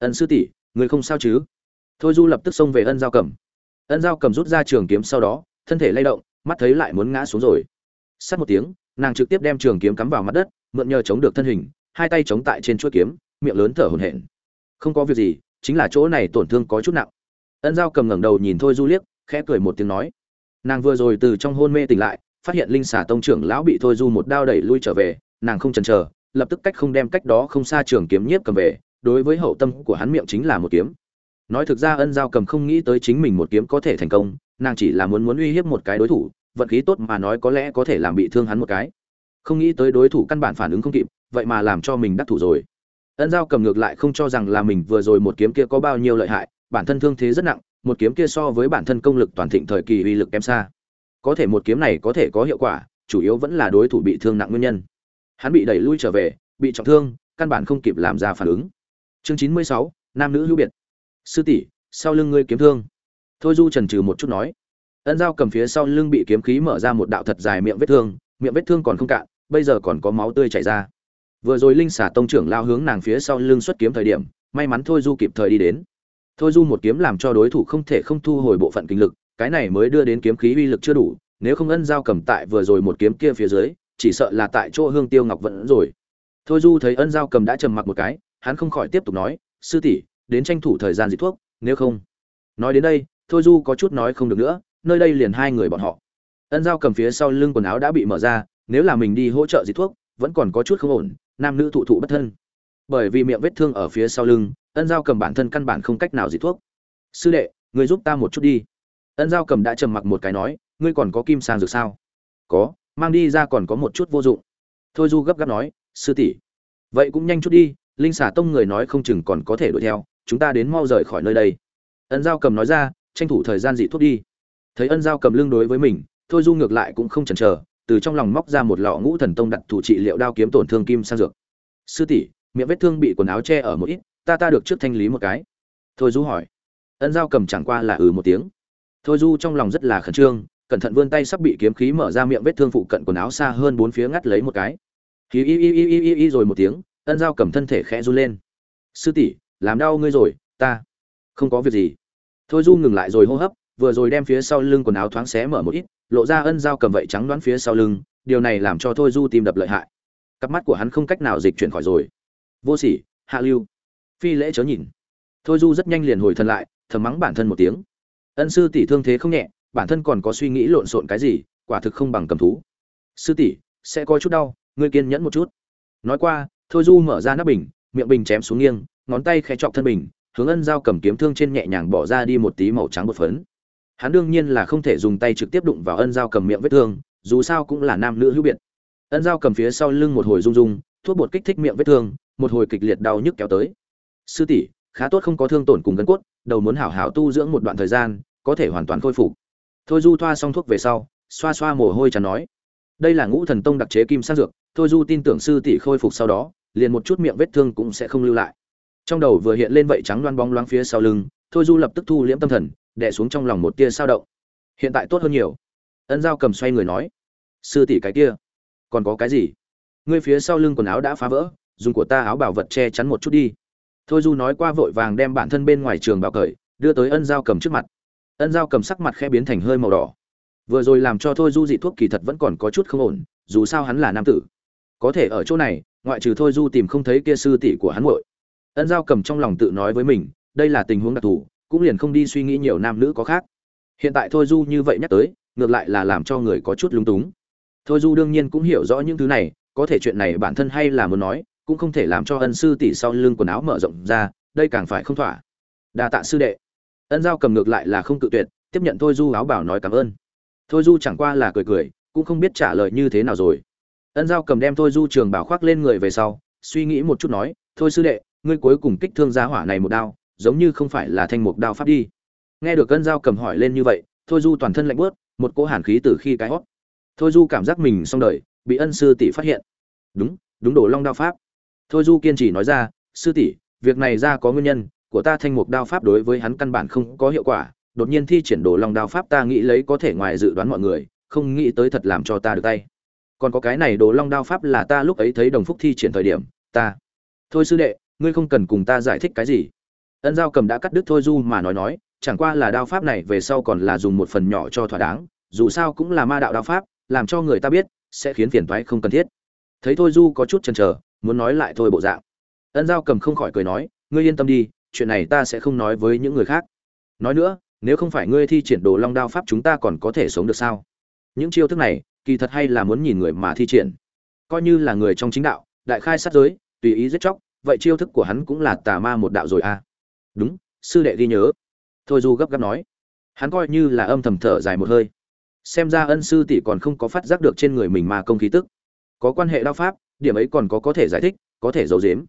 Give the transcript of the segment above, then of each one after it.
ân sư tỷ, người không sao chứ? Thôi du lập tức xông về ân giao cầm. Ân giao cầm rút ra trường kiếm sau đó, thân thể lay động, mắt thấy lại muốn ngã xuống rồi. Sát một tiếng, nàng trực tiếp đem trường kiếm cắm vào mặt đất, mượn nhờ chống được thân hình, hai tay chống tại trên chuỗi kiếm, miệng lớn thở hổn hển. Không có việc gì, chính là chỗ này tổn thương có chút nặng. Ân giao cầm ngẩng đầu nhìn thôi du liếc, khẽ cười một tiếng nói. Nàng vừa rồi từ trong hôn mê tỉnh lại, phát hiện linh xà tông trưởng lão bị thôi du một đao đẩy lui trở về, nàng không chần chờ, lập tức cách không đem cách đó không xa trường kiếm nhiếp cầm về đối với hậu tâm của hắn miệng chính là một kiếm. Nói thực ra ân giao cầm không nghĩ tới chính mình một kiếm có thể thành công, nàng chỉ là muốn muốn uy hiếp một cái đối thủ, vận khí tốt mà nói có lẽ có thể làm bị thương hắn một cái. Không nghĩ tới đối thủ căn bản phản ứng không kịp, vậy mà làm cho mình đắc thủ rồi. Ân giao cầm ngược lại không cho rằng là mình vừa rồi một kiếm kia có bao nhiêu lợi hại, bản thân thương thế rất nặng, một kiếm kia so với bản thân công lực toàn thịnh thời kỳ uy lực kém xa. Có thể một kiếm này có thể có hiệu quả, chủ yếu vẫn là đối thủ bị thương nặng nguyên nhân. Hắn bị đẩy lui trở về, bị trọng thương, căn bản không kịp làm ra phản ứng chương chín mươi sáu, nam nữ hữu biệt. Sư tỷ, sau lưng ngươi kiếm thương. Thôi du trần trừ một chút nói. Ân giao cầm phía sau lưng bị kiếm khí mở ra một đạo thật dài miệng vết thương, miệng vết thương còn không cạn, bây giờ còn có máu tươi chảy ra. Vừa rồi linh xả tông trưởng lao hướng nàng phía sau lưng xuất kiếm thời điểm, may mắn thôi du kịp thời đi đến. Thôi du một kiếm làm cho đối thủ không thể không thu hồi bộ phận kinh lực, cái này mới đưa đến kiếm khí uy lực chưa đủ, nếu không ân giao cầm tại vừa rồi một kiếm kia phía dưới, chỉ sợ là tại chỗ hương tiêu ngọc vẫn rồi. Thôi du thấy ân giao cầm đã trầm mặc một cái hắn không khỏi tiếp tục nói, sư tỷ, đến tranh thủ thời gian dịch thuốc, nếu không. Nói đến đây, thôi du có chút nói không được nữa, nơi đây liền hai người bọn họ. Ân giao cầm phía sau lưng quần áo đã bị mở ra, nếu là mình đi hỗ trợ dịch thuốc, vẫn còn có chút không ổn, nam nữ thụ thụ bất thân. Bởi vì miệng vết thương ở phía sau lưng, ân giao cầm bản thân căn bản không cách nào dịch thuốc. Sư đệ, người giúp ta một chút đi. Ân giao cầm đã trầm mặc một cái nói, ngươi còn có kim sang dược sao? Có, mang đi ra còn có một chút vô dụng. Thôi du gấp gáp nói, sư tỷ, vậy cũng nhanh chút đi linh xà tông người nói không chừng còn có thể đuổi theo, chúng ta đến mau rời khỏi nơi đây. Ân giao cầm nói ra, tranh thủ thời gian dị thuốc đi. Thấy ân giao cầm lưng đối với mình, thôi du ngược lại cũng không chần chờ, từ trong lòng móc ra một lọ ngũ thần tông đặt thủ trị liệu đao kiếm tổn thương kim sang dược. Sư tỷ, miệng vết thương bị quần áo che ở một ít, ta ta được trước thanh lý một cái. Thôi du hỏi. Ân giao cầm chẳng qua là ừ một tiếng. Thôi du trong lòng rất là khẩn trương, cẩn thận vươn tay sắp bị kiếm khí mở ra miệng vết thương phụ cận quần áo xa hơn bốn phía ngắt lấy một cái. Khí y y y y y y rồi một tiếng ân giao cầm thân thể khẽ run lên. Sư tỷ, làm đau ngươi rồi, ta không có việc gì. Thôi du ngừng lại rồi hô hấp, vừa rồi đem phía sau lưng quần áo thoáng xé mở một ít, lộ ra ân giao cầm vậy trắng đoán phía sau lưng, điều này làm cho thôi du tìm đập lợi hại. Cặp mắt của hắn không cách nào dịch chuyển khỏi rồi. Vô sỉ, hạ lưu. Phi lễ chớ nhìn. Thôi du rất nhanh liền hồi thân lại, thầm mắng bản thân một tiếng. Ân sư tỷ thương thế không nhẹ, bản thân còn có suy nghĩ lộn xộn cái gì, quả thực không bằng cầm thú. Sư tỷ, sẽ có chút đau, ngươi kiên nhẫn một chút. Nói qua thôi du mở ra nắp bình, miệng bình chém xuống nghiêng, ngón tay khẽ chọc thân bình, hướng ân dao cầm kiếm thương trên nhẹ nhàng bỏ ra đi một tí màu trắng bột phấn. Hắn đương nhiên là không thể dùng tay trực tiếp đụng vào ân dao cầm miệng vết thương, dù sao cũng là nam nữ hữu biệt. Ân dao cầm phía sau lưng một hồi rung rung, thuốc bột kích thích miệng vết thương, một hồi kịch liệt đau nhức kéo tới. Sư tỷ, khá tốt không có thương tổn cùng gân cốt, đầu muốn hảo hảo tu dưỡng một đoạn thời gian, có thể hoàn toàn khôi phục. Thôi du thoa xong thuốc về sau, xoa xoa mồ hôi chán nói. Đây là ngũ thần tông đặc chế kim sang dược, thôi du tin tưởng sư tỷ khôi phục sau đó liền một chút miệng vết thương cũng sẽ không lưu lại. Trong đầu vừa hiện lên vậy trắng loan bóng loáng phía sau lưng, thôi du lập tức thu liễm tâm thần, đè xuống trong lòng một tia sao động. Hiện tại tốt hơn nhiều. Ân giao cầm xoay người nói, sư tỷ cái kia, còn có cái gì? Ngươi phía sau lưng quần áo đã phá vỡ, dùng của ta áo bảo vật che chắn một chút đi. Thôi du nói qua vội vàng đem bản thân bên ngoài trường bảo cởi, đưa tới ân giao cầm trước mặt. Ân giao cầm sắc mặt khẽ biến thành hơi màu đỏ. Vừa rồi làm cho thôi du dị thuốc kỳ thật vẫn còn có chút không ổn, dù sao hắn là nam tử. Có thể ở chỗ này ngoại trừ thôi du tìm không thấy kia sư tỷ của hắn muội. Ân giao cầm trong lòng tự nói với mình, đây là tình huống đặc thù, cũng liền không đi suy nghĩ nhiều nam nữ có khác. Hiện tại thôi du như vậy nhắc tới, ngược lại là làm cho người có chút lung túng. Thôi du đương nhiên cũng hiểu rõ những thứ này, có thể chuyện này bản thân hay là muốn nói, cũng không thể làm cho ân sư tỷ sau lưng quần áo mở rộng ra, đây càng phải không thỏa. Đa tạ sư đệ. Ân giao cầm ngược lại là không tự tuyệt, tiếp nhận thôi du áo bảo nói cảm ơn. Thôi du chẳng qua là cười cười, cũng không biết trả lời như thế nào rồi ân giao cầm đem thôi du trường bảo khoác lên người về sau, suy nghĩ một chút nói, thôi sư đệ, ngươi cuối cùng kích thương giá hỏa này một đao, giống như không phải là thanh mục đao pháp đi. Nghe được ân giao cầm hỏi lên như vậy, thôi du toàn thân lạnh bớt một cỗ hàn khí từ khi cái hót. Thôi du cảm giác mình xong đời, bị ân sư tỷ phát hiện. Đúng đúng đổ long đao pháp. Thôi du kiên trì nói ra, sư tỷ, việc này ra có nguyên nhân, của ta thanh mục đao pháp đối với hắn căn bản không có hiệu quả, đột nhiên thi triển đồ long đao pháp ta nghĩ lấy có thể ngoài dự đoán mọi người, không nghĩ tới thật làm cho ta được tay còn có cái này đồ long đao pháp là ta lúc ấy thấy đồng phúc thi triển thời điểm, ta. Thôi sư đệ, ngươi không cần cùng ta giải thích cái gì. Ân giao cầm đã cắt đứt thôi du mà nói nói, chẳng qua là đao pháp này về sau còn là dùng một phần nhỏ cho thỏa đáng, dù sao cũng là ma đạo đao pháp, làm cho người ta biết, sẽ khiến phiền toái không cần thiết. Thấy thôi du có chút chần chờ, muốn nói lại thôi bộ dạng. Ân giao cầm không khỏi cười nói, ngươi yên tâm đi, chuyện này ta sẽ không nói với những người khác. Nói nữa, nếu không phải ngươi thi triển đồ long đao pháp chúng ta còn có thể sống được sao? Những chiêu thức này kỳ thật hay là muốn nhìn người mà thi triển. Coi như là người trong chính đạo, đại khai sát giới, tùy ý giết chóc, vậy chiêu thức của hắn cũng là tà ma một đạo rồi à? Đúng, sư đệ ghi nhớ. Thôi du gấp gáp nói. Hắn coi như là âm thầm thở dài một hơi. Xem ra ân sư tỷ còn không có phát giác được trên người mình mà công khí tức. Có quan hệ đao pháp, điểm ấy còn có có thể giải thích, có thể giấu giếm.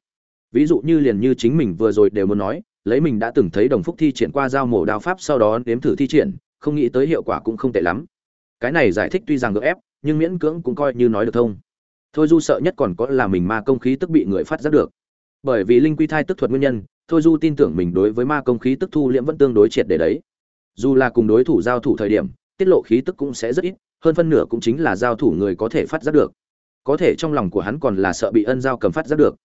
Ví dụ như liền như chính mình vừa rồi đều muốn nói, lấy mình đã từng thấy đồng phúc thi triển qua dao mổ đao pháp sau đó nếm thử thi triển, không nghĩ tới hiệu quả cũng không tệ lắm cái này giải thích tuy rằng gượng ép, nhưng miễn cưỡng cũng coi như nói được thông. Thôi du sợ nhất còn có là mình ma công khí tức bị người phát giác được. Bởi vì linh quy thai tức thuật nguyên nhân, thôi du tin tưởng mình đối với ma công khí tức thu liễm vẫn tương đối triệt để đấy. Dù là cùng đối thủ giao thủ thời điểm, tiết lộ khí tức cũng sẽ rất ít, hơn phân nửa cũng chính là giao thủ người có thể phát giác được. Có thể trong lòng của hắn còn là sợ bị ân giao cầm phát giác được.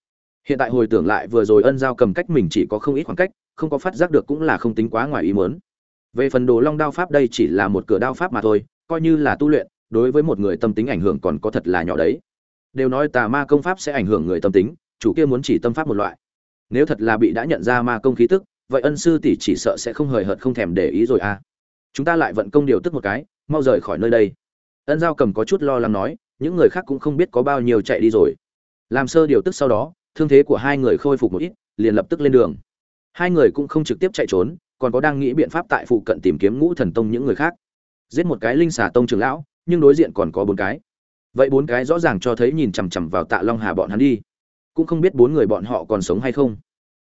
Hiện tại hồi tưởng lại vừa rồi ân giao cầm cách mình chỉ có không ít khoảng cách, không có phát giác được cũng là không tính quá ngoài ý muốn. Về phần đồ long đao pháp đây chỉ là một cửa đao pháp mà thôi coi như là tu luyện, đối với một người tâm tính ảnh hưởng còn có thật là nhỏ đấy. Đều nói tà ma công pháp sẽ ảnh hưởng người tâm tính, chủ kia muốn chỉ tâm pháp một loại. Nếu thật là bị đã nhận ra ma công khí tức, vậy ân sư tỷ chỉ sợ sẽ không hời hợt không thèm để ý rồi à. Chúng ta lại vận công điều tức một cái, mau rời khỏi nơi đây. Ân giao cầm có chút lo lắng nói, những người khác cũng không biết có bao nhiêu chạy đi rồi. Làm sơ điều tức sau đó, thương thế của hai người khôi phục một ít, liền lập tức lên đường. Hai người cũng không trực tiếp chạy trốn, còn có đang nghĩ biện pháp tại phụ cận tìm kiếm ngũ thần tông những người khác giết một cái linh xà tông trưởng lão, nhưng đối diện còn có bốn cái. Vậy bốn cái rõ ràng cho thấy nhìn chằm chằm vào tạ long hà bọn hắn đi. Cũng không biết bốn người bọn họ còn sống hay không.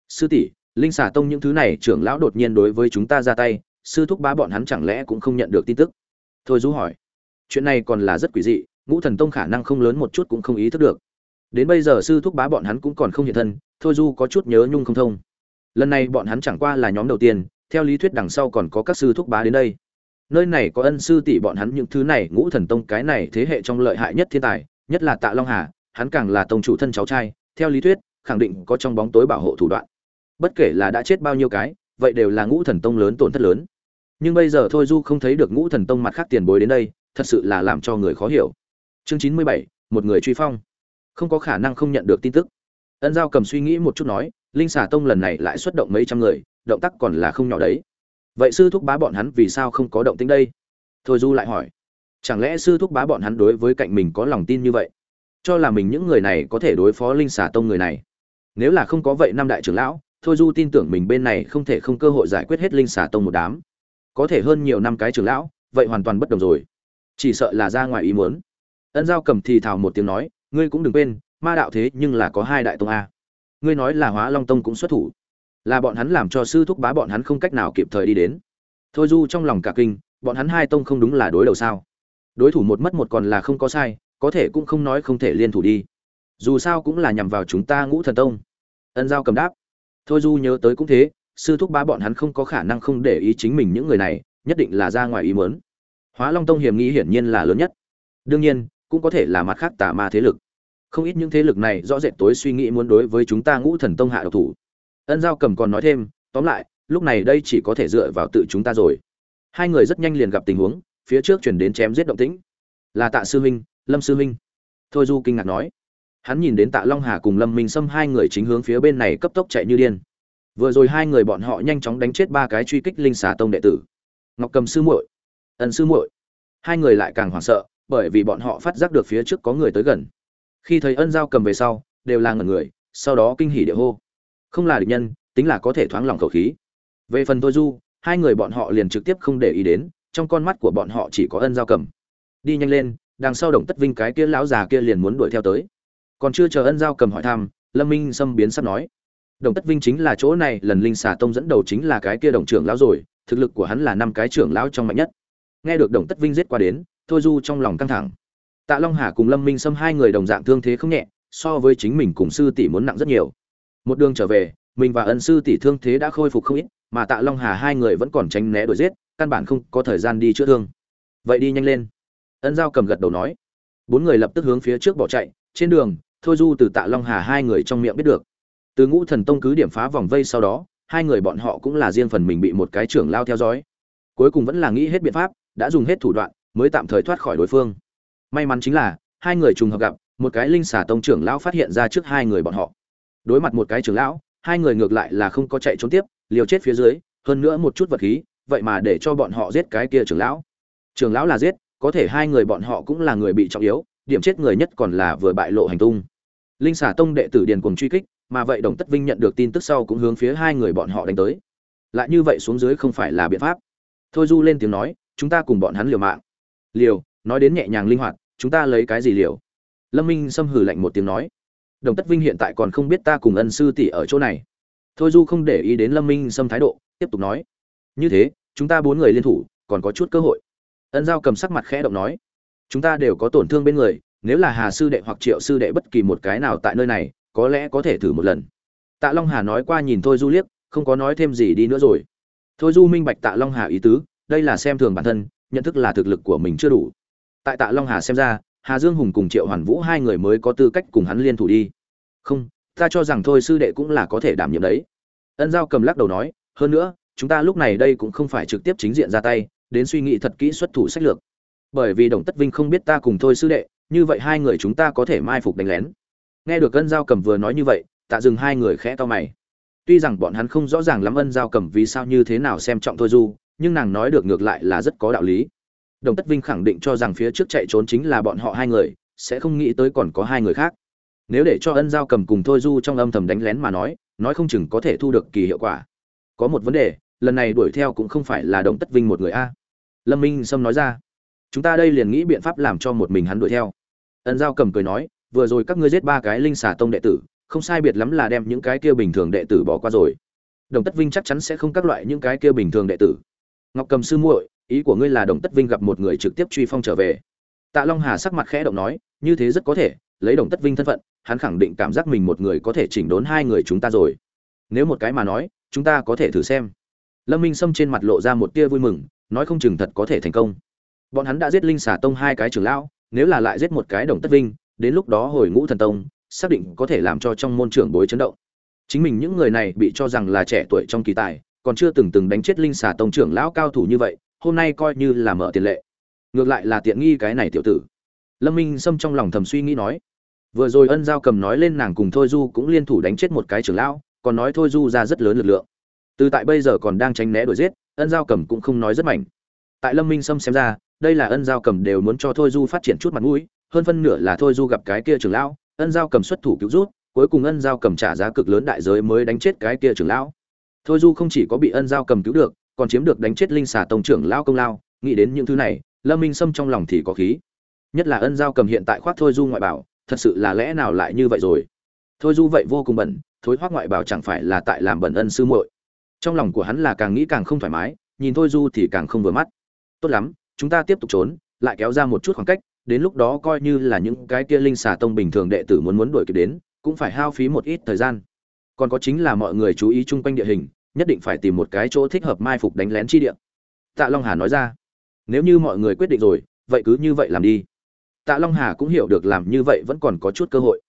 Sư tỷ, linh xà tông những thứ này trưởng lão đột nhiên đối với chúng ta ra tay, sư thúc bá bọn hắn chẳng lẽ cũng không nhận được tin tức? Thôi du hỏi. Chuyện này còn là rất quỷ dị, ngũ thần tông khả năng không lớn một chút cũng không ý thức được. Đến bây giờ sư thúc bá bọn hắn cũng còn không hiện thân, thôi du có chút nhớ nhung không thông. Lần này bọn hắn chẳng qua là nhóm đầu tiên, theo lý thuyết đằng sau còn có các sư thúc bá đến đây nơi này có ân sư tỷ bọn hắn những thứ này, ngũ thần tông cái này thế hệ trong lợi hại nhất thiên tài, nhất là tạ long hà, hắn càng là tông chủ thân cháu trai, theo lý thuyết, khẳng định có trong bóng tối bảo hộ thủ đoạn. Bất kể là đã chết bao nhiêu cái, vậy đều là ngũ thần tông lớn tổn thất lớn. Nhưng bây giờ thôi du không thấy được ngũ thần tông mặt khác tiền bối đến đây, thật sự là làm cho người khó hiểu. Chương chín mươi bảy, một người truy phong. Không có khả năng không nhận được tin tức. Ân giao cầm suy nghĩ một chút nói, linh xà tông lần này lại xuất động mấy trăm người, động tác còn là không nhỏ đấy vậy sư thúc bá bọn hắn vì sao không có động tính đây? Thôi du lại hỏi. Chẳng lẽ sư thúc bá bọn hắn đối với cạnh mình có lòng tin như vậy? Cho là mình những người này có thể đối phó linh xà tông người này. Nếu là không có vậy năm đại trưởng lão, thôi du tin tưởng mình bên này không thể không cơ hội giải quyết hết linh xà tông một đám. Có thể hơn nhiều năm cái trưởng lão, vậy hoàn toàn bất đồng rồi. Chỉ sợ là ra ngoài ý muốn. Ân giao cầm thì thào một tiếng nói, ngươi cũng đừng quên, ma đạo thế nhưng là có hai đại tông a. Ngươi nói là hóa long tông cũng xuất thủ là bọn hắn làm cho sư thúc bá bọn hắn không cách nào kịp thời đi đến. Thôi du trong lòng cả kinh, bọn hắn hai tông không đúng là đối đầu sao? Đối thủ một mất một còn là không có sai, có thể cũng không nói không thể liên thủ đi. Dù sao cũng là nhằm vào chúng ta ngũ thần tông. Ân giao cầm đáp. Thôi du nhớ tới cũng thế, sư thúc bá bọn hắn không có khả năng không để ý chính mình những người này, nhất định là ra ngoài ý mớn hóa long tông hiểm nghi hiển nhiên là lớn nhất. Đương nhiên, cũng có thể là mặt khác tà ma thế lực. Không ít những thế lực này rõ rệt tối suy nghĩ muốn đối với chúng ta ngũ thần tông hạ độc thủ ân giao cầm còn nói thêm, tóm lại, lúc này đây chỉ có thể dựa vào tự chúng ta rồi. Hai người rất nhanh liền gặp tình huống, phía trước chuyển đến chém giết động tĩnh. Là tạ sư huynh lâm sư huynh thôi du kinh ngạc nói. Hắn nhìn đến tạ long hà cùng lâm minh xâm hai người chính hướng phía bên này cấp tốc chạy như điên. Vừa rồi hai người bọn họ nhanh chóng đánh chết ba cái truy kích linh xà tông đệ tử. Ngọc cầm sư muội, ân sư muội. Hai người lại càng hoảng sợ, bởi vì bọn họ phát giác được phía trước có người tới gần. Khi thấy ân giao cầm về sau, đều là ngẩn người, sau đó kinh hỉ địa hô không là địch nhân, tính là có thể thoáng lòng khẩu khí. Về phần Thôi du, hai người bọn họ liền trực tiếp không để ý đến, trong con mắt của bọn họ chỉ có ân giao cầm. Đi nhanh lên, đằng sau Đồng tất vinh cái kia lão già kia liền muốn đuổi theo tới. Còn chưa chờ ân giao cầm hỏi thăm, lâm minh xâm biến sắp nói, đồng tất vinh chính là chỗ này, lần linh xà tông dẫn đầu chính là cái kia đồng trưởng lão rồi, thực lực của hắn là năm cái trưởng lão trong mạnh nhất. Nghe được đồng tất vinh giết qua đến, thôi du trong lòng căng thẳng. Tạ long hà cùng lâm minh xâm hai người đồng dạng thương thế không nhẹ, so với chính mình cùng sư tỷ muốn nặng rất nhiều một đường trở về, mình và ân sư tỷ thương thế đã khôi phục không ít, mà tạ long hà hai người vẫn còn tránh né đuổi giết, căn bản không có thời gian đi chữa thương. Vậy đi nhanh lên. Ân giao cầm gật đầu nói. Bốn người lập tức hướng phía trước bỏ chạy, trên đường, thôi du từ tạ long hà hai người trong miệng biết được. Từ ngũ thần tông cứ điểm phá vòng vây sau đó, hai người bọn họ cũng là riêng phần mình bị một cái trưởng lao theo dõi. Cuối cùng vẫn là nghĩ hết biện pháp, đã dùng hết thủ đoạn, mới tạm thời thoát khỏi đối phương. May mắn chính là, hai người trùng hợp gặp, một cái linh xà tông trưởng lão phát hiện ra trước hai người bọn họ đối mặt một cái trưởng lão, hai người ngược lại là không có chạy trốn tiếp, liều chết phía dưới, hơn nữa một chút vật khí, vậy mà để cho bọn họ giết cái kia trưởng lão. Trưởng lão là giết, có thể hai người bọn họ cũng là người bị trọng yếu, điểm chết người nhất còn là vừa bại lộ hành tung. Linh xà tông đệ tử điền cùng truy kích, mà vậy đồng tất vinh nhận được tin tức sau cũng hướng phía hai người bọn họ đánh tới. Lại như vậy xuống dưới không phải là biện pháp. Thôi du lên tiếng nói, chúng ta cùng bọn hắn liều mạng. Liều? Nói đến nhẹ nhàng linh hoạt, chúng ta lấy cái gì liều? Lâm minh xâm hử lạnh một tiếng nói đồng tất vinh hiện tại còn không biết ta cùng ân sư tỷ ở chỗ này. Thôi du không để ý đến lâm minh xâm thái độ, tiếp tục nói. Như thế, chúng ta bốn người liên thủ, còn có chút cơ hội. Ân giao cầm sắc mặt khẽ động nói. Chúng ta đều có tổn thương bên người, nếu là hà sư đệ hoặc triệu sư đệ bất kỳ một cái nào tại nơi này, có lẽ có thể thử một lần. Tạ long hà nói qua nhìn thôi du liếc, không có nói thêm gì đi nữa rồi. Thôi du minh bạch tạ long hà ý tứ, đây là xem thường bản thân, nhận thức là thực lực của mình chưa đủ. Tại tạ long hà xem ra hà dương hùng cùng triệu hoàn vũ hai người mới có tư cách cùng hắn liên thủ đi. Không, ta cho rằng thôi sư đệ cũng là có thể đảm nhiệm đấy. Ân giao cầm lắc đầu nói, hơn nữa, chúng ta lúc này đây cũng không phải trực tiếp chính diện ra tay, đến suy nghĩ thật kỹ xuất thủ sách lược. Bởi vì đồng tất vinh không biết ta cùng thôi sư đệ, như vậy hai người chúng ta có thể mai phục đánh lén. Nghe được ân giao cầm vừa nói như vậy, tạ dừng hai người khẽ to mày. Tuy rằng bọn hắn không rõ ràng lắm ân giao cầm vì sao như thế nào xem trọng thôi du, nhưng nàng nói được ngược lại là rất có đạo lý đồng tất vinh khẳng định cho rằng phía trước chạy trốn chính là bọn họ hai người, sẽ không nghĩ tới còn có hai người khác. Nếu để cho ân giao cầm cùng thôi du trong âm thầm đánh lén mà nói nói không chừng có thể thu được kỳ hiệu quả. Có một vấn đề, lần này đuổi theo cũng không phải là đồng tất vinh một người a. Lâm minh sâm nói ra, chúng ta đây liền nghĩ biện pháp làm cho một mình hắn đuổi theo. Ân giao cầm cười nói, vừa rồi các ngươi giết ba cái linh xà tông đệ tử, không sai biệt lắm là đem những cái kia bình thường đệ tử bỏ qua rồi. Đồng tất vinh chắc chắn sẽ không các loại những cái kia bình thường đệ tử. Ngọc cầm sư muội ý của ngươi là đồng tất vinh gặp một người trực tiếp truy phong trở về. Tạ long hà sắc mặt khẽ động nói, như thế rất có thể, lấy đồng tất vinh thân phận, hắn khẳng định cảm giác mình một người có thể chỉnh đốn hai người chúng ta rồi. Nếu một cái mà nói, chúng ta có thể thử xem. Lâm minh sâm trên mặt lộ ra một tia vui mừng, nói không chừng thật có thể thành công. Bọn hắn đã giết linh xà tông hai cái trưởng lão, nếu là lại giết một cái đồng tất vinh, đến lúc đó hồi ngũ thần tông, xác định có thể làm cho trong môn trưởng bối chấn động. Chính mình những người này bị cho rằng là trẻ tuổi trong kỳ tài, còn chưa từng từng đánh chết linh xà tông trưởng lão cao thủ như vậy hôm nay coi như là mở tiền lệ. Ngược lại là tiện nghi cái này tiểu tử. Lâm minh sâm trong lòng thầm suy nghĩ nói, vừa rồi ân giao cầm nói lên nàng cùng thôi du cũng liên thủ đánh chết một cái trưởng lão, còn nói thôi du ra rất lớn lực lượng. Từ tại bây giờ còn đang tránh né đuổi giết, ân giao cầm cũng không nói rất mạnh. Tại lâm minh sâm xem ra, đây là ân giao cầm đều muốn cho thôi du phát triển chút mặt mũi, hơn phân nửa là thôi du gặp cái kia trưởng lão, ân giao cầm xuất thủ cứu rút, cuối cùng ân giao cầm trả giá cực lớn đại giới mới đánh chết cái kia trưởng lão. Thôi du không chỉ có bị ân giao cầm cứu được còn chiếm được đánh chết linh xà tông trưởng lao công lao, nghĩ đến những thứ này, lâm minh sâm trong lòng thì có khí. Nhất là ân giao cầm hiện tại khoác thôi du ngoại bảo, thật sự là lẽ nào lại như vậy rồi? Thôi du vậy vô cùng bẩn thối hoác ngoại bảo chẳng phải là tại làm bẩn ân sư muội. Trong lòng của hắn là càng nghĩ càng không thoải mái, nhìn thôi du thì càng không vừa mắt. Tốt lắm, chúng ta tiếp tục trốn, lại kéo ra một chút khoảng cách, đến lúc đó coi như là những cái kia linh xà tông bình thường đệ tử muốn muốn đuổi kịp đến, cũng phải hao phí một ít thời gian. Còn có chính là mọi người chú ý chung quanh địa hình nhất định phải tìm một cái chỗ thích hợp mai phục đánh lén chi địa. Tạ long hà nói ra. Nếu như mọi người quyết định rồi, vậy cứ như vậy làm đi. Tạ long hà cũng hiểu được làm như vậy vẫn còn có chút cơ hội.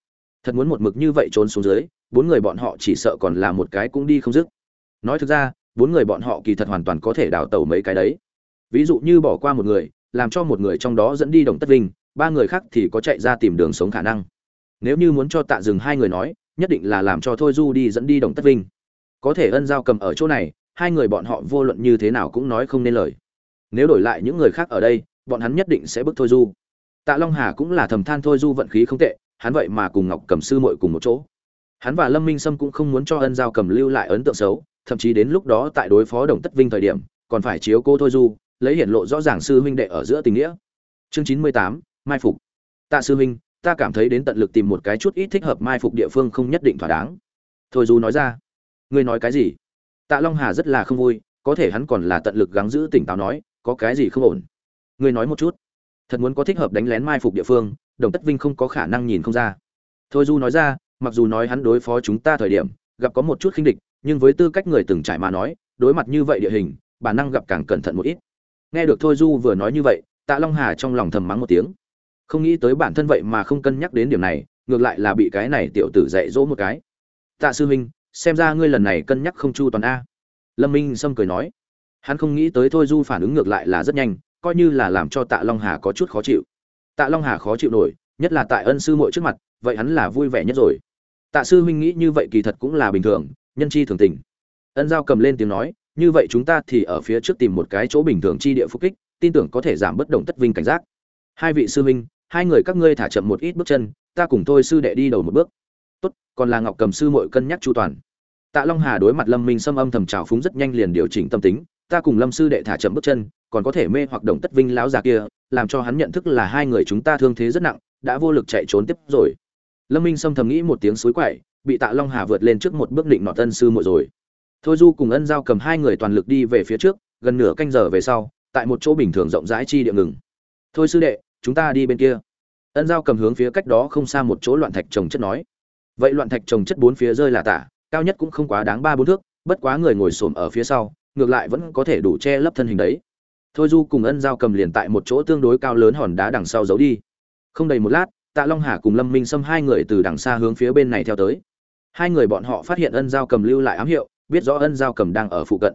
Thật muốn một mực như vậy trốn xuống dưới, bốn người bọn họ chỉ sợ còn là một cái cũng đi không dứt. Nói thực ra, bốn người bọn họ kỳ thật hoàn toàn có thể đào tẩu mấy cái đấy. Ví dụ như bỏ qua một người, làm cho một người trong đó dẫn đi đồng tất vinh, ba người khác thì có chạy ra tìm đường sống khả năng. Nếu như muốn cho tạ dừng hai người nói, nhất định là làm cho thôi du đi dẫn đi đồng tất vinh có thể ân giao cầm ở chỗ này, hai người bọn họ vô luận như thế nào cũng nói không nên lời. Nếu đổi lại những người khác ở đây, bọn hắn nhất định sẽ bức thôi du. Tạ long hà cũng là thầm than thôi du vận khí không tệ, hắn vậy mà cùng ngọc cầm sư muội cùng một chỗ. Hắn và lâm minh sâm cũng không muốn cho ân giao cầm lưu lại ấn tượng xấu, thậm chí đến lúc đó tại đối phó đồng tất vinh thời điểm, còn phải chiếu cô thôi du, lấy hiển lộ rõ ràng sư huynh đệ ở giữa tình nghĩa. Chương chín mươi tám, mai phục. Tạ sư huynh, ta cảm thấy đến tận lực tìm một cái chút ít thích hợp mai phục địa phương không nhất định thỏa đáng. Thôi du nói ra ngươi nói cái gì? Tạ long hà rất là không vui, có thể hắn còn là tận lực gắng giữ tỉnh táo nói, có cái gì không ổn? Ngươi nói một chút. Thật muốn có thích hợp đánh lén mai phục địa phương, đồng tất vinh không có khả năng nhìn không ra. Thôi du nói ra, mặc dù nói hắn đối phó chúng ta thời điểm, gặp có một chút khinh địch, nhưng với tư cách người từng trải mà nói, đối mặt như vậy địa hình bản năng gặp càng cẩn thận một ít. Nghe được thôi du vừa nói như vậy, tạ long hà trong lòng thầm mắng một tiếng. Không nghĩ tới bản thân vậy mà không cân nhắc đến điểm này, ngược lại là bị cái này tiểu tử dạy dỗ một cái. Tạ sư huynh xem ra ngươi lần này cân nhắc không chu toàn a. Lâm minh sâm cười nói, hắn không nghĩ tới thôi du phản ứng ngược lại là rất nhanh, coi như là làm cho tạ long hà có chút khó chịu. Tạ long hà khó chịu nổi, nhất là tại ân sư muội trước mặt, vậy hắn là vui vẻ nhất rồi. Tạ sư huynh nghĩ như vậy kỳ thật cũng là bình thường, nhân chi thường tình. Ân giao cầm lên tiếng nói, như vậy chúng ta thì ở phía trước tìm một cái chỗ bình thường chi địa phúc kích, tin tưởng có thể giảm bất động tất vinh cảnh giác. Hai vị sư huynh, hai người các ngươi thả chậm một ít bước chân, ta cùng thôi sư đệ đi đầu một bước tốt, còn là ngọc cầm sư muội cân nhắc chu toàn. Tạ long hà đối mặt lâm minh xâm âm thầm trào phúng rất nhanh liền điều chỉnh tâm tính, ta cùng lâm sư đệ thả chậm bước chân, còn có thể mê hoặc động tất vinh lão già kia, làm cho hắn nhận thức là hai người chúng ta thương thế rất nặng, đã vô lực chạy trốn tiếp rồi. Lâm minh xâm thầm nghĩ một tiếng suối quậy, bị tạ long hà vượt lên trước một bước định nọ tân sư muội rồi. Thôi du cùng ân giao cầm hai người toàn lực đi về phía trước, gần nửa canh giờ về sau, tại một chỗ bình thường rộng rãi chi địa ngừng. Thôi sư đệ, chúng ta đi bên kia. Ân giao cầm hướng phía cách đó không xa một chỗ loạn thạch trồng chất nói vậy loạn thạch trồng chất bốn phía rơi là tả, cao nhất cũng không quá đáng ba bốn thước, bất quá người ngồi xổm ở phía sau, ngược lại vẫn có thể đủ che lấp thân hình đấy. Thôi du cùng ân giao cầm liền tại một chỗ tương đối cao lớn hòn đá đằng sau giấu đi. Không đầy một lát, tạ long hà cùng lâm minh xâm hai người từ đằng xa hướng phía bên này theo tới. Hai người bọn họ phát hiện ân giao cầm lưu lại ám hiệu, biết rõ ân giao cầm đang ở phụ cận.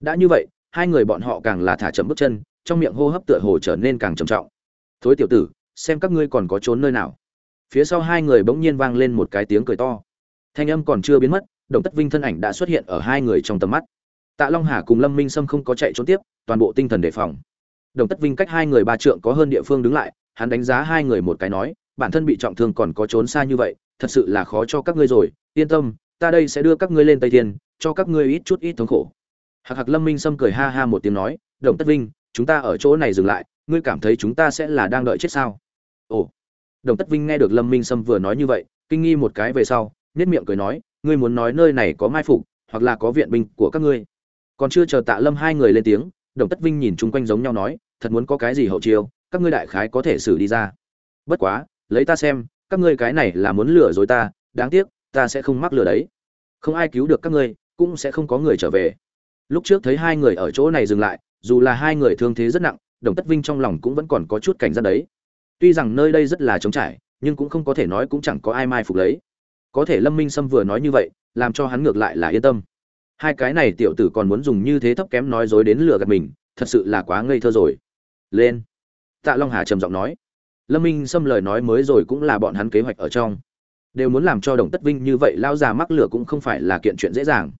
Đã như vậy, hai người bọn họ càng là thả chậm bước chân, trong miệng hô hấp tựa hồ trở nên càng trầm trọng. Thối tiểu tử, xem các ngươi còn có trốn nơi nào? Phía sau hai người bỗng nhiên vang lên một cái tiếng cười to. Thanh âm còn chưa biến mất, đồng tất vinh thân ảnh đã xuất hiện ở hai người trong tầm mắt. Tạ long hà cùng lâm minh sâm không có chạy trốn tiếp, toàn bộ tinh thần đề phòng. Đồng tất vinh cách hai người ba trượng có hơn địa phương đứng lại, hắn đánh giá hai người một cái nói, bản thân bị trọng thương còn có trốn xa như vậy, thật sự là khó cho các ngươi rồi, yên tâm, ta đây sẽ đưa các ngươi lên tây thiên, cho các ngươi ít chút ít thống khổ. Hạc hạc lâm minh sâm cười ha ha một tiếng nói, đồng tất vinh, chúng ta ở chỗ này dừng lại, ngươi cảm thấy chúng ta sẽ là đang đợi chết sao? Ồ đồng tất vinh nghe được lâm minh sâm vừa nói như vậy, kinh nghi một cái về sau nhất miệng cười nói, ngươi muốn nói nơi này có mai phục, hoặc là có viện binh của các ngươi? Còn chưa chờ tạ lâm hai người lên tiếng, đồng tất vinh nhìn chung quanh giống nhau nói, thật muốn có cái gì hậu chiêu, các ngươi đại khái có thể xử đi ra. Bất quá, lấy ta xem, các ngươi cái này là muốn lừa dối ta, đáng tiếc, ta sẽ không mắc lừa đấy. Không ai cứu được các ngươi, cũng sẽ không có người trở về. Lúc trước thấy hai người ở chỗ này dừng lại, dù là hai người thương thế rất nặng, đồng tất vinh trong lòng cũng vẫn còn có chút cảnh giác đấy tuy rằng nơi đây rất là trống trải, nhưng cũng không có thể nói cũng chẳng có ai mai phục lấy. Có thể lâm minh sâm vừa nói như vậy, làm cho hắn ngược lại là yên tâm. Hai cái này tiểu tử còn muốn dùng như thế thấp kém nói dối đến lừa gạt mình, thật sự là quá ngây thơ rồi. Lên. Tạ long hà trầm giọng nói. Lâm minh Sâm lời nói mới rồi cũng là bọn hắn kế hoạch ở trong. Đều muốn làm cho đồng tất vinh như vậy lao già mắc lửa cũng không phải là kiện chuyện dễ dàng.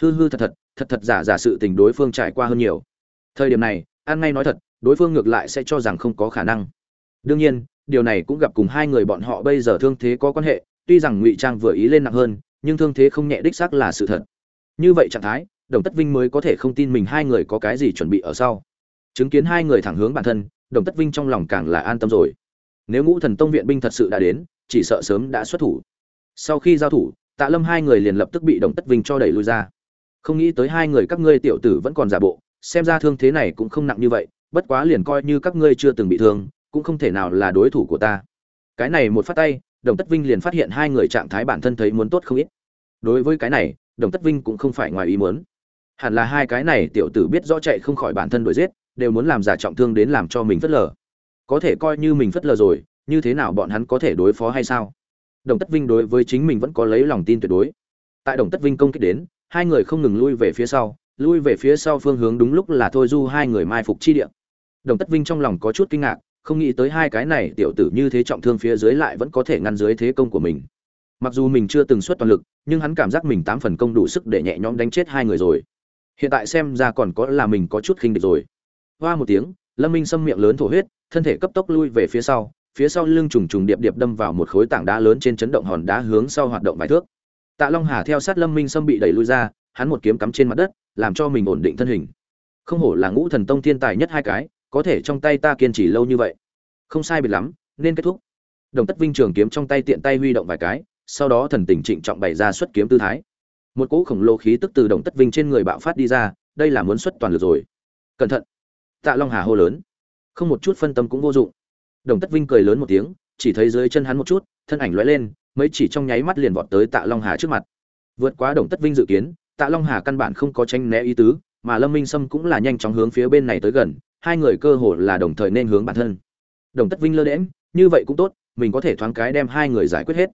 Hư hư thật thật thật thật giả giả sự tình đối phương trải qua hơn nhiều. Thời điểm này an ngay nói thật, đối phương ngược lại sẽ cho rằng không có khả năng đương nhiên, điều này cũng gặp cùng hai người bọn họ bây giờ thương thế có quan hệ, tuy rằng ngụy trang vừa ý lên nặng hơn, nhưng thương thế không nhẹ đích xác là sự thật. Như vậy trạng thái, đồng tất vinh mới có thể không tin mình hai người có cái gì chuẩn bị ở sau. Chứng kiến hai người thẳng hướng bản thân, đồng tất vinh trong lòng càng là an tâm rồi. Nếu ngũ thần tông viện binh thật sự đã đến, chỉ sợ sớm đã xuất thủ. Sau khi giao thủ, tạ lâm hai người liền lập tức bị đồng tất vinh cho đẩy lui ra. Không nghĩ tới hai người các ngươi tiểu tử vẫn còn giả bộ, xem ra thương thế này cũng không nặng như vậy, bất quá liền coi như các ngươi chưa từng bị thương cũng không thể nào là đối thủ của ta. Cái này một phát tay, đồng tất vinh liền phát hiện hai người trạng thái bản thân thấy muốn tốt không ít. Đối với cái này, đồng tất vinh cũng không phải ngoài ý muốn. Hẳn là hai cái này tiểu tử biết rõ chạy không khỏi bản thân đuổi giết, đều muốn làm giả trọng thương đến làm cho mình phất lờ. Có thể coi như mình phất lờ rồi, như thế nào bọn hắn có thể đối phó hay sao? Đồng tất vinh đối với chính mình vẫn có lấy lòng tin tuyệt đối. Tại đồng tất vinh công kích đến, hai người không ngừng lui về phía sau, lui về phía sau phương hướng đúng lúc là thôi du hai người mai phục chi địa. Đồng tất vinh trong lòng có chút kinh ngạc không nghĩ tới hai cái này tiểu tử như thế trọng thương phía dưới lại vẫn có thể ngăn dưới thế công của mình. Mặc dù mình chưa từng xuất toàn lực, nhưng hắn cảm giác mình tám phần công đủ sức để nhẹ nhõm đánh chết hai người rồi. Hiện tại xem ra còn có là mình có chút khinh địch rồi. Hoa một tiếng, lâm minh xâm miệng lớn thổ huyết, thân thể cấp tốc lui về phía sau phía sau lưng trùng trùng điệp điệp đâm vào một khối tảng đá lớn trên chấn động hòn đá hướng sau hoạt động vài thước. Tạ long hà theo sát lâm minh xâm bị đẩy lui ra, hắn một kiếm cắm trên mặt đất, làm cho mình ổn định thân hình. Không hổ là ngũ thần tông thiên tài nhất hai cái có thể trong tay ta kiên trì lâu như vậy. Không sai biệt lắm, nên kết thúc. Đồng tất vinh trường kiếm trong tay tiện tay huy động vài cái, sau đó thần tình trịnh trọng bày ra xuất kiếm tư thái. Một cỗ khổng lồ khí tức từ đồng tất vinh trên người bạo phát đi ra, đây là muốn xuất toàn lực rồi. Cẩn thận. Tạ long hà hô lớn. Không một chút phân tâm cũng vô dụng. Đồng tất vinh cười lớn một tiếng, chỉ thấy dưới chân hắn một chút, thân ảnh lóe lên, mấy chỉ trong nháy mắt liền vọt tới tạ long hà trước mặt. Vượt quá đồng tất vinh dự kiến, tạ long hà căn bản không có tranh né ý tứ, mà lâm minh sâm cũng là nhanh chóng hướng phía bên này tới gần hai người cơ hồ là đồng thời nên hướng bản thân. Đồng tất vinh lơ đễm như vậy cũng tốt, mình có thể thoáng cái đem hai người giải quyết hết.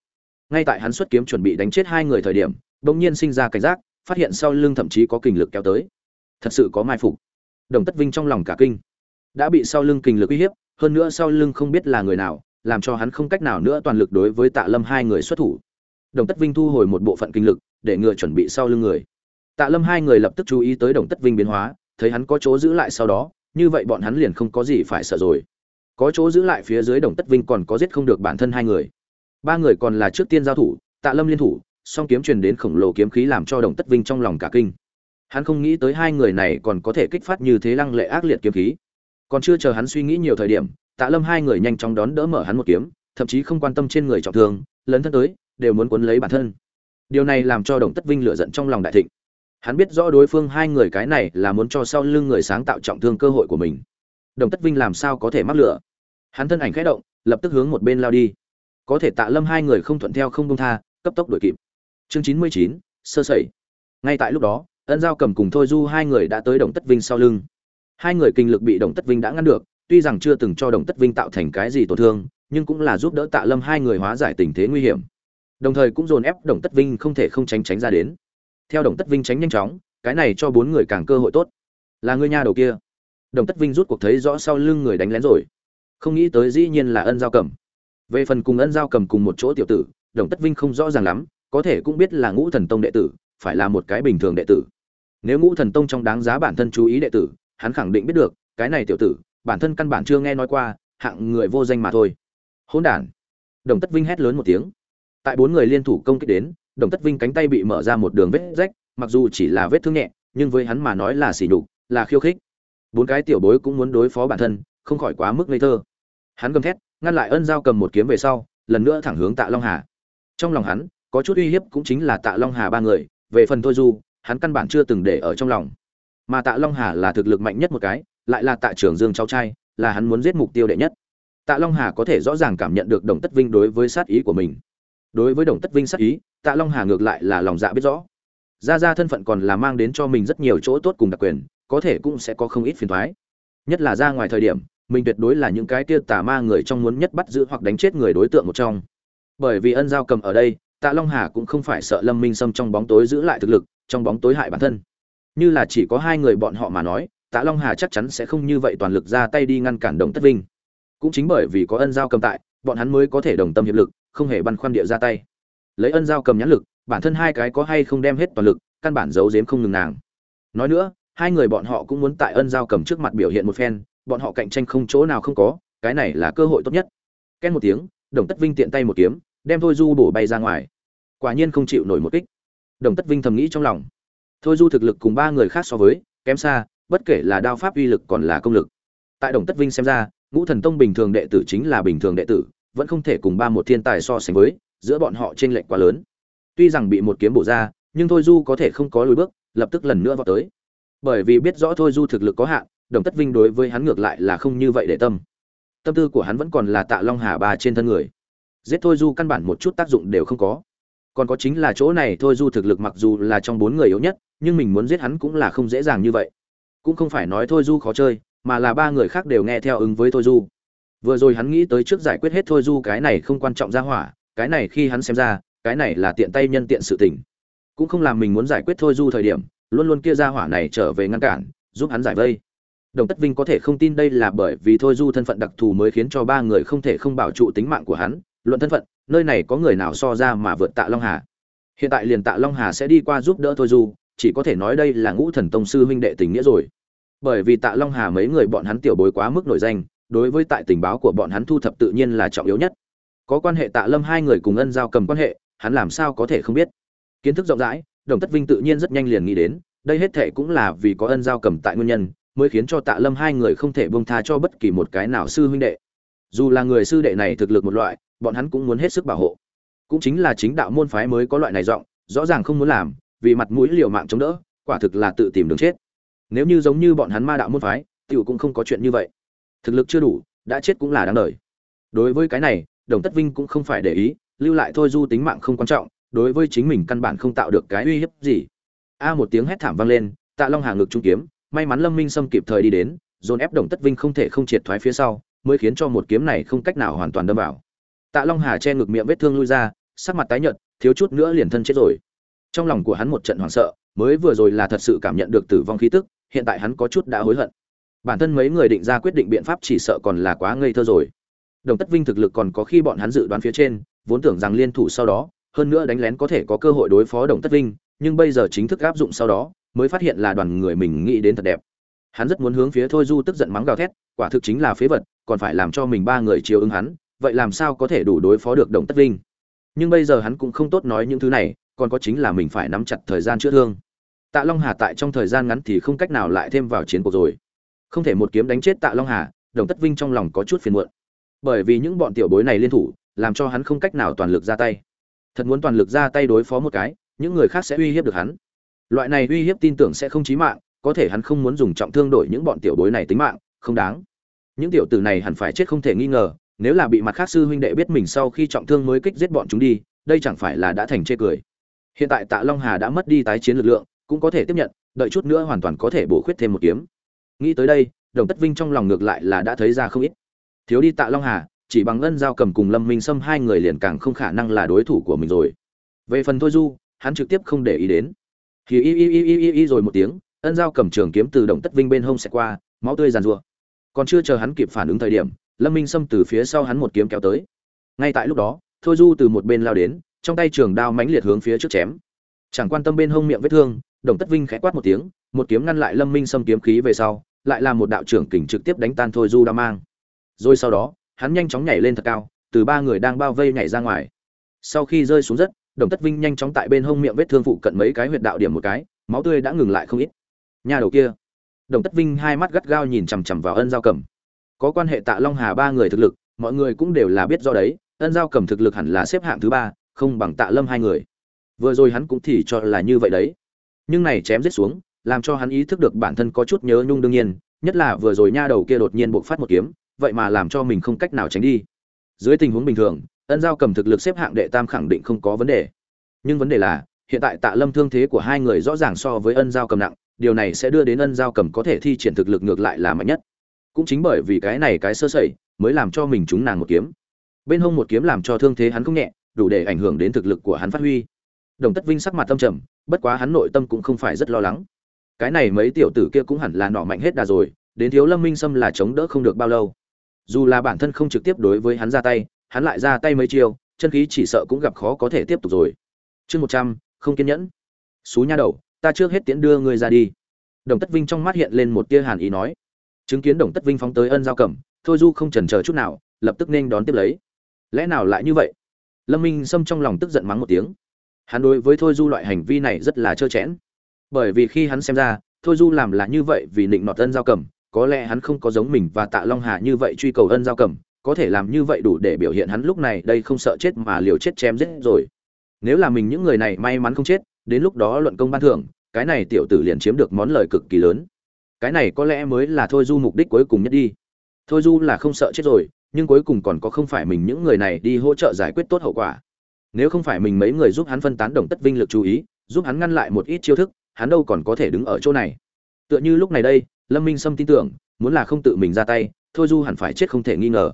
Ngay tại hắn xuất kiếm chuẩn bị đánh chết hai người thời điểm, bỗng nhiên sinh ra cảnh giác, phát hiện sau lưng thậm chí có kình lực kéo tới. Thật sự có mai phục. Đồng tất vinh trong lòng cả kinh. Đã bị sau lưng kình lực uy hiếp, hơn nữa sau lưng không biết là người nào, làm cho hắn không cách nào nữa toàn lực đối với tạ lâm hai người xuất thủ. Đồng tất vinh thu hồi một bộ phận kinh lực, để ngừa chuẩn bị sau lưng người. Tạ lâm hai người lập tức chú ý tới đồng tất vinh biến hóa, thấy hắn có chỗ giữ lại sau đó như vậy bọn hắn liền không có gì phải sợ rồi. Có chỗ giữ lại phía dưới đồng tất vinh còn có giết không được bản thân hai người. Ba người còn là trước tiên giao thủ, tạ lâm liên thủ, song kiếm truyền đến khổng lồ kiếm khí làm cho đồng tất vinh trong lòng cả kinh. Hắn không nghĩ tới hai người này còn có thể kích phát như thế lăng lệ ác liệt kiếm khí. Còn chưa chờ hắn suy nghĩ nhiều thời điểm, tạ lâm hai người nhanh chóng đón đỡ mở hắn một kiếm, thậm chí không quan tâm trên người trọng thương, lấn thân tới, đều muốn cuốn lấy bản thân. Điều này làm cho đồng tất vinh lựa giận trong lòng đại thịnh hắn biết rõ đối phương hai người cái này là muốn cho sau lưng người sáng tạo trọng thương cơ hội của mình. Đồng tất vinh làm sao có thể mắc lửa? Hắn thân ảnh khẽ động, lập tức hướng một bên lao đi. Có thể tạ lâm hai người không thuận theo không công tha, cấp tốc đuổi kịp. Chương chín mươi chín, sơ sẩy. Ngay tại lúc đó, ân giao cầm cùng thôi du hai người đã tới đồng tất vinh sau lưng. Hai người kinh lực bị đồng tất vinh đã ngăn được, tuy rằng chưa từng cho đồng tất vinh tạo thành cái gì tổn thương, nhưng cũng là giúp đỡ tạ lâm hai người hóa giải tình thế nguy hiểm. Đồng thời cũng dồn ép đồng tất vinh không thể không tránh tránh ra đến theo đồng tất vinh tránh nhanh chóng, cái này cho bốn người càng cơ hội tốt. Là người nhà đầu kia. Đồng tất vinh rút cuộc thấy rõ sau lưng người đánh lén rồi. Không nghĩ tới dĩ nhiên là ân giao cầm. Về phần cùng ân giao cầm cùng một chỗ tiểu tử, đồng tất vinh không rõ ràng lắm, có thể cũng biết là ngũ thần tông đệ tử, phải là một cái bình thường đệ tử. Nếu ngũ thần tông trong đáng giá bản thân chú ý đệ tử, hắn khẳng định biết được, cái này tiểu tử, bản thân căn bản chưa nghe nói qua, hạng người vô danh mà thôi. Hỗn đản. Đồng tất vinh hét lớn một tiếng. Tại bốn người liên thủ công kích đến đồng tất vinh cánh tay bị mở ra một đường vết rách, mặc dù chỉ là vết thương nhẹ, nhưng với hắn mà nói là xỉ nhục, là khiêu khích. Bốn cái tiểu bối cũng muốn đối phó bản thân, không khỏi quá mức ngây thơ. Hắn gầm thét, ngăn lại ân giao cầm một kiếm về sau, lần nữa thẳng hướng tạ long hà. Trong lòng hắn, có chút uy hiếp cũng chính là tạ long hà ba người, về phần thôi du, hắn căn bản chưa từng để ở trong lòng. Mà tạ long hà là thực lực mạnh nhất một cái, lại là tạ trưởng dương cháu trai, là hắn muốn giết mục tiêu đệ nhất. Tạ long hà có thể rõ ràng cảm nhận được đồng tất vinh đối với sát ý của mình đối với đồng tất vinh sắc ý, tạ long hà ngược lại là lòng dạ biết rõ. Ra ra thân phận còn là mang đến cho mình rất nhiều chỗ tốt cùng đặc quyền, có thể cũng sẽ có không ít phiền thoái nhất là ra ngoài thời điểm, mình tuyệt đối là những cái kia tà ma người trong muốn nhất bắt giữ hoặc đánh chết người đối tượng một trong. Bởi vì ân giao cầm ở đây, tạ long hà cũng không phải sợ lâm minh sâm trong bóng tối giữ lại thực lực, trong bóng tối hại bản thân. Như là chỉ có hai người bọn họ mà nói, tạ long hà chắc chắn sẽ không như vậy toàn lực ra tay đi ngăn cản đồng tất vinh. Cũng chính bởi vì có ân giao cầm tại, bọn hắn mới có thể đồng tâm hiệp lực không hề băn khoăn địa ra tay. Lấy ân giao cầm nhãn lực, bản thân hai cái có hay không đem hết toàn lực, căn bản giấu giếm không ngừng nàng. Nói nữa, hai người bọn họ cũng muốn tại ân giao cầm trước mặt biểu hiện một phen, bọn họ cạnh tranh không chỗ nào không có, cái này là cơ hội tốt nhất. Ken một tiếng, đồng tất vinh tiện tay một kiếm, đem thôi du bổ bay ra ngoài. Quả nhiên không chịu nổi một kích. Đồng tất vinh thầm nghĩ trong lòng. Thôi du thực lực cùng ba người khác so với, kém xa, bất kể là đao pháp uy lực còn là công lực. Tại đồng tất vinh xem ra, ngũ thần tông bình thường đệ tử chính là bình thường đệ tử vẫn không thể cùng ba một thiên tài so sánh với, giữa bọn họ trên lệnh quá lớn. Tuy rằng bị một kiếm bổ ra, nhưng thôi du có thể không có lùi bước, lập tức lần nữa vào tới. Bởi vì biết rõ thôi du thực lực có hạn, đồng tất vinh đối với hắn ngược lại là không như vậy để tâm. Tâm tư của hắn vẫn còn là tạ long hà ba trên thân người. Giết thôi du căn bản một chút tác dụng đều không có. Còn có chính là chỗ này thôi du thực lực mặc dù là trong bốn người yếu nhất, nhưng mình muốn giết hắn cũng là không dễ dàng như vậy. Cũng không phải nói thôi du khó chơi, mà là ba người khác đều nghe theo ứng với thôi du vừa rồi hắn nghĩ tới trước giải quyết hết thôi du cái này không quan trọng ra hỏa, cái này khi hắn xem ra, cái này là tiện tay nhân tiện sự tình. Cũng không làm mình muốn giải quyết thôi du thời điểm, luôn luôn kia ra hỏa này trở về ngăn cản, giúp hắn giải vây. Đồng tất vinh có thể không tin đây là bởi vì thôi du thân phận đặc thù mới khiến cho ba người không thể không bảo trụ tính mạng của hắn. Luận thân phận, nơi này có người nào so ra mà vượt tạ long hà? Hiện tại liền tạ long hà sẽ đi qua giúp đỡ thôi du chỉ có thể nói đây là ngũ thần tông sư huynh đệ tình nghĩa rồi. Bởi vì tạ long hà mấy người bọn hắn tiểu bối quá mức nổi danh đối với tại tình báo của bọn hắn thu thập tự nhiên là trọng yếu nhất. Có quan hệ tạ lâm hai người cùng ân giao cầm quan hệ, hắn làm sao có thể không biết? Kiến thức rộng rãi, đồng tất vinh tự nhiên rất nhanh liền nghĩ đến, đây hết thệ cũng là vì có ân giao cầm tại nguyên nhân, mới khiến cho tạ lâm hai người không thể bông tha cho bất kỳ một cái nào sư huynh đệ. Dù là người sư đệ này thực lực một loại, bọn hắn cũng muốn hết sức bảo hộ. Cũng chính là chính đạo môn phái mới có loại này giọng, rõ ràng không muốn làm, vì mặt mũi liều mạng chống đỡ, quả thực là tự tìm đường chết. Nếu như giống như bọn hắn ma đạo môn phái, tiểu cũng không có chuyện như vậy thực lực chưa đủ, đã chết cũng là đáng đời. Đối với cái này, đồng tất vinh cũng không phải để ý, lưu lại thôi du tính mạng không quan trọng, đối với chính mình căn bản không tạo được cái uy hiếp gì. A một tiếng hét thảm vang lên, tạ long hà ngực trung kiếm, may mắn lâm minh sâm kịp thời đi đến, dồn ép đồng tất vinh không thể không triệt thoái phía sau, mới khiến cho một kiếm này không cách nào hoàn toàn đâm vào. Tạ long hà che ngực miệng vết thương lui ra, sắc mặt tái nhợt, thiếu chút nữa liền thân chết rồi. Trong lòng của hắn một trận hoảng sợ, mới vừa rồi là thật sự cảm nhận được tử vong khí tức, hiện tại hắn có chút đã hối hận bản thân mấy người định ra quyết định biện pháp chỉ sợ còn là quá ngây thơ rồi. Đồng tất vinh thực lực còn có khi bọn hắn dự đoán phía trên, vốn tưởng rằng liên thủ sau đó, hơn nữa đánh lén có thể có cơ hội đối phó đồng tất vinh, nhưng bây giờ chính thức áp dụng sau đó, mới phát hiện là đoàn người mình nghĩ đến thật đẹp. Hắn rất muốn hướng phía thôi du tức giận mắng gào thét, quả thực chính là phế vật, còn phải làm cho mình ba người chiều ứng hắn, vậy làm sao có thể đủ đối phó được đồng tất vinh? Nhưng bây giờ hắn cũng không tốt nói những thứ này, còn có chính là mình phải nắm chặt thời gian chữa thương. Tạ long hà tại trong thời gian ngắn thì không cách nào lại thêm vào chiến cuộc rồi không thể một kiếm đánh chết tạ long hà, đồng tất vinh trong lòng có chút phiền muộn. Bởi vì những bọn tiểu bối này liên thủ, làm cho hắn không cách nào toàn lực ra tay. Thật muốn toàn lực ra tay đối phó một cái, những người khác sẽ uy hiếp được hắn. Loại này uy hiếp tin tưởng sẽ không chí mạng, có thể hắn không muốn dùng trọng thương đổi những bọn tiểu bối này tính mạng, không đáng. Những tiểu tử này hẳn phải chết không thể nghi ngờ, nếu là bị mặt khác sư huynh đệ biết mình sau khi trọng thương mới kích giết bọn chúng đi, đây chẳng phải là đã thành chê cười. Hiện tại tạ long hà đã mất đi tái chiến lực lượng, cũng có thể tiếp nhận, đợi chút nữa hoàn toàn có thể bổ khuyết thêm một kiếm nghĩ tới đây, đồng tất vinh trong lòng ngược lại là đã thấy ra không ít. Thiếu đi tạ long hà, chỉ bằng ân giao cầm cùng lâm minh sâm hai người liền càng không khả năng là đối thủ của mình rồi. Về phần thôi du, hắn trực tiếp không để ý đến. Thì y y y y y y rồi một tiếng, ân giao cầm trường kiếm từ đồng tất vinh bên hông xẹt qua, máu tươi giàn rùa còn chưa chờ hắn kịp phản ứng thời điểm, lâm minh sâm từ phía sau hắn một kiếm kéo tới. Ngay tại lúc đó, thôi du từ một bên lao đến, trong tay trường đao mãnh liệt hướng phía trước chém. Chẳng quan tâm bên hông miệng vết thương, đồng tất vinh khẽ quát một tiếng, một kiếm ngăn lại lâm minh sâm kiếm khí về sau lại là một đạo trưởng kình trực tiếp đánh tan thôi du đa mang. Rồi sau đó, hắn nhanh chóng nhảy lên thật cao, từ ba người đang bao vây nhảy ra ngoài. Sau khi rơi xuống đất, đồng tất vinh nhanh chóng tại bên hông miệng vết thương phụ cận mấy cái huyệt đạo điểm một cái, máu tươi đã ngừng lại không ít. Nhà đầu kia, đồng tất vinh hai mắt gắt gao nhìn chằm chằm vào ân giao cầm. Có quan hệ tạ long hà ba người thực lực, mọi người cũng đều là biết do đấy, ân giao cầm thực lực hẳn là xếp hạng thứ ba, không bằng tạ lâm hai người. Vừa rồi hắn cũng thì cho là như vậy đấy. Nhưng này chém giết xuống làm cho hắn ý thức được bản thân có chút nhớ nhung đương nhiên, nhất là vừa rồi nha đầu kia đột nhiên buộc phát một kiếm, vậy mà làm cho mình không cách nào tránh đi. Dưới tình huống bình thường, ân giao cầm thực lực xếp hạng đệ tam khẳng định không có vấn đề. Nhưng vấn đề là, hiện tại tạ lâm thương thế của hai người rõ ràng so với ân giao cầm nặng, điều này sẽ đưa đến ân giao cầm có thể thi triển thực lực ngược lại là mạnh nhất. Cũng chính bởi vì cái này cái sơ sẩy, mới làm cho mình trúng nàng một kiếm. Bên hông một kiếm làm cho thương thế hắn không nhẹ, đủ để ảnh hưởng đến thực lực của hắn phát huy. Đồng tất vinh sắc mặt tâm trầm, bất quá hắn nội tâm cũng không phải rất lo lắng cái này mấy tiểu tử kia cũng hẳn là nọ mạnh hết đà rồi, đến thiếu lâm minh sâm là chống đỡ không được bao lâu. Dù là bản thân không trực tiếp đối với hắn ra tay, hắn lại ra tay mấy chiêu, chân khí chỉ sợ cũng gặp khó có thể tiếp tục rồi. Chương một trăm, không kiên nhẫn. Xú nha đầu, ta trước hết tiễn đưa ngươi ra đi. Đồng tất vinh trong mắt hiện lên một tia hàn ý nói. Chứng kiến đồng tất vinh phóng tới ân giao cẩm thôi du không chần chờ chút nào, lập tức nên đón tiếp lấy. Lẽ nào lại như vậy? Lâm minh sâm trong lòng tức giận mắng một tiếng. Hắn đối với thôi du loại hành vi này rất là trơ chẽn bởi vì khi hắn xem ra, thôi du làm là như vậy vì định nọt ân giao cẩm có lẽ hắn không có giống mình và tạ long hà như vậy truy cầu ân giao cẩm có thể làm như vậy đủ để biểu hiện hắn lúc này đây không sợ chết mà liều chết chém giết rồi. Nếu là mình những người này may mắn không chết, đến lúc đó luận công ban thưởng, cái này tiểu tử liền chiếm được món lời cực kỳ lớn. Cái này có lẽ mới là thôi du mục đích cuối cùng nhất đi. Thôi du là không sợ chết rồi, nhưng cuối cùng còn có không phải mình những người này đi hỗ trợ giải quyết tốt hậu quả. Nếu không phải mình mấy người giúp hắn phân tán đồng tất vinh lực chú ý, giúp hắn ngăn lại một ít chiêu thức hắn đâu còn có thể đứng ở chỗ này. Tựa như lúc này đây, lâm minh sâm tin tưởng, muốn là không tự mình ra tay, thôi du hẳn phải chết không thể nghi ngờ.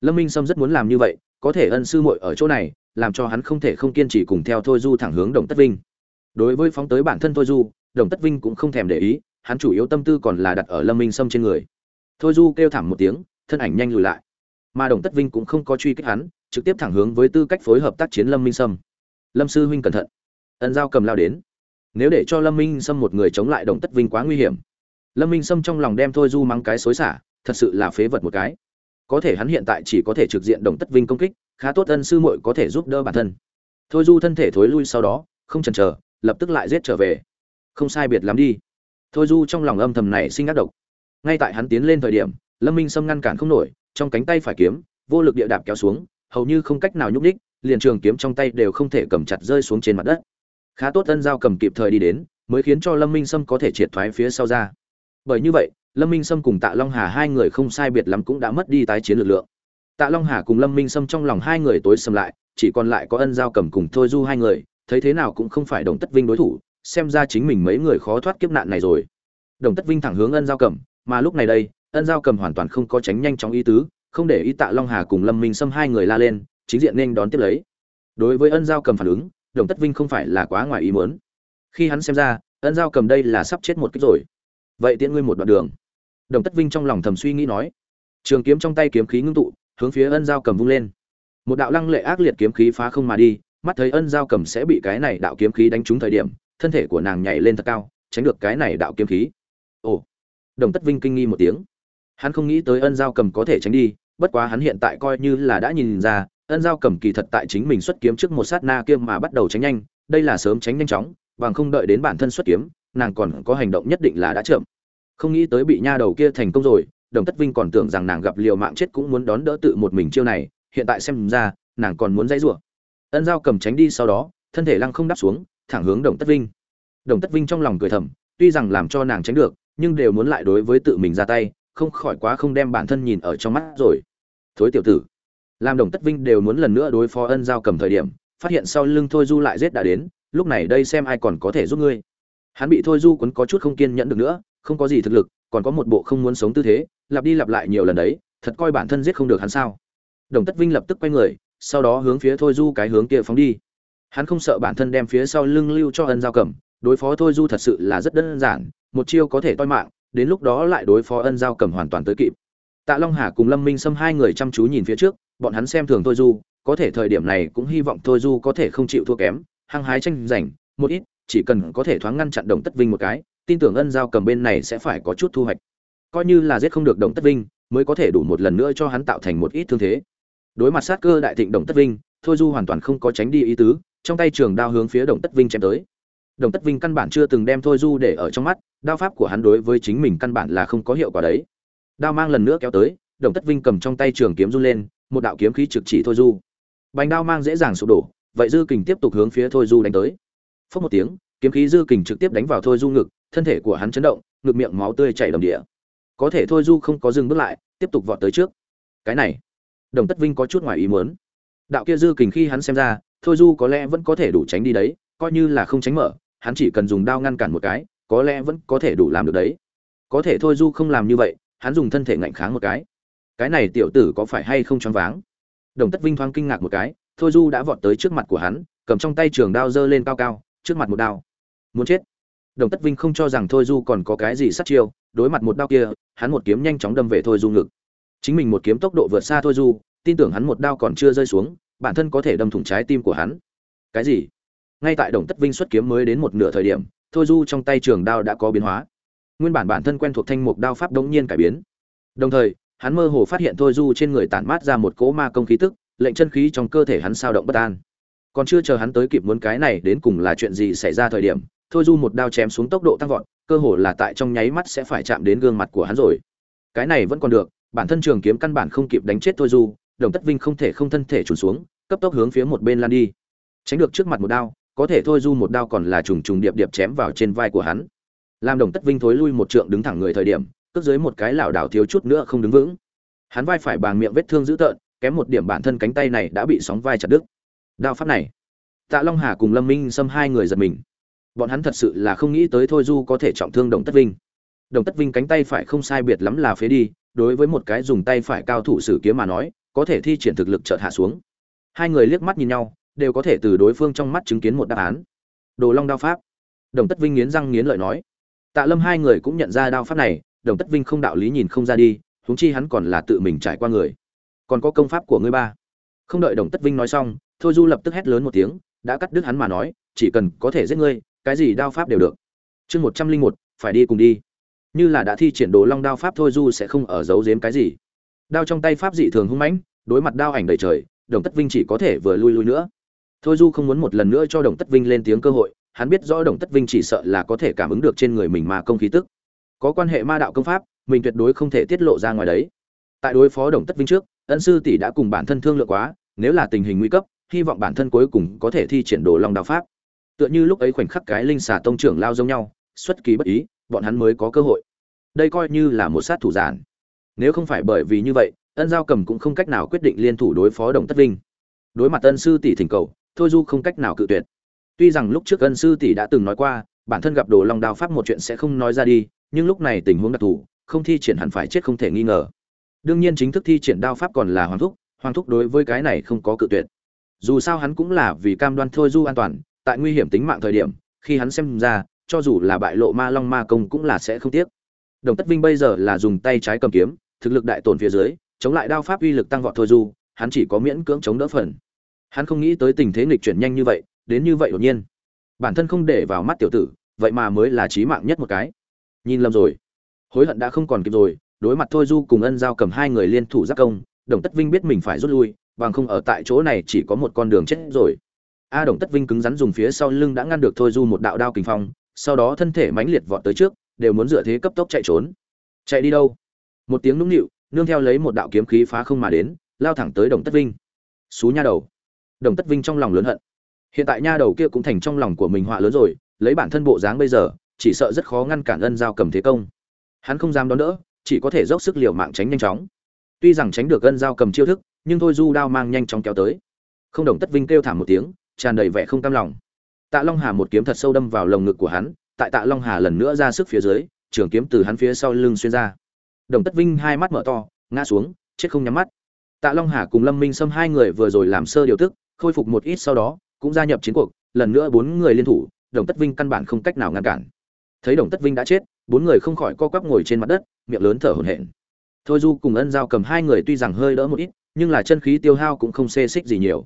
Lâm minh sâm rất muốn làm như vậy, có thể ân sư muội ở chỗ này, làm cho hắn không thể không kiên trì cùng theo thôi du thẳng hướng đồng tất vinh. Đối với phóng tới bản thân thôi du, đồng tất vinh cũng không thèm để ý, hắn chủ yếu tâm tư còn là đặt ở lâm minh sâm trên người. Thôi du kêu thảm một tiếng, thân ảnh nhanh lùi lại. Mà đồng tất vinh cũng không có truy kích hắn, trực tiếp thẳng hướng với tư cách phối hợp tác chiến lâm minh sâm. Lâm sư huynh cẩn thận. Ân giao cầm lao đến nếu để cho lâm minh sâm một người chống lại đồng tất vinh quá nguy hiểm. Lâm minh sâm trong lòng đem thôi du mắng cái xối xả, thật sự là phế vật một cái. Có thể hắn hiện tại chỉ có thể trực diện đồng tất vinh công kích, khá tốt ân sư muội có thể giúp đỡ bản thân. Thôi du thân thể thối lui sau đó, không chần chờ, lập tức lại giết trở về. Không sai biệt lắm đi. Thôi du trong lòng âm thầm này sinh ác độc. Ngay tại hắn tiến lên thời điểm, lâm minh sâm ngăn cản không nổi, trong cánh tay phải kiếm, vô lực địa đạp kéo xuống, hầu như không cách nào nhúc đích liền trường kiếm trong tay đều không thể cầm chặt rơi xuống trên mặt đất khá tốt ân giao cầm kịp thời đi đến, mới khiến cho lâm minh sâm có thể triệt thoái phía sau ra. Bởi như vậy, lâm minh sâm cùng tạ long hà hai người không sai biệt lắm cũng đã mất đi tái chiến lực lượng. Tạ long hà cùng lâm minh sâm trong lòng hai người tối sầm lại, chỉ còn lại có ân giao cầm cùng thôi du hai người, thấy thế nào cũng không phải đồng tất vinh đối thủ, xem ra chính mình mấy người khó thoát kiếp nạn này rồi. Đồng tất vinh thẳng hướng ân giao cầm, mà lúc này đây, ân giao cầm hoàn toàn không có tránh nhanh chóng ý tứ, không để ý tạ long hà cùng lâm minh sâm hai người la lên, chính diện nên đón tiếp lấy. Đối với ân giao cầm phản ứng đồng tất vinh không phải là quá ngoài ý muốn. Khi hắn xem ra, ân giao cầm đây là sắp chết một cách rồi. Vậy tiễn ngươi một đoạn đường. Đồng tất vinh trong lòng thầm suy nghĩ nói. Trường kiếm trong tay kiếm khí ngưng tụ, hướng phía ân giao cầm vung lên. Một đạo lăng lệ ác liệt kiếm khí phá không mà đi, mắt thấy ân giao cầm sẽ bị cái này đạo kiếm khí đánh trúng thời điểm, thân thể của nàng nhảy lên thật cao, tránh được cái này đạo kiếm khí. Ồ. Đồng tất vinh kinh nghi một tiếng. Hắn không nghĩ tới ân giao cầm có thể tránh đi, bất quá hắn hiện tại coi như là đã nhìn ra ân giao cầm kỳ thật tại chính mình xuất kiếm trước một sát na kia mà bắt đầu tránh nhanh, đây là sớm tránh nhanh chóng, bằng không đợi đến bản thân xuất kiếm, nàng còn có hành động nhất định là đã chậm. Không nghĩ tới bị nha đầu kia thành công rồi, đồng tất vinh còn tưởng rằng nàng gặp liều mạng chết cũng muốn đón đỡ tự một mình chiêu này, hiện tại xem ra, nàng còn muốn dãy rủa. Ân giao cầm tránh đi sau đó, thân thể lăng không đáp xuống, thẳng hướng đồng tất vinh. Đồng tất vinh trong lòng cười thầm, tuy rằng làm cho nàng tránh được, nhưng đều muốn lại đối với tự mình ra tay, không khỏi quá không đem bản thân nhìn ở trong mắt rồi. Thối tiểu tử làm đồng tất vinh đều muốn lần nữa đối phó ân giao cầm thời điểm, phát hiện sau lưng thôi du lại giết đã đến, lúc này đây xem ai còn có thể giúp ngươi. Hắn bị thôi du quấn có chút không kiên nhẫn được nữa, không có gì thực lực, còn có một bộ không muốn sống tư thế, lặp đi lặp lại nhiều lần đấy, thật coi bản thân giết không được hắn sao. Đồng tất vinh lập tức quay người, sau đó hướng phía thôi du cái hướng kia phóng đi. Hắn không sợ bản thân đem phía sau lưng lưu cho ân giao cầm, đối phó thôi du thật sự là rất đơn giản, một chiêu có thể toi mạng, đến lúc đó lại đối phó ân giao cầm hoàn toàn tới kịp tạ long hà cùng lâm minh Sâm hai người chăm chú nhìn phía trước, bọn hắn xem thường thôi du, có thể thời điểm này cũng hy vọng thôi du có thể không chịu thua kém, hăng hái tranh giành, một ít, chỉ cần có thể thoáng ngăn chặn đồng tất vinh một cái, tin tưởng ân giao cầm bên này sẽ phải có chút thu hoạch. Coi như là giết không được đồng tất vinh, mới có thể đủ một lần nữa cho hắn tạo thành một ít thương thế. Đối mặt sát cơ đại thịnh đồng tất vinh, thôi du hoàn toàn không có tránh đi ý tứ, trong tay trường đao hướng phía đồng tất vinh chém tới. Đồng tất vinh căn bản chưa từng đem thôi du để ở trong mắt, đao pháp của hắn đối với chính mình căn bản là không có hiệu quả đấy đao mang lần nữa kéo tới, đồng tất vinh cầm trong tay trường kiếm run lên, một đạo kiếm khí trực chỉ thôi du. Bành đao mang dễ dàng sụp đổ, vậy dư kình tiếp tục hướng phía thôi du đánh tới. Phất một tiếng, kiếm khí dư kình trực tiếp đánh vào thôi du ngực, thân thể của hắn chấn động, ngực miệng máu tươi chảy đầm địa có thể thôi du không có dừng bước lại, tiếp tục vọt tới trước. Cái này, đồng tất vinh có chút ngoài ý muốn. Đạo kia dư kình khi hắn xem ra, thôi du có lẽ vẫn có thể đủ tránh đi đấy, coi như là không tránh mở, hắn chỉ cần dùng đao ngăn cản một cái, có lẽ vẫn có thể đủ làm được đấy. Có thể thôi du không làm như vậy hắn dùng thân thể ngạnh kháng một cái. Cái này tiểu tử có phải hay không choáng váng? Đồng tất vinh thoáng kinh ngạc một cái, thôi du đã vọt tới trước mặt của hắn, cầm trong tay trường đao giơ lên cao cao, trước mặt một đao. Muốn chết. Đồng tất vinh không cho rằng thôi du còn có cái gì sát chiêu, đối mặt một đao kia, hắn một kiếm nhanh chóng đâm về thôi du ngực. Chính mình một kiếm tốc độ vượt xa thôi du, tin tưởng hắn một đao còn chưa rơi xuống, bản thân có thể đâm thủng trái tim của hắn. Cái gì? Ngay tại đồng tất vinh xuất kiếm mới đến một nửa thời điểm, thôi du trong tay trường đao đã có biến hóa nguyên bản bản thân quen thuộc thanh mục đao pháp đống nhiên cải biến. Đồng thời, hắn mơ hồ phát hiện thôi du trên người tản mát ra một cỗ ma công khí tức, lệnh chân khí trong cơ thể hắn sao động bất an. Còn chưa chờ hắn tới kịp muốn cái này đến cùng là chuyện gì xảy ra thời điểm, thôi du một đao chém xuống tốc độ tăng vọt, cơ hồ là tại trong nháy mắt sẽ phải chạm đến gương mặt của hắn rồi. Cái này vẫn còn được, bản thân trường kiếm căn bản không kịp đánh chết thôi du, đồng tất vinh không thể không thân thể trùn xuống, cấp tốc hướng phía một bên lan đi. Tránh được trước mặt một đao, có thể thôi du một đao còn là trùng trùng điệp điệp chém vào trên vai của hắn làm đồng tất vinh thối lui một trượng đứng thẳng người thời điểm cướp dưới một cái lảo đảo thiếu chút nữa không đứng vững. Hắn vai phải bàng miệng vết thương dữ tợn, kém một điểm bản thân cánh tay này đã bị sóng vai chặt đứt. Đao pháp này, tạ long hà cùng lâm minh xâm hai người giật mình. Bọn hắn thật sự là không nghĩ tới thôi du có thể trọng thương đồng tất vinh. Đồng tất vinh cánh tay phải không sai biệt lắm là phế đi, đối với một cái dùng tay phải cao thủ sử kiếm mà nói, có thể thi triển thực lực chợt hạ xuống. Hai người liếc mắt nhìn nhau, đều có thể từ đối phương trong mắt chứng kiến một đáp án. Đồ long đao pháp. Đồng tất vinh nghiến răng nghiến lợi nói tạ lâm hai người cũng nhận ra đao pháp này, đồng tất vinh không đạo lý nhìn không ra đi, huống chi hắn còn là tự mình trải qua người. Còn có công pháp của ngươi ba. Không đợi đồng tất vinh nói xong, thôi du lập tức hét lớn một tiếng, đã cắt đứt hắn mà nói, chỉ cần có thể giết ngươi, cái gì đao pháp đều được. Chương một trăm linh một, phải đi cùng đi. Như là đã thi triển đồ long đao pháp thôi du sẽ không ở giấu giếm cái gì. Đao trong tay pháp dị thường hung mãnh, đối mặt đao ảnh đầy trời, đồng tất vinh chỉ có thể vừa lui lui nữa. Thôi du không muốn một lần nữa cho đồng tất vinh lên tiếng cơ hội hắn biết rõ đồng tất vinh chỉ sợ là có thể cảm ứng được trên người mình mà công khí tức. Có quan hệ ma đạo công pháp, mình tuyệt đối không thể tiết lộ ra ngoài đấy. Tại đối phó đồng tất vinh trước, ân sư tỷ đã cùng bản thân thương lượng quá, nếu là tình hình nguy cấp, hy vọng bản thân cuối cùng có thể thi triển đồ long đạo pháp. Tựa như lúc ấy khoảnh khắc cái linh xà tông trưởng lao giống nhau, xuất kỳ bất ý, bọn hắn mới có cơ hội. Đây coi như là một sát thủ giản. Nếu không phải bởi vì như vậy, ân giao cầm cũng không cách nào quyết định liên thủ đối phó đồng tất vinh. Đối mặt ân sư tỷ thỉnh cầu, thôi du không cách nào cự tuyệt tuy rằng lúc trước ân sư tỷ đã từng nói qua, bản thân gặp đồ long đao pháp một chuyện sẽ không nói ra đi, nhưng lúc này tình huống đặc thù, không thi triển hẳn phải chết không thể nghi ngờ. Đương nhiên chính thức thi triển đao pháp còn là hoàng thúc hoàng thúc đối với cái này không có cự tuyệt. Dù sao hắn cũng là vì cam đoan thôi du an toàn, tại nguy hiểm tính mạng thời điểm, khi hắn xem ra, cho dù là bại lộ ma long ma công cũng là sẽ không tiếc. Đồng tất vinh bây giờ là dùng tay trái cầm kiếm, thực lực đại tổn phía dưới, chống lại đao pháp uy lực tăng vọt thôi du, hắn chỉ có miễn cưỡng chống đỡ phần. Hắn không nghĩ tới tình thế nghịch chuyển nhanh như vậy đến như vậy đột nhiên. Bản thân không để vào mắt tiểu tử, vậy mà mới là trí mạng nhất một cái. Nhìn lầm rồi. Hối hận đã không còn kịp rồi, đối mặt thôi du cùng ân giao cầm hai người liên thủ giác công, đồng tất vinh biết mình phải rút lui, bằng không ở tại chỗ này chỉ có một con đường chết rồi. A đồng tất vinh cứng rắn dùng phía sau lưng đã ngăn được thôi du một đạo đao kình phong, sau đó thân thể mãnh liệt vọt tới trước, đều muốn dựa thế cấp tốc chạy trốn. Chạy đi đâu? Một tiếng nũng nịu, nương theo lấy một đạo kiếm khí phá không mà đến, lao thẳng tới đồng tất vinh. Xú nha đầu. Đồng tất vinh trong lòng lớn hận hiện tại nha đầu kia cũng thành trong lòng của mình họa lớn rồi, lấy bản thân bộ dáng bây giờ, chỉ sợ rất khó ngăn cản ân giao cầm thế công. Hắn không dám đón đỡ, chỉ có thể dốc sức liều mạng tránh nhanh chóng. Tuy rằng tránh được ân giao cầm chiêu thức, nhưng thôi du đao mang nhanh chóng kéo tới. Không đồng tất vinh kêu thảm một tiếng, tràn đầy vẻ không cam lòng. Tạ long hà một kiếm thật sâu đâm vào lồng ngực của hắn, tại tạ long hà lần nữa ra sức phía dưới, trường kiếm từ hắn phía sau lưng xuyên ra. Đồng tất vinh hai mắt mở to, ngã xuống, chết không nhắm mắt. Tạ long hà cùng lâm minh xâm hai người vừa rồi làm sơ điều tức, khôi phục một ít sau đó cũng gia nhập chiến cuộc, lần nữa bốn người liên thủ, đồng tất vinh căn bản không cách nào ngăn cản. Thấy đồng tất vinh đã chết, bốn người không khỏi co quắp ngồi trên mặt đất, miệng lớn thở hổn hển. Thôi du cùng ân giao cầm hai người tuy rằng hơi đỡ một ít, nhưng là chân khí tiêu hao cũng không xê xích gì nhiều.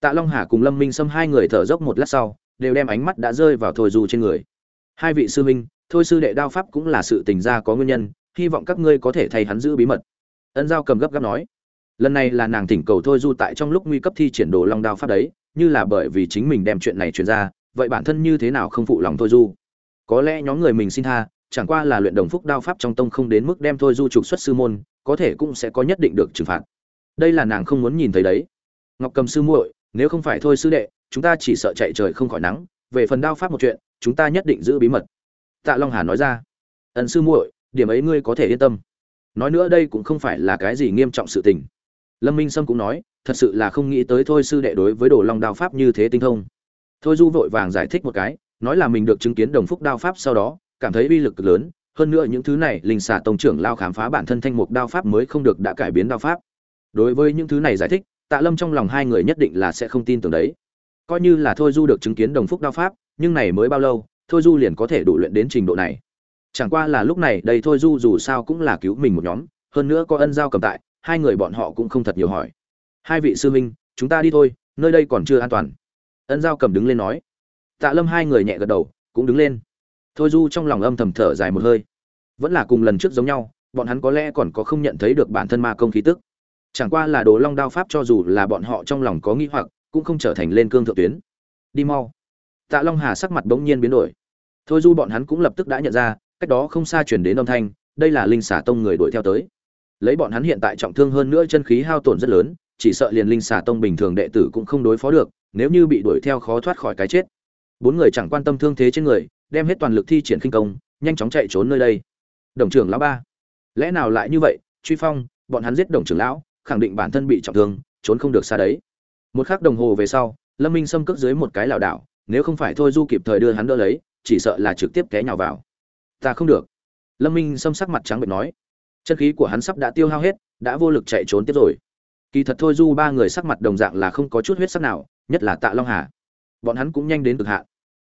Tạ long hà cùng lâm minh xâm hai người thở dốc một lát sau, đều đem ánh mắt đã rơi vào thôi du trên người. Hai vị sư huynh, thôi sư đệ đao pháp cũng là sự tình gia có nguyên nhân, hy vọng các ngươi có thể thay hắn giữ bí mật. Ân giao cầm gấp gáp nói, lần này là nàng thỉnh cầu thôi du tại trong lúc nguy cấp thi triển đồ long đao pháp đấy như là bởi vì chính mình đem chuyện này truyền ra, vậy bản thân như thế nào không phụ lòng thôi du? Có lẽ nhóm người mình xin tha, chẳng qua là luyện đồng phúc đao pháp trong tông không đến mức đem thôi du trục xuất sư môn, có thể cũng sẽ có nhất định được trừng phạt. Đây là nàng không muốn nhìn thấy đấy. Ngọc cầm sư muội, nếu không phải thôi sư đệ, chúng ta chỉ sợ chạy trời không khỏi nắng, về phần đao pháp một chuyện, chúng ta nhất định giữ bí mật. Tạ long hà nói ra. Ân sư muội, điểm ấy ngươi có thể yên tâm. Nói nữa đây cũng không phải là cái gì nghiêm trọng sự tình. Lâm minh sâm cũng nói thật sự là không nghĩ tới thôi sư đệ đối với đồ long đao pháp như thế tinh thông. Thôi du vội vàng giải thích một cái, nói là mình được chứng kiến đồng phúc đao pháp sau đó, cảm thấy uy lực lớn, hơn nữa những thứ này linh xà tông trưởng lao khám phá bản thân thanh mục đao pháp mới không được đã cải biến đao pháp. Đối với những thứ này giải thích, tạ lâm trong lòng hai người nhất định là sẽ không tin tưởng đấy. Coi như là thôi du được chứng kiến đồng phúc đao pháp, nhưng này mới bao lâu, thôi du liền có thể đủ luyện đến trình độ này. Chẳng qua là lúc này đây thôi du dù sao cũng là cứu mình một nhóm, hơn nữa có ân giao cầm tại, hai người bọn họ cũng không thật nhiều hỏi hai vị sư minh chúng ta đi thôi, nơi đây còn chưa an toàn. Ân giao cầm đứng lên nói. Tạ lâm hai người nhẹ gật đầu, cũng đứng lên. Thôi du trong lòng âm thầm thở dài một hơi. Vẫn là cùng lần trước giống nhau, bọn hắn có lẽ còn có không nhận thấy được bản thân ma công khí tức. Chẳng qua là đồ long đao pháp cho dù là bọn họ trong lòng có nghi hoặc, cũng không trở thành lên cương thượng tuyến. Đi mau. Tạ long hà sắc mặt bỗng nhiên biến đổi. Thôi du bọn hắn cũng lập tức đã nhận ra, cách đó không xa chuyển đến âm thanh, đây là linh xả tông người đuổi theo tới. Lấy bọn hắn hiện tại trọng thương hơn nữa chân khí hao tổn rất lớn chỉ sợ liền linh xà tông bình thường đệ tử cũng không đối phó được, nếu như bị đuổi theo khó thoát khỏi cái chết. Bốn người chẳng quan tâm thương thế trên người, đem hết toàn lực thi triển khinh công, nhanh chóng chạy trốn nơi đây. Đồng trưởng lão ba, lẽ nào lại như vậy? Truy phong, bọn hắn giết đồng trưởng lão, khẳng định bản thân bị trọng thương, trốn không được xa đấy. Một khắc đồng hồ về sau, lâm minh xâm cước dưới một cái lảo đảo, nếu không phải thôi du kịp thời đưa hắn đỡ lấy, chỉ sợ là trực tiếp té nhào vào. Ta không được. Lâm minh xâm sắc mặt trắng bệnh nói. Chân khí của hắn sắp đã tiêu hao hết, đã vô lực chạy trốn tiếp rồi kỳ thật thôi du ba người sắc mặt đồng dạng là không có chút huyết sắc nào, nhất là tạ long hà. Bọn hắn cũng nhanh đến cực hạn.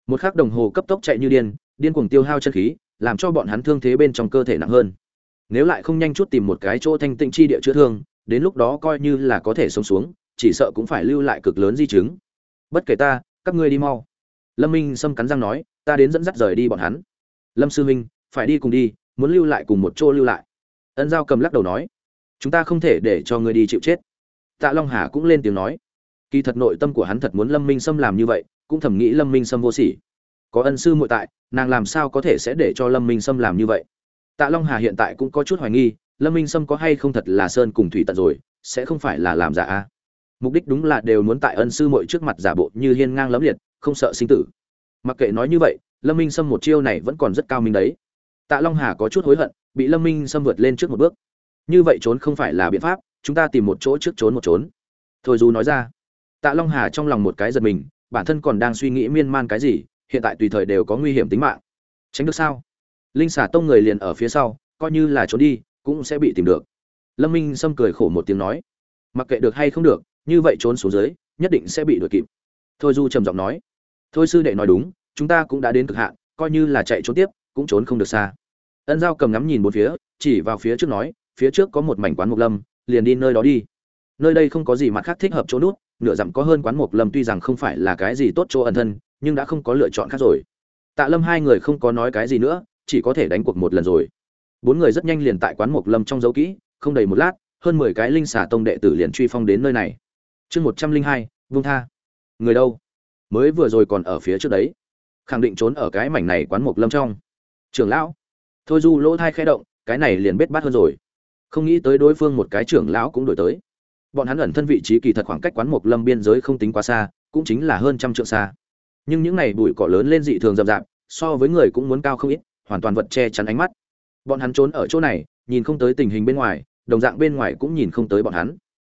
Một khắc đồng hồ cấp tốc chạy như điên điên cuồng tiêu hao chân khí, làm cho bọn hắn thương thế bên trong cơ thể nặng hơn. Nếu lại không nhanh chút tìm một cái chỗ thanh tịnh chi địa chữa thương, đến lúc đó coi như là có thể sống xuống, chỉ sợ cũng phải lưu lại cực lớn di chứng. Bất kể ta, các ngươi đi mau. Lâm minh sâm cắn răng nói, ta đến dẫn dắt rời đi bọn hắn. Lâm sư minh, phải đi cùng đi, muốn lưu lại cùng một chỗ lưu lại. Ân giao cầm lắc đầu nói, chúng ta không thể để cho ngươi đi chịu chết tạ long hà cũng lên tiếng nói. Kỳ thật nội tâm của hắn thật muốn lâm minh sâm làm như vậy, cũng thầm nghĩ lâm minh sâm vô sỉ. Có ân sư muội tại, nàng làm sao có thể sẽ để cho lâm minh sâm làm như vậy? Tạ long hà hiện tại cũng có chút hoài nghi, lâm minh sâm có hay không thật là sơn cùng thủy tận rồi, sẽ không phải là làm giả a? Mục đích đúng là đều muốn tại ân sư muội trước mặt giả bộ như hiên ngang lẫm liệt, không sợ sinh tử. Mặc kệ nói như vậy, lâm minh sâm một chiêu này vẫn còn rất cao minh đấy. Tạ long hà có chút hối hận, bị lâm minh sâm vượt lên trước một bước. Như vậy trốn không phải là biện pháp chúng ta tìm một chỗ trước trốn một trốn. Thôi dù nói ra, tạ long hà trong lòng một cái giật mình, bản thân còn đang suy nghĩ miên man cái gì, hiện tại tùy thời đều có nguy hiểm tính mạng. Tránh được sao? Linh xả tông người liền ở phía sau, coi như là trốn đi, cũng sẽ bị tìm được. Lâm minh sâm cười khổ một tiếng nói, mặc kệ được hay không được, như vậy trốn xuống dưới, nhất định sẽ bị đuổi kịp. Thôi du trầm giọng nói, thôi sư đệ nói đúng, chúng ta cũng đã đến cực hạn, coi như là chạy trốn tiếp, cũng trốn không được xa. Ân giao cầm ngắm nhìn một phía, chỉ vào phía trước nói, phía trước có một mảnh quán mộc lâm liền đi nơi đó đi. Nơi đây không có gì mặt khác thích hợp chỗ nút, nửa dặm có hơn quán mộc lâm tuy rằng không phải là cái gì tốt chỗ ẩn thân, nhưng đã không có lựa chọn khác rồi. Tạ lâm hai người không có nói cái gì nữa, chỉ có thể đánh cuộc một lần rồi. Bốn người rất nhanh liền tại quán mộc lâm trong dấu kỹ, không đầy một lát, hơn mười cái linh xà tông đệ tử liền truy phong đến nơi này. Chương một trăm linh hai vung tha. Người đâu? Mới vừa rồi còn ở phía trước đấy. Khẳng định trốn ở cái mảnh này quán mộc lâm trong. Trưởng lão. Thôi du lỗ thai khẽ động, cái này liền bết bát hơn rồi không nghĩ tới đối phương một cái trưởng lão cũng đổi tới. Bọn hắn ẩn thân vị trí kỳ thật khoảng cách quán mộc lâm biên giới không tính quá xa, cũng chính là hơn trăm trượng xa. Nhưng những này bụi cỏ lớn lên dị thường rậm rạp, so với người cũng muốn cao không ít, hoàn toàn vật che chắn ánh mắt. Bọn hắn trốn ở chỗ này, nhìn không tới tình hình bên ngoài, đồng dạng bên ngoài cũng nhìn không tới bọn hắn.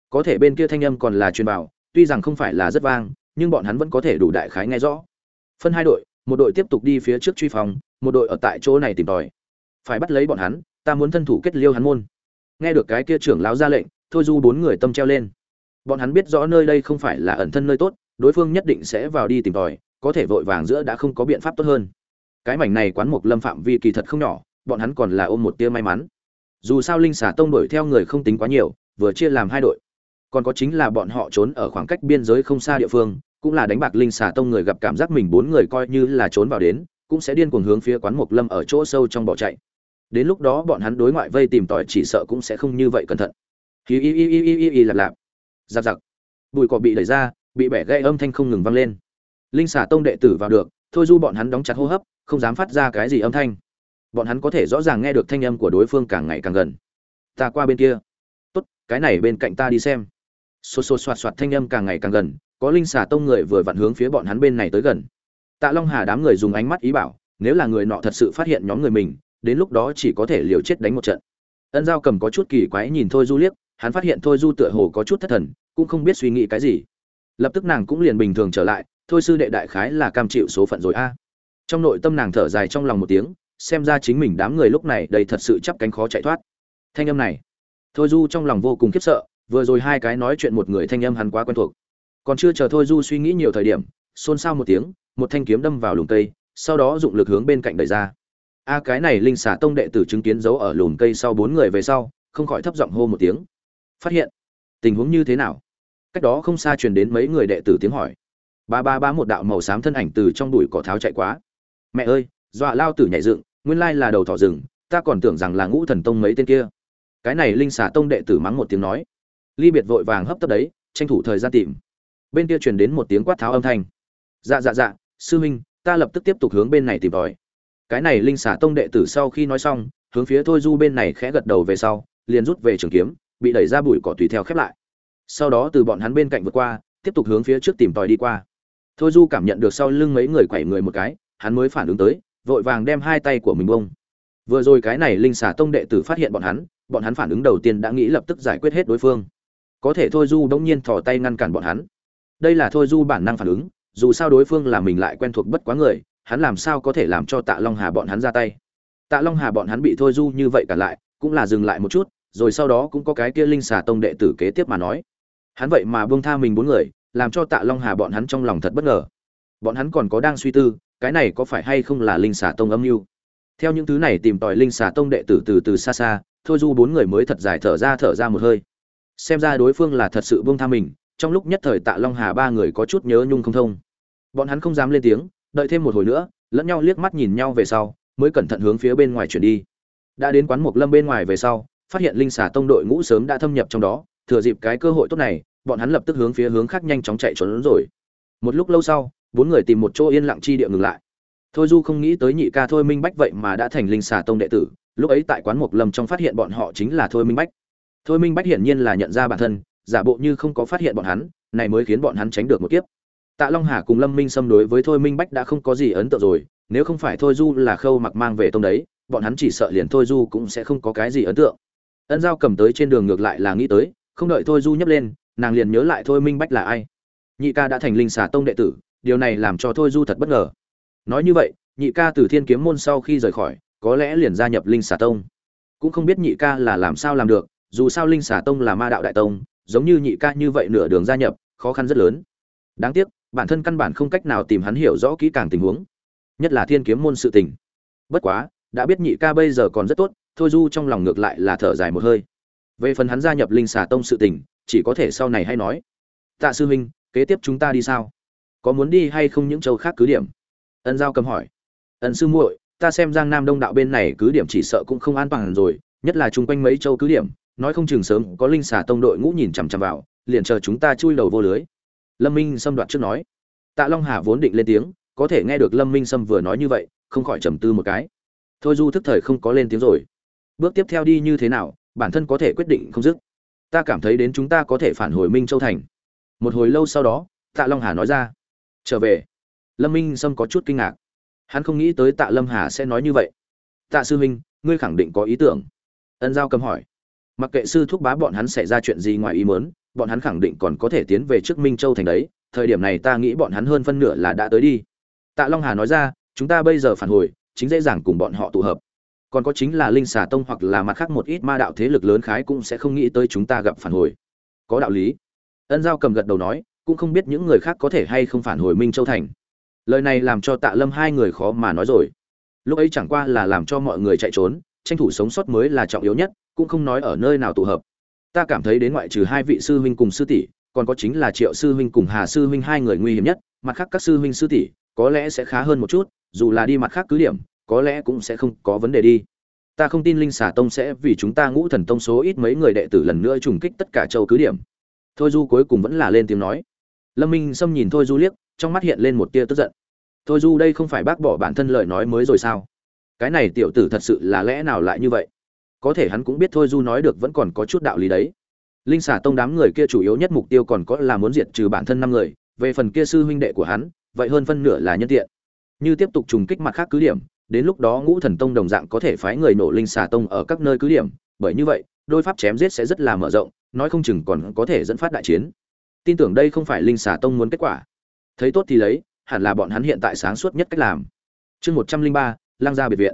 Có thể bên kia thanh âm còn là truyền bảo tuy rằng không phải là rất vang, nhưng bọn hắn vẫn có thể đủ đại khái nghe rõ. Phân hai đội, một đội tiếp tục đi phía trước truy phòng, một đội ở tại chỗ này tìm tòi. Phải bắt lấy bọn hắn, ta muốn thân thủ kết liêu hắn môn nghe được cái kia trưởng lão ra lệnh, thôi du bốn người tâm treo lên. Bọn hắn biết rõ nơi đây không phải là ẩn thân nơi tốt, đối phương nhất định sẽ vào đi tìm tòi, có thể vội vàng giữa đã không có biện pháp tốt hơn. Cái mảnh này quán mục lâm phạm vi kỳ thật không nhỏ, bọn hắn còn là ôm một tia may mắn. Dù sao linh xà tông đuổi theo người không tính quá nhiều, vừa chia làm hai đội. Còn có chính là bọn họ trốn ở khoảng cách biên giới không xa địa phương, cũng là đánh bạc linh xà tông người gặp cảm giác mình bốn người coi như là trốn vào đến, cũng sẽ điên cuồng hướng phía quán mộc lâm ở chỗ sâu trong bỏ chạy đến lúc đó bọn hắn đối ngoại vây tìm tòi chỉ sợ cũng sẽ không như vậy cẩn thận. Hí y y y y y lạp lạp. Giặc giặc. Bụi cỏ bị đẩy ra, bị bẻ gây âm thanh không ngừng vang lên. Linh xà tông đệ tử vào được, thôi du bọn hắn đóng chặt hô hấp, không dám phát ra cái gì âm thanh. Bọn hắn có thể rõ ràng nghe được thanh âm của đối phương càng ngày càng gần. Ta qua bên kia. Tốt, cái này bên cạnh ta đi xem. Xô xô xoạt xoạt thanh âm càng ngày càng gần, có linh xà tông người vừa vặn hướng phía bọn hắn bên này tới gần. Tạ long hà đám người dùng ánh mắt ý bảo, nếu là người nọ thật sự phát hiện nhóm người mình đến lúc đó chỉ có thể liều chết đánh một trận. Ân giao cầm có chút kỳ quái nhìn thôi du liếc, hắn phát hiện thôi du tựa hồ có chút thất thần, cũng không biết suy nghĩ cái gì. Lập tức nàng cũng liền bình thường trở lại, thôi sư đệ đại khái là cam chịu số phận rồi a. Trong nội tâm nàng thở dài trong lòng một tiếng, xem ra chính mình đám người lúc này đây thật sự chắp cánh khó chạy thoát. Thanh âm này, thôi du trong lòng vô cùng khiếp sợ, vừa rồi hai cái nói chuyện một người thanh âm hắn quá quen thuộc. Còn chưa chờ thôi du suy nghĩ nhiều thời điểm, xôn xao một tiếng, một thanh kiếm đâm vào lùm cây, sau đó dụng lực hướng bên cạnh đẩy ra a cái này linh xả tông đệ tử chứng kiến giấu ở lùm cây sau bốn người về sau, không khỏi thấp giọng hô một tiếng. Phát hiện, tình huống như thế nào? Cách đó không xa truyền đến mấy người đệ tử tiếng hỏi. Ba ba ba một đạo màu xám thân ảnh từ trong đùi cỏ tháo chạy quá. Mẹ ơi, dọa lao tử nhảy dựng, nguyên lai là đầu thỏ rừng, ta còn tưởng rằng là ngũ thần tông mấy tên kia. Cái này linh xả tông đệ tử mắng một tiếng nói. Ly biệt vội vàng hấp tấp đấy, tranh thủ thời gian tìm. Bên kia truyền đến một tiếng quát tháo âm thanh. Dạ dạ dạ sư huynh, ta lập tức tiếp tục hướng bên này tìm tòi cái này linh xả tông đệ tử sau khi nói xong, hướng phía thôi du bên này khẽ gật đầu về sau, liền rút về trường kiếm, bị đẩy ra bụi cỏ tùy theo khép lại. Sau đó từ bọn hắn bên cạnh vượt qua, tiếp tục hướng phía trước tìm tòi đi qua. Thôi du cảm nhận được sau lưng mấy người quẩy người một cái, hắn mới phản ứng tới, vội vàng đem hai tay của mình bông. Vừa rồi cái này linh xả tông đệ tử phát hiện bọn hắn bọn hắn phản ứng đầu tiên đã nghĩ lập tức giải quyết hết đối phương. Có thể thôi du đống nhiên thò tay ngăn cản bọn hắn. Đây là thôi du bản năng phản ứng, dù sao đối phương là mình lại quen thuộc bất quá người hắn làm sao có thể làm cho tạ long hà bọn hắn ra tay? Tạ long hà bọn hắn bị thôi du như vậy cả lại, cũng là dừng lại một chút, rồi sau đó cũng có cái kia linh xà tông đệ tử kế tiếp mà nói. Hắn vậy mà buông tha mình bốn người, làm cho tạ long hà bọn hắn trong lòng thật bất ngờ. Bọn hắn còn có đang suy tư, cái này có phải hay không là linh xà tông âm mưu? Theo những thứ này tìm tòi linh xà tông đệ tử từ từ xa xa, thôi du bốn người mới thật dài thở ra thở ra một hơi. Xem ra đối phương là thật sự buông tha mình, trong lúc nhất thời tạ long hà ba người có chút nhớ nhung không thông. Bọn hắn không dám lên tiếng đợi thêm một hồi nữa, lẫn nhau liếc mắt nhìn nhau về sau, mới cẩn thận hướng phía bên ngoài chuyển đi. Đã đến quán mộc lâm bên ngoài về sau, phát hiện linh xà tông đội ngũ sớm đã thâm nhập trong đó, thừa dịp cái cơ hội tốt này, bọn hắn lập tức hướng phía hướng khác nhanh chóng chạy trốn rồi. Một lúc lâu sau, bốn người tìm một chỗ yên lặng chi địa ngừng lại. Thôi du không nghĩ tới nhị ca thôi minh bách vậy mà đã thành linh xà tông đệ tử, lúc ấy tại quán mộc lâm trong phát hiện bọn họ chính là thôi minh bách. Thôi minh bách hiển nhiên là nhận ra bản thân, giả bộ như không có phát hiện bọn hắn, này mới khiến bọn hắn tránh được một kiếp tạ long hà cùng lâm minh Sâm đối với thôi minh bách đã không có gì ấn tượng rồi, nếu không phải thôi du là khâu mặc mang về tông đấy, bọn hắn chỉ sợ liền thôi du cũng sẽ không có cái gì ấn tượng. Ân giao cầm tới trên đường ngược lại là nghĩ tới, không đợi thôi du nhấp lên, nàng liền nhớ lại thôi minh bách là ai. Nhị ca đã thành linh xà tông đệ tử, điều này làm cho thôi du thật bất ngờ. Nói như vậy, nhị ca từ thiên kiếm môn sau khi rời khỏi, có lẽ liền gia nhập linh xà tông. Cũng không biết nhị ca là làm sao làm được, dù sao linh xà tông là ma đạo đại tông, giống như nhị ca như vậy nửa đường gia nhập, khó khăn rất lớn. Đáng tiếc bản thân căn bản không cách nào tìm hắn hiểu rõ kỹ càng tình huống. Nhất là thiên kiếm môn sự tình. Bất quá, đã biết nhị ca bây giờ còn rất tốt, thôi du trong lòng ngược lại là thở dài một hơi. Về phần hắn gia nhập linh xà tông sự tình, chỉ có thể sau này hay nói. Tạ sư huynh, kế tiếp chúng ta đi sao? Có muốn đi hay không những châu khác cứ điểm? Ân giao cầm hỏi. Ân sư muội, ta xem giang nam đông đạo bên này cứ điểm chỉ sợ cũng không an toàn rồi, nhất là chung quanh mấy châu cứ điểm, nói không chừng sớm có linh xà tông đội ngũ nhìn chằm chằm vào, liền chờ chúng ta chui đầu vô lưới lâm minh xâm đoạt trước nói. Tạ long hà vốn định lên tiếng, có thể nghe được lâm minh sâm vừa nói như vậy, không khỏi trầm tư một cái. Thôi du thức thời không có lên tiếng rồi. Bước tiếp theo đi như thế nào, bản thân có thể quyết định không dứt. Ta cảm thấy đến chúng ta có thể phản hồi minh châu thành. Một hồi lâu sau đó, tạ long hà nói ra. Trở về. Lâm minh sâm có chút kinh ngạc. Hắn không nghĩ tới tạ lâm hà sẽ nói như vậy. Tạ sư huynh ngươi khẳng định có ý tưởng. Ân giao cầm hỏi mặc kệ sư thúc bá bọn hắn xảy ra chuyện gì ngoài ý muốn, bọn hắn khẳng định còn có thể tiến về trước minh châu thành đấy, thời điểm này ta nghĩ bọn hắn hơn phân nửa là đã tới đi. Tạ long hà nói ra, chúng ta bây giờ phản hồi, chính dễ dàng cùng bọn họ tụ hợp. Còn có chính là linh xà tông hoặc là mặt khác một ít ma đạo thế lực lớn khái cũng sẽ không nghĩ tới chúng ta gặp phản hồi. Có đạo lý. Ân giao cầm gật đầu nói, cũng không biết những người khác có thể hay không phản hồi minh châu thành. Lời này làm cho tạ lâm hai người khó mà nói rồi. Lúc ấy chẳng qua là làm cho mọi người chạy trốn, tranh thủ sống sót mới là trọng yếu nhất cũng không nói ở nơi nào tụ hợp. Ta cảm thấy đến ngoại trừ hai vị sư huynh cùng sư tỷ, còn có chính là triệu sư huynh cùng hà sư huynh hai người nguy hiểm nhất, mặt khác các sư huynh sư tỷ, có lẽ sẽ khá hơn một chút, dù là đi mặt khác cứ điểm, có lẽ cũng sẽ không có vấn đề đi. Ta không tin linh xà tông sẽ vì chúng ta ngũ thần tông số ít mấy người đệ tử lần nữa trùng kích tất cả châu cứ điểm. Thôi du cuối cùng vẫn là lên tiếng nói. Lâm minh sâm nhìn thôi du liếc, trong mắt hiện lên một tia tức giận. Thôi du đây không phải bác bỏ bản thân lời nói mới rồi sao? Cái này tiểu tử thật sự là lẽ nào lại như vậy? Có thể hắn cũng biết thôi du nói được vẫn còn có chút đạo lý đấy. Linh xà tông đám người kia chủ yếu nhất mục tiêu còn có là muốn diệt trừ bản thân năm người, về phần kia sư huynh đệ của hắn, vậy hơn phân nửa là nhân tiện. Như tiếp tục trùng kích mặt khác cứ điểm, đến lúc đó ngũ thần tông đồng dạng có thể phái người nổ linh xà tông ở các nơi cứ điểm, bởi như vậy, đôi pháp chém giết sẽ rất là mở rộng, nói không chừng còn có thể dẫn phát đại chiến. Tin tưởng đây không phải linh xà tông muốn kết quả. Thấy tốt thì lấy, hẳn là bọn hắn hiện tại sáng suốt nhất cách làm. Chương một trăm linh ba, lang gia biệt viện.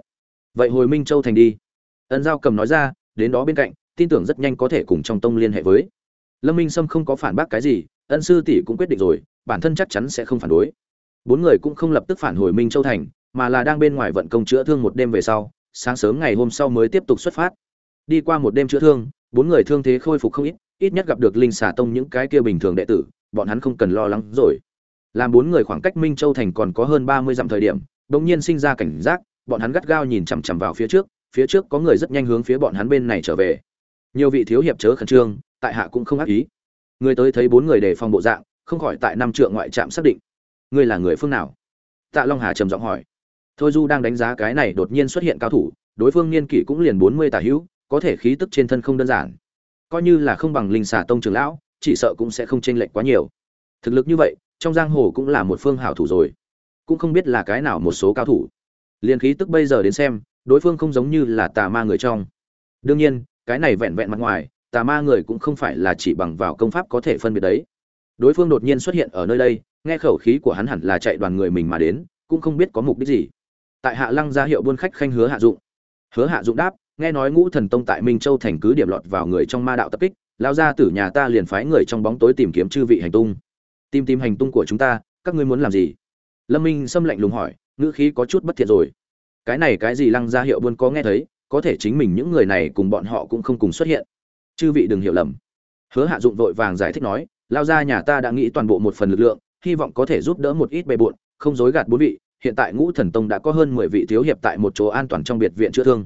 Vậy hồi minh châu thành đi ân giao cầm nói ra, đến đó bên cạnh, tin tưởng rất nhanh có thể cùng trong tông liên hệ với. Lâm minh sâm không có phản bác cái gì, ân sư tỷ cũng quyết định rồi, bản thân chắc chắn sẽ không phản đối. Bốn người cũng không lập tức phản hồi minh châu thành, mà là đang bên ngoài vận công chữa thương một đêm về sau, sáng sớm ngày hôm sau mới tiếp tục xuất phát. Đi qua một đêm chữa thương, bốn người thương thế khôi phục không ít ít nhất gặp được linh xà tông những cái kia bình thường đệ tử, bọn hắn không cần lo lắng rồi. Làm bốn người khoảng cách minh châu thành còn có hơn ba mươi dặm thời điểm đ ỗ n g nhiên sinh ra cảnh giác, bọn hắn gắt gao nhìn chằm chằm vào phía trước phía trước có người rất nhanh hướng phía bọn hắn bên này trở về. Nhiều vị thiếu hiệp chớ khẩn trương, tại hạ cũng không ác ý. Người tới thấy bốn người đề phòng bộ dạng, không khỏi tại năm trượng ngoại trạm xác định. Ngươi là người phương nào? Tạ long hà trầm giọng hỏi. Thôi du đang đánh giá cái này đột nhiên xuất hiện cao thủ, đối phương niên kỷ cũng liền bốn mươi tả hữu, có thể khí tức trên thân không đơn giản. Coi như là không bằng linh xà tông trường lão, chỉ sợ cũng sẽ không chênh lệch quá nhiều. Thực lực như vậy, trong giang hồ cũng là một phương hảo thủ rồi. Cũng không biết là cái nào một số cao thủ. Liền khí tức bây giờ đến xem đối phương không giống như là tà ma người trong. Đương nhiên, cái này vẹn vẹn mặt ngoài, tà ma người cũng không phải là chỉ bằng vào công pháp có thể phân biệt đấy. Đối phương đột nhiên xuất hiện ở nơi đây, nghe khẩu khí của hắn hẳn là chạy đoàn người mình mà đến, cũng không biết có mục đích gì. Tại hạ lăng ra hiệu buôn khách khanh hứa hạ dụng. Hứa hạ dụng đáp, nghe nói ngũ thần tông tại minh châu thành cứ điểm lọt vào người trong ma đạo tập kích lao ra tử nhà ta liền phái người trong bóng tối tìm kiếm chư vị hành tung. Tìm tìm hành tung của chúng ta, các ngươi muốn làm gì? Lâm minh xâm lạnh lùng hỏi, ngữ khí có chút bất thiện rồi cái này cái gì lăng ra hiệu buôn có nghe thấy, có thể chính mình những người này cùng bọn họ cũng không cùng xuất hiện. Chư vị đừng hiểu lầm. Hứa hạ dụng vội vàng giải thích nói, lao ra nhà ta đã nghĩ toàn bộ một phần lực lượng, hy vọng có thể giúp đỡ một ít bề bộn, không dối gạt bốn vị, hiện tại ngũ thần tông đã có hơn mười vị thiếu hiệp tại một chỗ an toàn trong biệt viện chữa thương.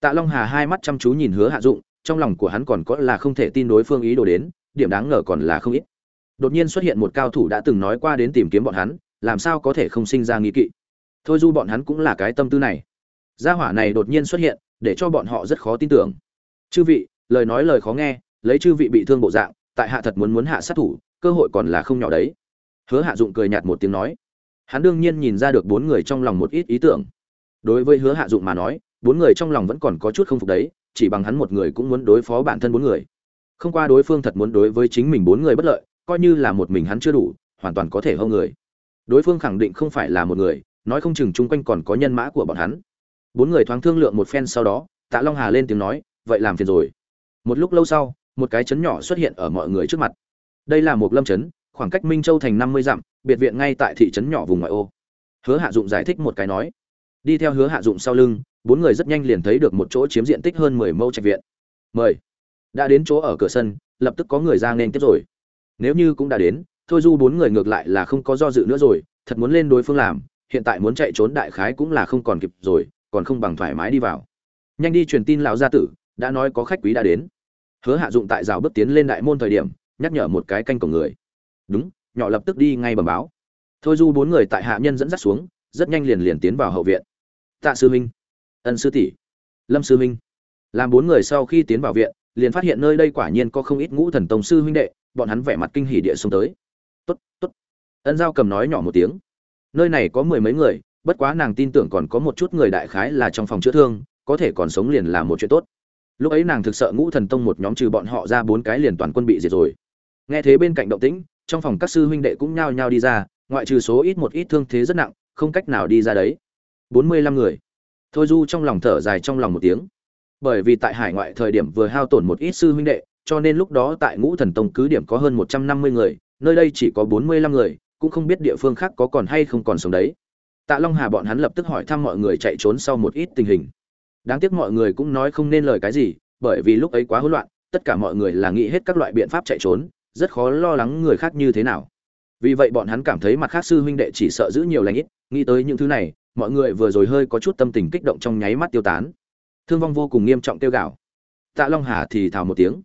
Tạ long hà hai mắt chăm chú nhìn hứa hạ dụng, trong lòng của hắn còn có là không thể tin đối phương ý đồ đến, điểm đáng ngờ còn là không ít. Đột nhiên xuất hiện một cao thủ đã từng nói qua đến tìm kiếm bọn hắn, làm sao có thể không sinh ra nghi kỵ? Thôi du bọn hắn cũng là cái tâm tư này. Gia hỏa này đột nhiên xuất hiện, để cho bọn họ rất khó tin tưởng. Chư vị, lời nói lời khó nghe, lấy chư vị bị thương bộ dạng, tại hạ thật muốn muốn hạ sát thủ, cơ hội còn là không nhỏ đấy. Hứa hạ dụng cười nhạt một tiếng nói. Hắn đương nhiên nhìn ra được bốn người trong lòng một ít ý tưởng. Đối với hứa hạ dụng mà nói, bốn người trong lòng vẫn còn có chút không phục đấy, chỉ bằng hắn một người cũng muốn đối phó bản thân bốn người. Không qua đối phương thật muốn đối với chính mình bốn người bất lợi, coi như là một mình hắn chưa đủ, hoàn toàn có thể hơn người. Đối phương khẳng định không phải là một người nói không chừng chung quanh còn có nhân mã của bọn hắn. Bốn người thoáng thương lượng một phen sau đó, tạ long hà lên tiếng nói, vậy làm phiền rồi. Một lúc lâu sau, một cái trấn nhỏ xuất hiện ở mọi người trước mặt. Đây là một lâm trấn khoảng cách minh châu thành năm mươi dặm, biệt viện ngay tại thị trấn nhỏ vùng ngoại ô. Hứa hạ dụng giải thích một cái nói, đi theo hứa hạ dụng sau lưng, bốn người rất nhanh liền thấy được một chỗ chiếm diện tích hơn mười mẫu trạch viện. Mời. Đã đến chỗ ở cửa sân, lập tức có người ra nên tiếp rồi. Nếu như cũng đã đến, thôi du bốn người ngược lại là không có do dự nữa rồi, thật muốn lên đối phương làm hiện tại muốn chạy trốn đại khái cũng là không còn kịp rồi, còn không bằng thoải mái đi vào. Nhanh đi truyền tin lão gia tử, đã nói có khách quý đã đến. Hứa hạ dụng tại rào bước tiến lên đại môn thời điểm, nhắc nhở một cái canh của người. Đúng, nhỏ lập tức đi ngay bẩm báo. Thôi du bốn người tại hạ nhân dẫn dắt xuống, rất nhanh liền liền tiến vào hậu viện. Tạ sư huynh. Ân sư tỷ. Lâm sư huynh. Làm bốn người sau khi tiến vào viện, liền phát hiện nơi đây quả nhiên có không ít ngũ thần tông sư huynh đệ, bọn hắn vẻ mặt kinh hỉ địa xông tới. Tốt tốt. Ân giao cầm nói nhỏ một tiếng nơi này có mười mấy người, bất quá nàng tin tưởng còn có một chút người đại khái là trong phòng chữa thương, có thể còn sống liền là một chuyện tốt. Lúc ấy nàng thực sợ ngũ thần tông một nhóm trừ bọn họ ra bốn cái liền toàn quân bị diệt rồi. Nghe thế bên cạnh động tĩnh, trong phòng các sư huynh đệ cũng nhao nhao đi ra, ngoại trừ số ít một ít thương thế rất nặng, không cách nào đi ra đấy. Bốn mươi lăm người. Thôi du trong lòng thở dài trong lòng một tiếng. Bởi vì tại hải ngoại thời điểm vừa hao tổn một ít sư huynh đệ, cho nên lúc đó tại ngũ thần tông cứ điểm có hơn một trăm năm mươi người, nơi đây chỉ có bốn mươi lăm người cũng không biết địa phương khác có còn hay không còn sống đấy. Tạ long hà bọn hắn lập tức hỏi thăm mọi người chạy trốn sau một ít tình hình. Đáng tiếc mọi người cũng nói không nên lời cái gì, bởi vì lúc ấy quá hỗn loạn, tất cả mọi người là nghĩ hết các loại biện pháp chạy trốn, rất khó lo lắng người khác như thế nào. Vì vậy bọn hắn cảm thấy mặt khác sư huynh đệ chỉ sợ giữ nhiều lành ít, nghĩ tới những thứ này, mọi người vừa rồi hơi có chút tâm tình kích động trong nháy mắt tiêu tán. Thương vong vô cùng nghiêm trọng tiêu gạo tạ long hà thì thào một tiếng.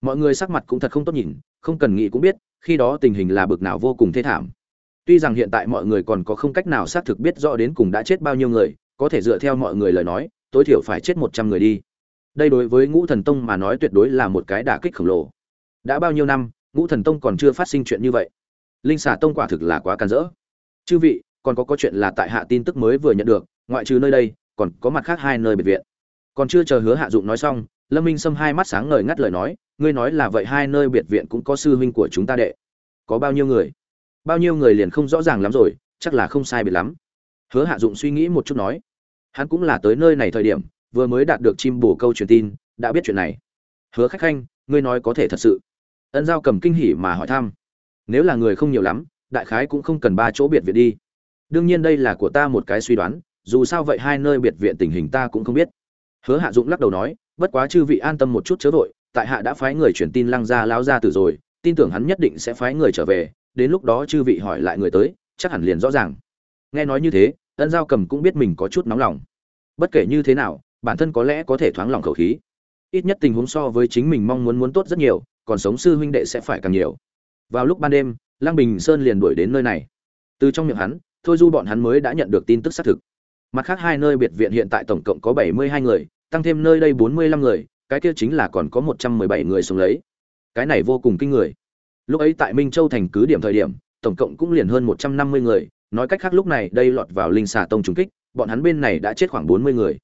Mọi người sắc mặt cũng thật không tốt nhìn, không cần nghĩ cũng biết khi đó tình hình là bực nào vô cùng thê thảm. Tuy rằng hiện tại mọi người còn có không cách nào xác thực biết rõ đến cùng đã chết bao nhiêu người, có thể dựa theo mọi người lời nói, tối thiểu phải chết một trăm người đi. Đây đối với ngũ thần tông mà nói tuyệt đối là một cái đả kích khổng lồ. Đã bao nhiêu năm, ngũ thần tông còn chưa phát sinh chuyện như vậy? Linh xà tông quả thực là quá can dỡ. Chư vị, còn có có chuyện là tại hạ tin tức mới vừa nhận được, ngoại trừ nơi đây, còn có mặt khác hai nơi biệt viện. Còn chưa chờ hứa hạ dụng nói xong lâm minh Sâm hai mắt sáng ngời ngắt lời nói, ngươi nói là vậy hai nơi biệt viện cũng có sư huynh của chúng ta đệ. Có bao nhiêu người? Bao nhiêu người liền không rõ ràng lắm rồi, chắc là không sai biệt lắm. Hứa hạ dụng suy nghĩ một chút nói, hắn cũng là tới nơi này thời điểm, vừa mới đạt được chim bổ câu truyền tin, đã biết chuyện này. Hứa khách khanh, ngươi nói có thể thật sự? Ân giao cầm kinh hỉ mà hỏi thăm, nếu là người không nhiều lắm, đại khái cũng không cần ba chỗ biệt viện đi. Đương nhiên đây là của ta một cái suy đoán, dù sao vậy hai nơi biệt viện tình hình ta cũng không biết. Hứa hạ dũng lắc đầu nói bất quá chư vị an tâm một chút chớ vội, tại hạ đã phái người truyền tin lăng gia lão gia tử rồi, tin tưởng hắn nhất định sẽ phái người trở về, đến lúc đó chư vị hỏi lại người tới, chắc hẳn liền rõ ràng. Nghe nói như thế, ân giao cầm cũng biết mình có chút nóng lòng. Bất kể như thế nào, bản thân có lẽ có thể thoáng lòng khẩu khí. Ít nhất tình huống so với chính mình mong muốn muốn tốt rất nhiều, còn sống sư huynh đệ sẽ phải càng nhiều. Vào lúc ban đêm, lăng bình sơn liền đuổi đến nơi này. Từ trong miệng hắn, thôi du bọn hắn mới đã nhận được tin tức xác thực. Mặt khác hai nơi biệt viện hiện tại tổng cộng có bảy mươi hai người tăng thêm nơi đây bốn mươi lăm người, cái kia chính là còn có một trăm mười bảy người xuống lấy. Cái này vô cùng kinh người. Lúc ấy tại minh châu thành cứ điểm thời điểm, tổng cộng cũng liền hơn một trăm năm mươi người, nói cách khác lúc này đây lọt vào linh xà tông trùng kích, bọn hắn bên này đã chết khoảng bốn mươi người.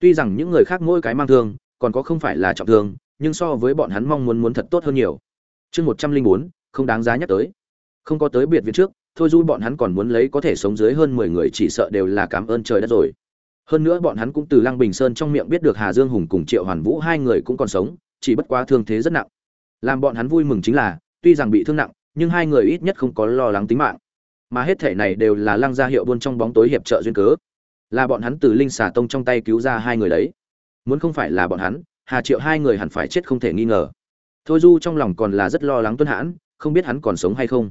Tuy rằng những người khác mỗi cái mang thương, còn có không phải là trọng thương, nhưng so với bọn hắn mong muốn muốn thật tốt hơn nhiều. Chương một trăm linh bốn, không đáng giá nhắc tới. Không có tới biệt viện trước, thôi du bọn hắn còn muốn lấy có thể sống dưới hơn mười người chỉ sợ đều là cảm ơn trời đất rồi hơn nữa bọn hắn cũng từ lăng bình sơn trong miệng biết được hà dương hùng cùng triệu hoàn vũ hai người cũng còn sống, chỉ bất quá thương thế rất nặng. Làm bọn hắn vui mừng chính là, tuy rằng bị thương nặng, nhưng hai người ít nhất không có lo lắng tính mạng. Mà hết thể này đều là lăng gia hiệu buôn trong bóng tối hiệp trợ duyên cớ. Là bọn hắn từ linh xà tông trong tay cứu ra hai người đấy. Muốn không phải là bọn hắn, hà triệu hai người hẳn phải chết không thể nghi ngờ. Thôi du trong lòng còn là rất lo lắng tuân hãn, không biết hắn còn sống hay không.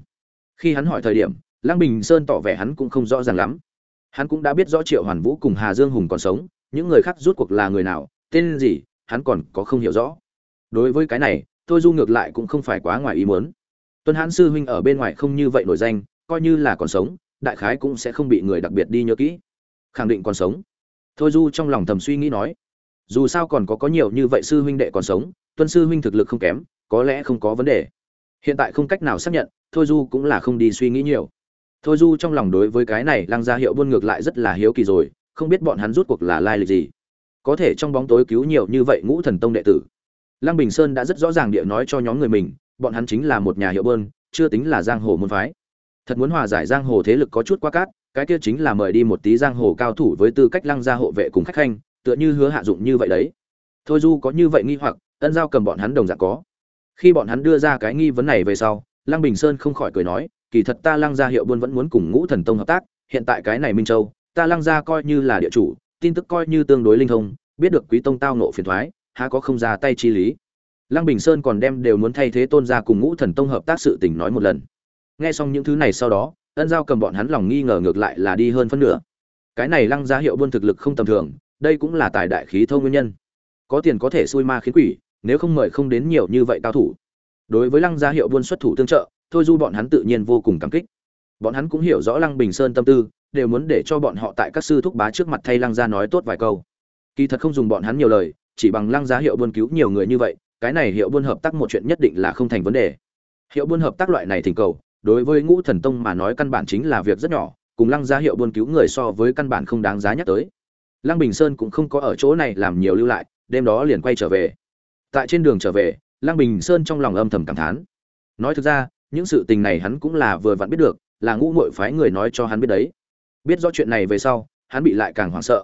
Khi hắn hỏi thời điểm, lăng bình sơn tỏ vẻ hắn cũng không rõ ràng lắm hắn cũng đã biết rõ triệu hoàn vũ cùng hà dương hùng còn sống, những người khác rút cuộc là người nào, tên gì, hắn còn có không hiểu rõ. Đối với cái này tôi du ngược lại cũng không phải quá ngoài ý muốn. Tuân hãn sư huynh ở bên ngoài không như vậy nổi danh, coi như là còn sống, đại khái cũng sẽ không bị người đặc biệt đi nhớ kỹ. Khẳng định còn sống. Thôi du trong lòng thầm suy nghĩ nói, dù sao còn có có nhiều như vậy sư huynh đệ còn sống, tuân sư huynh thực lực không kém, có lẽ không có vấn đề. Hiện tại không cách nào xác nhận, thôi du cũng là không đi suy nghĩ nhiều thôi du trong lòng đối với cái này lăng gia hiệu buôn ngược lại rất là hiếu kỳ rồi, không biết bọn hắn rút cuộc là lai lịch gì. Có thể trong bóng tối cứu nhiều như vậy ngũ thần tông đệ tử. Lăng bình sơn đã rất rõ ràng địa nói cho nhóm người mình, bọn hắn chính là một nhà hiệu bơn chưa tính là giang hồ môn phái. Thật muốn hòa giải giang hồ thế lực có chút quá cát, cái kia chính là mời đi một tí giang hồ cao thủ với tư cách lăng gia hộ vệ cùng khách khanh, tựa như hứa hạ dụng như vậy đấy. Thôi du có như vậy nghi hoặc, ân giao cầm bọn hắn đồng dạng có. Khi bọn hắn đưa ra cái nghi vấn này về sau, lăng bình sơn không khỏi cười nói kỳ thật ta lăng gia hiệu buôn vẫn muốn cùng ngũ thần tông hợp tác, hiện tại cái này minh châu, ta lăng gia coi như là địa chủ, tin tức coi như tương đối linh thông, biết được quý tông tao nộ phiền thoái, há có không ra tay chi lý. Lăng bình sơn còn đem đều muốn thay thế tôn gia cùng ngũ thần tông hợp tác sự tình nói một lần. Nghe xong những thứ này sau đó, ân giao cầm bọn hắn lòng nghi ngờ ngược lại là đi hơn phân nửa. Cái này lăng gia hiệu buôn thực lực không tầm thường, đây cũng là tài đại khí thâu nguyên nhân. Có tiền có thể xui ma khiến quỷ, nếu không mời không đến nhiều như vậy cao thủ. Đối với lăng gia hiệu buôn xuất thủ tương trợ thôi du bọn hắn tự nhiên vô cùng cảm kích. Bọn hắn cũng hiểu rõ lăng bình sơn tâm tư, đều muốn để cho bọn họ tại các sư thúc bá trước mặt thay lăng gia nói tốt vài câu. Kỳ thật không dùng bọn hắn nhiều lời, chỉ bằng lăng gia hiệu buôn cứu nhiều người như vậy, cái này hiệu buôn hợp tác một chuyện nhất định là không thành vấn đề. Hiệu buôn hợp tác loại này thỉnh cầu, đối với ngũ thần tông mà nói căn bản chính là việc rất nhỏ, cùng lăng gia hiệu buôn cứu người so với căn bản không đáng giá nhắc tới. Lăng bình sơn cũng không có ở chỗ này làm nhiều lưu lại, đêm đó liền quay trở về. Tại trên đường trở về, lăng bình sơn trong lòng âm thầm cảm thán. Nói thực ra những sự tình này hắn cũng là vừa vặn biết được, là ngũ mội phái người nói cho hắn biết đấy. Biết rõ chuyện này về sau, hắn bị lại càng hoảng sợ.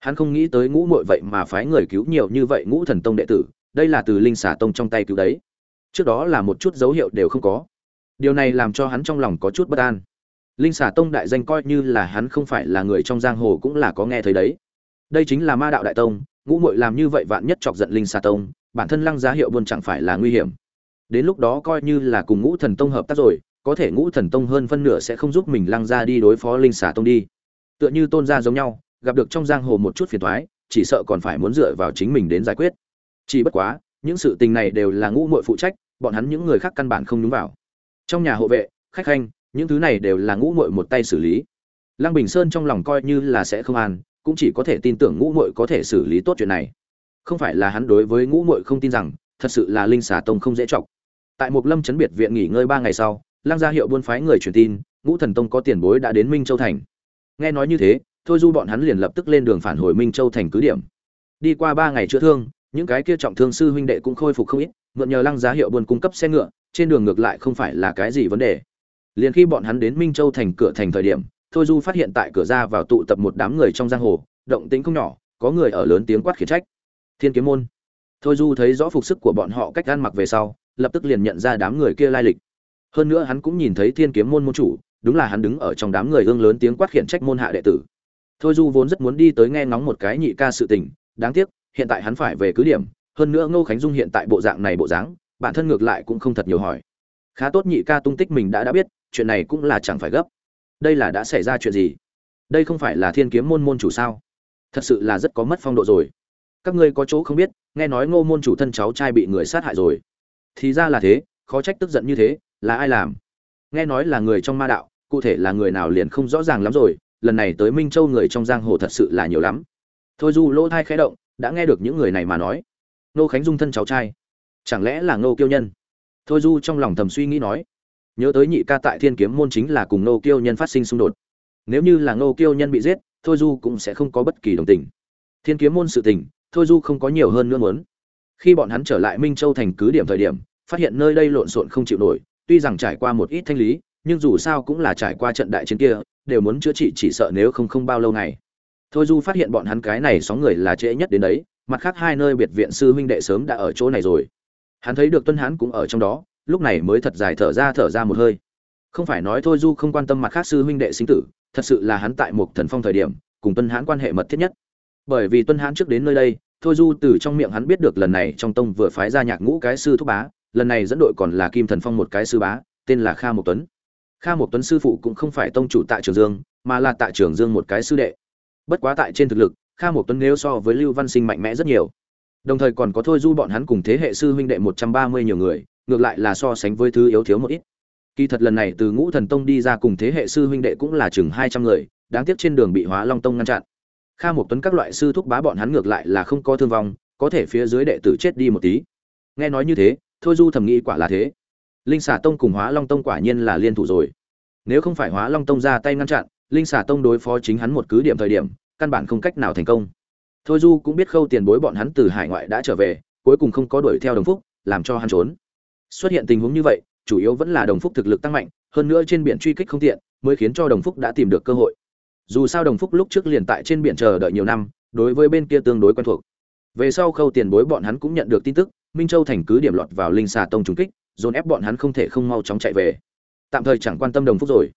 Hắn không nghĩ tới ngũ mội vậy mà phái người cứu nhiều như vậy ngũ thần tông đệ tử, đây là từ linh xà tông trong tay cứu đấy. Trước đó là một chút dấu hiệu đều không có. Điều này làm cho hắn trong lòng có chút bất an. Linh xà tông đại danh coi như là hắn không phải là người trong giang hồ cũng là có nghe thấy đấy. Đây chính là ma đạo đại tông, ngũ mội làm như vậy vạn nhất chọc giận linh xà tông, bản thân lăng giá hiệu buôn chẳng phải là nguy hiểm đến lúc đó coi như là cùng ngũ thần tông hợp tác rồi, có thể ngũ thần tông hơn phân nửa sẽ không giúp mình lăng ra đi đối phó linh xà tông đi. Tựa như tôn gia giống nhau, gặp được trong giang hồ một chút phiền thoái chỉ sợ còn phải muốn dựa vào chính mình đến giải quyết. Chỉ bất quá, những sự tình này đều là ngũ muội phụ trách, bọn hắn những người khác căn bản không nhúng vào. Trong nhà hộ vệ, khách khanh, những thứ này đều là ngũ muội một tay xử lý. Lăng bình sơn trong lòng coi như là sẽ không an, cũng chỉ có thể tin tưởng ngũ muội có thể xử lý tốt chuyện này. Không phải là hắn đối với ngũ muội không tin rằng, thật sự là linh xà tông không dễ chọc tại một lâm chấn biệt viện nghỉ ngơi ba ngày sau, lăng gia hiệu buôn phái người truyền tin, ngũ thần tông có tiền bối đã đến minh châu thành. Nghe nói như thế, thôi du bọn hắn liền lập tức lên đường phản hồi minh châu thành cứ điểm. Đi qua ba ngày chữa thương, những cái kia trọng thương sư huynh đệ cũng khôi phục không ít, mượn nhờ lăng giá hiệu buôn cung cấp xe ngựa, trên đường ngược lại không phải là cái gì vấn đề. Liền khi bọn hắn đến minh châu thành cửa thành thời điểm, thôi du phát hiện tại cửa ra vào tụ tập một đám người trong giang hồ, động tĩnh không nhỏ, có người ở lớn tiếng quát khiển trách. Thiên kiếm môn. Thôi du thấy rõ phục sức của bọn họ cách ăn mặc về sau lập tức liền nhận ra đám người kia lai lịch. Hơn nữa hắn cũng nhìn thấy thiên kiếm môn môn chủ, đúng là hắn đứng ở trong đám người ương lớn tiếng quát khiển trách môn hạ đệ tử. Thôi du vốn rất muốn đi tới nghe ngóng một cái nhị ca sự tình, đáng tiếc, hiện tại hắn phải về cứ điểm, hơn nữa ngô khánh dung hiện tại bộ dạng này bộ dáng, bản thân ngược lại cũng không thật nhiều hỏi. Khá tốt nhị ca tung tích mình đã đã biết, chuyện này cũng là chẳng phải gấp. Đây là đã xảy ra chuyện gì? Đây không phải là thiên kiếm môn môn chủ sao? Thật sự là rất có mất phong độ rồi. Các ngươi có chỗ không biết, nghe nói ngô môn chủ thân cháu trai bị người sát hại rồi thì ra là thế, khó trách tức giận như thế, là ai làm? Nghe nói là người trong ma đạo, cụ thể là người nào liền không rõ ràng lắm rồi, lần này tới minh châu người trong giang hồ thật sự là nhiều lắm. Thôi du lỗ thai khẽ động, đã nghe được những người này mà nói. Nô khánh dung thân cháu trai. Chẳng lẽ là nô kiêu nhân? Thôi du trong lòng thầm suy nghĩ nói. Nhớ tới nhị ca tại thiên kiếm môn chính là cùng nô kiêu nhân phát sinh xung đột. Nếu như là nô kiêu nhân bị giết, thôi du cũng sẽ không có bất kỳ đồng tình. Thiên kiếm môn sự tình, thôi du không có nhiều hơn nữa muốn khi bọn hắn trở lại minh châu thành cứ điểm thời điểm, phát hiện nơi đây lộn xộn không chịu nổi, tuy rằng trải qua một ít thanh lý, nhưng dù sao cũng là trải qua trận đại chiến kia, đều muốn chữa trị chỉ sợ nếu không không bao lâu ngày. Thôi du phát hiện bọn hắn cái này sóng người là trễ nhất đến đấy, mặt khác hai nơi biệt viện sư huynh đệ sớm đã ở chỗ này rồi. Hắn thấy được tuân hán cũng ở trong đó, lúc này mới thật dài thở ra thở ra một hơi. Không phải nói thôi du không quan tâm mặt khác sư huynh đệ sinh tử, thật sự là hắn tại một thần phong thời điểm, cùng tuân hán quan hệ mật thiết nhất. Bởi vì tuân hán trước đến nơi đây thôi du từ trong miệng hắn biết được lần này trong tông vừa phái ra nhạc ngũ cái sư thúc bá, lần này dẫn đội còn là kim thần phong một cái sư bá, tên là kha một tuấn. Kha một tuấn sư phụ cũng không phải tông chủ tại trường dương, mà là tại trường dương một cái sư đệ. Bất quá tại trên thực lực, kha một tuấn nếu so với lưu văn sinh mạnh mẽ rất nhiều. Đồng thời còn có thôi du bọn hắn cùng thế hệ sư huynh đệ một trăm ba mươi nhiều người, ngược lại là so sánh với thứ yếu thiếu một ít. Kỳ thật lần này từ ngũ thần tông đi ra cùng thế hệ sư huynh đệ cũng là chừng hai trăm người, đáng tiếc trên đường bị hóa long tông ngăn chặn kha một tuấn các loại sư thúc bá bọn hắn ngược lại là không có thương vong, có thể phía dưới đệ tử chết đi một tí. Nghe nói như thế, thôi du thầm nghĩ quả là thế. Linh xà tông cùng hóa long tông quả nhiên là liên thủ rồi. Nếu không phải hóa long tông ra tay ngăn chặn, linh xà tông đối phó chính hắn một cứ điểm thời điểm, căn bản không cách nào thành công. Thôi du cũng biết khâu tiền bối bọn hắn từ hải ngoại đã trở về, cuối cùng không có đuổi theo đồng phúc, làm cho hắn trốn. Xuất hiện tình huống như vậy, chủ yếu vẫn là đồng phúc thực lực tăng mạnh, hơn nữa trên biển truy kích không tiện, mới khiến cho đồng phúc đã tìm được cơ hội dù sao đồng phúc lúc trước liền tại trên biển chờ đợi nhiều năm, đối với bên kia tương đối quen thuộc. Về sau khâu tiền bối bọn hắn cũng nhận được tin tức, minh châu thành cứ điểm lọt vào linh xà tông trúng kích, dồn ép bọn hắn không thể không mau chóng chạy về. Tạm thời chẳng quan tâm đồng phúc rồi.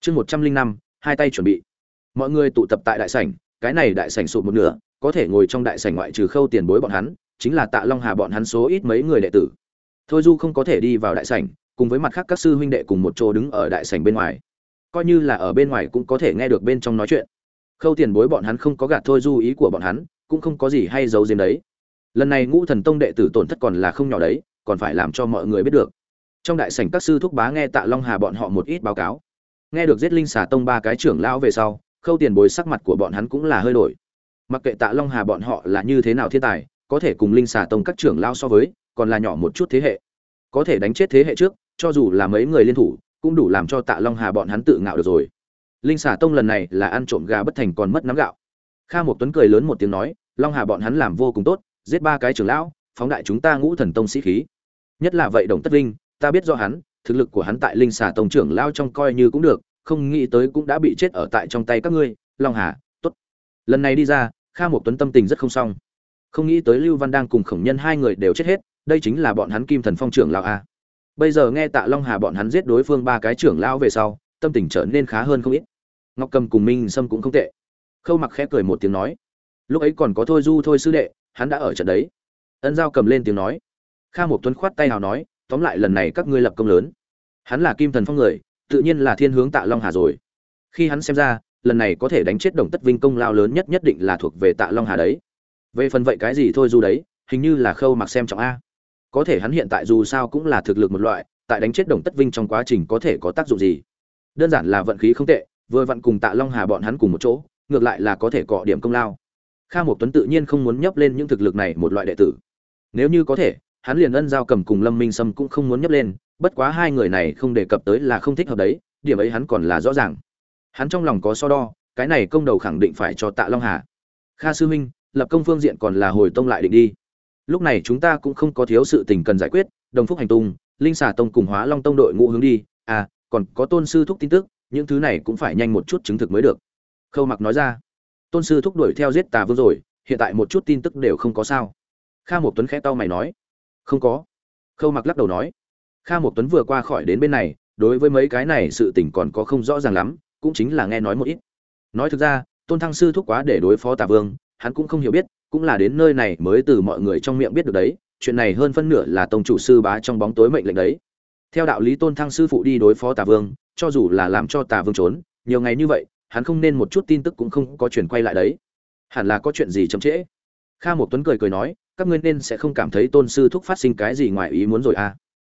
Chương một trăm linh năm, hai tay chuẩn bị. Mọi người tụ tập tại đại sảnh, cái này đại sảnh sụp một nửa, có thể ngồi trong đại sảnh ngoại trừ khâu tiền bối bọn hắn, chính là tạ long hà bọn hắn số ít mấy người đệ tử. Thôi du không có thể đi vào đại sảnh, cùng với mặt khác các sư huynh đệ cùng một chỗ đứng ở đại sảnh bên ngoài coi như là ở bên ngoài cũng có thể nghe được bên trong nói chuyện. Khâu tiền bối bọn hắn không có gạt thôi du ý của bọn hắn, cũng không có gì hay giấu giếm đấy. Lần này ngũ thần tông đệ tử tổn thất còn là không nhỏ đấy, còn phải làm cho mọi người biết được. Trong đại sảnh các sư thúc bá nghe tạ long hà bọn họ một ít báo cáo. Nghe được giết linh xà tông ba cái trưởng lão về sau, khâu tiền bối sắc mặt của bọn hắn cũng là hơi đổi. Mặc kệ tạ long hà bọn họ là như thế nào thiên tài, có thể cùng linh xà tông các trưởng lão so với, còn là nhỏ một chút thế hệ. Có thể đánh chết thế hệ trước, cho dù là mấy người liên thủ cũng đủ làm cho tạ long hà bọn hắn tự ngạo được rồi. Linh xà tông lần này là ăn trộm gà bất thành còn mất nắm gạo. Kha một tuấn cười lớn một tiếng nói, long hà bọn hắn làm vô cùng tốt, giết ba cái trưởng lão, phóng đại chúng ta ngũ thần tông sĩ khí. Nhất là vậy đồng tất vinh, ta biết do hắn, thực lực của hắn tại linh xà tông trưởng lão trong coi như cũng được, không nghĩ tới cũng đã bị chết ở tại trong tay các ngươi, long hà, tốt. Lần này đi ra, kha một tuấn tâm tình rất không xong. Không nghĩ tới lưu văn đang cùng khổng nhân hai người đều chết hết, đây chính là bọn hắn kim thần phong trưởng lão a bây giờ nghe tạ long hà bọn hắn giết đối phương ba cái trưởng lão về sau, tâm tình trở nên khá hơn không ít. Ngọc cầm cùng minh sâm cũng không tệ. Khâu mặc khẽ cười một tiếng nói, lúc ấy còn có thôi du thôi sư đệ, hắn đã ở trận đấy. Ân giao cầm lên tiếng nói. Kha một tuấn khoát tay nào nói, tóm lại lần này các ngươi lập công lớn. Hắn là kim thần phong người, tự nhiên là thiên hướng tạ long hà rồi. Khi hắn xem ra, lần này có thể đánh chết đồng tất vinh công lao lớn nhất nhất định là thuộc về tạ long hà đấy. Về phần vậy cái gì thôi du đấy, hình như là khâu mặc xem trọng a có thể hắn hiện tại dù sao cũng là thực lực một loại, tại đánh chết đồng tất vinh trong quá trình có thể có tác dụng gì? Đơn giản là vận khí không tệ, vừa vặn cùng tạ long hà bọn hắn cùng một chỗ, ngược lại là có thể cọ điểm công lao. Kha một tuấn tự nhiên không muốn nhấp lên những thực lực này một loại đệ tử. Nếu như có thể, hắn liền ân giao cầm cùng lâm minh sâm cũng không muốn nhấp lên, bất quá hai người này không đề cập tới là không thích hợp đấy, điểm ấy hắn còn là rõ ràng. Hắn trong lòng có so đo, cái này công đầu khẳng định phải cho tạ long hà. Kha sư huynh lập công phương diện còn là hồi tông lại định đi lúc này chúng ta cũng không có thiếu sự tình cần giải quyết, đồng phúc hành tung, linh xà tông cùng hóa long tông đội ngũ hướng đi. À còn có tôn sư thúc tin tức, những thứ này cũng phải nhanh một chút chứng thực mới được. Khâu mặc nói ra. Tôn sư thúc đuổi theo giết tà vương rồi, hiện tại một chút tin tức đều không có sao. Kha một tuấn khẽ tao mày nói. Không có. Khâu mặc lắc đầu nói. Kha một tuấn vừa qua khỏi đến bên này, đối với mấy cái này sự tình còn có không rõ ràng lắm, cũng chính là nghe nói một ít. Nói thực ra, tôn thăng sư thúc quá để đối phó tà vương, hắn cũng không hiểu biết cũng là đến nơi này mới từ mọi người trong miệng biết được đấy, chuyện này hơn phân nửa là tông chủ sư bá trong bóng tối mệnh lệnh đấy. Theo đạo lý tôn thăng sư phụ đi đối phó tà vương, cho dù là làm cho tà vương trốn, nhiều ngày như vậy, hắn không nên một chút tin tức cũng không có chuyển quay lại đấy. Hẳn là có chuyện gì chậm trễ? Kha một tuấn cười cười nói, các ngươi nên sẽ không cảm thấy tôn sư thúc phát sinh cái gì ngoài ý muốn rồi à.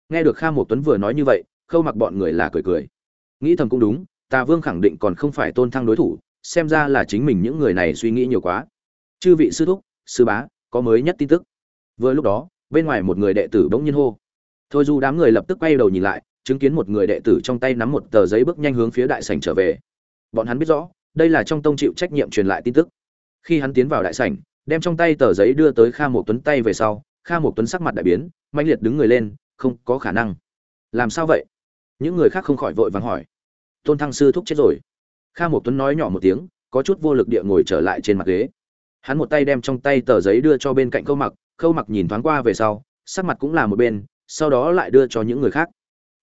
Nghe được kha một tuấn vừa nói như vậy, khâu mặc bọn người là cười cười. Nghĩ thầm cũng đúng, tà vương khẳng định còn không phải tôn thăng đối thủ, xem ra là chính mình những người này suy nghĩ nhiều quá chư vị sư thúc, sư bá, có mới nhất tin tức. Vừa lúc đó, bên ngoài một người đệ tử bỗng nhiên hô. Thôi du đám người lập tức quay đầu nhìn lại, chứng kiến một người đệ tử trong tay nắm một tờ giấy bước nhanh hướng phía đại sảnh trở về. Bọn hắn biết rõ, đây là trong tông chịu trách nhiệm truyền lại tin tức. Khi hắn tiến vào đại sảnh, đem trong tay tờ giấy đưa tới kha một tuấn tay về sau, kha một tuấn sắc mặt đại biến mạnh liệt đứng người lên, không có khả năng. Làm sao vậy? Những người khác không khỏi vội vàng hỏi. Tôn thăng sư thúc chết rồi. Kha một tuấn nói nhỏ một tiếng, có chút vô lực địa ngồi trở lại trên mặt ghế hắn một tay đem trong tay tờ giấy đưa cho bên cạnh khâu mặc khâu mặc nhìn thoáng qua về sau, sắc mặt cũng là một bên, sau đó lại đưa cho những người khác.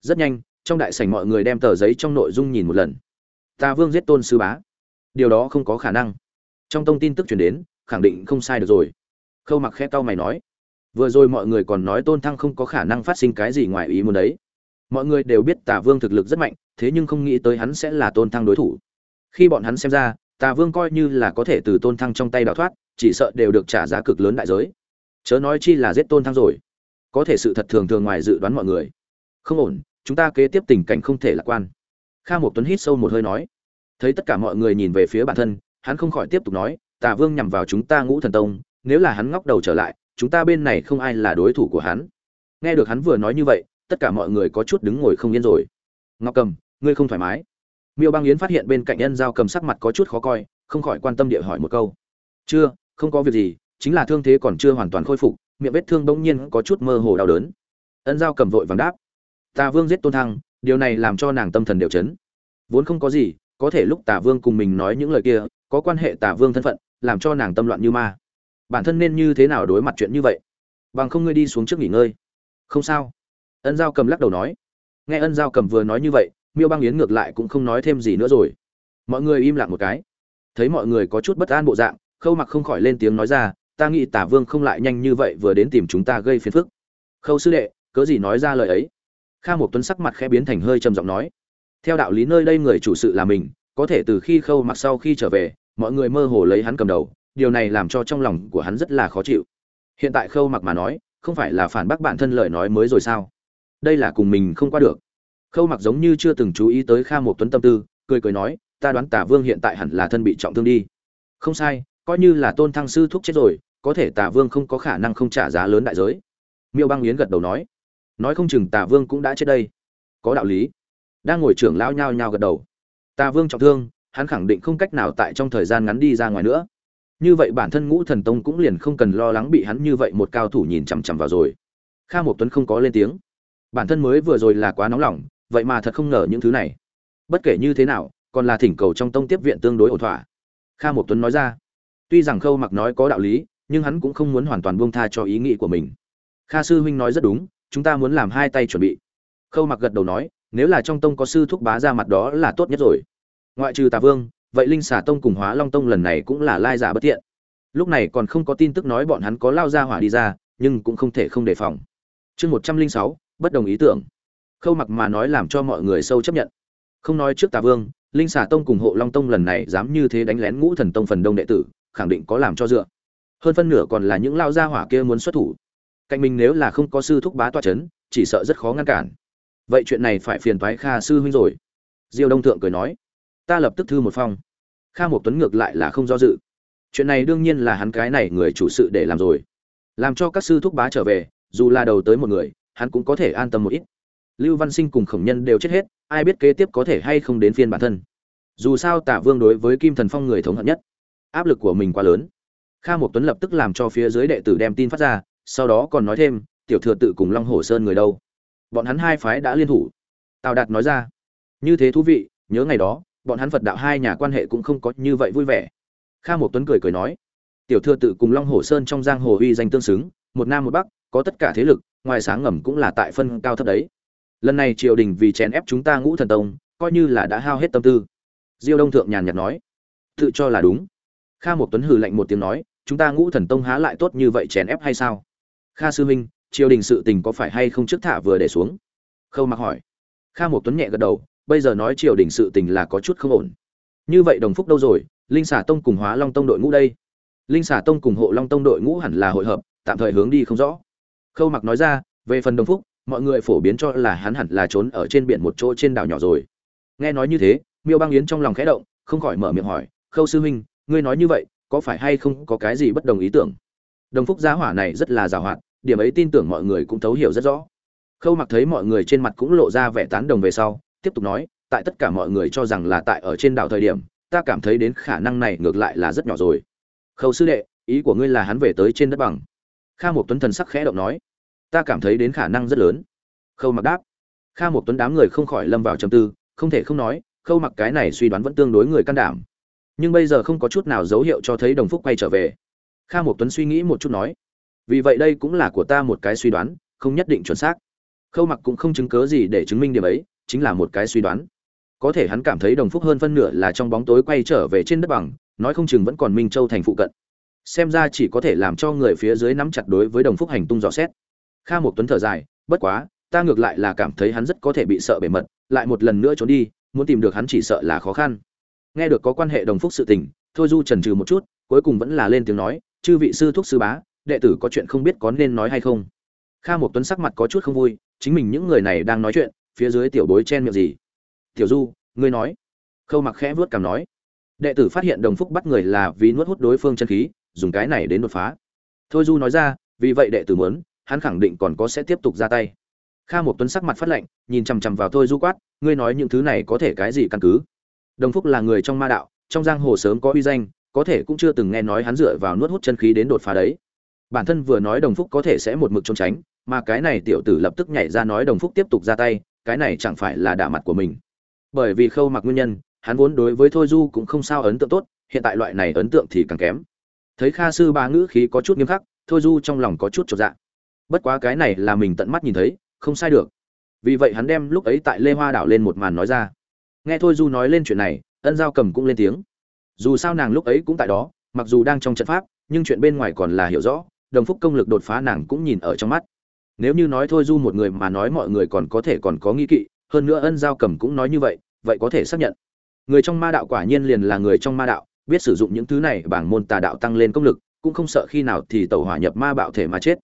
Rất nhanh, trong đại sảnh mọi người đem tờ giấy trong nội dung nhìn một lần. Ta vương giết tôn sư bá. Điều đó không có khả năng. Trong thông tin tức chuyển đến, khẳng định không sai được rồi. Khâu mặc khẽ cau mày nói. Vừa rồi mọi người còn nói tôn thăng không có khả năng phát sinh cái gì ngoài ý muốn đấy. Mọi người đều biết Tả vương thực lực rất mạnh, thế nhưng không nghĩ tới hắn sẽ là tôn thăng đối thủ. Khi bọn hắn xem ra tà vương coi như là có thể từ tôn thăng trong tay đào thoát, chỉ sợ đều được trả giá cực lớn đại giới. Chớ nói chi là giết tôn thăng rồi. Có thể sự thật thường thường ngoài dự đoán mọi người. Không ổn, chúng ta kế tiếp tình cảnh không thể lạc quan. Kha Mộc tuấn hít sâu một hơi nói. Thấy tất cả mọi người nhìn về phía bản thân, hắn không khỏi tiếp tục nói, tà vương nhằm vào chúng ta ngũ thần tông, nếu là hắn ngóc đầu trở lại, chúng ta bên này không ai là đối thủ của hắn. Nghe được hắn vừa nói như vậy, tất cả mọi người có chút đứng ngồi không yên rồi. Ngọc cầm, ngươi không thoải mái miêu băng yến phát hiện bên cạnh ân giao cầm sắc mặt có chút khó coi, không khỏi quan tâm địa hỏi một câu. Chưa, không có việc gì, chính là thương thế còn chưa hoàn toàn khôi phục, miệng vết thương bỗng nhiên có chút mơ hồ đau đớn. Ân giao cầm vội vàng đáp. Tà vương giết tôn thăng, điều này làm cho nàng tâm thần đều chấn. Vốn không có gì, có thể lúc tà vương cùng mình nói những lời kia, có quan hệ tà vương thân phận, làm cho nàng tâm loạn như ma. Bản thân nên như thế nào đối mặt chuyện như vậy? Bằng không ngươi đi xuống trước nghỉ ngơi. Không sao. Ân giao cầm lắc đầu nói. Nghe ân giao cầm vừa nói như vậy miêu băng yến ngược lại cũng không nói thêm gì nữa rồi. Mọi người im lặng một cái. Thấy mọi người có chút bất an bộ dạng, khâu mặc không khỏi lên tiếng nói ra, ta nghĩ tả vương không lại nhanh như vậy vừa đến tìm chúng ta gây phiền phức. Khâu sư đệ, cớ gì nói ra lời ấy? Kha một tuấn sắc mặt khẽ biến thành hơi trầm giọng nói. Theo đạo lý nơi đây người chủ sự là mình, có thể từ khi khâu mặc sau khi trở về, mọi người mơ hồ lấy hắn cầm đầu, điều này làm cho trong lòng của hắn rất là khó chịu. Hiện tại khâu mặc mà nói, không phải là phản bác bản thân lời nói mới rồi sao? Đây là cùng mình không qua được khâu mặc giống như chưa từng chú ý tới kha một tuấn tâm tư, cười cười nói, ta đoán tả vương hiện tại hẳn là thân bị trọng thương đi. Không sai, coi như là tôn thăng sư thúc chết rồi, có thể tả vương không có khả năng không trả giá lớn đại giới. Miêu băng yến gật đầu nói nói không chừng tả vương cũng đã chết đây. Có đạo lý. Đang ngồi trưởng lão nhao nhao gật đầu. Tả vương trọng thương, hắn khẳng định không cách nào tại trong thời gian ngắn đi ra ngoài nữa. Như vậy bản thân ngũ thần tông cũng liền không cần lo lắng bị hắn như vậy một cao thủ nhìn chằm chằm vào rồi. Kha một tuấn không có lên tiếng. Bản thân mới vừa rồi là quá nóng lòng vậy mà thật không ngờ những thứ này. Bất kể như thế nào, còn là thỉnh cầu trong tông tiếp viện tương đối ổn thỏa. Kha một tuấn nói ra. Tuy rằng khâu mặc nói có đạo lý, nhưng hắn cũng không muốn hoàn toàn buông tha cho ý nghĩ của mình. Kha sư huynh nói rất đúng, chúng ta muốn làm hai tay chuẩn bị. Khâu mặc gật đầu nói, nếu là trong tông có sư thúc bá ra mặt đó là tốt nhất rồi. Ngoại trừ tà vương, vậy linh xà tông cùng hóa long tông lần này cũng là lai giả bất thiện. Lúc này còn không có tin tức nói bọn hắn có lao ra hỏa đi ra, nhưng cũng không thể không đề phòng. Chương một trăm linh sáu, bất đồng ý tưởng khâu mặc mà nói làm cho mọi người sâu chấp nhận. Không nói trước tà vương, linh xà tông cùng hộ long tông lần này dám như thế đánh lén ngũ thần tông phần đông đệ tử, khẳng định có làm cho dựa. Hơn phân nửa còn là những lao gia hỏa kia muốn xuất thủ. Cạnh mình nếu là không có sư thúc bá toa c h ấ n chỉ sợ rất khó ngăn cản. Vậy chuyện này phải phiền thoái kha sư huynh rồi. Diêu đông thượng cười nói, ta lập tức thư một phong. Kha một tuấn ngược lại là không do dự. Chuyện này đương nhiên là hắn cái này người chủ sự để làm rồi. Làm cho các sư thúc bá trở về, dù là đầu tới một người, hắn cũng có thể an tâm một ít lưu văn sinh cùng khổng nhân đều chết hết, ai biết kế tiếp có thể hay không đến phiên bản thân. Dù sao tả vương đối với kim thần phong người thống hận nhất. Áp lực của mình quá lớn. Kha một tuấn lập tức làm cho phía dưới đệ tử đem tin phát ra, sau đó còn nói thêm, tiểu thừa tự cùng long hồ sơn người đâu? Bọn hắn hai phái đã liên thủ. Tào đạt nói ra, như thế thú vị, nhớ ngày đó, bọn hắn phật đạo hai nhà quan hệ cũng không có như vậy vui vẻ. Kha một tuấn cười cười nói, tiểu thừa tự cùng long hồ sơn trong giang hồ uy danh tương xứng, một nam một bắc, có tất cả thế lực, ngoài sáng ngầm cũng là tại phân cao thấp đấy lần này triều đình vì chèn ép chúng ta ngũ thần tông, coi như là đã hao hết tâm tư. Diêu đông thượng nhàn nhạt nói. Tự cho là đúng. Kha một tuấn hừ lạnh một tiếng nói, chúng ta ngũ thần tông há lại tốt như vậy chèn ép hay sao? Kha sư huynh triều đình sự tình có phải hay không trước thả vừa để xuống? Khâu mặc hỏi. Kha một tuấn nhẹ gật đầu, bây giờ nói triều đình sự tình là có chút không ổn. Như vậy đồng phúc đâu rồi? Linh xà tông cùng hóa long tông đội ngũ đây? Linh xà tông cùng hộ long tông đội ngũ hẳn là hội hợp, tạm thời hướng đi không rõ. Khâu mặc nói ra, về phần đồng phúc mọi người phổ biến cho là hắn hẳn là trốn ở trên biển một chỗ trên đảo nhỏ rồi. Nghe nói như thế, miêu băng yến trong lòng khẽ động, không khỏi mở miệng hỏi, khâu sư huynh, ngươi nói như vậy, có phải hay không có cái gì bất đồng ý tưởng? Đồng phúc giá hỏa này rất là giàu hoạt, điểm ấy tin tưởng mọi người cũng thấu hiểu rất rõ. Khâu mặc thấy mọi người trên mặt cũng lộ ra vẻ tán đồng về sau, tiếp tục nói, tại tất cả mọi người cho rằng là tại ở trên đảo thời điểm, ta cảm thấy đến khả năng này ngược lại là rất nhỏ rồi. Khâu sư đệ, ý của ngươi là hắn về tới trên đất bằng. Kha một tuấn thần sắc khẽ động nói ta cảm thấy đến khả năng rất lớn. Khâu mặc đáp. Kha một tuấn đám người không khỏi lâm vào trầm tư, không thể không nói, khâu mặc cái này suy đoán vẫn tương đối người can đảm. Nhưng bây giờ không có chút nào dấu hiệu cho thấy đồng phúc quay trở về. Kha một tuấn suy nghĩ một chút nói, vì vậy đây cũng là của ta một cái suy đoán, không nhất định chuẩn xác. Khâu mặc cũng không chứng cớ gì để chứng minh điểm ấy, chính là một cái suy đoán. Có thể hắn cảm thấy đồng phúc hơn phân nửa là trong bóng tối quay trở về trên đất bằng, nói không chừng vẫn còn minh châu thành phụ cận. Xem ra chỉ có thể làm cho người phía dưới nắm chặt đối với đồng phúc hành tung dò xét kha một tuấn thở dài, bất quá, ta ngược lại là cảm thấy hắn rất có thể bị sợ bề mật, lại một lần nữa trốn đi, muốn tìm được hắn chỉ sợ là khó khăn. Nghe được có quan hệ đồng phúc sự tình, thôi du trần trừ một chút, cuối cùng vẫn là lên tiếng nói, chư vị sư thúc sư bá, đệ tử có chuyện không biết có nên nói hay không? Kha một tuấn sắc mặt có chút không vui, chính mình những người này đang nói chuyện, phía dưới tiểu bối chen miệng gì. Tiểu du, ngươi nói. Khâu mặc khẽ vuốt cằm nói, đệ tử phát hiện đồng phúc bắt người là vì nuốt hút đối phương chân khí, dùng cái này đến đột phá. Thôi du nói ra, vì vậy đệ tử muốn hắn khẳng định còn có sẽ tiếp tục ra tay. Kha một tuấn sắc mặt phát lạnh, nhìn chằm chằm vào thôi du quát, ngươi nói những thứ này có thể cái gì căn cứ? Đồng phúc là người trong ma đạo, trong giang hồ sớm có uy danh, có thể cũng chưa từng nghe nói hắn dựa vào nuốt hút chân khí đến đột phá đấy. Bản thân vừa nói đồng phúc có thể sẽ một mực trốn tránh, mà cái này tiểu tử lập tức nhảy ra nói đồng phúc tiếp tục ra tay, cái này chẳng phải là đả mặt của mình. Bởi vì khâu mặc nguyên nhân, hắn vốn đối với thôi du cũng không sao ấn tượng tốt, hiện tại loại này ấn tượng thì càng kém. Thấy kha sư ba ngữ khí có chút nghiêm khắc, thôi du trong lòng có chút chột dạ bất quá cái này là mình tận mắt nhìn thấy, không sai được. Vì vậy hắn đem lúc ấy tại lê hoa đảo lên một màn nói ra. Nghe thôi du nói lên chuyện này, ân giao cầm cũng lên tiếng. Dù sao nàng lúc ấy cũng tại đó, mặc dù đang trong trận pháp, nhưng chuyện bên ngoài còn là hiểu rõ, đồng phúc công lực đột phá nàng cũng nhìn ở trong mắt. Nếu như nói thôi du một người mà nói mọi người còn có thể còn có nghi kỵ, hơn nữa ân giao cầm cũng nói như vậy vậy có thể xác nhận. Người trong ma đạo quả nhiên liền là người trong ma đạo, biết sử dụng những thứ này bảng môn tà đạo tăng lên công lực, cũng không sợ khi nào thì tẩu hỏa nhập ma bạo thể mà chết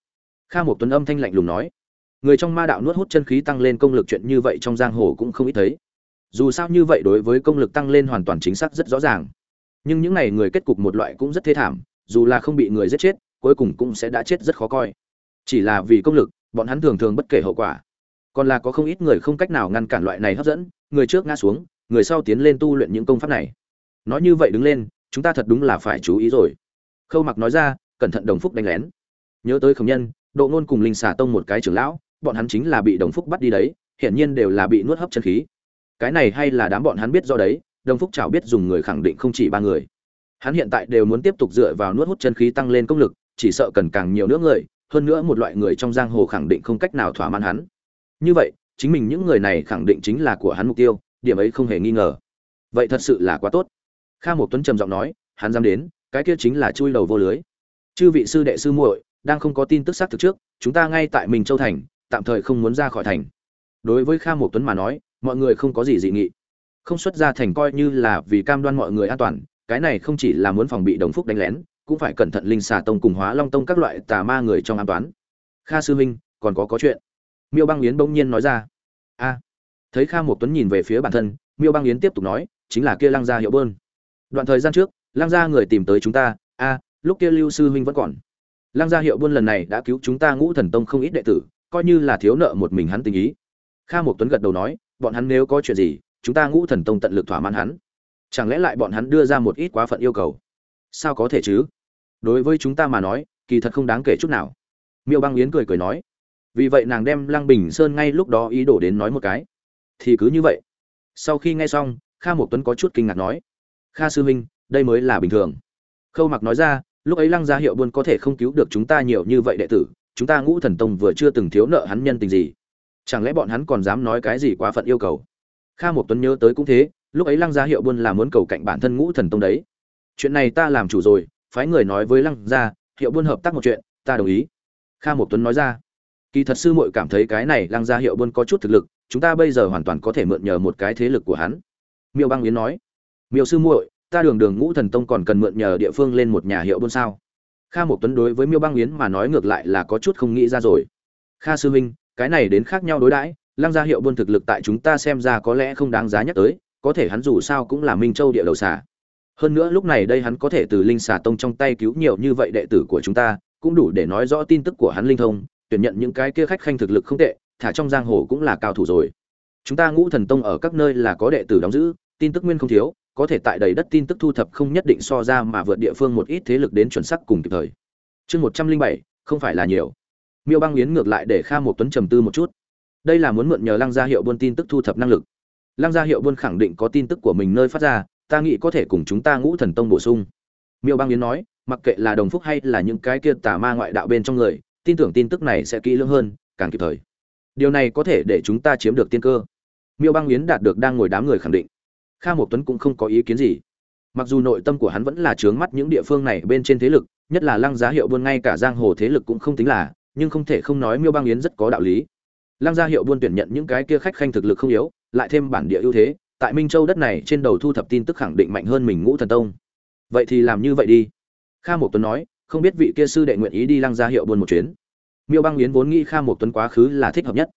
kha một tuấn âm thanh lạnh lùng nói. Người trong ma đạo nuốt hút chân khí tăng lên công lực chuyện như vậy trong giang hồ cũng không ít thấy. Dù sao như vậy đối với công lực tăng lên hoàn toàn chính xác rất rõ ràng. Nhưng những này người kết cục một loại cũng rất thê thảm, dù là không bị người giết chết, cuối cùng cũng sẽ đã chết rất khó coi. Chỉ là vì công lực, bọn hắn thường thường bất kể hậu quả. Còn là có không ít người không cách nào ngăn cản loại này hấp dẫn, người trước ngã xuống, người sau tiến lên tu luyện những công pháp này. Nói như vậy đứng lên, chúng ta thật đúng là phải chú ý rồi. Khâu mặc nói ra, cẩn thận đồng phúc đánh lén. Nhớ tới khổng nhân độ ngôn cùng linh xà tông một cái trưởng lão, bọn hắn chính là bị đồng phúc bắt đi đấy, hiển nhiên đều là bị nuốt hấp chân khí. Cái này hay là đám bọn hắn biết do đấy, đồng phúc chảo biết dùng người khẳng định không chỉ ba người. Hắn hiện tại đều muốn tiếp tục dựa vào nuốt hút chân khí tăng lên công lực, chỉ sợ cần càng nhiều nữa người, hơn nữa một loại người trong giang hồ khẳng định không cách nào thỏa mãn hắn. Như vậy, chính mình những người này khẳng định chính là của hắn mục tiêu, điểm ấy không hề nghi ngờ. Vậy thật sự là quá tốt. Kha một tuấn trầm giọng nói, hắn dám đến, cái kia chính là chui đầu vô lưới. Chư vị sư đệ sư muội đang không có tin tức xác thực trước, chúng ta ngay tại mình châu thành, tạm thời không muốn ra khỏi thành. Đối với kha một tuấn mà nói, mọi người không có gì dị nghị. Không xuất ra thành coi như là vì cam đoan mọi người an toàn, cái này không chỉ là muốn phòng bị đồng phúc đánh lén, cũng phải cẩn thận linh xà tông cùng hóa long tông các loại tà ma người trong an toán kha sư huynh còn có có chuyện. Miêu băng yến bỗng nhiên nói ra. A. Thấy kha một tuấn nhìn về phía bản thân, miêu băng yến tiếp tục nói, chính là kia lăng gia hiệu bơn. Đoạn thời gian trước, lăng gia người tìm tới chúng ta, a, lúc kia lưu sư huynh vẫn còn lăng gia hiệu buôn lần này đã cứu chúng ta ngũ thần tông không ít đệ tử, coi như là thiếu nợ một mình hắn tình ý. Kha Mộc tuấn gật đầu nói, bọn hắn nếu có chuyện gì, chúng ta ngũ thần tông tận lực thỏa mãn hắn. Chẳng lẽ lại bọn hắn đưa ra một ít quá phận yêu cầu? Sao có thể chứ? Đối với chúng ta mà nói, kỳ thật không đáng kể chút nào. Miêu băng yến cười cười nói, vì vậy nàng đem lăng bình sơn ngay lúc đó ý đồ đến nói một cái. Thì cứ như vậy. Sau khi nghe xong, kha Mộc tuấn có chút kinh ngạc nói, kha sư huynh, đây mới là bình thường. Khâu mặc nói ra lúc ấy lăng gia hiệu buôn có thể không cứu được chúng ta nhiều như vậy đệ tử, chúng ta ngũ thần tông vừa chưa từng thiếu nợ hắn nhân tình gì. Chẳng lẽ bọn hắn còn dám nói cái gì quá phận yêu cầu? Kha một tuấn nhớ tới cũng thế, lúc ấy lăng gia hiệu buôn là muốn cầu cạnh bản thân ngũ thần tông đấy. Chuyện này ta làm chủ rồi, phái người nói với lăng gia hiệu buôn hợp tác một chuyện, ta đồng ý. Kha một tuấn nói ra. Kỳ thật sư muội cảm thấy cái này lăng gia hiệu buôn có chút thực lực, chúng ta bây giờ hoàn toàn có thể mượn nhờ một cái thế lực của hắn. Miêu băng yến nói. Miêu sư muội ta đường đường ngũ thần tông còn cần mượn nhờ địa phương lên một nhà hiệu buôn sao? Kha một tuấn đối với miêu băng yến mà nói ngược lại là có chút không nghĩ ra rồi. Kha sư huynh, cái này đến khác nhau đối đãi, lăng gia hiệu buôn thực lực tại chúng ta xem ra có lẽ không đáng giá nhắc tới, có thể hắn dù sao cũng là minh châu địa đầu xà. Hơn nữa lúc này đây hắn có thể từ linh xà tông trong tay cứu nhiều như vậy đệ tử của chúng ta, cũng đủ để nói rõ tin tức của hắn linh thông, tuyển nhận những cái kia khách khanh thực lực không tệ, thả trong giang hồ cũng là cao thủ rồi. Chúng ta ngũ thần tông ở các nơi là có đệ tử đóng giữ, tin tức nguyên không thiếu có thể tại đầy đất tin tức thu thập không nhất định so ra mà vượt địa phương một ít thế lực đến chuẩn xác cùng kịp thời. Chương một trăm linh bảy, không phải là nhiều. Miêu băng yến ngược lại để kha một tuấn trầm tư một chút. Đây là muốn mượn nhờ lăng gia hiệu buôn tin tức thu thập năng lực. Lăng gia hiệu buôn khẳng định có tin tức của mình nơi phát ra, ta nghĩ có thể cùng chúng ta ngũ thần tông bổ sung. Miêu băng yến nói, mặc kệ là đồng phúc hay là những cái kia tà ma ngoại đạo bên trong người, tin tưởng tin tức này sẽ kỹ lưỡng hơn, càng kịp thời. Điều này có thể để chúng ta chiếm được tiên cơ. Miêu băng yến đạt được đang ngồi đám người khẳng định kha một tuấn cũng không có ý kiến gì. Mặc dù nội tâm của hắn vẫn là trướng mắt những địa phương này bên trên thế lực, nhất là lăng giá hiệu buôn ngay cả giang hồ thế lực cũng không tính là, nhưng không thể không nói miêu Bang yến rất có đạo lý. Lăng gia hiệu buôn tuyển nhận những cái kia khách khanh thực lực không yếu, lại thêm bản địa ưu thế, tại minh châu đất này trên đầu thu thập tin tức khẳng định mạnh hơn mình ngũ thần tông. Vậy thì làm như vậy đi. Kha một tuấn nói, không biết vị kia sư đệ nguyện ý đi lăng gia hiệu buôn một chuyến. Miêu Bang yến vốn nghĩ kha một tuấn quá khứ là thích hợp nhất.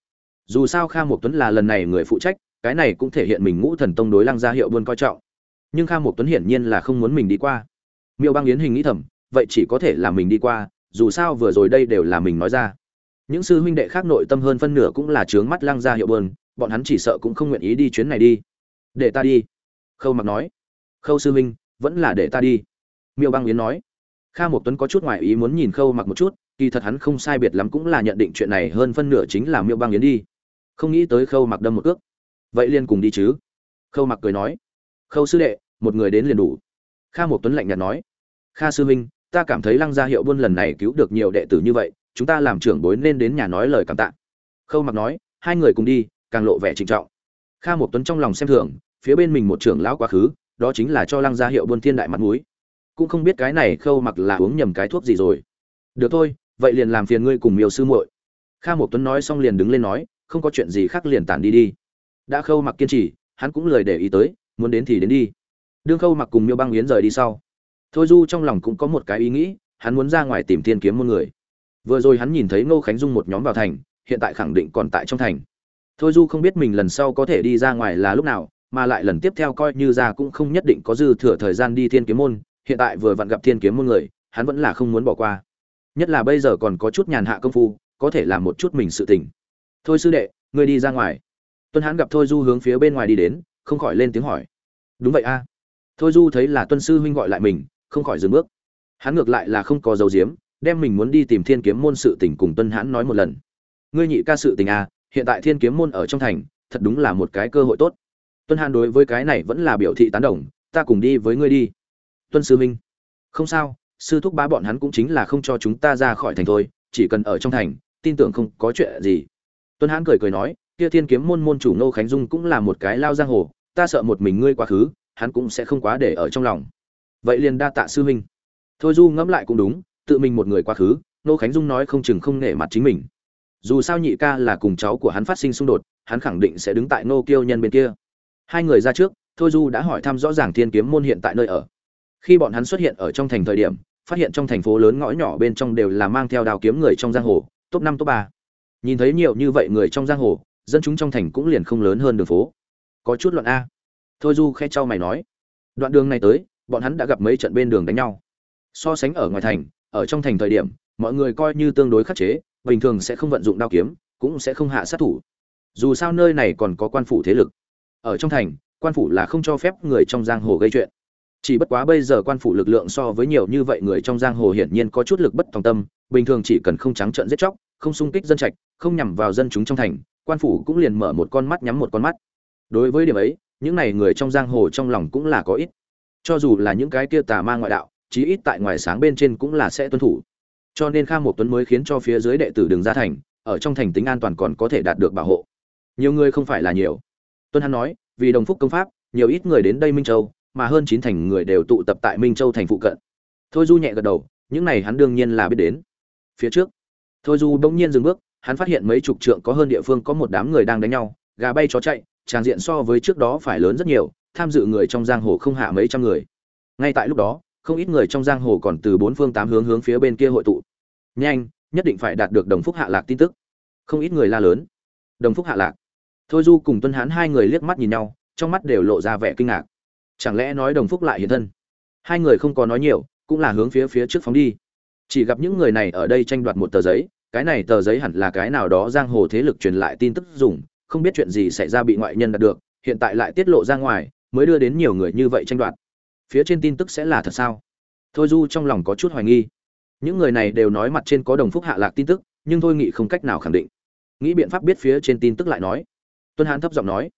Dù sao kha một tuấn là lần này người phụ trách cái này cũng thể hiện mình ngũ thần tông đối lăng gia hiệu buôn coi trọng. Nhưng kha một tuấn hiển nhiên là không muốn mình đi qua. Miêu băng yến hình nghĩ thầm, vậy chỉ có thể là mình đi qua, dù sao vừa rồi đây đều là mình nói ra. Những sư huynh đệ khác nội tâm hơn phân nửa cũng là trướng mắt lăng gia hiệu buôn, bọn hắn chỉ sợ cũng không nguyện ý đi chuyến này đi. Để ta đi. Khâu mặc nói. Khâu sư huynh, vẫn là để ta đi. Miêu băng yến nói. Kha một tuấn có chút ngoại ý muốn nhìn khâu mặc một chút, kỳ thật hắn không sai biệt lắm cũng là nhận định chuyện này hơn phân nửa chính là miêu băng yến đi. Không nghĩ tới khâu mặc đâm một cước vậy liên cùng đi chứ? Khâu mặc cười nói. Khâu sư đệ, một người đến liền đủ. Kha một tuấn lạnh nhạt nói. Kha sư huynh, ta cảm thấy lăng gia hiệu buôn lần này cứu được nhiều đệ tử như vậy, chúng ta làm trưởng bối nên đến nhà nói lời cảm tạ. Khâu mặc nói, hai người cùng đi, càng lộ vẻ trịnh trọng. Kha một tuấn trong lòng xem thường, phía bên mình một trưởng lão quá khứ, đó chính là cho lăng gia hiệu buôn thiên đại mặt mũi. Cũng không biết cái này khâu mặc là uống nhầm cái thuốc gì rồi. Được thôi, vậy liền làm phiền ngươi cùng miêu sư muội. Kha một tuấn nói xong liền đứng lên nói, không có chuyện gì khác liền tản đi đi đã khâu mặc kiên trì, hắn cũng lời để ý tới, muốn đến thì đến đi. Đương khâu mặc cùng miêu băng yến rời đi sau, thôi du trong lòng cũng có một cái ý nghĩ, hắn muốn ra ngoài tìm thiên kiếm môn người. Vừa rồi hắn nhìn thấy ngô khánh dung một nhóm vào thành, hiện tại khẳng định còn tại trong thành. Thôi du không biết mình lần sau có thể đi ra ngoài là lúc nào, mà lại lần tiếp theo coi như ra cũng không nhất định có dư thừa thời gian đi thiên kiếm môn, hiện tại vừa vặn gặp thiên kiếm môn người, hắn vẫn là không muốn bỏ qua. Nhất là bây giờ còn có chút nhàn hạ công phu, có thể làm một chút mình sự tình. Thôi sư đệ, ngươi đi ra ngoài tuân hãn gặp thôi du hướng phía bên ngoài đi đến, không khỏi lên tiếng hỏi. Đúng vậy a. Thôi du thấy là tuân sư huynh gọi lại mình, không khỏi dừng bước. Hắn ngược lại là không có dấu diếm, đem mình muốn đi tìm thiên kiếm môn sự tình cùng tuân hãn nói một lần. Ngươi nhị ca sự tình a, hiện tại thiên kiếm môn ở trong thành, thật đúng là một cái cơ hội tốt. Tuân hãn đối với cái này vẫn là biểu thị tán đồng, ta cùng đi với ngươi đi. Tuân sư huynh. Không sao, sư thúc bá bọn hắn cũng chính là không cho chúng ta ra khỏi thành thôi, chỉ cần ở trong thành, tin tưởng không có chuyện gì. Tuân hãn cười cười nói kia thiên kiếm môn môn chủ nô khánh dung cũng là một cái lao giang hồ, ta sợ một mình ngươi quá khứ, hắn cũng sẽ không quá để ở trong lòng. Vậy liền đa tạ sư huynh. Thôi du ngẫm lại cũng đúng, tự mình một người quá khứ nô khánh dung nói không chừng không nể mặt chính mình. Dù sao nhị ca là cùng cháu của hắn phát sinh xung đột, hắn khẳng định sẽ đứng tại nô kiêu nhân bên kia. Hai người ra trước, thôi du đã hỏi thăm rõ ràng thiên kiếm môn hiện tại nơi ở. Khi bọn hắn xuất hiện ở trong thành thời điểm, phát hiện trong thành phố lớn ngõ nhỏ bên trong đều là mang theo đào kiếm người trong giang hồ, top năm, top ba. Nhìn thấy nhiều như vậy người trong giang hồ dân chúng trong thành cũng liền không lớn hơn đường phố. Có chút loạn a. Thôi du khe trao mày nói. Đoạn đường này tới, bọn hắn đã gặp mấy trận bên đường đánh nhau. So sánh ở ngoài thành, ở trong thành thời điểm, mọi người coi như tương đối khắc chế, bình thường sẽ không vận dụng đao kiếm, cũng sẽ không hạ sát thủ. Dù sao nơi này còn có quan phủ thế lực. Ở trong thành, quan phủ là không cho phép người trong giang hồ gây chuyện. Chỉ bất quá bây giờ quan phủ lực lượng so với nhiều như vậy người trong giang hồ hiển nhiên có chút lực bất tòng tâm, bình thường chỉ cần không trắng trợn giết chóc, không xung kích dân trạch, không nhằm vào dân chúng trong thành quan phủ cũng liền mở một con mắt nhắm một con mắt. Đối với điểm ấy, những này người trong giang hồ trong lòng cũng là có ít. Cho dù là những cái kia tà ma ngoại đạo, chí ít tại ngoài sáng bên trên cũng là sẽ tuân thủ. Cho nên kha một tuấn mới khiến cho phía dưới đệ tử đường ra thành, ở trong thành tính an toàn còn có thể đạt được bảo hộ. Nhiều người không phải là nhiều. Tuân hắn nói, vì đồng phúc công pháp, nhiều ít người đến đây minh châu, mà hơn chín thành người đều tụ tập tại minh châu thành phụ cận. Thôi du nhẹ gật đầu, những này hắn đương nhiên là biết đến. Phía trước, thôi du bỗng nhiên dừng bước hắn phát hiện mấy chục trượng có hơn địa phương có một đám người đang đánh nhau, gà bay chó chạy, tràng diện so với trước đó phải lớn rất nhiều, tham dự người trong giang hồ không hạ mấy trăm người. Ngay tại lúc đó, không ít người trong giang hồ còn từ bốn phương tám hướng hướng phía bên kia hội tụ. Nhanh, nhất định phải đạt được đồng phúc hạ lạc tin tức. Không ít người la lớn. Đồng phúc hạ lạc. Thôi du cùng tuân hán hai người liếc mắt nhìn nhau, trong mắt đều lộ ra vẻ kinh ngạc. Chẳng lẽ nói đồng phúc lại hiện thân? Hai người không có nói nhiều, cũng là hướng phía phía trước phóng đi. Chỉ gặp những người này ở đây tranh đoạt một tờ giấy cái này tờ giấy hẳn là cái nào đó giang hồ thế lực truyền lại tin tức dùng, không biết chuyện gì xảy ra bị ngoại nhân đạt được, hiện tại lại tiết lộ ra ngoài, mới đưa đến nhiều người như vậy tranh đoạt. Phía trên tin tức sẽ là thật sao? Thôi du trong lòng có chút hoài nghi. Những người này đều nói mặt trên có đồng phúc hạ lạc tin tức, nhưng thôi nghị không cách nào khẳng định. Nghĩ biện pháp biết phía trên tin tức lại nói. Tuân hán thấp giọng nói.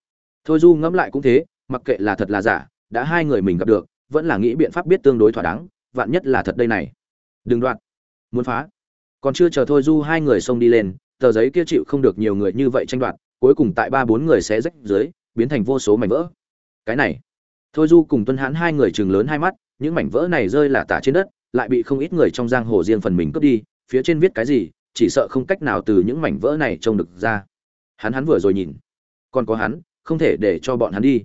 Thôi du ngẫm lại cũng thế, mặc kệ là thật là giả, đã hai người mình gặp được, vẫn là nghĩ biện pháp biết tương đối thỏa đáng, vạn nhất là thật đây này. Đừng đoạn muốn phá còn chưa chờ thôi du hai người xông đi lên, tờ giấy kia chịu không được nhiều người như vậy tranh đoạt, cuối cùng tại ba bốn người sẽ rách dưới, biến thành vô số mảnh vỡ. Cái này, thôi du cùng tuân hãn hai người chừng lớn hai mắt, những mảnh vỡ này rơi là tả trên đất, lại bị không ít người trong giang hồ riêng phần mình cướp đi, phía trên viết cái gì, chỉ sợ không cách nào từ những mảnh vỡ này trông được ra. Hắn hắn vừa rồi nhìn, còn có hắn, không thể để cho bọn hắn đi.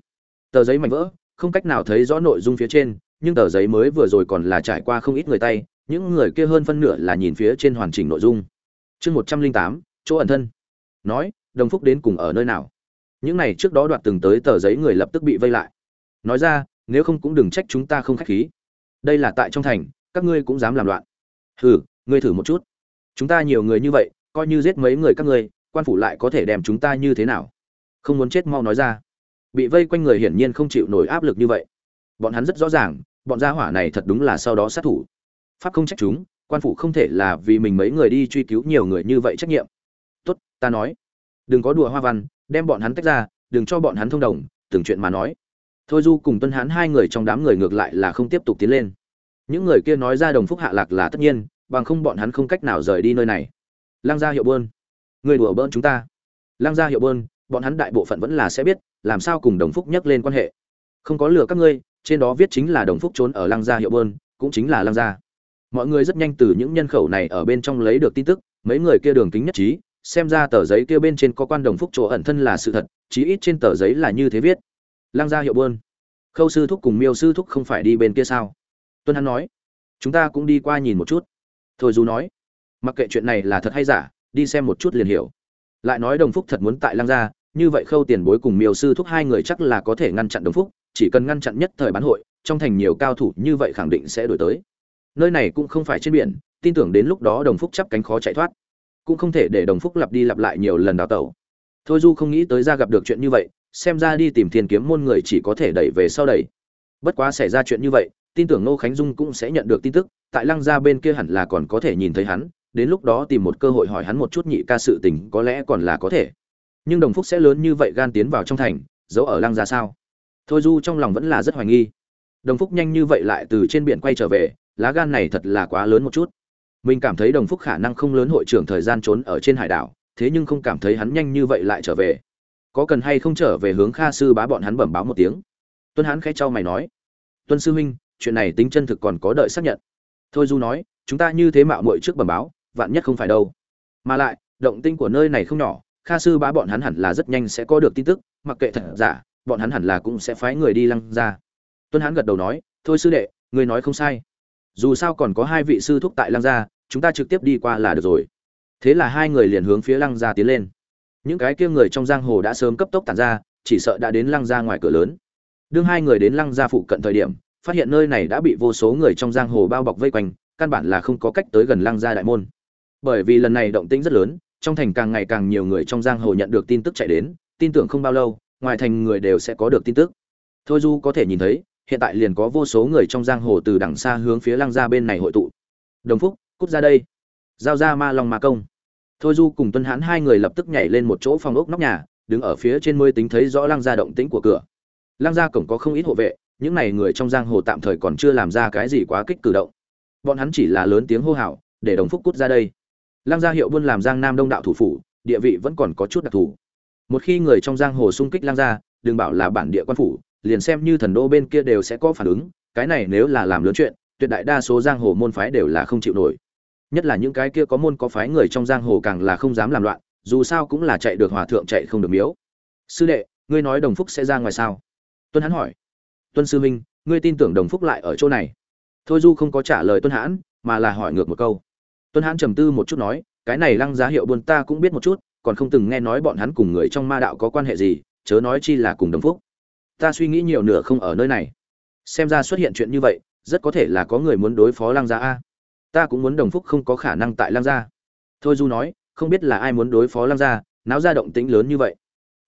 Tờ giấy mảnh vỡ, không cách nào thấy rõ nội dung phía trên, nhưng tờ giấy mới vừa rồi còn là trải qua không ít người tay những người kia hơn phân nửa là nhìn phía trên hoàn chỉnh nội dung. Chương một trăm linh tám, chỗ ẩn thân. Nói, đồng phúc đến cùng ở nơi nào? Những này trước đó đoạt từng tới tờ giấy người lập tức bị vây lại. Nói ra, nếu không cũng đừng trách chúng ta không khách khí. Đây là tại trong thành, các ngươi cũng dám làm loạn. Hừ, ngươi thử một chút. Chúng ta nhiều người như vậy, coi như giết mấy người các ngươi, quan phủ lại có thể đem chúng ta như thế nào? Không muốn chết mau nói ra. Bị vây quanh người hiển nhiên không chịu nổi áp lực như vậy. Bọn hắn rất rõ ràng, bọn gia hỏa này thật đúng là sau đó sát thủ pháp không trách chúng, quan phủ không thể là vì mình mấy người đi truy cứu nhiều người như vậy trách nhiệm. Tốt, ta nói. Đừng có đùa hoa văn, đem bọn hắn tách ra, đừng cho bọn hắn thông đồng, từng chuyện mà nói. Thôi du cùng tuân hán hai người trong đám người ngược lại là không tiếp tục tiến lên. Những người kia nói ra đồng phúc hạ lạc là tất nhiên, bằng không bọn hắn không cách nào rời đi nơi này. Lang gia hiệu bơn, người đùa bỡn chúng ta. Lang gia hiệu bơn, bọn hắn đại bộ phận vẫn là sẽ biết, làm sao cùng đồng phúc nhắc lên quan hệ. Không có lừa các ngươi, trên đó viết chính là đồng phúc trốn ở Lang gia hiệu bơn, cũng chính là Lang gia mọi người rất nhanh từ những nhân khẩu này ở bên trong lấy được tin tức, mấy người kia đường kính nhất trí, xem ra tờ giấy kia bên trên có quan đồng phúc chỗ ẩn thân là sự thật, chí ít trên tờ giấy là như thế viết. Lang gia hiệu bơn khâu sư thúc cùng miêu sư thúc không phải đi bên kia sao? Tuân hắn nói. Chúng ta cũng đi qua nhìn một chút. Thôi dù nói. Mặc kệ chuyện này là thật hay giả, đi xem một chút liền hiểu. Lại nói đồng phúc thật muốn tại Lang gia, như vậy khâu tiền bối cùng miêu sư thúc hai người chắc là có thể ngăn chặn đồng phúc, chỉ cần ngăn chặn nhất thời bán hội, trong thành nhiều cao thủ như vậy khẳng định sẽ đổi tới nơi này cũng không phải trên biển, tin tưởng đến lúc đó đồng phúc chắp cánh khó chạy thoát. Cũng không thể để đồng phúc lặp đi lặp lại nhiều lần đào tẩu. Thôi du không nghĩ tới ra gặp được chuyện như vậy, xem ra đi tìm thiên kiếm môn người chỉ có thể đẩy về sau đẩy. Bất quá xảy ra chuyện như vậy, tin tưởng ngô khánh dung cũng sẽ nhận được tin tức, tại lăng gia bên kia hẳn là còn có thể nhìn thấy hắn, đến lúc đó tìm một cơ hội hỏi hắn một chút nhị ca sự tình có lẽ còn là có thể. Nhưng đồng phúc sẽ lớn như vậy gan tiến vào trong thành, giấu ở lăng gia sao? Thôi du trong lòng vẫn là rất hoài nghi. Đồng phúc nhanh như vậy lại từ trên biển quay trở về lá gan này thật là quá lớn một chút. Mình cảm thấy đồng phúc khả năng không lớn hội trưởng thời gian trốn ở trên hải đảo, thế nhưng không cảm thấy hắn nhanh như vậy lại trở về. Có cần hay không trở về hướng kha sư bá bọn hắn bẩm báo một tiếng? Tuân hắn khẽ trao mày nói. Tuân sư huynh, chuyện này tính chân thực còn có đợi xác nhận. Thôi du nói, chúng ta như thế mạo muội trước bẩm báo, vạn nhất không phải đâu. Mà lại, động tinh của nơi này không nhỏ, kha sư bá bọn hắn hẳn là rất nhanh sẽ có được tin tức, mặc kệ thật giả, bọn hắn hẳn là cũng sẽ phái người đi lăng ra. Tuân hắn gật đầu nói, thôi sư đệ, người nói không sai dù sao còn có hai vị sư thúc tại lăng gia, chúng ta trực tiếp đi qua là được rồi. Thế là hai người liền hướng phía lăng gia tiến lên. Những cái kia người trong giang hồ đã sớm cấp tốc tàn ra, chỉ sợ đã đến lăng gia ngoài cửa lớn. Đương hai người đến lăng gia phụ cận thời điểm, phát hiện nơi này đã bị vô số người trong giang hồ bao bọc vây quanh, căn bản là không có cách tới gần lăng gia đại môn. Bởi vì lần này động tĩnh rất lớn, trong thành càng ngày càng nhiều người trong giang hồ nhận được tin tức chạy đến, tin tưởng không bao lâu, ngoài thành người đều sẽ có được tin tức. Thôi du có thể nhìn thấy hiện tại liền có vô số người trong giang hồ từ đằng xa hướng phía lăng gia bên này hội tụ. Đồng phúc, cút ra đây. Giao ra ma long ma công. Thôi du cùng tuân hãn hai người lập tức nhảy lên một chỗ phòng ốc nóc nhà, đứng ở phía trên mới tính thấy rõ lăng gia động tĩnh của cửa. Lăng gia cổng có không ít hộ vệ, những này người trong giang hồ tạm thời còn chưa làm ra cái gì quá kích cử động. Bọn hắn chỉ là lớn tiếng hô hào, để đồng phúc cút ra đây. Lăng gia hiệu buôn làm giang nam đông đạo thủ phủ, địa vị vẫn còn có chút đặc thù. Một khi người trong giang hồ xung kích lăng gia, đừng bảo là bản địa quan phủ liền xem như thần đô bên kia đều sẽ có phản ứng, cái này nếu là làm lớn chuyện, tuyệt đại đa số giang hồ môn phái đều là không chịu nổi. Nhất là những cái kia có môn có phái người trong giang hồ càng là không dám làm loạn, dù sao cũng là chạy được hòa thượng chạy không được miếu. Sư đệ, ngươi nói đồng phúc sẽ ra ngoài sao? Tuân hãn hỏi. Tuân sư minh, ngươi tin tưởng đồng phúc lại ở chỗ này? Thôi du không có trả lời tuân hãn mà là hỏi ngược một câu. Tuân hãn trầm tư một chút nói, cái này lăng giá hiệu buôn ta cũng biết một chút, còn không từng nghe nói bọn hắn cùng người trong ma đạo có quan hệ gì, chớ nói chi là cùng đồng phúc ta suy nghĩ nhiều nửa không ở nơi này. Xem ra xuất hiện chuyện như vậy, rất có thể là có người muốn đối phó Lang gia a. Ta cũng muốn đồng phúc không có khả năng tại Lang gia. Thôi du nói, không biết là ai muốn đối phó Lang gia, náo ra động tĩnh lớn như vậy.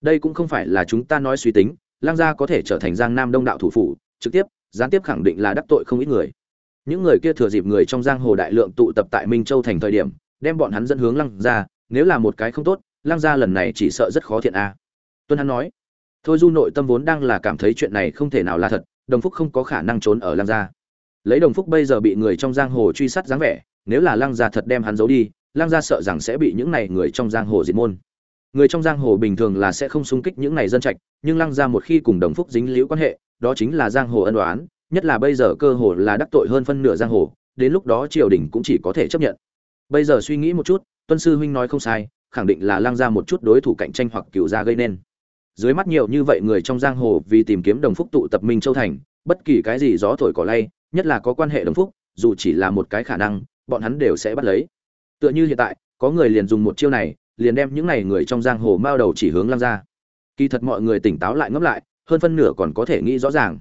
Đây cũng không phải là chúng ta nói suy tính Lang gia có thể trở thành giang nam đông đạo thủ phủ, trực tiếp, gián tiếp khẳng định là đắc tội không ít người. Những người kia thừa dịp người trong giang hồ đại lượng tụ tập tại minh châu thành thời điểm, đem bọn hắn dẫn hướng lăng gia, nếu là một cái không tốt, lăng gia lần này chỉ sợ rất khó thiện a. Tuân hắn nói thôi du nội tâm vốn đang là cảm thấy chuyện này không thể nào là thật, đồng phúc không có khả năng trốn ở lăng gia. Lấy đồng phúc bây giờ bị người trong giang hồ truy sát dáng vẻ, nếu là lăng gia thật đem hắn giấu đi, lăng gia sợ rằng sẽ bị những này người trong giang hồ diệt môn. Người trong giang hồ bình thường là sẽ không xung kích những này dân trạch, nhưng lăng gia một khi cùng đồng phúc dính liễu quan hệ, đó chính là giang hồ ân đoán nhất là bây giờ cơ hồ là đắc tội hơn phân nửa giang hồ, đến lúc đó triều đình cũng chỉ có thể chấp nhận. Bây giờ suy nghĩ một chút, tuân sư huynh nói không sai, khẳng định là lăng gia một chút đối thủ cạnh tranh hoặc cựu gia gây nên dưới mắt nhiều như vậy người trong giang hồ vì tìm kiếm đồng phúc tụ tập minh châu thành, bất kỳ cái gì gió thổi cỏ lay, nhất là có quan hệ đồng phúc, dù chỉ là một cái khả năng, bọn hắn đều sẽ bắt lấy. Tựa như hiện tại, có người liền dùng một chiêu này, liền đem những này người trong giang hồ mao đầu chỉ hướng lăng ra. Kỳ thật mọi người tỉnh táo lại ngẫm lại, hơn phân nửa còn có thể nghĩ rõ ràng.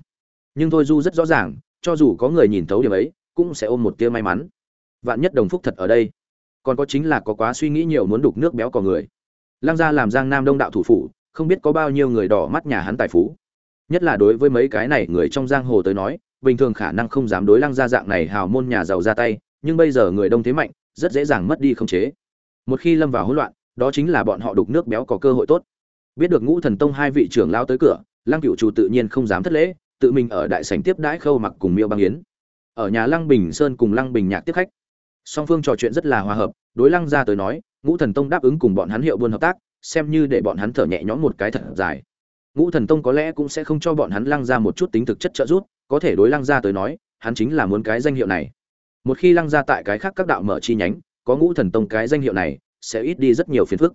Nhưng thôi du rất rõ ràng, cho dù có người nhìn thấu điểm ấy, cũng sẽ ôm một tia may mắn. Vạn nhất đồng phúc thật ở đây, còn có chính là có quá suy nghĩ nhiều muốn đục nước béo cò người. Lăng gia làm giang nam đông đạo thủ phủ không biết có bao nhiêu người đỏ mắt nhà hắn tài phú. Nhất là đối với mấy cái này người trong giang hồ tới nói, bình thường khả năng không dám đối lăng gia dạng này hào môn nhà giàu ra tay, nhưng bây giờ người đông thế mạnh, rất dễ dàng mất đi không chế. Một khi lâm vào hỗn loạn, đó chính là bọn họ đục nước béo có cơ hội tốt. Biết được ngũ thần tông hai vị trưởng lao tới cửa, lăng cựu chủ tự nhiên không dám thất lễ, tự mình ở đại sảnh tiếp đãi khâu mặc cùng miêu băng yến. Ở nhà lăng bình sơn cùng lăng bình nhạc tiếp khách. Song phương trò chuyện rất là hòa hợp, đối lăng gia tới nói, ngũ thần tông đáp ứng cùng bọn hắn hiệu buôn hợp tác xem như để bọn hắn thở nhẹ nhõm một cái thật dài. Ngũ thần tông có lẽ cũng sẽ không cho bọn hắn lăng ra một chút tính thực chất trợ giúp, có thể đối lăng ra tới nói, hắn chính là muốn cái danh hiệu này. Một khi lăng ra tại cái khác các đạo mở chi nhánh, có ngũ thần tông cái danh hiệu này, sẽ ít đi rất nhiều phiền phức.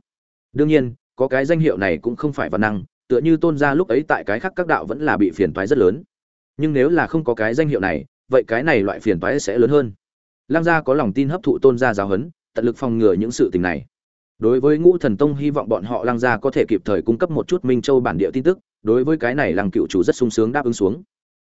Đương nhiên, có cái danh hiệu này cũng không phải văn năng, tựa như tôn gia lúc ấy tại cái khác các đạo vẫn là bị phiền toái rất lớn. Nhưng nếu là không có cái danh hiệu này, vậy cái này loại phiền toái sẽ lớn hơn. Lăng gia có lòng tin hấp thụ tôn gia giáo huấn, tận lực phòng ngừa những sự tình này đối với ngũ thần tông hy vọng bọn họ lăng gia có thể kịp thời cung cấp một chút minh châu bản địa tin tức, đối với cái này lăng cựu chủ rất sung sướng đáp ứng xuống.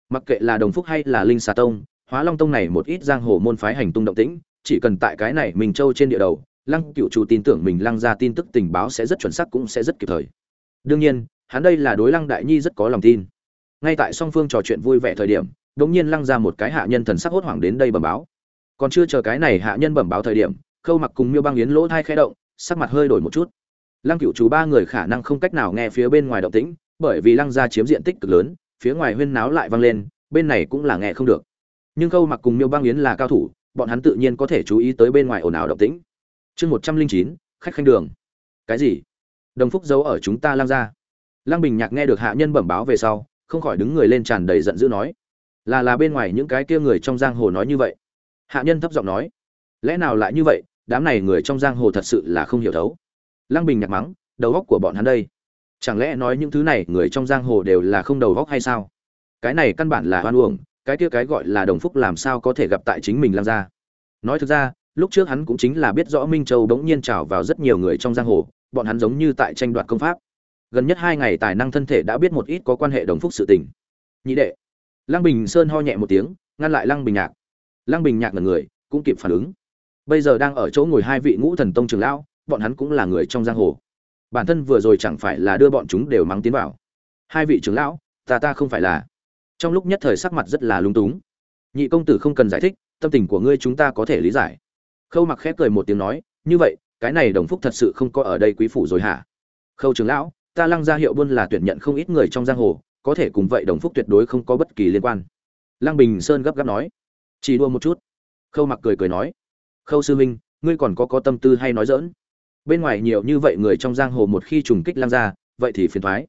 Mặc kệ là đồng phúc hay là linh xà tông, hóa long tông này một ít giang hồ môn phái hành tung động tĩnh, chỉ cần tại cái này minh châu trên địa đầu, lăng cựu chủ tin tưởng mình lăng ra tin tức tình báo sẽ rất chuẩn xác cũng sẽ rất kịp thời. Đương nhiên, hắn đây là đối lăng đại nhi rất có lòng tin. Ngay tại song phương trò chuyện vui vẻ thời điểm đống nhiên lăng ra một cái hạ nhân thần sắc hốt hoảng đến đây bẩm báo. Còn chưa chờ cái này hạ nhân bẩm báo thời điểm, khâu mặc cùng miêu băng yến lỗ thai khẽ động sắc mặt hơi đổi một chút. Lăng cựu chú ba người khả năng không cách nào nghe phía bên ngoài động tĩnh, bởi vì lăng gia chiếm diện tích cực lớn, phía ngoài huyên náo lại vang lên, bên này cũng là nghe không được. Nhưng khâu mặc cùng miêu băng yến là cao thủ, bọn hắn tự nhiên có thể chú ý tới bên ngoài ồn ào động tĩnh. Chương một trăm linh chín, khách khanh đường. Cái gì? Đồng phúc giấu ở chúng ta lăng gia. Lăng bình nhạc nghe được hạ nhân bẩm báo về sau, không khỏi đứng người lên tràn đầy giận dữ nói, là là bên ngoài những cái kia người trong giang hồ nói như vậy. Hạ nhân thấp giọng nói, lẽ nào lại như vậy? Đám này người trong giang hồ thật sự là không hiểu thấu. Lăng bình nhạc mắng, đầu góc của bọn hắn đây. Chẳng lẽ nói những thứ này người trong giang hồ đều là không đầu góc hay sao? Cái này căn bản là hoan uổng, cái kia cái gọi là đồng phúc làm sao có thể gặp tại chính mình lăng gia? Nói thực ra, lúc trước hắn cũng chính là biết rõ minh châu bỗng nhiên trào vào rất nhiều người trong giang hồ, bọn hắn giống như tại tranh đoạt công pháp. Gần nhất hai ngày tài năng thân thể đã biết một ít có quan hệ đồng phúc sự tình. Nhị đệ. Lăng bình sơn ho nhẹ một tiếng, ngăn lại lăng bình nhạc. Lăng bình nhạc là người, cũng kịp phản ứng bây giờ đang ở chỗ ngồi hai vị ngũ thần tông trường lão, bọn hắn cũng là người trong giang hồ. Bản thân vừa rồi chẳng phải là đưa bọn chúng đều mắng tiến vào. Hai vị trưởng lão, ta ta không phải là. Trong lúc nhất thời sắc mặt rất là lung túng. Nhị công tử không cần giải thích, tâm tình của ngươi chúng ta có thể lý giải. Khâu mặc khép cười một tiếng nói, như vậy, cái này đồng phúc thật sự không có ở đây quý phủ rồi hả? Khâu trưởng lão, ta lăng ra hiệu buôn là tuyển nhận không ít người trong giang hồ, có thể cùng vậy đồng phúc tuyệt đối không có bất kỳ liên quan. Lăng bình sơn gấp gáp nói. Chỉ đua một chút. Khâu mặc cười cười nói khâu sư minh ngươi còn có có tâm tư hay nói dỡn bên ngoài nhiều như vậy người trong giang hồ một khi trùng kích lăng ra vậy thì phiền thoái.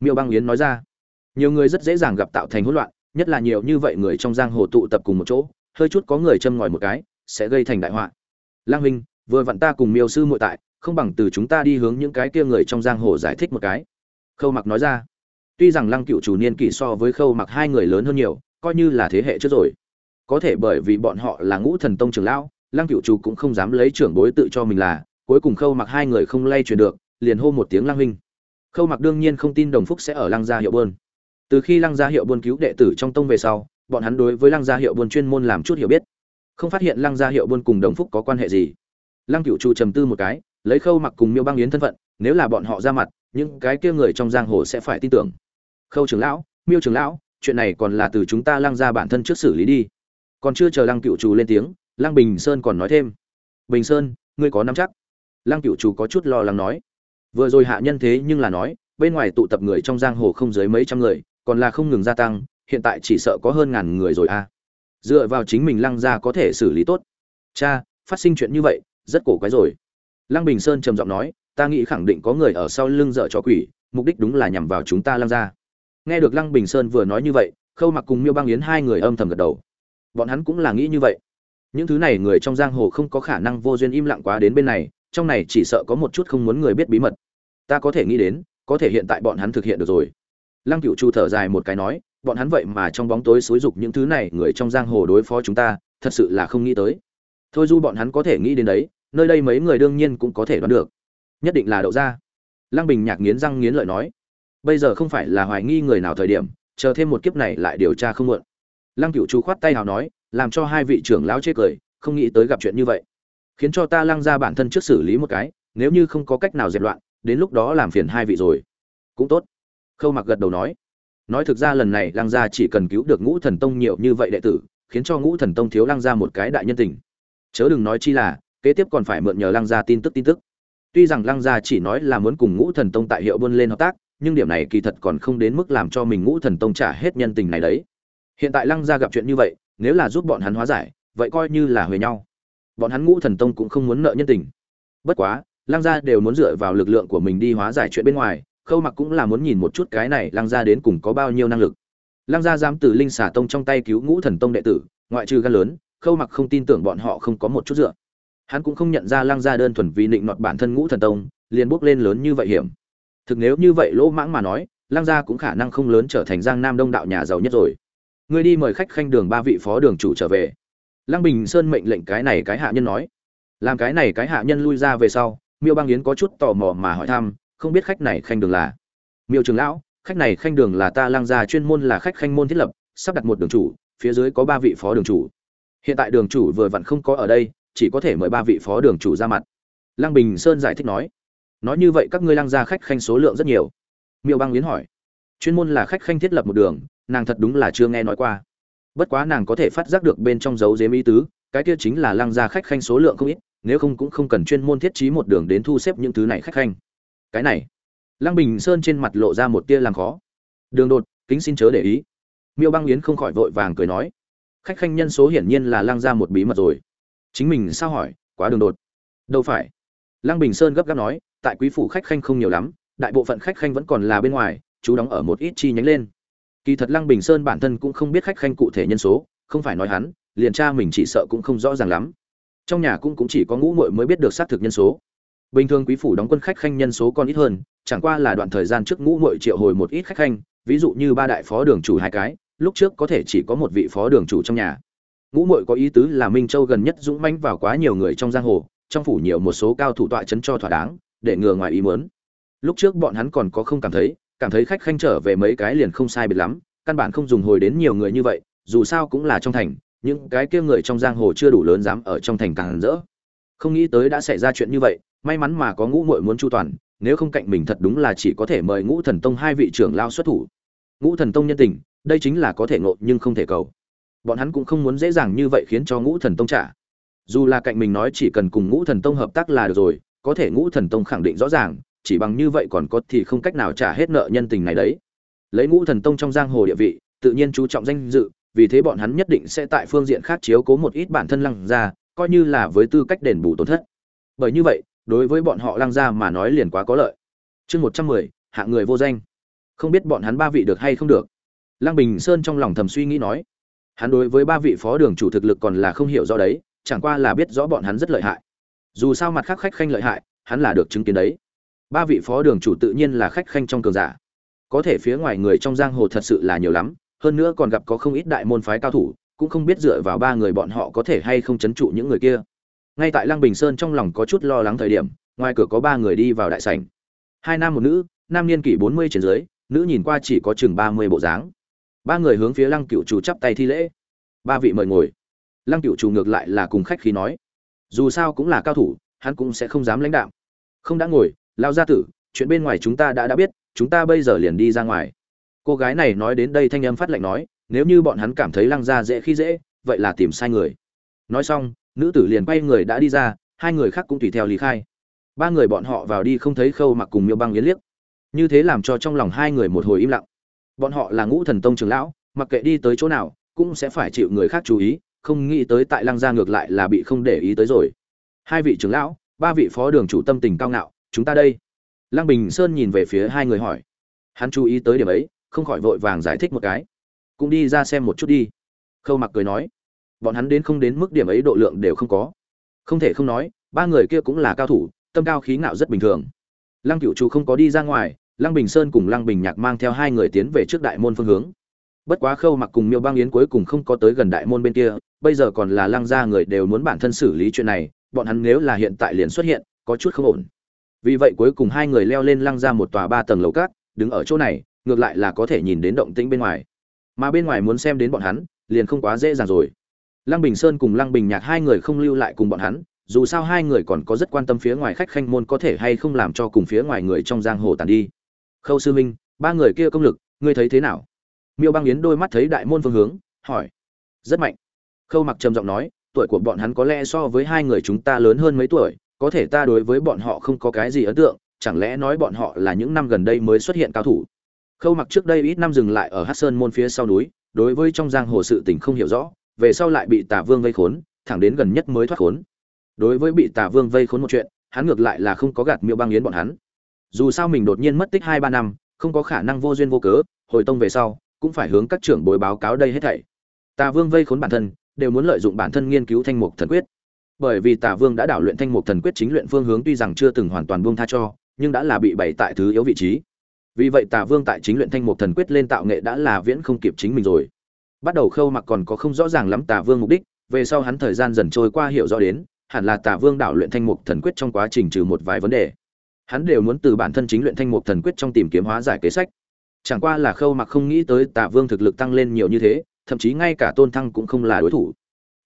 Miêu băng yến nói ra. Nhiều người rất dễ dàng gặp tạo thành hỗn loạn, nhất là nhiều như vậy người trong giang hồ tụ tập cùng một chỗ, hơi chút có người châm ngòi một cái, sẽ gây thành đại họa. Lang huynh, vừa vặn ta cùng miêu sư muội tại, không bằng từ chúng ta đi hướng những cái kia người trong giang hồ giải thích một cái. Khâu mặc nói ra. Tuy rằng lăng cựu chủ niên kỷ so với khâu mặc hai người lớn hơn nhiều, coi như là thế hệ trước rồi. Có thể bởi vì bọn họ là ngũ thần tông trưởng lão lăng cựu chủ cũng không dám lấy trưởng bối tự cho mình là, cuối cùng khâu mặc hai người không lay chuyển được, liền hô một tiếng lăng huynh. Khâu mặc đương nhiên không tin đồng phúc sẽ ở lăng gia hiệu buôn. Từ khi lăng gia hiệu buôn cứu đệ tử trong tông về sau, bọn hắn đối với lăng gia hiệu buôn chuyên môn làm chút hiểu biết. Không phát hiện lăng gia hiệu buôn cùng đồng phúc có quan hệ gì. Lăng cựu chủ trầm tư một cái, lấy khâu mặc cùng miêu băng yến thân phận, nếu là bọn họ ra mặt, những cái kia người trong giang hồ sẽ phải tin tưởng. Khâu trưởng lão, miêu trưởng lão, chuyện này còn là từ chúng ta lăng ra bản thân trước xử lý đi. Còn chưa chờ lăng cựu chủ lên tiếng lăng bình sơn còn nói thêm. Bình sơn, ngươi có nắm chắc? Lăng cựu chủ có chút lo lắng nói. Vừa rồi hạ nhân thế nhưng là nói, bên ngoài tụ tập người trong giang hồ không dưới mấy trăm người, còn là không ngừng gia tăng, hiện tại chỉ sợ có hơn ngàn người rồi à. Dựa vào chính mình lăng ra có thể xử lý tốt. Cha, phát sinh chuyện như vậy, rất cổ quái rồi. Lăng bình sơn trầm giọng nói, ta nghĩ khẳng định có người ở sau lưng dợ cho quỷ, mục đích đúng là nhằm vào chúng ta lăng ra nghe được lăng bình sơn vừa nói như vậy, khâu mặc cùng miêu băng yến hai người âm thầm gật đầu. Bọn hắn cũng là nghĩ như vậy những thứ này người trong giang hồ không có khả năng vô duyên im lặng quá đến bên này, trong này chỉ sợ có một chút không muốn người biết bí mật. Ta có thể nghĩ đến, có thể hiện tại bọn hắn thực hiện được rồi. Lăng cựu chu thở dài một cái nói, bọn hắn vậy mà trong bóng tối xúi dục những thứ này người trong giang hồ đối phó chúng ta, thật sự là không nghĩ tới. Thôi du bọn hắn có thể nghĩ đến đấy, nơi đây mấy người đương nhiên cũng có thể đoán được. Nhất định là đậu ra. Lăng bình nhạc nghiến răng nghiến lợi nói, bây giờ không phải là hoài nghi người nào thời điểm, chờ thêm một kiếp này lại điều tra không muộn. Lăng cựu chu khoát tay hào nói làm cho hai vị trưởng lão chê cười, không nghĩ tới gặp chuyện như vậy. Khiến cho ta lăng ra bản thân trước xử lý một cái, nếu như không có cách nào dẹp loạn, đến lúc đó làm phiền hai vị rồi. Cũng tốt. Khâu mặc gật đầu nói. Nói thực ra lần này lăng gia chỉ cần cứu được ngũ thần tông nhiều như vậy đệ tử, khiến cho ngũ thần tông thiếu lăng gia một cái đại nhân tình. Chớ đừng nói chi là, kế tiếp còn phải mượn nhờ lăng gia tin tức tin tức. Tuy rằng lăng gia chỉ nói là muốn cùng ngũ thần tông tại hiệu buôn lên hợp tác, nhưng điểm này kỳ thật còn không đến mức làm cho mình ngũ thần tông trả hết nhân tình này đấy. Hiện tại lăng gia gặp chuyện như vậy nếu là giúp bọn hắn hóa giải, vậy coi như là huề nhau. Bọn hắn ngũ thần tông cũng không muốn nợ nhân tình. Bất quá, lăng gia đều muốn dựa vào lực lượng của mình đi hóa giải chuyện bên ngoài, khâu mặc cũng là muốn nhìn một chút cái này lăng gia đến cùng có bao nhiêu năng lực. Lăng gia dám từ linh xả tông trong tay cứu ngũ thần tông đệ tử, ngoại trừ gan lớn, khâu mặc không tin tưởng bọn họ không có một chút dựa. Hắn cũng không nhận ra lăng gia đơn thuần vì định nọt bản thân ngũ thần tông, liền bước lên lớn như vậy hiểm. Thực nếu như vậy lỗ mãng mà nói, lăng gia cũng khả năng không lớn trở thành giang nam đông đạo nhà giàu nhất rồi ngươi đi mời khách khanh đường ba vị phó đường chủ trở về. Lăng bình sơn mệnh lệnh cái này cái hạ nhân nói. Làm cái này cái hạ nhân lui ra về sau, miêu băng yến có chút tò mò mà hỏi thăm, không biết khách này khanh đường là? Miêu trường lão, khách này khanh đường là ta Lang gia chuyên môn là khách khanh môn thiết lập, sắp đặt một đường chủ, phía dưới có ba vị phó đường chủ. Hiện tại đường chủ vừa vặn không có ở đây, chỉ có thể mời ba vị phó đường chủ ra mặt. Lăng bình sơn giải thích nói. Nói như vậy các ngươi Lang gia khách khanh số lượng rất nhiều. Miêu băng yến hỏi. Chuyên môn là khách khanh thiết lập một đường nàng thật đúng là chưa nghe nói qua. Bất quá nàng có thể phát giác được bên trong dấu dếm ý tứ, cái kia chính là lăng gia khách khanh số lượng không ít, nếu không cũng không cần chuyên môn thiết trí một đường đến thu xếp những thứ này khách khanh. Cái này, lăng bình sơn trên mặt lộ ra một tia làm khó. Đường đột, kính xin chớ để ý. Miêu băng yến không khỏi vội vàng cười nói, khách khanh nhân số hiển nhiên là lăng ra một bí mật rồi. Chính mình sao hỏi, quá đường đột. Đâu phải. Lăng bình sơn gấp gáp nói, tại quý phủ khách khanh không nhiều lắm, đại bộ phận khách khanh vẫn còn là bên ngoài, chú đóng ở một ít chi nhánh lên kỳ thật lăng bình sơn bản thân cũng không biết khách khanh cụ thể nhân số, không phải nói hắn, liền cha mình chỉ sợ cũng không rõ ràng lắm. Trong nhà cũng cũng chỉ có ngũ muội mới biết được xác thực nhân số. Bình thường quý phủ đóng quân khách khanh nhân số còn ít hơn, chẳng qua là đoạn thời gian trước ngũ muội triệu hồi một ít khách khanh, ví dụ như ba đại phó đường chủ hai cái, lúc trước có thể chỉ có một vị phó đường chủ trong nhà. Ngũ muội có ý tứ là minh châu gần nhất dũng mãnh vào quá nhiều người trong giang hồ, trong phủ nhiều một số cao thủ tọa chấn cho thỏa đáng, để ngừa ngoài ý muốn. Lúc trước bọn hắn còn có không cảm thấy cảm thấy khách khanh trở về mấy cái liền không sai biệt lắm, căn bản không dùng hồi đến nhiều người như vậy, dù sao cũng là trong thành, những cái kia người trong giang hồ chưa đủ lớn dám ở trong thành càng rỡ. Không nghĩ tới đã xảy ra chuyện như vậy, may mắn mà có ngũ muội muốn chu toàn, nếu không cạnh mình thật đúng là chỉ có thể mời ngũ thần tông hai vị trưởng lao xuất thủ. Ngũ thần tông nhân tình, đây chính là có thể ngộ nhưng không thể cầu. Bọn hắn cũng không muốn dễ dàng như vậy khiến cho ngũ thần tông trả. Dù là cạnh mình nói chỉ cần cùng ngũ thần tông hợp tác là được rồi, có thể ngũ thần tông khẳng định rõ ràng chỉ bằng như vậy còn có thì không cách nào trả hết nợ nhân tình này đấy. Lấy ngũ thần tông trong giang hồ địa vị, tự nhiên chú trọng danh dự, vì thế bọn hắn nhất định sẽ tại phương diện khác chiếu cố một ít bản thân lăng ra coi như là với tư cách đền bù tổn thất. Bởi như vậy, đối với bọn họ lăng ra mà nói liền quá có lợi. Chương một trăm mười hạng người vô danh. Không biết bọn hắn ba vị được hay không được. Lăng bình sơn trong lòng thầm suy nghĩ nói, hắn đối với ba vị phó đường chủ thực lực còn là không hiểu rõ đấy, chẳng qua là biết rõ bọn hắn rất lợi hại. Dù sao mặt khác khách khanh lợi hại, hắn là được chứng kiến đấy ba vị phó đường chủ tự nhiên là khách khanh trong cường giả. Có thể phía ngoài người trong giang hồ thật sự là nhiều lắm, hơn nữa còn gặp có không ít đại môn phái cao thủ, cũng không biết dựa vào ba người bọn họ có thể hay không chấn trụ những người kia. Ngay tại lăng bình sơn trong lòng có chút lo lắng thời điểm, ngoài cửa có ba người đi vào đại sảnh. Hai nam một nữ, nam niên kỷ bốn mươi trên dưới, nữ nhìn qua chỉ có chừng ba mươi bộ dáng. Ba người hướng phía lăng cựu chủ chắp tay thi lễ. Ba vị mời ngồi. Lăng cựu chủ ngược lại là cùng khách khí nói. Dù sao cũng là cao thủ, hắn cũng sẽ không dám lãnh đạo. Không đã ngồi lao gia tử, chuyện bên ngoài chúng ta đã đã biết, chúng ta bây giờ liền đi ra ngoài. Cô gái này nói đến đây thanh âm phát lệnh nói, nếu như bọn hắn cảm thấy lăng gia dễ khi dễ, vậy là tìm sai người. Nói xong, nữ tử liền quay người đã đi ra, hai người khác cũng tùy theo lý khai. Ba người bọn họ vào đi không thấy khâu mặc cùng miêu băng yến liếc. Như thế làm cho trong lòng hai người một hồi im lặng. Bọn họ là ngũ thần tông trường lão, mặc kệ đi tới chỗ nào, cũng sẽ phải chịu người khác chú ý, không nghĩ tới tại lăng gia ngược lại là bị không để ý tới rồi. Hai vị trưởng lão, ba vị phó đường chủ tâm tình cao ngạo chúng ta đây. Lăng bình sơn nhìn về phía hai người hỏi. Hắn chú ý tới điểm ấy, không khỏi vội vàng giải thích một cái. Cũng đi ra xem một chút đi. Khâu mặc cười nói. Bọn hắn đến không đến mức điểm ấy độ lượng đều không có. Không thể không nói, ba người kia cũng là cao thủ, tâm cao khí ngạo rất bình thường. Lăng cựu chú không có đi ra ngoài, lăng bình sơn cùng lăng bình nhạc mang theo hai người tiến về trước đại môn phương hướng. Bất quá khâu mặc cùng miêu Bang yến cuối cùng không có tới gần đại môn bên kia, bây giờ còn là lăng gia người đều muốn bản thân xử lý chuyện này, bọn hắn nếu là hiện tại liền xuất hiện, có chút không ổn vì vậy cuối cùng hai người leo lên lăng ra một tòa ba tầng lầu cát, đứng ở chỗ này, ngược lại là có thể nhìn đến động tĩnh bên ngoài. Mà bên ngoài muốn xem đến bọn hắn, liền không quá dễ dàng rồi. Lăng bình sơn cùng lăng bình nhạc hai người không lưu lại cùng bọn hắn, dù sao hai người còn có rất quan tâm phía ngoài khách khanh môn có thể hay không làm cho cùng phía ngoài người trong giang hồ tàn đi. Khâu sư minh, ba người kia công lực, ngươi thấy thế nào? Miêu băng yến đôi mắt thấy đại môn phương hướng, hỏi. Rất mạnh. Khâu mặc trầm giọng nói, tuổi của bọn hắn có lẽ so với hai người chúng ta lớn hơn mấy tuổi có thể ta đối với bọn họ không có cái gì ấn tượng, chẳng lẽ nói bọn họ là những năm gần đây mới xuất hiện cao thủ? Khâu mặc trước đây ít năm dừng lại ở hát sơn môn phía sau núi, đối với trong giang hồ sự tình không hiểu rõ, về sau lại bị tả vương vây khốn, thẳng đến gần nhất mới thoát khốn. Đối với bị tả vương vây khốn một chuyện, hắn ngược lại là không có gạt miêu băng yến bọn hắn. Dù sao mình đột nhiên mất tích hai ba năm, không có khả năng vô duyên vô cớ, hồi tông về sau, cũng phải hướng các trưởng bồi báo cáo đây hết thảy. Tà vương vây khốn bản thân, đều muốn lợi dụng bản thân nghiên cứu thanh mục thần quyết bởi vì tà vương đã đảo luyện thanh mục thần quyết chính luyện phương hướng tuy rằng chưa từng hoàn toàn buông tha cho, nhưng đã là bị bày tại thứ yếu vị trí. Vì vậy tà vương tại chính luyện thanh mục thần quyết lên tạo nghệ đã là viễn không kịp chính mình rồi. Bắt đầu khâu mặc còn có không rõ ràng lắm tà vương mục đích, về sau hắn thời gian dần trôi qua hiểu rõ đến, hẳn là tà vương đảo luyện thanh mục thần quyết trong quá trình trừ một vài vấn đề. Hắn đều muốn từ bản thân chính luyện thanh mục thần quyết trong tìm kiếm hóa giải kế sách. Chẳng qua là khâu mặc không nghĩ tới tà vương thực lực tăng lên nhiều như thế, thậm chí ngay cả tôn thăng cũng không là đối thủ.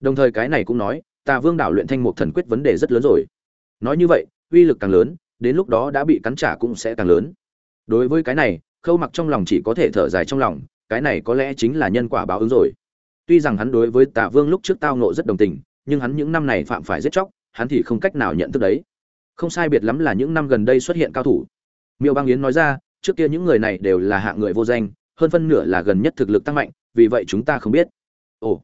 Đồng thời cái này cũng nói tà vương đảo luyện thanh mục thần quyết vấn đề rất lớn rồi. Nói như vậy, uy lực càng lớn, đến lúc đó đã bị cắn trả cũng sẽ càng lớn. Đối với cái này, khâu mặc trong lòng chỉ có thể thở dài trong lòng, cái này có lẽ chính là nhân quả báo ứng rồi. Tuy rằng hắn đối với tà vương lúc trước tao ngộ rất đồng tình, nhưng hắn những năm này phạm phải giết chóc, hắn thì không cách nào nhận thức đấy. Không sai biệt lắm là những năm gần đây xuất hiện cao thủ. Miêu bang yến nói ra, trước kia những người này đều là hạng người vô danh, hơn phân nửa là gần nhất thực lực tăng mạnh, vì vậy chúng ta không biết. Ồ.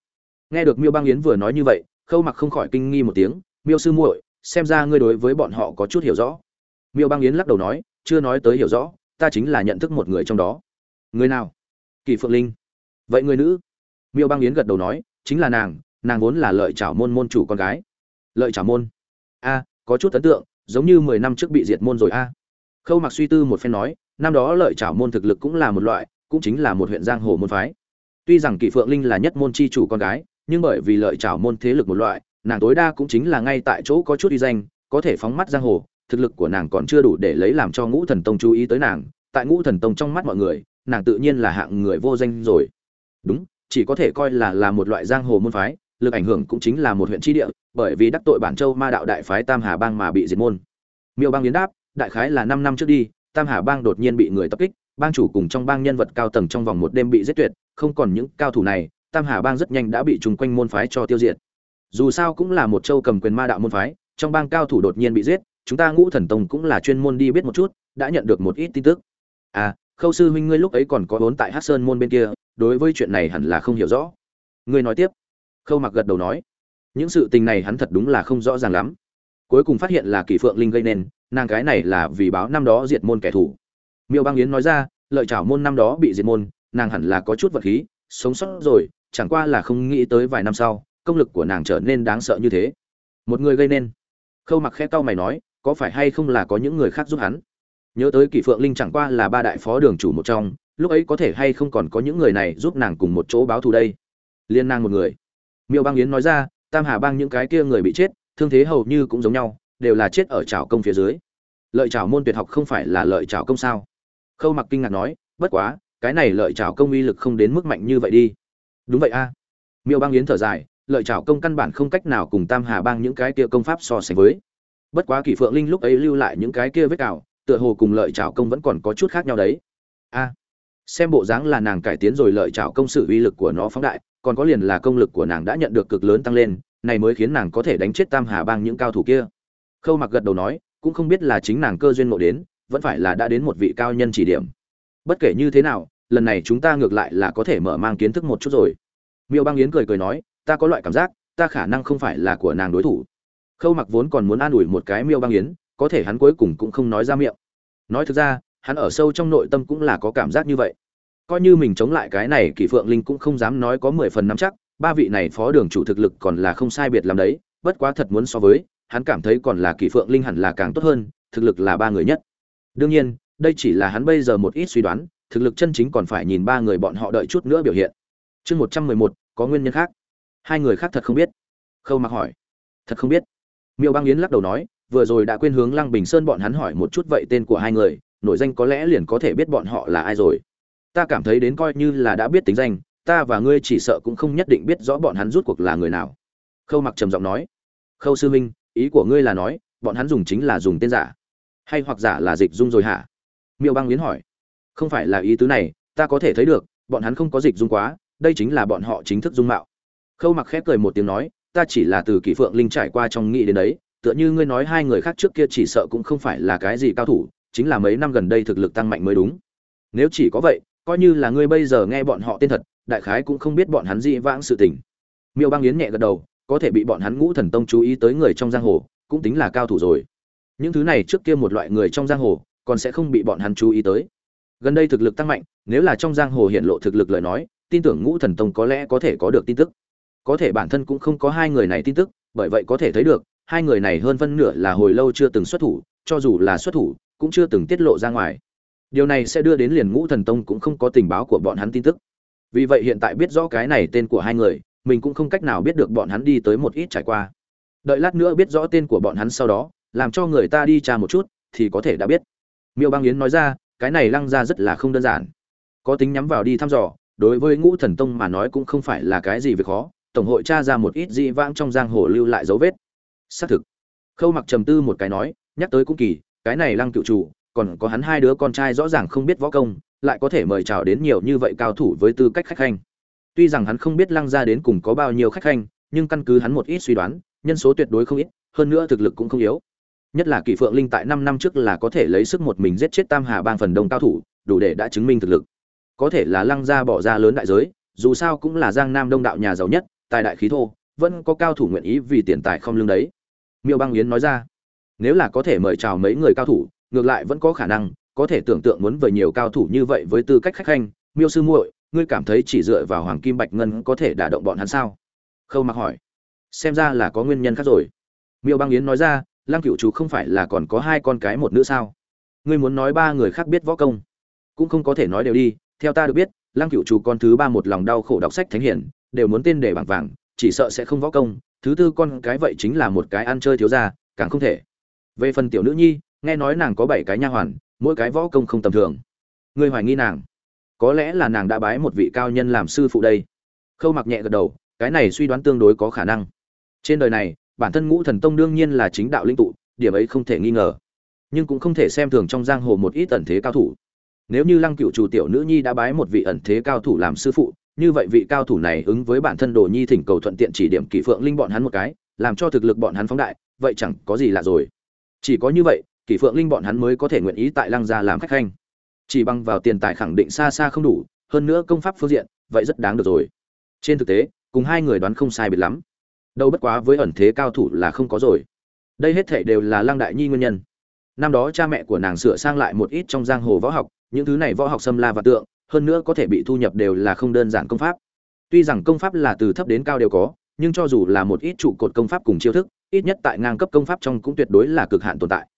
Nghe được miêu bang yến vừa nói như vậy khâu mặc không khỏi kinh nghi một tiếng, miêu sư muội, xem ra ngươi đối với bọn họ có chút hiểu rõ. Miêu bang yến lắc đầu nói, chưa nói tới hiểu rõ, ta chính là nhận thức một người trong đó. Người nào? Kỳ phượng linh. Vậy người nữ? Miêu bang yến gật đầu nói, chính là nàng nàng vốn là lợi trảo môn môn chủ con gái. Lợi trảo môn? A, có chút ấn tượng, giống như mười năm trước bị diệt môn rồi a. Khâu mặc suy tư một phen nói, năm đó lợi trảo môn thực lực cũng là một loại, cũng chính là một huyện giang hồ môn phái. Tuy rằng kỷ phượng linh là nhất môn chi chủ con gái nhưng bởi vì lợi trảo môn thế lực một loại, nàng tối đa cũng chính là ngay tại chỗ có chút uy danh, có thể phóng mắt giang hồ, thực lực của nàng còn chưa đủ để lấy làm cho ngũ thần tông chú ý tới nàng, tại ngũ thần tông trong mắt mọi người, nàng tự nhiên là hạng người vô danh rồi. Đúng, chỉ có thể coi là là một loại giang hồ môn phái, lực ảnh hưởng cũng chính là một huyện chi địa, bởi vì đắc tội bản châu ma đạo đại phái tam hà bang mà bị diệt môn. Miêu bang biến đáp, đại khái là năm năm trước đi, tam hà bang đột nhiên bị người tập kích, bang chủ cùng trong bang nhân vật cao tầng trong vòng một đêm bị giết tuyệt, không còn những cao thủ này tam hà bang rất nhanh đã bị trùng quanh môn phái cho tiêu diệt. Dù sao cũng là một châu cầm quyền ma đạo môn phái, trong bang cao thủ đột nhiên bị giết, chúng ta ngũ thần tông cũng là chuyên môn đi biết một chút, đã nhận được một ít tin tức. À khâu sư huynh ngươi lúc ấy còn có vốn tại hát sơn môn bên kia, đối với chuyện này hẳn là không hiểu rõ. Ngươi nói tiếp. Khâu mặc gật đầu nói. Những sự tình này hắn thật đúng là không rõ ràng lắm. Cuối cùng phát hiện là kỳ phượng linh gây nên, nàng cái này là vì báo năm đó diệt môn kẻ thù. Miêu bang yến nói ra, lợi chảo môn năm đó bị diệt môn, nàng hẳn là có chút vật khí, sống sót rồi chẳng qua là không nghĩ tới vài năm sau, công lực của nàng trở nên đáng sợ như thế. Một người gây nên. Khâu mặc khẽ cau mày nói, có phải hay không là có những người khác giúp hắn? Nhớ tới kỷ phượng linh chẳng qua là ba đại phó đường chủ một trong, lúc ấy có thể hay không còn có những người này giúp nàng cùng một chỗ báo thù đây? Liên nàng một người. Miêu bang yến nói ra, tam hà bang những cái kia người bị chết, thương thế hầu như cũng giống nhau, đều là chết ở trào công phía dưới. Lợi trào môn tuyệt học không phải là lợi trào công sao? Khâu mặc kinh ngạc nói, bất quá, cái này lợi trào công uy lực không đến mức mạnh như vậy đi đúng vậy a. Miêu bang yến thở dài, lợi trảo công căn bản không cách nào cùng tam hà bang những cái kia công pháp so sánh với. Bất quá kỷ phượng linh lúc ấy lưu lại những cái kia vết cào, tựa hồ cùng lợi trảo công vẫn còn có chút khác nhau đấy. A. Xem bộ dáng là nàng cải tiến rồi lợi trảo công sự uy lực của nó phóng đại, còn có liền là công lực của nàng đã nhận được cực lớn tăng lên, này mới khiến nàng có thể đánh chết tam hà bang những cao thủ kia. Khâu mặc gật đầu nói, cũng không biết là chính nàng cơ duyên ngộ đến, vẫn phải là đã đến một vị cao nhân chỉ điểm. Bất kể như thế nào lần này chúng ta ngược lại là có thể mở mang kiến thức một chút rồi. Miêu băng yến cười cười nói, ta có loại cảm giác, ta khả năng không phải là của nàng đối thủ. Khâu mặc vốn còn muốn an ủi một cái miêu băng yến, có thể hắn cuối cùng cũng không nói ra miệng. Nói thực ra, hắn ở sâu trong nội tâm cũng là có cảm giác như vậy. Coi như mình chống lại cái này, kỷ phượng linh cũng không dám nói có mười phần nắm chắc, ba vị này phó đường chủ thực lực còn là không sai biệt làm đấy, bất quá thật muốn so với, hắn cảm thấy còn là kỷ phượng linh hẳn là càng tốt hơn, thực lực là ba người nhất. Đương nhiên, đây chỉ là hắn bây giờ một ít suy đoán thực lực chân chính còn phải nhìn ba người bọn họ đợi chút nữa biểu hiện. Chương một trăm mười một, có nguyên nhân khác. Hai người khác thật không biết. Khâu mặc hỏi. Thật không biết. Miêu bang yến lắc đầu nói, vừa rồi đã quên hướng lăng bình sơn bọn hắn hỏi một chút vậy tên của hai người nội danh có lẽ liền có thể biết bọn họ là ai rồi. Ta cảm thấy đến coi như là đã biết tính danh, ta và ngươi chỉ sợ cũng không nhất định biết rõ bọn hắn rút cuộc là người nào. Khâu mặc trầm giọng nói. Khâu sư minh, ý của ngươi là nói, bọn hắn dùng chính là dùng tên giả. Hay hoặc giả là dịch dung rồi hả? Miêu băng yến hỏi không phải là ý tứ này, ta có thể thấy được, bọn hắn không có dịch dung quá, đây chính là bọn họ chính thức dung mạo. Khâu mặc khép cười một tiếng nói, ta chỉ là từ kỷ phượng linh trải qua trong nghĩ đến đấy, tựa như ngươi nói hai người khác trước kia chỉ sợ cũng không phải là cái gì cao thủ, chính là mấy năm gần đây thực lực tăng mạnh mới đúng. Nếu chỉ có vậy, coi như là ngươi bây giờ nghe bọn họ tên thật, đại khái cũng không biết bọn hắn dị vãng sự tình. Miêu băng yến nhẹ gật đầu, có thể bị bọn hắn ngũ thần tông chú ý tới người trong giang hồ, cũng tính là cao thủ rồi. Những thứ này trước kia một loại người trong giang hồ, còn sẽ không bị bọn hắn chú ý tới gần đây thực lực tăng mạnh, nếu là trong giang hồ hiện lộ thực lực lời nói, tin tưởng ngũ thần tông có lẽ có thể có được tin tức. Có thể bản thân cũng không có hai người này tin tức, bởi vậy có thể thấy được, hai người này hơn phân nửa là hồi lâu chưa từng xuất thủ, cho dù là xuất thủ, cũng chưa từng tiết lộ ra ngoài. Điều này sẽ đưa đến liền ngũ thần tông cũng không có tình báo của bọn hắn tin tức. Vì vậy hiện tại biết rõ cái này tên của hai người, mình cũng không cách nào biết được bọn hắn đi tới một ít trải qua. Đợi lát nữa biết rõ tên của bọn hắn sau đó, làm cho người ta đi tra một chút, thì có thể đã biết. Miêu băng yến nói ra cái này lăng ra rất là không đơn giản. Có tính nhắm vào đi thăm dò, đối với ngũ thần tông mà nói cũng không phải là cái gì việc khó, tổng hội tra ra một ít dị vãng trong giang hồ lưu lại dấu vết. Xác thực, khâu mặc trầm tư một cái nói, nhắc tới cũng kỳ, cái này lăng cựu chủ, còn có hắn hai đứa con trai rõ ràng không biết võ công, lại có thể mời chào đến nhiều như vậy cao thủ với tư cách khách khanh. Tuy rằng hắn không biết lăng ra đến cùng có bao nhiêu khách khanh, nhưng căn cứ hắn một ít suy đoán, nhân số tuyệt đối không ít, hơn nữa thực lực cũng không yếu nhất là kỳ phượng linh tại năm năm trước là có thể lấy sức một mình giết chết tam hà bang phần đông cao thủ, đủ để đã chứng minh thực lực. Có thể là lăng gia bỏ ra lớn đại giới, dù sao cũng là giang nam đông đạo nhà giàu nhất, tài đại khí thô, vẫn có cao thủ nguyện ý vì tiền tài không lương đấy. Miêu băng yến nói ra, nếu là có thể mời chào mấy người cao thủ, ngược lại vẫn có khả năng, có thể tưởng tượng muốn về nhiều cao thủ như vậy với tư cách khách khanh, miêu sư muội, ngươi cảm thấy chỉ dựa vào hoàng kim bạch ngân có thể đả động bọn hắn sao? Khâu mặc hỏi. Xem ra là có nguyên nhân khác rồi. Miêu băng yến nói ra lăng cựu chú không phải là còn có hai con cái một nữ sao? Ngươi muốn nói ba người khác biết võ công, cũng không có thể nói đều đi. Theo ta được biết, lăng cựu chú con thứ ba một lòng đau khổ đọc sách thánh hiển, đều muốn tên để bảng vàng, chỉ sợ sẽ không võ công. Thứ tư con cái vậy chính là một cái ăn chơi thiếu gia, càng không thể. Về phần tiểu nữ nhi, nghe nói nàng có bảy cái nha hoàn, mỗi cái võ công không tầm thường. Ngươi hoài nghi nàng? Có lẽ là nàng đã bái một vị cao nhân làm sư phụ đây. Khâu mặc nhẹ gật đầu, cái này suy đoán tương đối có khả năng. Trên đời này bản thân ngũ thần tông đương nhiên là chính đạo linh tụ, điểm ấy không thể nghi ngờ. Nhưng cũng không thể xem thường trong giang hồ một ít ẩn thế cao thủ. Nếu như lăng cựu chủ tiểu nữ nhi đã bái một vị ẩn thế cao thủ làm sư phụ, như vậy vị cao thủ này ứng với bản thân đồ nhi thỉnh cầu thuận tiện chỉ điểm kỷ phượng linh bọn hắn một cái, làm cho thực lực bọn hắn phóng đại, vậy chẳng có gì lạ rồi. Chỉ có như vậy, kỷ phượng linh bọn hắn mới có thể nguyện ý tại lăng gia làm khách khanh. Chỉ bằng vào tiền tài khẳng định xa xa không đủ, hơn nữa công pháp phương diện, vậy rất đáng được rồi. Trên thực tế, cùng hai người đoán không sai biệt lắm đâu bất quá với ẩn thế cao thủ là không có rồi. Đây hết thể đều là lăng đại nhi nguyên nhân. Năm đó cha mẹ của nàng sửa sang lại một ít trong giang hồ võ học, những thứ này võ học xâm la và tượng, hơn nữa có thể bị thu nhập đều là không đơn giản công pháp. Tuy rằng công pháp là từ thấp đến cao đều có, nhưng cho dù là một ít trụ cột công pháp cùng chiêu thức, ít nhất tại ngang cấp công pháp trong cũng tuyệt đối là cực hạn tồn tại.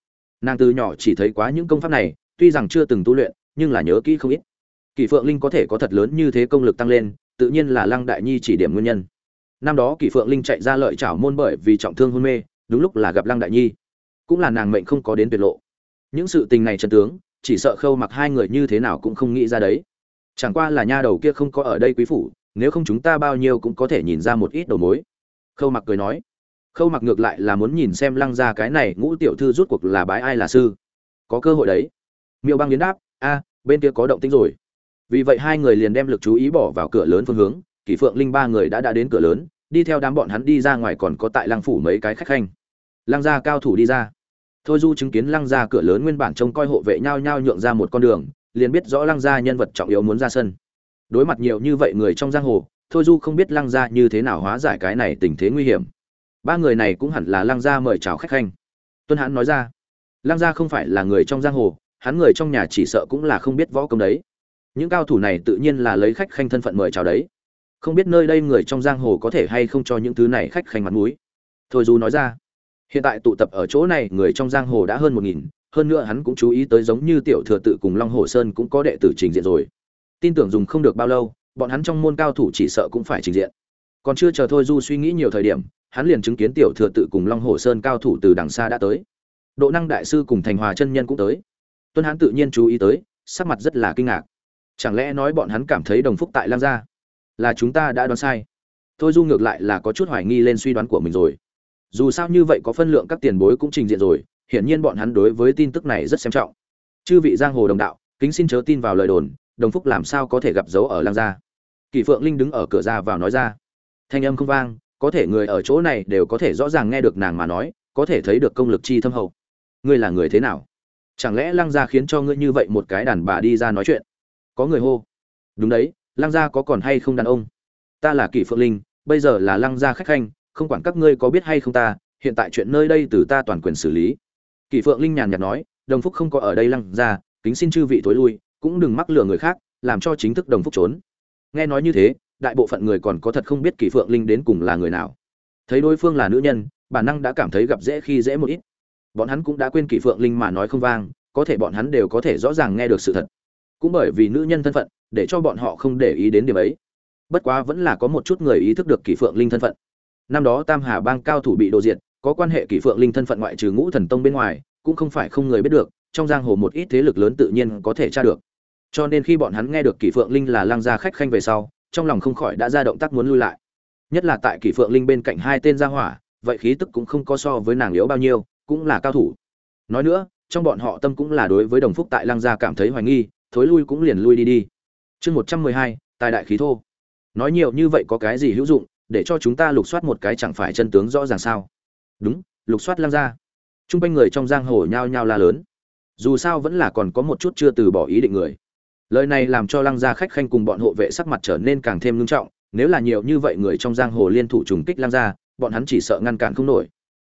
Nàng từ nhỏ chỉ thấy quá những công pháp này, tuy rằng chưa từng tu luyện, nhưng là nhớ kỹ không ít. Kỳ phượng linh có thể có thật lớn như thế công lực tăng lên, tự nhiên là lăng đại nhi chỉ điểm nguyên nhân năm đó kỳ phượng linh chạy ra lợi chảo môn bởi vì trọng thương hôn mê, đúng lúc là gặp lăng đại nhi. Cũng là nàng mệnh không có đến tuyệt lộ. Những sự tình này trần tướng, chỉ sợ khâu mặc hai người như thế nào cũng không nghĩ ra đấy. Chẳng qua là nha đầu kia không có ở đây quý phủ, nếu không chúng ta bao nhiêu cũng có thể nhìn ra một ít đầu mối. Khâu mặc cười nói. Khâu mặc ngược lại là muốn nhìn xem lăng ra cái này ngũ tiểu thư rút cuộc là bái ai là sư. Có cơ hội đấy. Miêu băng biến đáp, a, bên kia có động tĩnh rồi. Vì vậy hai người liền đem lực chú ý bỏ vào cửa lớn phương hướng kỷ phượng linh ba người đã đã đến cửa lớn, đi theo đám bọn hắn đi ra ngoài còn có tại lăng phủ mấy cái khách khanh. Lăng gia cao thủ đi ra. Thôi du chứng kiến lăng gia cửa lớn nguyên bản trông coi hộ vệ nhau nhau nhượng ra một con đường, liền biết rõ lăng gia nhân vật trọng yếu muốn ra sân. Đối mặt nhiều như vậy người trong giang hồ, thôi du không biết lăng gia như thế nào hóa giải cái này tình thế nguy hiểm. Ba người này cũng hẳn là lăng gia mời chào khách khanh. Tuân hãn nói ra, lăng gia không phải là người trong giang hồ, hắn người trong nhà chỉ sợ cũng là không biết võ công đấy. Những cao thủ này tự nhiên là lấy khách khanh thân phận mời chào đấy không biết nơi đây người trong giang hồ có thể hay không cho những thứ này khách khanh mặt mũi. Thôi du nói ra, hiện tại tụ tập ở chỗ này người trong giang hồ đã hơn một nghìn, hơn nữa hắn cũng chú ý tới giống như tiểu thừa tự cùng long hồ sơn cũng có đệ tử trình diện rồi. Tin tưởng dùng không được bao lâu, bọn hắn trong môn cao thủ chỉ sợ cũng phải trình diện. Còn chưa chờ thôi du suy nghĩ nhiều thời điểm, hắn liền chứng kiến tiểu thừa tự cùng long hồ sơn cao thủ từ đằng xa đã tới. Độ năng đại sư cùng thành hòa chân nhân cũng tới. Tuân hắn tự nhiên chú ý tới, sắc mặt rất là kinh ngạc. Chẳng lẽ nói bọn hắn cảm thấy đồng phúc tại lang gia? Là chúng ta đã đoán sai. Thôi du ngược lại là có chút hoài nghi lên suy đoán của mình rồi. Dù sao như vậy có phân lượng các tiền bối cũng trình diện rồi, hiển nhiên bọn hắn đối với tin tức này rất xem trọng. Chư vị giang hồ đồng đạo, kính xin chớ tin vào lời đồn, đồng phúc làm sao có thể gặp dấu ở lang gia? Kỳ phượng linh đứng ở cửa ra vào nói ra. Thanh âm không vang, có thể người ở chỗ này đều có thể rõ ràng nghe được nàng mà nói, có thể thấy được công lực chi thâm hậu. Ngươi là người thế nào? Chẳng lẽ lăng gia khiến cho ngươi như vậy một cái đàn bà đi ra nói chuyện? Có người hô. Đúng đấy lăng gia có còn hay không đàn ông ta là kỷ phượng linh bây giờ là lăng gia khách khanh không quản các ngươi có biết hay không ta hiện tại chuyện nơi đây từ ta toàn quyền xử lý Kỷ Phượng Linh nhàn nhạt nói, Đồng Phúc không có ở đây lăng gia, kính xin chư vị tối lui, cũng đừng mắc lừa người khác, làm cho chính thức Đồng Phúc trốn. Nghe nói như thế, đại bộ phận người còn có thật không biết Kỷ Phượng Linh đến cùng là người nào. Thấy đối phương là nữ nhân, bản năng đã cảm thấy gặp dễ khi dễ một ít. Bọn hắn cũng đã quên Kỷ Phượng Linh mà nói không vang, có thể bọn hắn đều có thể rõ ràng nghe được sự thật. Cũng bởi vì nữ nhân thân phận, để cho bọn họ không để ý đến điểm ấy. Bất quá vẫn là có một chút người ý thức được Kỷ Phượng Linh thân phận. Năm đó Tam Hà Bang cao thủ bị đồ diệt, có quan hệ Kỷ Phượng Linh thân phận ngoại trừ Ngũ Thần Tông bên ngoài, cũng không phải không người biết được, trong giang hồ một ít thế lực lớn tự nhiên có thể tra được. Cho nên khi bọn hắn nghe được Kỷ Phượng Linh là lang gia khách khanh về sau, trong lòng không khỏi đã ra động tác muốn lui lại. Nhất là tại Kỷ Phượng Linh bên cạnh hai tên gia hỏa, vậy khí tức cũng không có so với nàng yếu bao nhiêu, cũng là cao thủ. Nói nữa, trong bọn họ tâm cũng là đối với Đồng Phúc tại lang gia cảm thấy hoài nghi, thối lui cũng liền lui đi đi. Chương một trăm mười hai, tài đại khí thô. Nói nhiều như vậy có cái gì hữu dụng, để cho chúng ta lục soát một cái chẳng phải chân tướng rõ ràng sao? Đúng, lục soát lang gia Trung quanh người trong giang hồ nhao nhao la lớn. Dù sao vẫn là còn có một chút chưa từ bỏ ý định người. Lời này làm cho Lăng gia khách khanh cùng bọn hộ vệ sắc mặt trở nên càng thêm nghiêm trọng, nếu là nhiều như vậy người trong giang hồ liên thủ trùng kích Lăng gia, bọn hắn chỉ sợ ngăn cản không nổi.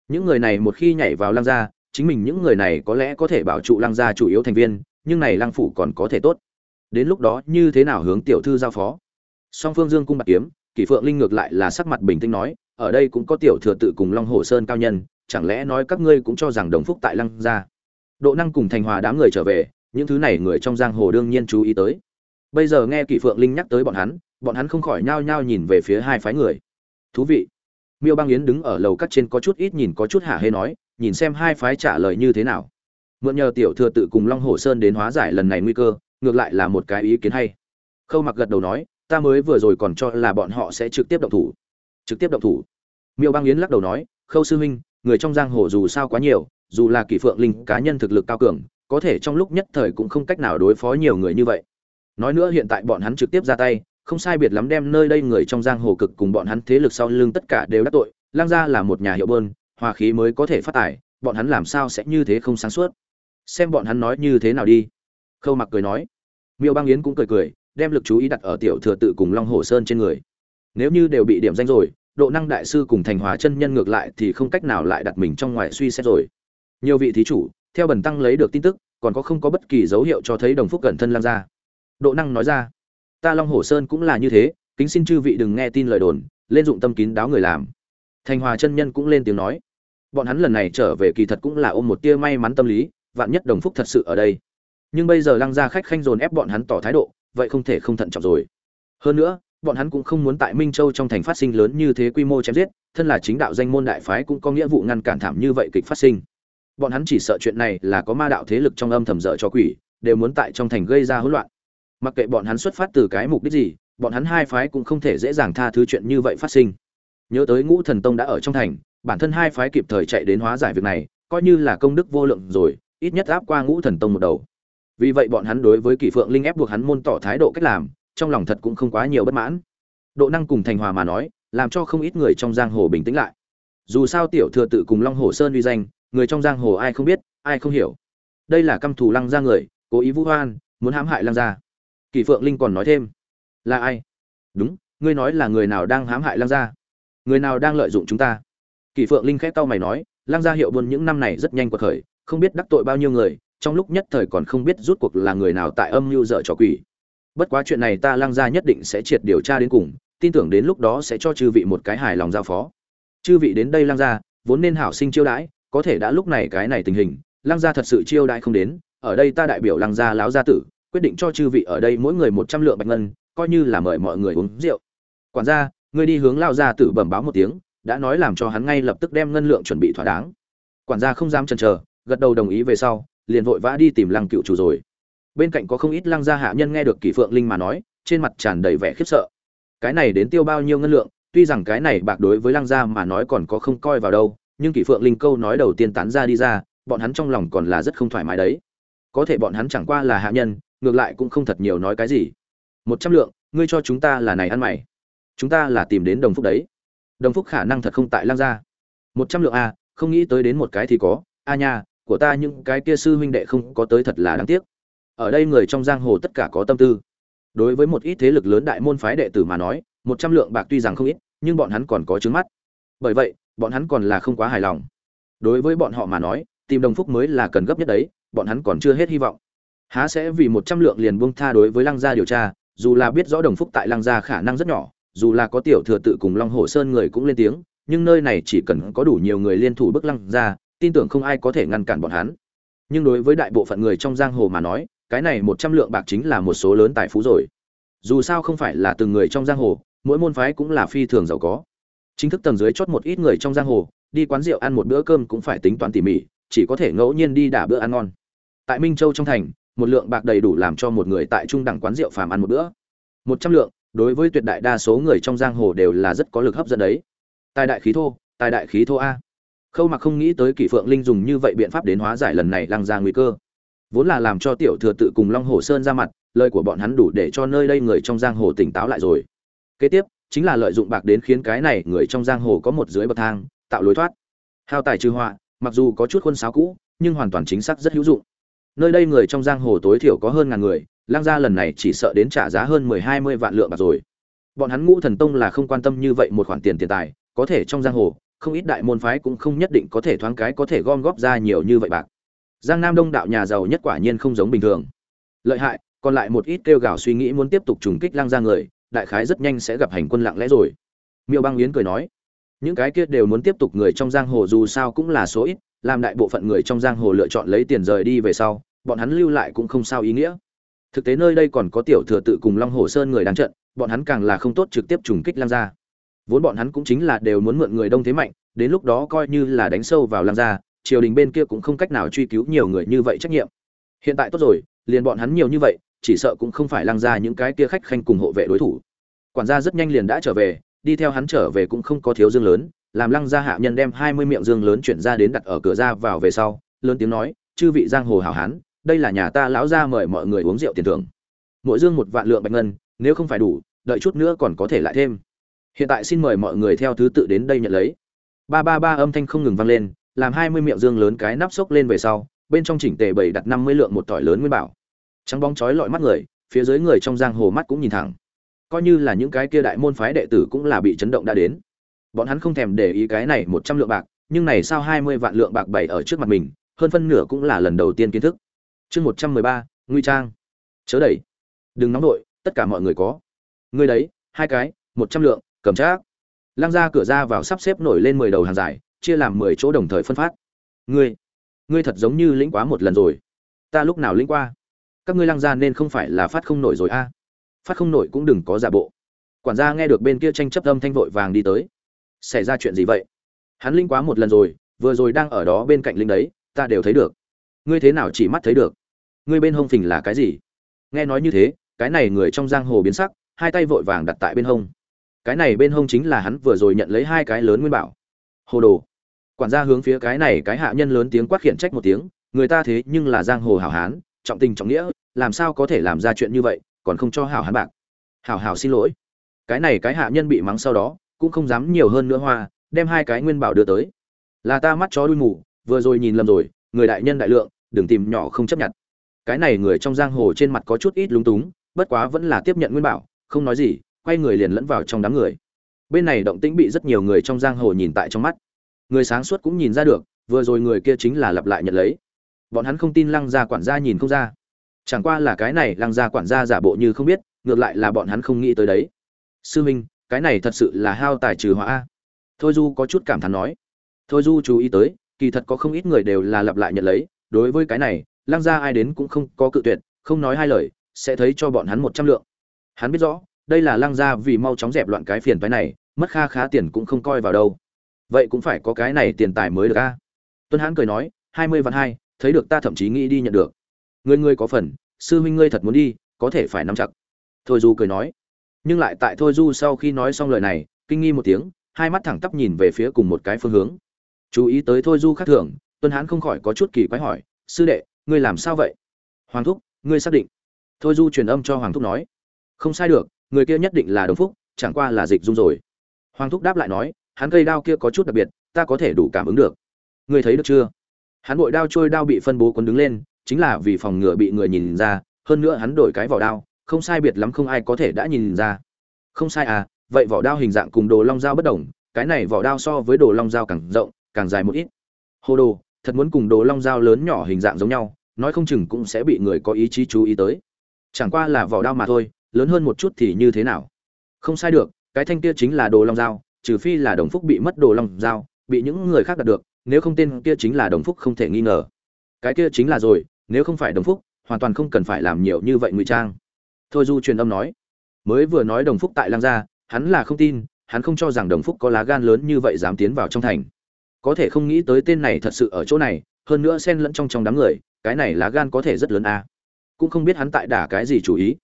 Những người này một khi nhảy vào Lăng gia, chính mình những người này có lẽ có thể bảo trụ Lăng gia chủ yếu thành viên, nhưng này Lăng phủ còn có thể tốt. Đến lúc đó như thế nào hướng tiểu thư giao phó? Song Phương Dương cung bạc kiếm, Kỷ Phượng Linh ngược lại là sắc mặt bình tĩnh nói, ở đây cũng có tiểu thừa tự cùng Long Hồ Sơn cao nhân, chẳng lẽ nói các ngươi cũng cho rằng đồng phúc tại lăng gia? Độ năng cùng thành hòa đám người trở về những thứ này người trong giang hồ đương nhiên chú ý tới. Bây giờ nghe kỷ phượng linh nhắc tới bọn hắn bọn hắn không khỏi nhao nhao nhìn về phía hai phái người. Thú vị. Miêu băng yến đứng ở lầu cắt trên có chút ít nhìn có chút hả hê nói nhìn xem hai phái trả lời như thế nào. Mượn nhờ tiểu thừa tự cùng long hồ sơn đến hóa giải lần này nguy cơ ngược lại là một cái ý kiến hay. Khâu mặc gật đầu nói, ta mới vừa rồi còn cho là bọn họ sẽ trực tiếp động thủ. Trực tiếp động thủ? Miêu băng yến lắc đầu nói, khâu sư huynh, người trong giang hồ dù sao quá nhiều, dù là kỷ phượng linh cá nhân thực lực cao cường, có thể trong lúc nhất thời cũng không cách nào đối phó nhiều người như vậy. Nói nữa hiện tại bọn hắn trực tiếp ra tay, không sai biệt lắm đem nơi đây người trong giang hồ cực cùng bọn hắn thế lực sau lưng tất cả đều đắc tội, lang gia là một nhà hiệu bơn, hòa khí mới có thể phát tài, bọn hắn làm sao sẽ như thế không sáng suốt? Xem bọn hắn nói như thế nào đi. Khâu mặc cười nói miêu băng yến cũng cười cười, đem lực chú ý đặt ở tiểu thừa tự cùng long hồ sơn trên người. Nếu như đều bị điểm danh rồi, độ năng đại sư cùng thành hòa chân nhân ngược lại thì không cách nào lại đặt mình trong ngoài suy xét rồi. Nhiều vị thí chủ, theo bần tăng lấy được tin tức, còn có không có bất kỳ dấu hiệu cho thấy đồng phúc gần thân lang ra độ năng nói ra, ta long hồ sơn cũng là như thế, kính xin chư vị đừng nghe tin lời đồn, lên dụng tâm kín đáo người làm. Thành hòa chân nhân cũng lên tiếng nói. Bọn hắn lần này trở về kỳ thật cũng là ôm một tia may mắn tâm lý, vạn nhất đồng phúc thật sự ở đây nhưng bây giờ lăng gia khách khanh dồn ép bọn hắn tỏ thái độ vậy không thể không thận trọng rồi hơn nữa bọn hắn cũng không muốn tại Minh Châu trong thành phát sinh lớn như thế quy mô chém giết, thân là chính đạo danh môn đại phái cũng có nghĩa vụ ngăn cản thảm như vậy kịch phát sinh. Bọn hắn chỉ sợ chuyện này là có ma đạo thế lực trong âm thầm dở cho quỷ, đều muốn tại trong thành gây ra hỗn loạn. Mặc kệ bọn hắn xuất phát từ cái mục đích gì, bọn hắn hai phái cũng không thể dễ dàng tha thứ chuyện như vậy phát sinh. Nhớ tới Ngũ Thần Tông đã ở trong thành, bản thân hai phái kịp thời chạy đến hóa giải việc này, coi như là công đức vô lượng rồi, ít nhất áp qua Ngũ Thần Tông một đầu. Vì vậy bọn hắn đối với Kỷ Phượng Linh ép buộc hắn môn tỏ thái độ cách làm, trong lòng thật cũng không quá nhiều bất mãn. Độ năng cùng thành hòa mà nói làm cho không ít người trong giang hồ bình tĩnh lại. Dù sao tiểu thừa tự cùng long hồ sơn uy danh người trong giang hồ ai không biết ai không hiểu. Đây là căm thù lăng gia người cố ý vũ hoan muốn hãm hại lăng gia. Kỳ phượng linh còn nói thêm là ai? Đúng ngươi nói là người nào đang hãm hại lăng gia? Người nào đang lợi dụng chúng ta? Kỳ phượng linh khét tao mày nói lăng gia hiệu buôn những năm này rất nhanh cuộc khởi không biết đắc tội bao nhiêu người trong lúc nhất thời còn không biết rút cuộc là người nào tại âm mưu dở trò quỷ. Bất quá chuyện này ta lăng gia nhất định sẽ triệt điều tra đến cùng, tin tưởng đến lúc đó sẽ cho chư vị một cái hài lòng giao phó. Chư vị đến đây lăng gia, vốn nên hảo sinh chiêu đãi, có thể đã lúc này cái này tình hình, lăng gia thật sự chiêu đãi không đến, ở đây ta đại biểu lăng gia láo gia tử, quyết định cho chư vị ở đây mỗi người một trăm lượng bạch ngân, coi như là mời mọi người uống rượu. Quản gia, ngươi đi hướng lao gia tử bẩm báo một tiếng, đã nói làm cho hắn ngay lập tức đem ngân lượng chuẩn bị thỏa đáng. Quản gia không dám chần chờ, gật đầu đồng ý về sau liền vội vã đi tìm lăng cựu chủ rồi. Bên cạnh có không ít lăng gia hạ nhân nghe được kỷ phượng linh mà nói trên mặt tràn đầy vẻ khiếp sợ. Cái này đến tiêu bao nhiêu ngân lượng tuy rằng cái này bạc đối với lăng gia mà nói còn có không coi vào đâu nhưng kỷ phượng linh câu nói đầu tiên tán ra đi ra bọn hắn trong lòng còn là rất không thoải mái đấy. Có thể bọn hắn chẳng qua là hạ nhân ngược lại cũng không thật nhiều nói cái gì. Một trăm lượng ngươi cho chúng ta là này ăn mày. Chúng ta là tìm đến đồng phúc đấy. Đồng phúc khả năng thật không tại lăng gia. Một trăm lượng a à, không nghĩ tới đến một cái thì có. A nha của ta những cái kia sư huynh đệ không có tới thật là đáng tiếc. Ở đây người trong giang hồ tất cả có tâm tư. Đối với một ít thế lực lớn đại môn phái đệ tử mà nói, một trăm lượng bạc tuy rằng không ít, nhưng bọn hắn còn có trứng mắt. Bởi vậy, bọn hắn còn là không quá hài lòng. Đối với bọn họ mà nói, tìm đồng phúc mới là cần gấp nhất đấy, bọn hắn còn chưa hết hy vọng. Há sẽ vì một trăm lượng liền buông tha đối với lăng gia điều tra, dù là biết rõ đồng phúc tại lăng gia khả năng rất nhỏ, dù là có tiểu thừa tự cùng long hồ sơn người cũng lên tiếng, nhưng nơi này chỉ cần có đủ nhiều người liên thủ bức lăng gia tin tưởng không ai có thể ngăn cản bọn hắn. Nhưng đối với đại bộ phận người trong giang hồ mà nói, cái này một trăm lượng bạc chính là một số lớn tài phú rồi. Dù sao không phải là từng người trong giang hồ, mỗi môn phái cũng là phi thường giàu có. Chính thức tầng dưới chót một ít người trong giang hồ, đi quán rượu ăn một bữa cơm cũng phải tính toán tỉ mỉ, chỉ có thể ngẫu nhiên đi đả bữa ăn ngon. Tại minh châu trong thành, một lượng bạc đầy đủ làm cho một người tại trung đẳng quán rượu phàm ăn một bữa. Một trăm lượng, đối với tuyệt đại đa số người trong giang hồ đều là rất có lực hấp dẫn đấy. Tài đại khí thô, tài đại khí thô a khâu mặc không nghĩ tới kỷ phượng linh dùng như vậy biện pháp đến hóa giải lần này lăng ra nguy cơ. Vốn là làm cho tiểu thừa tự cùng long hồ sơn ra mặt, lời của bọn hắn đủ để cho nơi đây người trong giang hồ tỉnh táo lại rồi. Kế tiếp, chính là lợi dụng bạc đến khiến cái này người trong giang hồ có một dưới bậc thang, tạo lối thoát. Hao tài trừ họa, mặc dù có chút khuôn sáo cũ, nhưng hoàn toàn chính xác rất hữu dụng. Nơi đây người trong giang hồ tối thiểu có hơn ngàn người lang gia lần này chỉ sợ đến trả giá hơn mười hai mươi vạn lượng bạc rồi. Bọn hắn ngũ thần tông là không quan tâm như vậy một khoản tiền tiền tài, có thể trong giang hồ không ít đại môn phái cũng không nhất định có thể thoáng cái có thể gom góp ra nhiều như vậy bạc. Giang nam đông đạo nhà giàu nhất quả nhiên không giống bình thường. Lợi hại, còn lại một ít kêu gào suy nghĩ muốn tiếp tục trùng kích lang ra người, đại khái rất nhanh sẽ gặp hành quân lặng lẽ rồi. Miêu băng yến cười nói, những cái kia đều muốn tiếp tục người trong giang hồ dù sao cũng là số ít, làm đại bộ phận người trong giang hồ lựa chọn lấy tiền rời đi về sau, bọn hắn lưu lại cũng không sao ý nghĩa. Thực tế nơi đây còn có tiểu thừa tự cùng long hồ sơn người đang trận, bọn hắn càng là không tốt trực tiếp trùng kích lang gia vốn bọn hắn cũng chính là đều muốn mượn người đông thế mạnh, đến lúc đó coi như là đánh sâu vào lăng gia, triều đình bên kia cũng không cách nào truy cứu nhiều người như vậy trách nhiệm. Hiện tại tốt rồi, liền bọn hắn nhiều như vậy, chỉ sợ cũng không phải lăng gia những cái kia khách khanh cùng hộ vệ đối thủ. Quản gia rất nhanh liền đã trở về, đi theo hắn trở về cũng không có thiếu dương lớn, làm lăng gia hạ nhân đem hai mươi miệng dương lớn chuyển ra đến đặt ở cửa ra vào về sau, lớn tiếng nói, chư vị giang hồ hảo hán, đây là nhà ta lão gia mời mọi người uống rượu tiền thưởng. Mỗi dương một vạn lượng bạch ngân, nếu không phải đủ, đợi chút nữa còn có thể lại thêm hiện tại xin mời mọi người theo thứ tự đến đây nhận lấy. Ba ba ba âm thanh không ngừng vang lên, làm hai mươi miệng dương lớn cái nắp sốc lên về sau, bên trong chỉnh tề bảy đặt năm mươi lượng một tỏi lớn nguyên bảo. Trắng bóng chói lọi mắt người, phía dưới người trong giang hồ mắt cũng nhìn thẳng. Coi như là những cái kia đại môn phái đệ tử cũng là bị chấn động đã đến. Bọn hắn không thèm để ý cái này một trăm lượng bạc, nhưng này sao hai mươi vạn lượng bạc bày ở trước mặt mình, hơn phân nửa cũng là lần đầu tiên kiến thức. Chương một trăm mười ba nguy trang. Chớ đẩy. Đừng nóng đội tất cả mọi người có. Người đấy, hai cái, một trăm lượng cầm trác lăng ra cửa ra vào sắp xếp nổi lên mười đầu hàng dài, chia làm mười chỗ đồng thời phân phát. Ngươi ngươi thật giống như lĩnh quá một lần rồi. Ta lúc nào lĩnh qua? Các ngươi lăng ra nên không phải là phát không nổi rồi a? Phát không nổi cũng đừng có giả bộ. Quản gia nghe được bên kia tranh chấp âm thanh vội vàng đi tới. Xảy ra chuyện gì vậy? Hắn linh quá một lần rồi, vừa rồi đang ở đó bên cạnh linh đấy, ta đều thấy được. Ngươi thế nào chỉ mắt thấy được? Ngươi bên hông phình là cái gì? Nghe nói như thế, cái này người trong giang hồ biến sắc, hai tay vội vàng đặt tại bên hông cái này bên hông chính là hắn vừa rồi nhận lấy hai cái lớn nguyên bảo. Hồ đồ. Quản gia hướng phía cái này cái hạ nhân lớn tiếng quát khiển trách một tiếng, người ta thế nhưng là giang hồ hảo hán, trọng tình trọng nghĩa, làm sao có thể làm ra chuyện như vậy, còn không cho hảo hán bạc. Hảo hảo xin lỗi. Cái này cái hạ nhân bị mắng sau đó, cũng không dám nhiều hơn nữa hoa, đem hai cái nguyên bảo đưa tới. Là ta mắt chó đuôi mù, vừa rồi nhìn lầm rồi, người đại nhân đại lượng, đừng tìm nhỏ không chấp nhận. Cái này người trong giang hồ trên mặt có chút ít lúng túng, bất quá vẫn là tiếp nhận nguyên bảo, không nói gì quay người liền lẫn vào trong đám người. Bên này động tĩnh bị rất nhiều người trong giang hồ nhìn tại trong mắt. Người sáng suốt cũng nhìn ra được, vừa rồi người kia chính là lặp lại nhận lấy. Bọn hắn không tin lăng gia quản gia nhìn không ra. Chẳng qua là cái này lăng gia quản gia giả bộ như không biết, ngược lại là bọn hắn không nghĩ tới đấy. Sư minh, cái này thật sự là hao tài trừ họa thôi du có chút cảm thán nói. Thôi du chú ý tới, kỳ thật có không ít người đều là lặp lại nhận lấy, đối với cái này, lăng gia ai đến cũng không có cự tuyệt, không nói hai lời, sẽ thấy cho bọn hắn một trăm lượng. Hắn biết rõ đây là lăng gia vì mau chóng dẹp loạn cái phiền phái này, mất kha khá tiền cũng không coi vào đâu. Vậy cũng phải có cái này tiền tài mới được a. Tuân hãn cười nói, hai mươi vạn hai, thấy được ta thậm chí nghĩ đi nhận được. Người ngươi có phần, sư huynh ngươi thật muốn đi, có thể phải nắm chặt. Thôi du cười nói. Nhưng lại tại thôi du sau khi nói xong lời này, kinh nghi một tiếng, hai mắt thẳng tắp nhìn về phía cùng một cái phương hướng. Chú ý tới thôi du khác thường, tuân hán không khỏi có chút kỳ quái hỏi, sư đệ, ngươi làm sao vậy? Hoàng thúc, ngươi xác định. Thôi du truyền âm cho hoàng thúc nói. Không sai được người kia nhất định là đồng phúc, chẳng qua là dịch dung rồi. Hoàng thúc đáp lại nói, hắn cây đao kia có chút đặc biệt, ta có thể đủ cảm ứng được. Ngươi thấy được chưa? Hắn bội đao trôi đao bị phân bố quấn đứng lên, chính là vì phòng ngừa bị người nhìn ra, hơn nữa hắn đổi cái vỏ đao, không sai biệt lắm không ai có thể đã nhìn ra. Không sai à vậy vỏ đao hình dạng cùng đồ long dao bất đồng, cái này vỏ đao so với đồ long dao càng rộng, càng dài một ít. Hồ đồ, thật muốn cùng đồ long dao lớn nhỏ hình dạng giống nhau, nói không chừng cũng sẽ bị người có ý chí chú ý tới. Chẳng qua là vỏ đao mà thôi lớn hơn một chút thì như thế nào? Không sai được, cái thanh kia chính là đồ long dao trừ phi là đồng phúc bị mất đồ long dao bị những người khác đạt được, nếu không tên kia chính là đồng phúc không thể nghi ngờ. Cái kia chính là rồi, nếu không phải đồng phúc, hoàn toàn không cần phải làm nhiều như vậy ngụy trang. Thôi du truyền âm nói, mới vừa nói đồng phúc tại lang gia, hắn là không tin, hắn không cho rằng đồng phúc có lá gan lớn như vậy dám tiến vào trong thành. Có thể không nghĩ tới tên này thật sự ở chỗ này, hơn nữa xen lẫn trong trong đám người, cái này lá gan có thể rất lớn a à. cũng không biết hắn tại đả cái gì chủ ý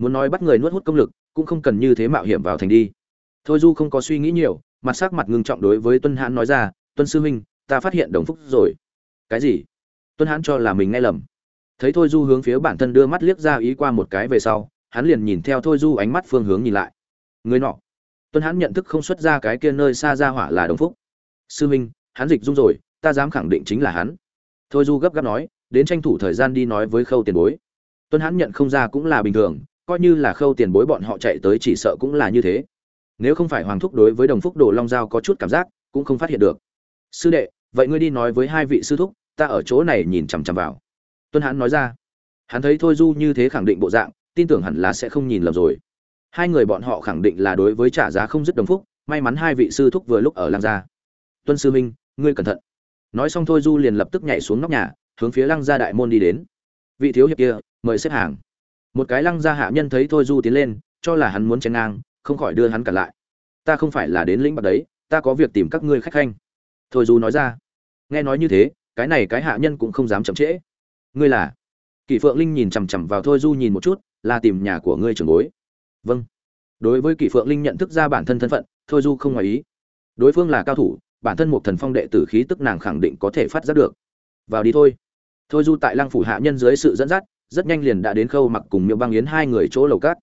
muốn nói bắt người nuốt hút công lực, cũng không cần như thế mạo hiểm vào thành đi. Thôi du không có suy nghĩ nhiều, mặt sắc mặt ngưng trọng đối với tuân hãn nói ra, tuân sư huynh, ta phát hiện đồng phúc rồi. Cái gì? Tuân hãn cho là mình nghe lầm. Thấy thôi du hướng phía bản thân đưa mắt liếc ra ý qua một cái về sau, hắn liền nhìn theo thôi du ánh mắt phương hướng nhìn lại. Người nọ. Tuân hãn nhận thức không xuất ra cái kia nơi xa ra hỏa là đồng phúc. Sư huynh, hắn dịch dung rồi, ta dám khẳng định chính là hắn. Thôi du gấp gáp nói, đến tranh thủ thời gian đi nói với khâu tiền bối. Tuân hãn nhận không ra cũng là bình thường coi như là khâu tiền bối bọn họ chạy tới chỉ sợ cũng là như thế. Nếu không phải hoàng thúc đối với đồng phúc đồ long giao có chút cảm giác, cũng không phát hiện được. Sư đệ, vậy ngươi đi nói với hai vị sư thúc, ta ở chỗ này nhìn chằm chằm vào. Tuân hãn nói ra. Hắn thấy thôi du như thế khẳng định bộ dạng, tin tưởng hẳn là sẽ không nhìn lầm rồi. Hai người bọn họ khẳng định là đối với trả giá không dứt đồng phúc, may mắn hai vị sư thúc vừa lúc ở lăng gia. Tuân sư minh, ngươi cẩn thận. Nói xong thôi du liền lập tức nhảy xuống nóc nhà, hướng phía lăng gia đại môn đi đến. Vị thiếu hiệp kia, mời xếp hàng một cái lăng gia hạ nhân thấy thôi du tiến lên, cho là hắn muốn chen ngang, không khỏi đưa hắn cản lại. Ta không phải là đến lĩnh bạc đấy, ta có việc tìm các ngươi khách khanh. Thôi du nói ra. Nghe nói như thế, cái này cái hạ nhân cũng không dám chậm trễ. Ngươi là? Kỷ phượng linh nhìn chằm chằm vào thôi du nhìn một chút, là tìm nhà của ngươi trưởng bối. Vâng. Đối với kỷ phượng linh nhận thức ra bản thân thân phận, thôi du không ngoài ý. Đối phương là cao thủ, bản thân một thần phong đệ tử khí tức nàng khẳng định có thể phát giác được. Vào đi thôi. Thôi du tại lăng phủ hạ nhân dưới sự dẫn dắt rất nhanh liền đã đến khâu mặc cùng miêu băng yến hai người chỗ lầu cát.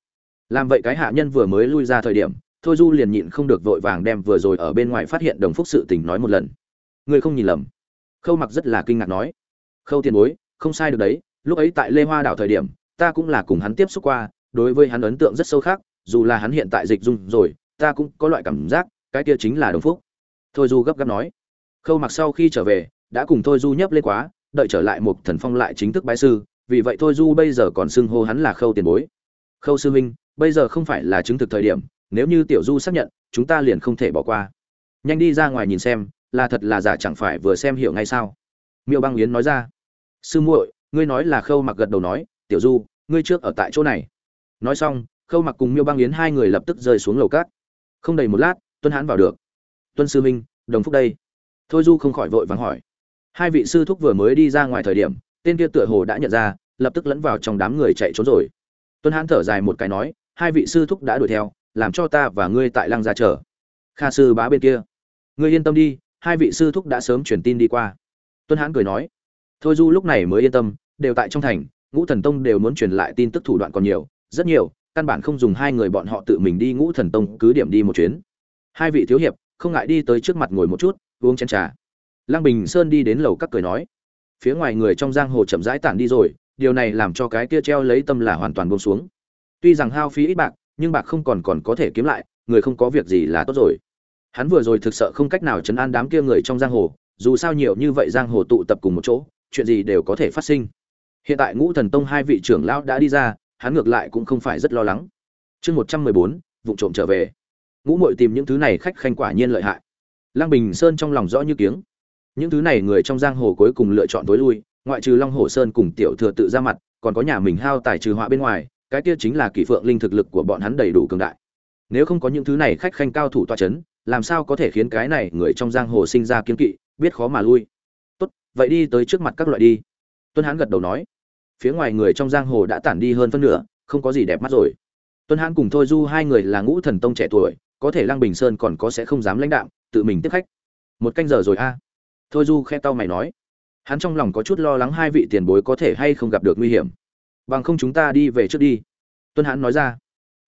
Làm vậy cái hạ nhân vừa mới lui ra thời điểm, thôi du liền nhịn không được vội vàng đem vừa rồi ở bên ngoài phát hiện đồng phúc sự tình nói một lần. Người không nhìn lầm. Khâu mặc rất là kinh ngạc nói. Khâu tiền bối, không sai được đấy, lúc ấy tại lê hoa đảo thời điểm, ta cũng là cùng hắn tiếp xúc qua, đối với hắn ấn tượng rất sâu khác, dù là hắn hiện tại dịch dung rồi, ta cũng có loại cảm giác, cái kia chính là đồng phúc. Thôi du gấp gáp nói. Khâu mặc sau khi trở về, đã cùng thôi du nhấp lên quá, đợi trở lại một thần phong lại chính thức bái sư vì vậy thôi du bây giờ còn xưng hô hắn là khâu tiền bối. Khâu sư huynh, bây giờ không phải là chứng thực thời điểm, nếu như tiểu du xác nhận, chúng ta liền không thể bỏ qua. Nhanh đi ra ngoài nhìn xem, là thật là giả chẳng phải vừa xem hiểu ngay sao? Miêu băng yến nói ra. Sư muội, ngươi nói là khâu mặc gật đầu nói, tiểu du, ngươi trước ở tại chỗ này. Nói xong, khâu mặc cùng miêu băng yến hai người lập tức rơi xuống lầu cát. Không đầy một lát, tuân hãn vào được. Tuân sư minh đồng phúc đây. Thôi du không khỏi vội vắng hỏi. Hai vị sư thúc vừa mới đi ra ngoài thời điểm tên kia tựa hồ đã nhận ra, lập tức lẫn vào trong đám người chạy trốn rồi. Tuân hãn thở dài một cái nói, hai vị sư thúc đã đuổi theo, làm cho ta và ngươi tại lăng ra chờ. Kha sư bá bên kia, ngươi yên tâm đi, hai vị sư thúc đã sớm truyền tin đi qua. Tuân hãn cười nói, thôi du lúc này mới yên tâm, đều tại trong thành, ngũ thần tông đều muốn truyền lại tin tức thủ đoạn còn nhiều, rất nhiều, căn bản không dùng hai người bọn họ tự mình đi ngũ thần tông, cứ điểm đi một chuyến. Hai vị thiếu hiệp, không ngại đi tới trước mặt ngồi một chút, uống chén trà. Lăng bình sơn đi đến lầu các cười nói phía ngoài người trong giang hồ chậm rãi tản đi rồi, điều này làm cho cái kia treo lấy tâm là hoàn toàn buông xuống. Tuy rằng hao phí ít bạc, nhưng bạc không còn còn có thể kiếm lại, người không có việc gì là tốt rồi. Hắn vừa rồi thực sự không cách nào chấn an đám kia người trong giang hồ, dù sao nhiều như vậy giang hồ tụ tập cùng một chỗ, chuyện gì đều có thể phát sinh. Hiện tại ngũ thần tông hai vị trưởng lão đã đi ra, hắn ngược lại cũng không phải rất lo lắng. Chương một trăm mười bốn, vụ trộm trở về. Ngũ mội tìm những thứ này khách khanh quả nhiên lợi hại. Lăng bình sơn trong lòng rõ như kiếng những thứ này người trong giang hồ cuối cùng lựa chọn tối lui, ngoại trừ long hồ sơn cùng tiểu thừa tự ra mặt, còn có nhà mình hao tài trừ họa bên ngoài, cái kia chính là kỷ phượng linh thực lực của bọn hắn đầy đủ cường đại. Nếu không có những thứ này khách khanh cao thủ toa c h ấ n làm sao có thể khiến cái này người trong giang hồ sinh ra kiếm kỵ, biết khó mà lui? Tốt, vậy đi tới trước mặt các loại đi. Tuân hán gật đầu nói. Phía ngoài người trong giang hồ đã tản đi hơn phân nửa, không có gì đẹp mắt rồi. Tuân hán cùng thôi du hai người là ngũ thần tông trẻ tuổi, có thể lăng bình sơn còn có sẽ không dám lãnh đạm, tự mình tiếp khách. Một canh giờ rồi a thôi du khe tao mày nói, hắn trong lòng có chút lo lắng hai vị tiền bối có thể hay không gặp được nguy hiểm. Bằng không chúng ta đi về trước đi. Tuân hãn nói ra,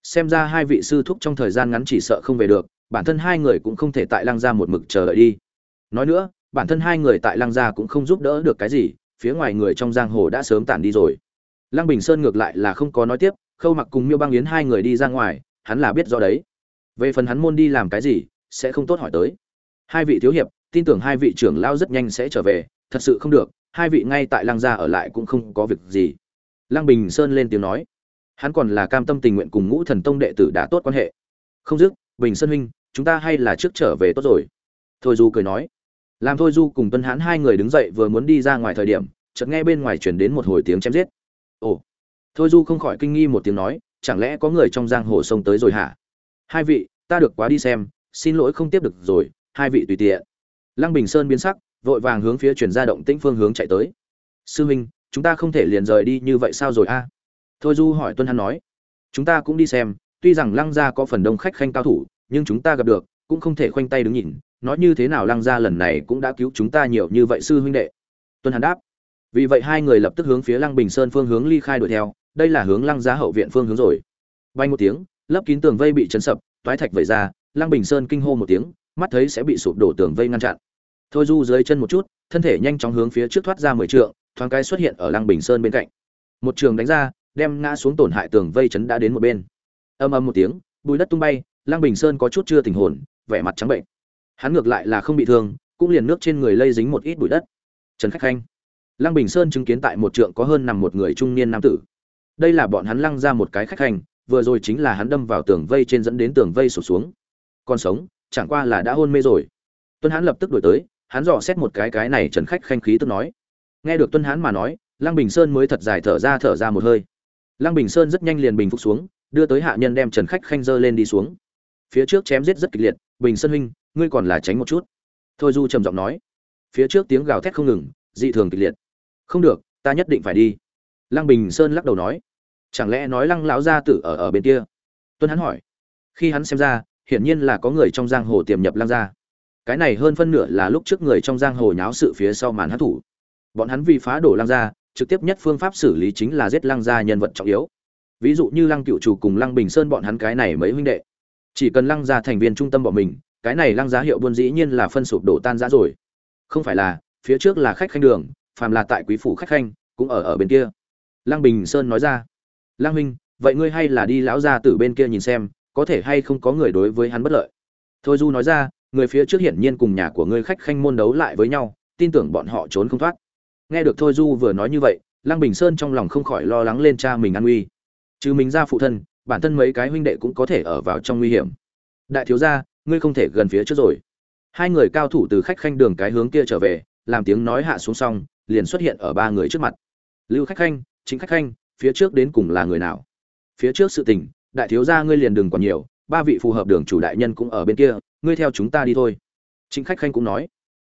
xem ra hai vị sư thúc trong thời gian ngắn chỉ sợ không về được, bản thân hai người cũng không thể tại lăng gia một mực chờ đợi đi. Nói nữa, bản thân hai người tại lăng gia cũng không giúp đỡ được cái gì, phía ngoài người trong giang hồ đã sớm tản đi rồi. Lăng bình sơn ngược lại là không có nói tiếp, khâu mặc cùng miêu băng yến hai người đi ra ngoài, hắn là biết rõ đấy. Về phần hắn môn đi làm cái gì, sẽ không tốt hỏi tới. Hai vị thiếu hiệp tin tưởng hai vị trưởng lao rất nhanh sẽ trở về, thật sự không được, hai vị ngay tại lăng gia ở lại cũng không có việc gì. Lăng bình sơn lên tiếng nói, hắn còn là cam tâm tình nguyện cùng ngũ thần tông đệ tử đã tốt quan hệ. Không dứt, bình sơn huynh, chúng ta hay là trước trở về tốt rồi. Thôi du cười nói, làm thôi du cùng tân hãn hai người đứng dậy vừa muốn đi ra ngoài thời điểm, chợt nghe bên ngoài chuyển đến một hồi tiếng chém giết. Ồ, thôi du không khỏi kinh nghi một tiếng nói, chẳng lẽ có người trong giang hồ sông tới rồi hả? Hai vị, ta được quá đi xem, xin lỗi không tiếp được rồi, hai vị tùy tiện lăng bình sơn biến sắc, vội vàng hướng phía chuyển ra động tĩnh phương hướng chạy tới. Sư huynh chúng ta không thể liền rời đi như vậy sao rồi a? Thôi du hỏi tuân hắn nói. Chúng ta cũng đi xem, tuy rằng lăng gia có phần đông khách khanh cao thủ, nhưng chúng ta gặp được, cũng không thể khoanh tay đứng nhìn. Nói như thế nào lăng gia lần này cũng đã cứu chúng ta nhiều như vậy sư huynh đệ? Tuân hắn đáp. Vì vậy hai người lập tức hướng phía lăng bình sơn phương hướng ly khai đuổi theo, đây là hướng lăng gia hậu viện phương hướng rồi. Bay một tiếng lấp kín tường vây bị chấn sập, toái thạch vẩy ra, lăng bình sơn kinh hô một tiếng, mắt thấy sẽ bị sụp đổ tường vây ngăn chặn thôi du dưới chân một chút, thân thể nhanh chóng hướng phía trước thoát ra mười trượng, thoáng cái xuất hiện ở lăng bình sơn bên cạnh. Một trường đánh ra, đem ngã xuống tổn hại tường vây chấn đã đến một bên. Âm âm một tiếng, bùi đất tung bay, lăng bình sơn có chút chưa tình hồn, vẻ mặt trắng bệnh. Hắn ngược lại là không bị thương, cũng liền nước trên người lây dính một ít bụi đất. Trần khách khanh. Lăng bình sơn chứng kiến tại một trượng có hơn nằm một người trung niên nam tử. Đây là bọn hắn lăng ra một cái khách khanh vừa rồi chính là hắn đâm vào tường vây trên dẫn đến tường vây sụp xuống. Còn sống, chẳng qua là đã hôn mê rồi. Tuân hắn lập tức đổi tới hắn dò xét một cái cái này trần khách khanh khí tức nói. Nghe được tuân hán mà nói, lăng bình sơn mới thật dài thở ra thở ra một hơi. Lăng bình sơn rất nhanh liền bình phục xuống, đưa tới hạ nhân đem trần khách khanh dơ lên đi xuống. Phía trước chém giết rất kịch liệt, bình sơn huynh, ngươi còn là tránh một chút. Thôi du trầm giọng nói. Phía trước tiếng gào thét không ngừng, dị thường kịch liệt. Không được, ta nhất định phải đi. Lăng bình sơn lắc đầu nói. Chẳng lẽ nói lăng lão gia tử ở ở bên kia? Tuân hắn hỏi. Khi hắn xem ra, hiển nhiên là có người trong giang hồ tiềm nhập lăng gia cái này hơn phân nửa là lúc trước người trong giang hồ nháo sự phía sau màn hát thủ bọn hắn vì phá đổ lăng gia, trực tiếp nhất phương pháp xử lý chính là giết lăng gia nhân vật trọng yếu. Ví dụ như lăng cựu chủ cùng lăng bình sơn bọn hắn cái này mấy huynh đệ. Chỉ cần lăng gia thành viên trung tâm bọn mình, cái này lăng giá hiệu buôn dĩ nhiên là phân sụp đổ tan rã rồi. Không phải là, phía trước là khách khanh đường, phàm là tại quý phủ khách khanh, cũng ở ở bên kia. Lăng bình sơn nói ra, lăng huynh, vậy ngươi hay là đi lão gia tử bên kia nhìn xem, có thể hay không có người đối với hắn bất lợi? Thôi du nói ra người phía trước hiển nhiên cùng nhà của ngươi khách khanh môn đấu lại với nhau, tin tưởng bọn họ trốn không thoát. Nghe được thôi du vừa nói như vậy, lăng bình sơn trong lòng không khỏi lo lắng lên cha mình an nguy. Chứ mình ra phụ thân, bản thân mấy cái huynh đệ cũng có thể ở vào trong nguy hiểm. Đại thiếu gia, ngươi không thể gần phía trước rồi. Hai người cao thủ từ khách khanh đường cái hướng kia trở về, làm tiếng nói hạ xuống xong, liền xuất hiện ở ba người trước mặt. Lưu khách khanh chính khách khanh, phía trước đến cùng là người nào? Phía trước sự tình, đại thiếu gia ngươi liền đừng còn nhiều, ba vị phù hợp đường chủ đại nhân cũng ở bên kia ngươi theo chúng ta đi thôi. Chính khách khanh cũng nói.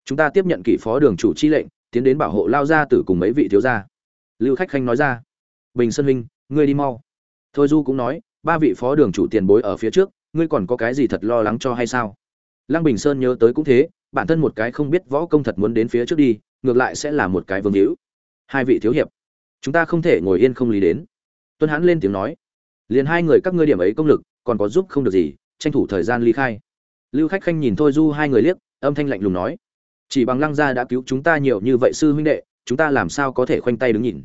Chúng ta tiếp nhận kỷ phó đường chủ chi lệnh, tiến đến bảo hộ lao gia tử cùng mấy vị thiếu gia. Lưu khách khanh nói ra. Bình sơn huynh, ngươi đi mau. Thôi du cũng nói, ba vị phó đường chủ tiền bối ở phía trước, ngươi còn có cái gì thật lo lắng cho hay sao? Lăng bình sơn nhớ tới cũng thế, bản thân một cái không biết võ công thật muốn đến phía trước đi, ngược lại sẽ là một cái vương hữu. Hai vị thiếu hiệp, chúng ta không thể ngồi yên không lý đến. Tuân hãn lên tiếng nói. Liền hai người các ngươi điểm ấy công lực, còn có giúp không được gì, tranh thủ thời gian ly khai lưu khách khanh nhìn thôi du hai người liếc, âm thanh lạnh lùng nói, chỉ bằng lăng gia đã cứu chúng ta nhiều như vậy sư huynh đệ, chúng ta làm sao có thể khoanh tay đứng nhìn?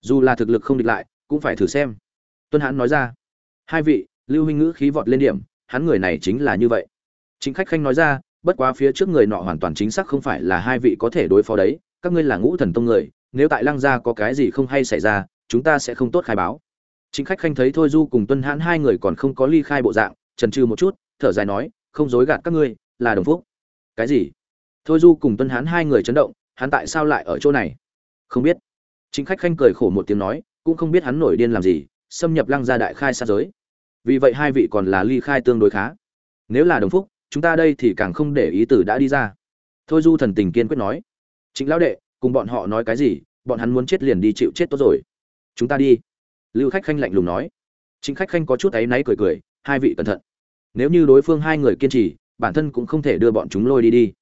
Dù là thực lực không địch lại, cũng phải thử xem. Tuân hãn nói ra, hai vị, lưu huynh ngữ khí vọt lên điểm, hắn người này chính là như vậy. Chính khách khanh nói ra, bất quá phía trước người nọ hoàn toàn chính xác không phải là hai vị có thể đối phó đấy, các ngươi là ngũ thần tông người, nếu tại lăng gia có cái gì không hay xảy ra, chúng ta sẽ không tốt khai báo. Chính khách khanh thấy thôi du cùng tuân hãn hai người còn không có ly khai bộ dạng trần trừ một chút, thở dài nói không dối gạt các ngươi, là đồng phúc. Cái gì? Thôi du cùng tuân hán hai người chấn động, hắn tại sao lại ở chỗ này? Không biết. Chính khách khanh cười khổ một tiếng nói, cũng không biết hắn nổi điên làm gì, xâm nhập lăng gia đại khai sát giới. Vì vậy hai vị còn là ly khai tương đối khá. Nếu là đồng phúc, chúng ta đây thì càng không để ý tử đã đi ra. Thôi du thần tình kiên quyết nói. Chính lão đệ, cùng bọn họ nói cái gì? Bọn hắn muốn chết liền đi chịu chết tốt rồi. Chúng ta đi. Lưu khách khanh lạnh lùng nói. Chính khách khanh có chút áy náy cười cười, hai vị cẩn thận nếu như đối phương hai người kiên trì, bản thân cũng không thể đưa bọn chúng lôi đi đi.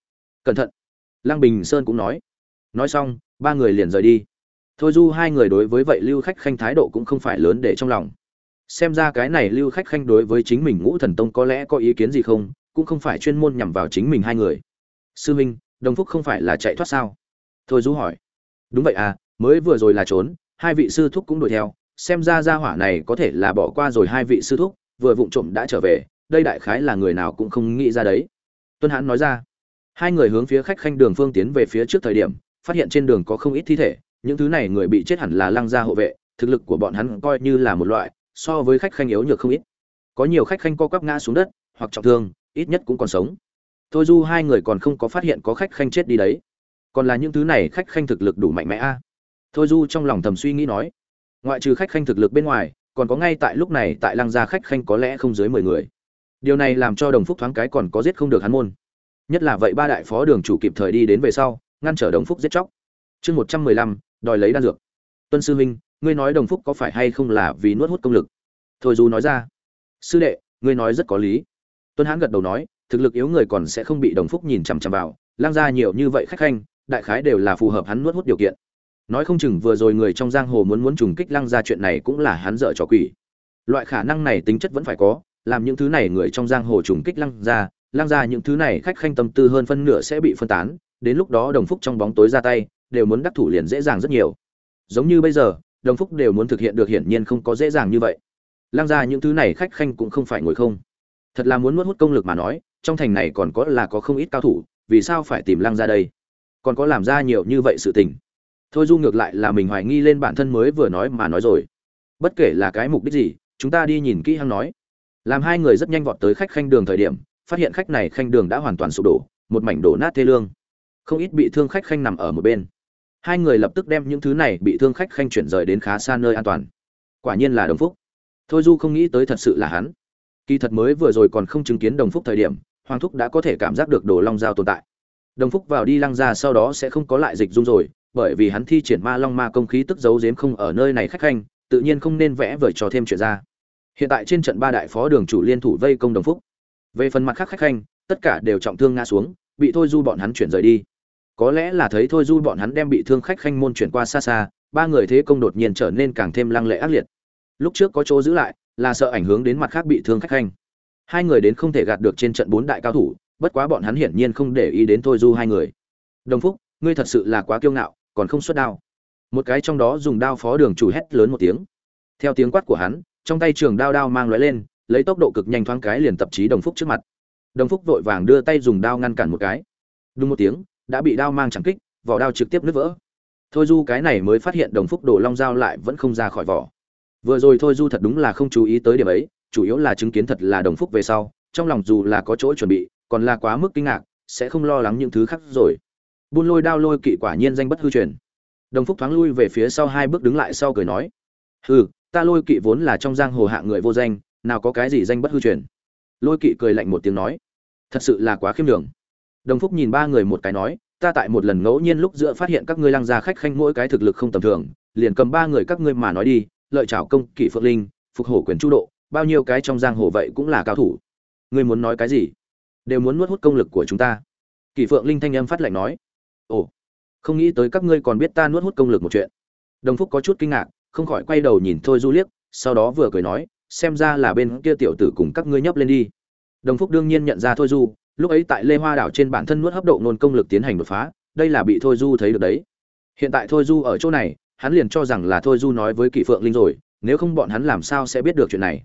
Cẩn thận. Lăng bình sơn cũng nói. Nói xong, ba người liền rời đi. Thôi du hai người đối với vậy lưu khách khanh thái độ cũng không phải lớn để trong lòng. Xem ra cái này lưu khách khanh đối với chính mình ngũ thần tông có lẽ có ý kiến gì không, cũng không phải chuyên môn nhằm vào chính mình hai người. Sư minh, đồng phúc không phải là chạy thoát sao? Thôi du hỏi. Đúng vậy à mới vừa rồi là trốn, hai vị sư thúc cũng đuổi theo, xem ra gia hỏa này có thể là bỏ qua rồi hai vị sư thúc, vừa vụng trộm đã trở về đây đại khái là người nào cũng không nghĩ ra đấy. Tuân hãn nói ra. Hai người hướng phía khách khanh đường phương tiến về phía trước thời điểm, phát hiện trên đường có không ít thi thể, những thứ này người bị chết hẳn là lăng gia hộ vệ, thực lực của bọn hắn coi như là một loại, so với khách khanh yếu nhược không ít. Có nhiều khách khanh co quắp ngã xuống đất, hoặc trọng thương, ít nhất cũng còn sống. Thôi du hai người còn không có phát hiện có khách khanh chết đi đấy. Còn là những thứ này khách khanh thực lực đủ mạnh mẽ a. Thôi du trong lòng thầm suy nghĩ nói, ngoại trừ khách khanh thực lực bên ngoài, còn có ngay tại lúc này tại lăng gia khách khanh có lẽ không dưới mười người điều này làm cho đồng phúc thoáng cái còn có giết không được hắn môn. Nhất là vậy ba đại phó đường chủ kịp thời đi đến về sau, ngăn trở đồng phúc giết chóc. Chương một trăm mười lăm, đòi lấy đan dược. Tuân sư huynh, ngươi nói đồng phúc có phải hay không là vì nuốt hút công lực? Thôi dù nói ra. Sư đệ, ngươi nói rất có lý. Tuân hãn gật đầu nói, thực lực yếu người còn sẽ không bị đồng phúc nhìn chằm chằm vào. Lang ra nhiều như vậy khách khanh, đại khái đều là phù hợp hắn nuốt hút điều kiện. Nói không chừng vừa rồi người trong giang hồ muốn muốn trùng kích lăng ra chuyện này cũng là hắn dở trò quỷ. Loại khả năng này tính chất vẫn phải có làm những thứ này người trong giang hồ trùng kích lăng ra lăng ra những thứ này khách khanh tâm tư hơn phân nửa sẽ bị phân tán, đến lúc đó đồng phúc trong bóng tối ra tay, đều muốn đắc thủ liền dễ dàng rất nhiều. Giống như bây giờ, đồng phúc đều muốn thực hiện được hiển nhiên không có dễ dàng như vậy. Lăng ra những thứ này khách khanh cũng không phải ngồi không. Thật là muốn nuốt hút công lực mà nói, trong thành này còn có là có không ít cao thủ, vì sao phải tìm lăng ra đây? Còn có làm ra nhiều như vậy sự tình. Thôi du ngược lại là mình hoài nghi lên bản thân mới vừa nói mà nói rồi. Bất kể là cái mục đích gì, chúng ta đi nhìn kỹ hăng nói làm hai người rất nhanh vọt tới khách khanh đường thời điểm, phát hiện khách này khanh đường đã hoàn toàn sụp đổ, một mảnh đổ nát thê lương. Không ít bị thương khách khanh nằm ở một bên. Hai người lập tức đem những thứ này bị thương khách khanh chuyển rời đến khá xa nơi an toàn. Quả nhiên là đồng phúc. Thôi du không nghĩ tới thật sự là hắn. Kỳ thật mới vừa rồi còn không chứng kiến đồng phúc thời điểm, hoàng thúc đã có thể cảm giác được đồ long giao tồn tại. Đồng phúc vào đi lăng ra sau đó sẽ không có lại dịch dung rồi, bởi vì hắn thi triển ma long ma công khí tức giấu giếm không ở nơi này khách khanh, tự nhiên không nên vẽ vời cho thêm chuyện ra hiện tại trên trận ba đại phó đường chủ liên thủ vây công đồng phúc. Về phần mặt khác khách khanh, tất cả đều trọng thương ngã xuống, bị thôi du bọn hắn chuyển rời đi. Có lẽ là thấy thôi du bọn hắn đem bị thương khách khanh môn chuyển qua xa xa, ba người thế công đột nhiên trở nên càng thêm lăng lệ ác liệt. Lúc trước có chỗ giữ lại, là sợ ảnh hưởng đến mặt khác bị thương khách khanh. Hai người đến không thể gạt được trên trận bốn đại cao thủ, bất quá bọn hắn hiển nhiên không để ý đến thôi du hai người. Đồng phúc, ngươi thật sự là quá kiêu ngạo, còn không xuất đao. Một cái trong đó dùng đao phó đường chủ hét lớn một tiếng. Theo tiếng quát của hắn trong tay trường đao đao mang lóe lên, lấy tốc độ cực nhanh thoáng cái liền tập trí đồng phúc trước mặt. Đồng phúc vội vàng đưa tay dùng đao ngăn cản một cái. Đúng một tiếng, đã bị đao mang chẳng kích, vỏ đao trực tiếp nứt vỡ. Thôi du cái này mới phát hiện đồng phúc đổ long dao lại vẫn không ra khỏi vỏ. Vừa rồi thôi du thật đúng là không chú ý tới điểm ấy, chủ yếu là chứng kiến thật là đồng phúc về sau, trong lòng dù là có chỗ chuẩn bị, còn là quá mức kinh ngạc, sẽ không lo lắng những thứ khác rồi. Buôn lôi đao lôi kỵ quả nhiên danh bất hư truyền. Đồng phúc thoáng lui về phía sau hai bước đứng lại sau cười nói, hừ ta lôi kỵ vốn là trong giang hồ hạ người vô danh, nào có cái gì danh bất hư truyền. Lôi kỵ cười lạnh một tiếng nói, thật sự là quá khiêm đường đồng phúc nhìn ba người một cái nói, ta tại một lần ngẫu nhiên lúc giữa phát hiện các ngươi lăng gia khách khanh mỗi cái thực lực không tầm thường, liền cầm ba người các ngươi mà nói đi, lợi trảo công, kỵ phượng linh, phục hổ quyền chu độ, bao nhiêu cái trong giang hồ vậy cũng là cao thủ. Ngươi muốn nói cái gì? Đều muốn nuốt hút công lực của chúng ta. Kỷ phượng linh thanh âm phát lạnh nói, ồ, không nghĩ tới các ngươi còn biết ta nuốt hút công lực một chuyện. Đồng phúc có chút kinh ngạc không khỏi quay đầu nhìn thôi du liếc, sau đó vừa cười nói, xem ra là bên kia tiểu tử cùng các ngươi nhấp lên đi. Đồng phúc đương nhiên nhận ra thôi du, lúc ấy tại lê hoa đảo trên bản thân nuốt hấp độ nôn công lực tiến hành đột phá, đây là bị thôi du thấy được đấy. Hiện tại thôi du ở chỗ này, hắn liền cho rằng là thôi du nói với kỷ phượng linh rồi, nếu không bọn hắn làm sao sẽ biết được chuyện này.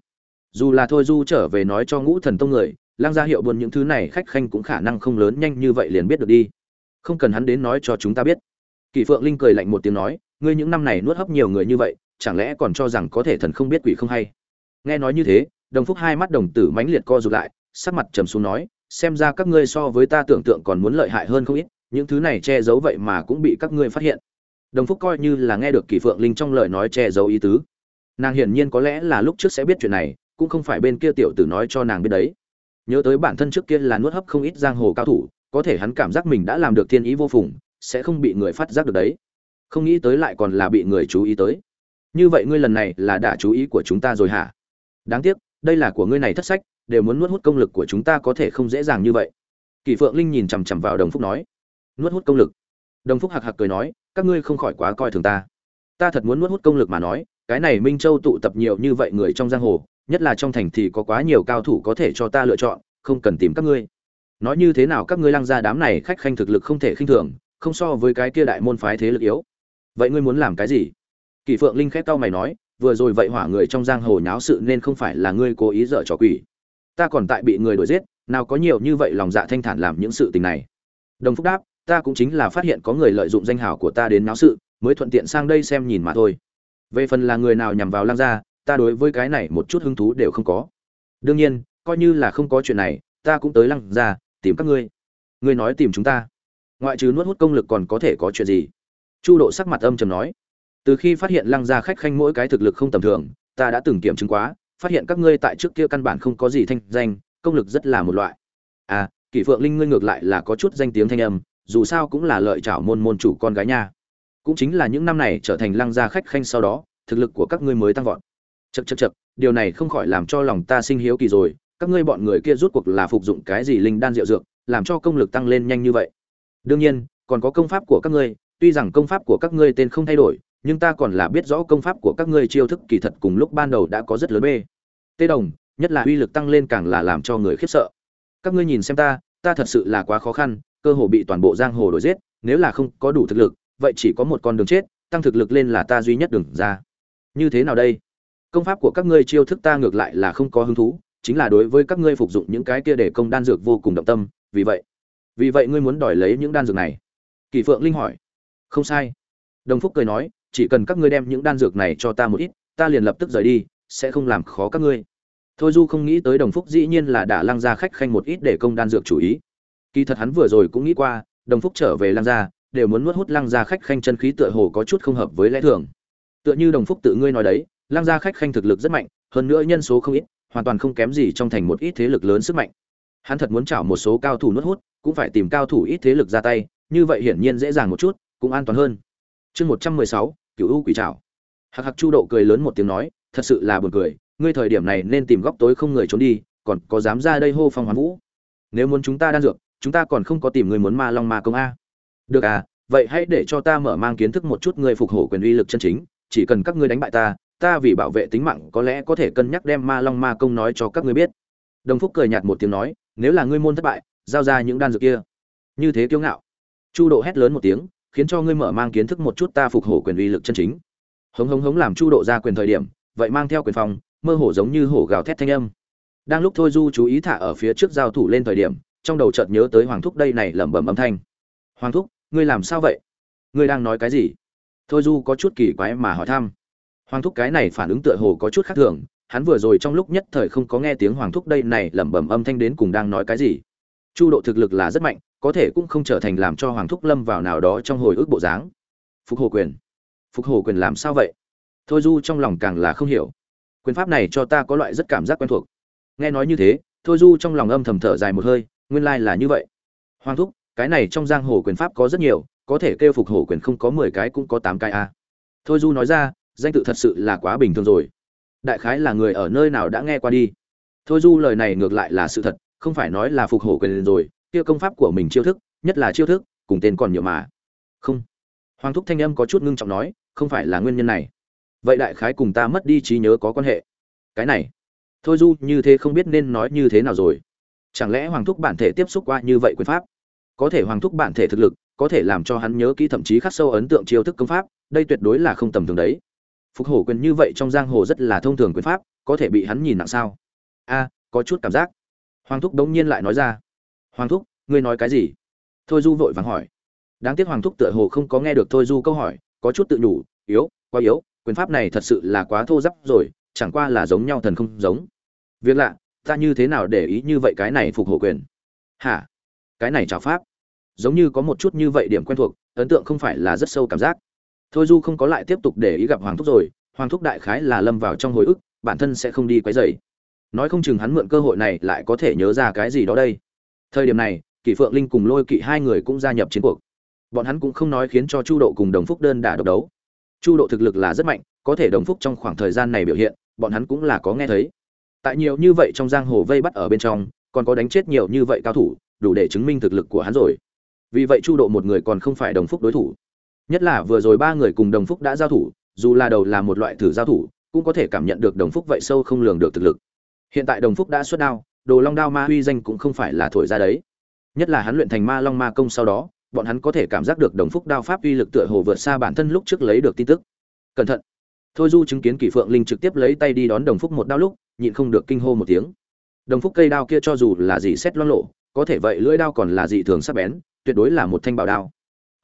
Dù là thôi du trở về nói cho ngũ thần tông người lang gia hiệu buồn những thứ này khách khanh cũng khả năng không lớn, nhanh như vậy liền biết được đi. Không cần hắn đến nói cho chúng ta biết. Kỷ phượng linh cười lạnh một tiếng nói ngươi những năm này nuốt hấp nhiều người như vậy, chẳng lẽ còn cho rằng có thể thần không biết quỷ không hay? Nghe nói như thế, đồng phúc hai mắt đồng tử mãnh liệt co rụt lại, sắc mặt trầm xuống nói, xem ra các ngươi so với ta tưởng tượng còn muốn lợi hại hơn không ít, những thứ này che giấu vậy mà cũng bị các ngươi phát hiện. Đồng phúc coi như là nghe được kỳ phượng linh trong lời nói che giấu ý tứ. Nàng hiển nhiên có lẽ là lúc trước sẽ biết chuyện này, cũng không phải bên kia tiểu tử nói cho nàng biết đấy. Nhớ tới bản thân trước kia là nuốt hấp không ít giang hồ cao thủ, có thể hắn cảm giác mình đã làm được thiên ý vô phùng, sẽ không bị người phát giác được đấy không nghĩ tới lại còn là bị người chú ý tới. Như vậy ngươi lần này là đã chú ý của chúng ta rồi hả? Đáng tiếc, đây là của ngươi này thất sách, đều muốn nuốt hút công lực của chúng ta có thể không dễ dàng như vậy. Kỳ phượng linh nhìn chằm chằm vào đồng phúc nói. Nuốt hút công lực. Đồng phúc hạc hạc cười nói, các ngươi không khỏi quá coi thường ta. Ta thật muốn nuốt hút công lực mà nói, cái này minh châu tụ tập nhiều như vậy người trong giang hồ, nhất là trong thành thì có quá nhiều cao thủ có thể cho ta lựa chọn, không cần tìm các ngươi. Nói như thế nào các ngươi lăng ra đám này khách khanh thực lực không thể khinh thường, không so với cái kia đại môn phái thế lực yếu vậy ngươi muốn làm cái gì? Kỳ phượng linh khét cau mày nói, vừa rồi vậy hỏa người trong giang hồ nháo sự nên không phải là ngươi cố ý dở trò quỷ. Ta còn tại bị người đuổi giết, nào có nhiều như vậy lòng dạ thanh thản làm những sự tình này. Đồng phúc đáp, ta cũng chính là phát hiện có người lợi dụng danh hào của ta đến náo sự, mới thuận tiện sang đây xem nhìn mà thôi. Về phần là người nào nhằm vào lang gia, ta đối với cái này một chút hứng thú đều không có. Đương nhiên, coi như là không có chuyện này, ta cũng tới lăng gia, tìm các ngươi. Ngươi nói tìm chúng ta. Ngoại trừ nuốt hút công lực còn có thể có chuyện gì? Chu độ sắc mặt âm trầm nói, từ khi phát hiện lăng gia khách khanh mỗi cái thực lực không tầm thường, ta đã từng kiểm chứng quá, phát hiện các ngươi tại trước kia căn bản không có gì thanh danh, công lực rất là một loại. À kỷ phượng linh ngươi ngược lại là có chút danh tiếng thanh âm, dù sao cũng là lợi chảo môn môn chủ con gái nha. Cũng chính là những năm này trở thành lăng gia khách khanh sau đó, thực lực của các ngươi mới tăng vọt. Chật chật chật điều này không khỏi làm cho lòng ta sinh hiếu kỳ rồi, các ngươi bọn người kia rút cuộc là phục dụng cái gì linh đan rượu dược, làm cho công lực tăng lên nhanh như vậy? Đương nhiên, còn có công pháp của các ngươi tuy rằng công pháp của các ngươi tên không thay đổi, nhưng ta còn là biết rõ công pháp của các ngươi chiêu thức kỳ thật cùng lúc ban đầu đã có rất lớn bê. Tê đồng, nhất là uy lực tăng lên càng là làm cho người khiếp sợ. Các ngươi nhìn xem ta ta thật sự là quá khó khăn, cơ hồ bị toàn bộ giang hồ đổi giết, nếu là không có đủ thực lực, vậy chỉ có một con đường chết, tăng thực lực lên là ta duy nhất đường ra. Như thế nào đây? Công pháp của các ngươi chiêu thức ta ngược lại là không có hứng thú, chính là đối với các ngươi phục dụng những cái kia để công đan dược vô cùng động tâm, vì vậy. Vì vậy ngươi muốn đòi lấy những đan dược này? Kỳ phượng linh hỏi không sai. Đồng phúc cười nói, chỉ cần các ngươi đem những đan dược này cho ta một ít, ta liền lập tức rời đi, sẽ không làm khó các ngươi. Thôi du không nghĩ tới đồng phúc dĩ nhiên là đã lăng ra khách khanh một ít để công đan dược chủ ý. Kỳ thật hắn vừa rồi cũng nghĩ qua, đồng phúc trở về lăng gia, đều muốn nuốt hút lăng gia khách khanh chân khí tựa hồ có chút không hợp với lẽ thường. Tựa như đồng phúc tự ngươi nói đấy, lăng gia khách khanh thực lực rất mạnh, hơn nữa nhân số không ít, hoàn toàn không kém gì trong thành một ít thế lực lớn sức mạnh. Hắn thật muốn chảo một số cao thủ nuốt hút, cũng phải tìm cao thủ ít thế lực ra tay, như vậy hiển nhiên dễ dàng một chút cũng an toàn hơn. Chương một trăm mười sáu cựu u quỷ trảo. Hạc hạc chu độ cười lớn một tiếng nói, thật sự là buồn cười, ngươi thời điểm này nên tìm góc tối không người trốn đi, còn có dám ra đây hô phong hoán vũ. Nếu muốn chúng ta đan dược, chúng ta còn không có tìm người muốn ma long ma công a. Được à vậy hãy để cho ta mở mang kiến thức một chút người phục hổ quyền uy lực chân chính, chỉ cần các ngươi đánh bại ta ta vì bảo vệ tính mạng có lẽ có thể cân nhắc đem ma long ma công nói cho các ngươi biết. Đồng phúc cười nhạt một tiếng nói, nếu là ngươi môn thất bại, giao ra những đan dược kia. Như thế kiêu ngạo. Chu độ hét lớn một tiếng khiến cho ngươi mở mang kiến thức một chút ta phục hổ quyền uy lực chân chính. Hống hống hống làm chu độ ra quyền thời điểm, vậy mang theo quyền phòng mơ hồ giống như hổ gào thét thanh âm. Đang lúc thôi du chú ý thả ở phía trước giao thủ lên thời điểm, trong đầu chợt nhớ tới hoàng thúc đây này lẩm bẩm âm thanh. Hoàng thúc, ngươi làm sao vậy? Ngươi đang nói cái gì? Thôi du có chút kỳ quái mà hỏi thăm. Hoàng thúc cái này phản ứng tựa hồ có chút khác thường, hắn vừa rồi trong lúc nhất thời không có nghe tiếng hoàng thúc đây này lẩm bẩm âm thanh đến cùng đang nói cái gì. Chu độ thực lực là rất mạnh có thể cũng không trở thành làm cho hoàng thúc lâm vào nào đó trong hồi ức bộ dáng. Phục hồ quyền. Phục hồ quyền làm sao vậy? Thôi du trong lòng càng là không hiểu. Quyền pháp này cho ta có loại rất cảm giác quen thuộc. Nghe nói như thế, thôi du trong lòng âm thầm thở dài một hơi, nguyên lai là như vậy. Hoàng thúc, cái này trong giang hồ quyền pháp có rất nhiều, có thể kêu phục hổ quyền không có mười cái cũng có tám cái a à. thôi du nói ra, danh tự thật sự là quá bình thường rồi. Đại khái là người ở nơi nào đã nghe qua đi. Thôi du lời này ngược lại là sự thật, không phải nói là phục hổ quyền rồi kia công pháp của mình chiêu thức, nhất là chiêu thức, cùng tên còn nhiều mà. Không. Hoàng thúc thanh âm có chút ngưng trọng nói, không phải là nguyên nhân này. Vậy đại khái cùng ta mất đi trí nhớ có quan hệ. Cái này. Thôi du, như thế không biết nên nói như thế nào rồi. Chẳng lẽ hoàng thúc bản thể tiếp xúc qua như vậy quyền pháp? Có thể hoàng thúc bản thể thực lực, có thể làm cho hắn nhớ kỹ thậm chí khắc sâu ấn tượng chiêu thức công pháp, đây tuyệt đối là không tầm thường đấy. Phục hổ quyền như vậy trong giang hồ rất là thông thường quyền pháp, có thể bị hắn nhìn nặng sao? A, có chút cảm giác. Hoàng thúc đống nhiên lại nói ra hoàng thúc, ngươi nói cái gì? Thôi du vội vàng hỏi. Đáng tiếc hoàng thúc tựa hồ không có nghe được thôi du câu hỏi, có chút tự nhủ, yếu, quá yếu, quyền pháp này thật sự là quá thô giáp rồi, chẳng qua là giống nhau thần không giống. Việc lạ, ta như thế nào để ý như vậy cái này phục hộ quyền? Hả? Cái này chào pháp. Giống như có một chút như vậy điểm quen thuộc, ấn tượng không phải là rất sâu cảm giác. Thôi du không có lại tiếp tục để ý gặp hoàng thúc rồi, hoàng thúc đại khái là lâm vào trong hồi ức, bản thân sẽ không đi quấy dày nói không chừng hắn mượn cơ hội này lại có thể nhớ ra cái gì đó đây thời điểm này, kỷ phượng linh cùng lôi kỵ hai người cũng gia nhập chiến cuộc. Bọn hắn cũng không nói khiến cho chu độ cùng đồng phúc đơn đả độc đấu. Chu độ thực lực là rất mạnh, có thể đồng phúc trong khoảng thời gian này biểu hiện, bọn hắn cũng là có nghe thấy. Tại nhiều như vậy trong giang hồ vây bắt ở bên trong, còn có đánh chết nhiều như vậy cao thủ, đủ để chứng minh thực lực của hắn rồi. Vì vậy chu độ một người còn không phải đồng phúc đối thủ. Nhất là vừa rồi ba người cùng đồng phúc đã giao thủ, dù là đầu là một loại thử giao thủ, cũng có thể cảm nhận được đồng phúc vậy sâu không lường được thực lực. Hiện tại đồng phúc đã xuất đao đồ long đao ma uy danh cũng không phải là thổi ra đấy. Nhất là hắn luyện thành ma long ma công sau đó, bọn hắn có thể cảm giác được đồng phúc đao pháp uy lực tựa hồ vượt xa bản thân lúc trước lấy được tin tức. Cẩn thận. Thôi du chứng kiến kỷ phượng linh trực tiếp lấy tay đi đón đồng phúc một đao lúc, nhịn không được kinh hô một tiếng. Đồng phúc cây đao kia cho dù là gì xét loang lộ, có thể vậy lưỡi đao còn là dị thường sắc bén, tuyệt đối là một thanh bảo đao.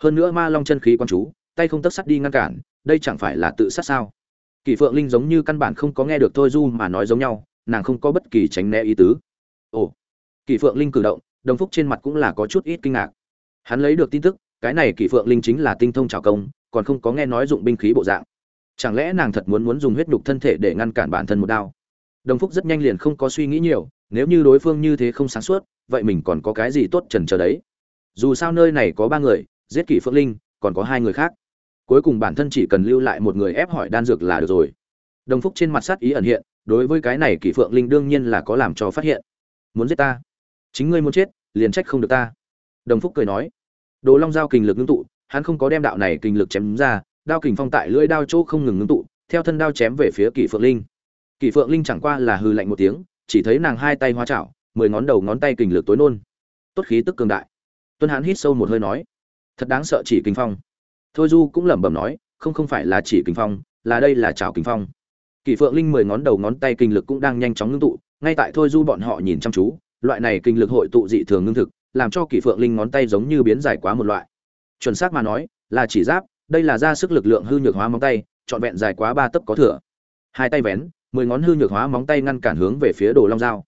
Hơn nữa ma long chân khí quan chú, tay không tấc sắt đi ngăn cản, đây chẳng phải là tự sát sao? Kỷ phượng linh giống như căn bản không có nghe được thôi du mà nói giống nhau, nàng không có bất kỳ tránh né ý tứ ồ. Kỳ phượng linh cử động, đồng phúc trên mặt cũng là có chút ít kinh ngạc. Hắn lấy được tin tức, cái này kỳ phượng linh chính là tinh thông trào công, còn không có nghe nói dụng binh khí bộ dạng. Chẳng lẽ nàng thật muốn muốn dùng huyết nhục thân thể để ngăn cản bản thân một đao? Đồng phúc rất nhanh liền không có suy nghĩ nhiều, nếu như đối phương như thế không sáng suốt, vậy mình còn có cái gì tốt trần chờ đấy? Dù sao nơi này có ba người, giết kỷ phượng linh, còn có hai người khác. Cuối cùng bản thân chỉ cần lưu lại một người ép hỏi đan dược là được rồi. Đồng phúc trên mặt sát ý ẩn hiện, đối với cái này kỷ phượng linh đương nhiên là có làm cho phát hiện muốn giết ta. Chính ngươi muốn chết, liền trách không được ta. Đồng phúc cười nói. Đồ long giao kình lực ngưng tụ, hắn không có đem đạo này kình lực chém ra, đao kình phong tại lưỡi đao chỗ không ngừng ngưng tụ, theo thân đao chém về phía kỷ phượng linh. Kỷ phượng linh chẳng qua là hư lạnh một tiếng, chỉ thấy nàng hai tay hoa chảo, mười ngón đầu ngón tay kình lực tối nôn. Tốt khí tức cường đại. Tuân hãn hít sâu một hơi nói. Thật đáng sợ chỉ kinh phong. Thôi du cũng lẩm bẩm nói, không không phải là chỉ kinh phong, là đây là chảo kinh phong. Kỳ phượng linh mười ngón đầu ngón tay kinh lực cũng đang nhanh chóng ngưng tụ, ngay tại thôi du bọn họ nhìn chăm chú, loại này kinh lực hội tụ dị thường ngưng thực, làm cho Kỳ phượng linh ngón tay giống như biến dài quá một loại. Chuẩn xác mà nói, là chỉ giáp, đây là ra sức lực lượng hư nhược hóa móng tay, trọn vẹn dài quá ba tấc có thừa. Hai tay vén, mười ngón hư nhược hóa móng tay ngăn cản hướng về phía đồ long dao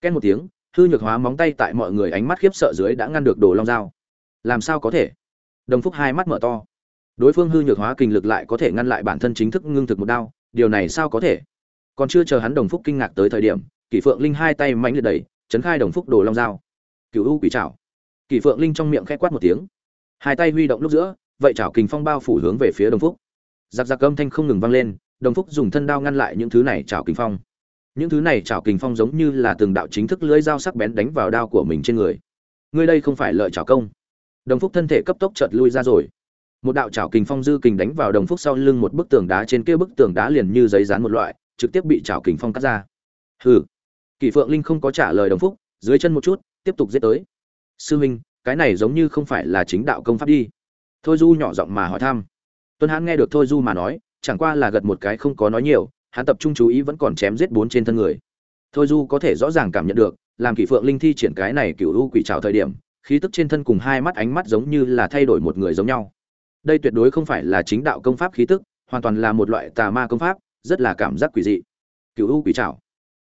ken một tiếng, hư nhược hóa móng tay tại mọi người ánh mắt khiếp sợ dưới đã ngăn được đồ long dao làm sao có thể? Đồng phúc hai mắt mở to. Đối phương hư nhược hóa kinh lực lại có thể ngăn lại bản thân chính thức ngưng thực một đao điều này sao có thể? Còn chưa chờ hắn đồng phúc kinh ngạc tới thời điểm, kỷ phượng linh hai tay mạnh liệt đẩy, chấn khai đồng phúc đồ long dao. Cựu u quỷ trảo. Kỷ phượng linh trong miệng khẽ quát một tiếng. Hai tay huy động lúc giữa, vậy chảo kình phong bao phủ hướng về phía đồng phúc. Giặc giặc âm thanh không ngừng vang lên, đồng phúc dùng thân đao ngăn lại những thứ này chảo kình phong. Những thứ này chảo kình phong giống như là từng đạo chính thức lưỡi dao sắc bén đánh vào đao của mình trên người. Ngươi đây không phải lợi chảo công. Đồng phúc thân thể cấp tốc chợt lui ra rồi một đạo chảo kình phong dư kình đánh vào đồng phúc sau lưng một bức tường đá trên kia bức tường đá liền như giấy dán một loại, trực tiếp bị chảo kình phong cắt ra. Hừ. Kỷ phượng linh không có trả lời đồng phúc, dưới chân một chút, tiếp tục giết tới. Sư minh, cái này giống như không phải là chính đạo công pháp đi. Thôi du nhỏ giọng mà hỏi thăm. Tuân hãn nghe được thôi du mà nói, chẳng qua là gật một cái không có nói nhiều, hắn tập trung chú ý vẫn còn chém giết bốn trên thân người. Thôi du có thể rõ ràng cảm nhận được, làm kỷ phượng linh thi triển cái này cựu u quỷ trào thời điểm, khí tức trên thân cùng hai mắt ánh mắt giống như là thay đổi một người giống nhau đây tuyệt đối không phải là chính đạo công pháp khí tức, hoàn toàn là một loại tà ma công pháp, rất là cảm giác quỷ dị. Cựu u quỷ trào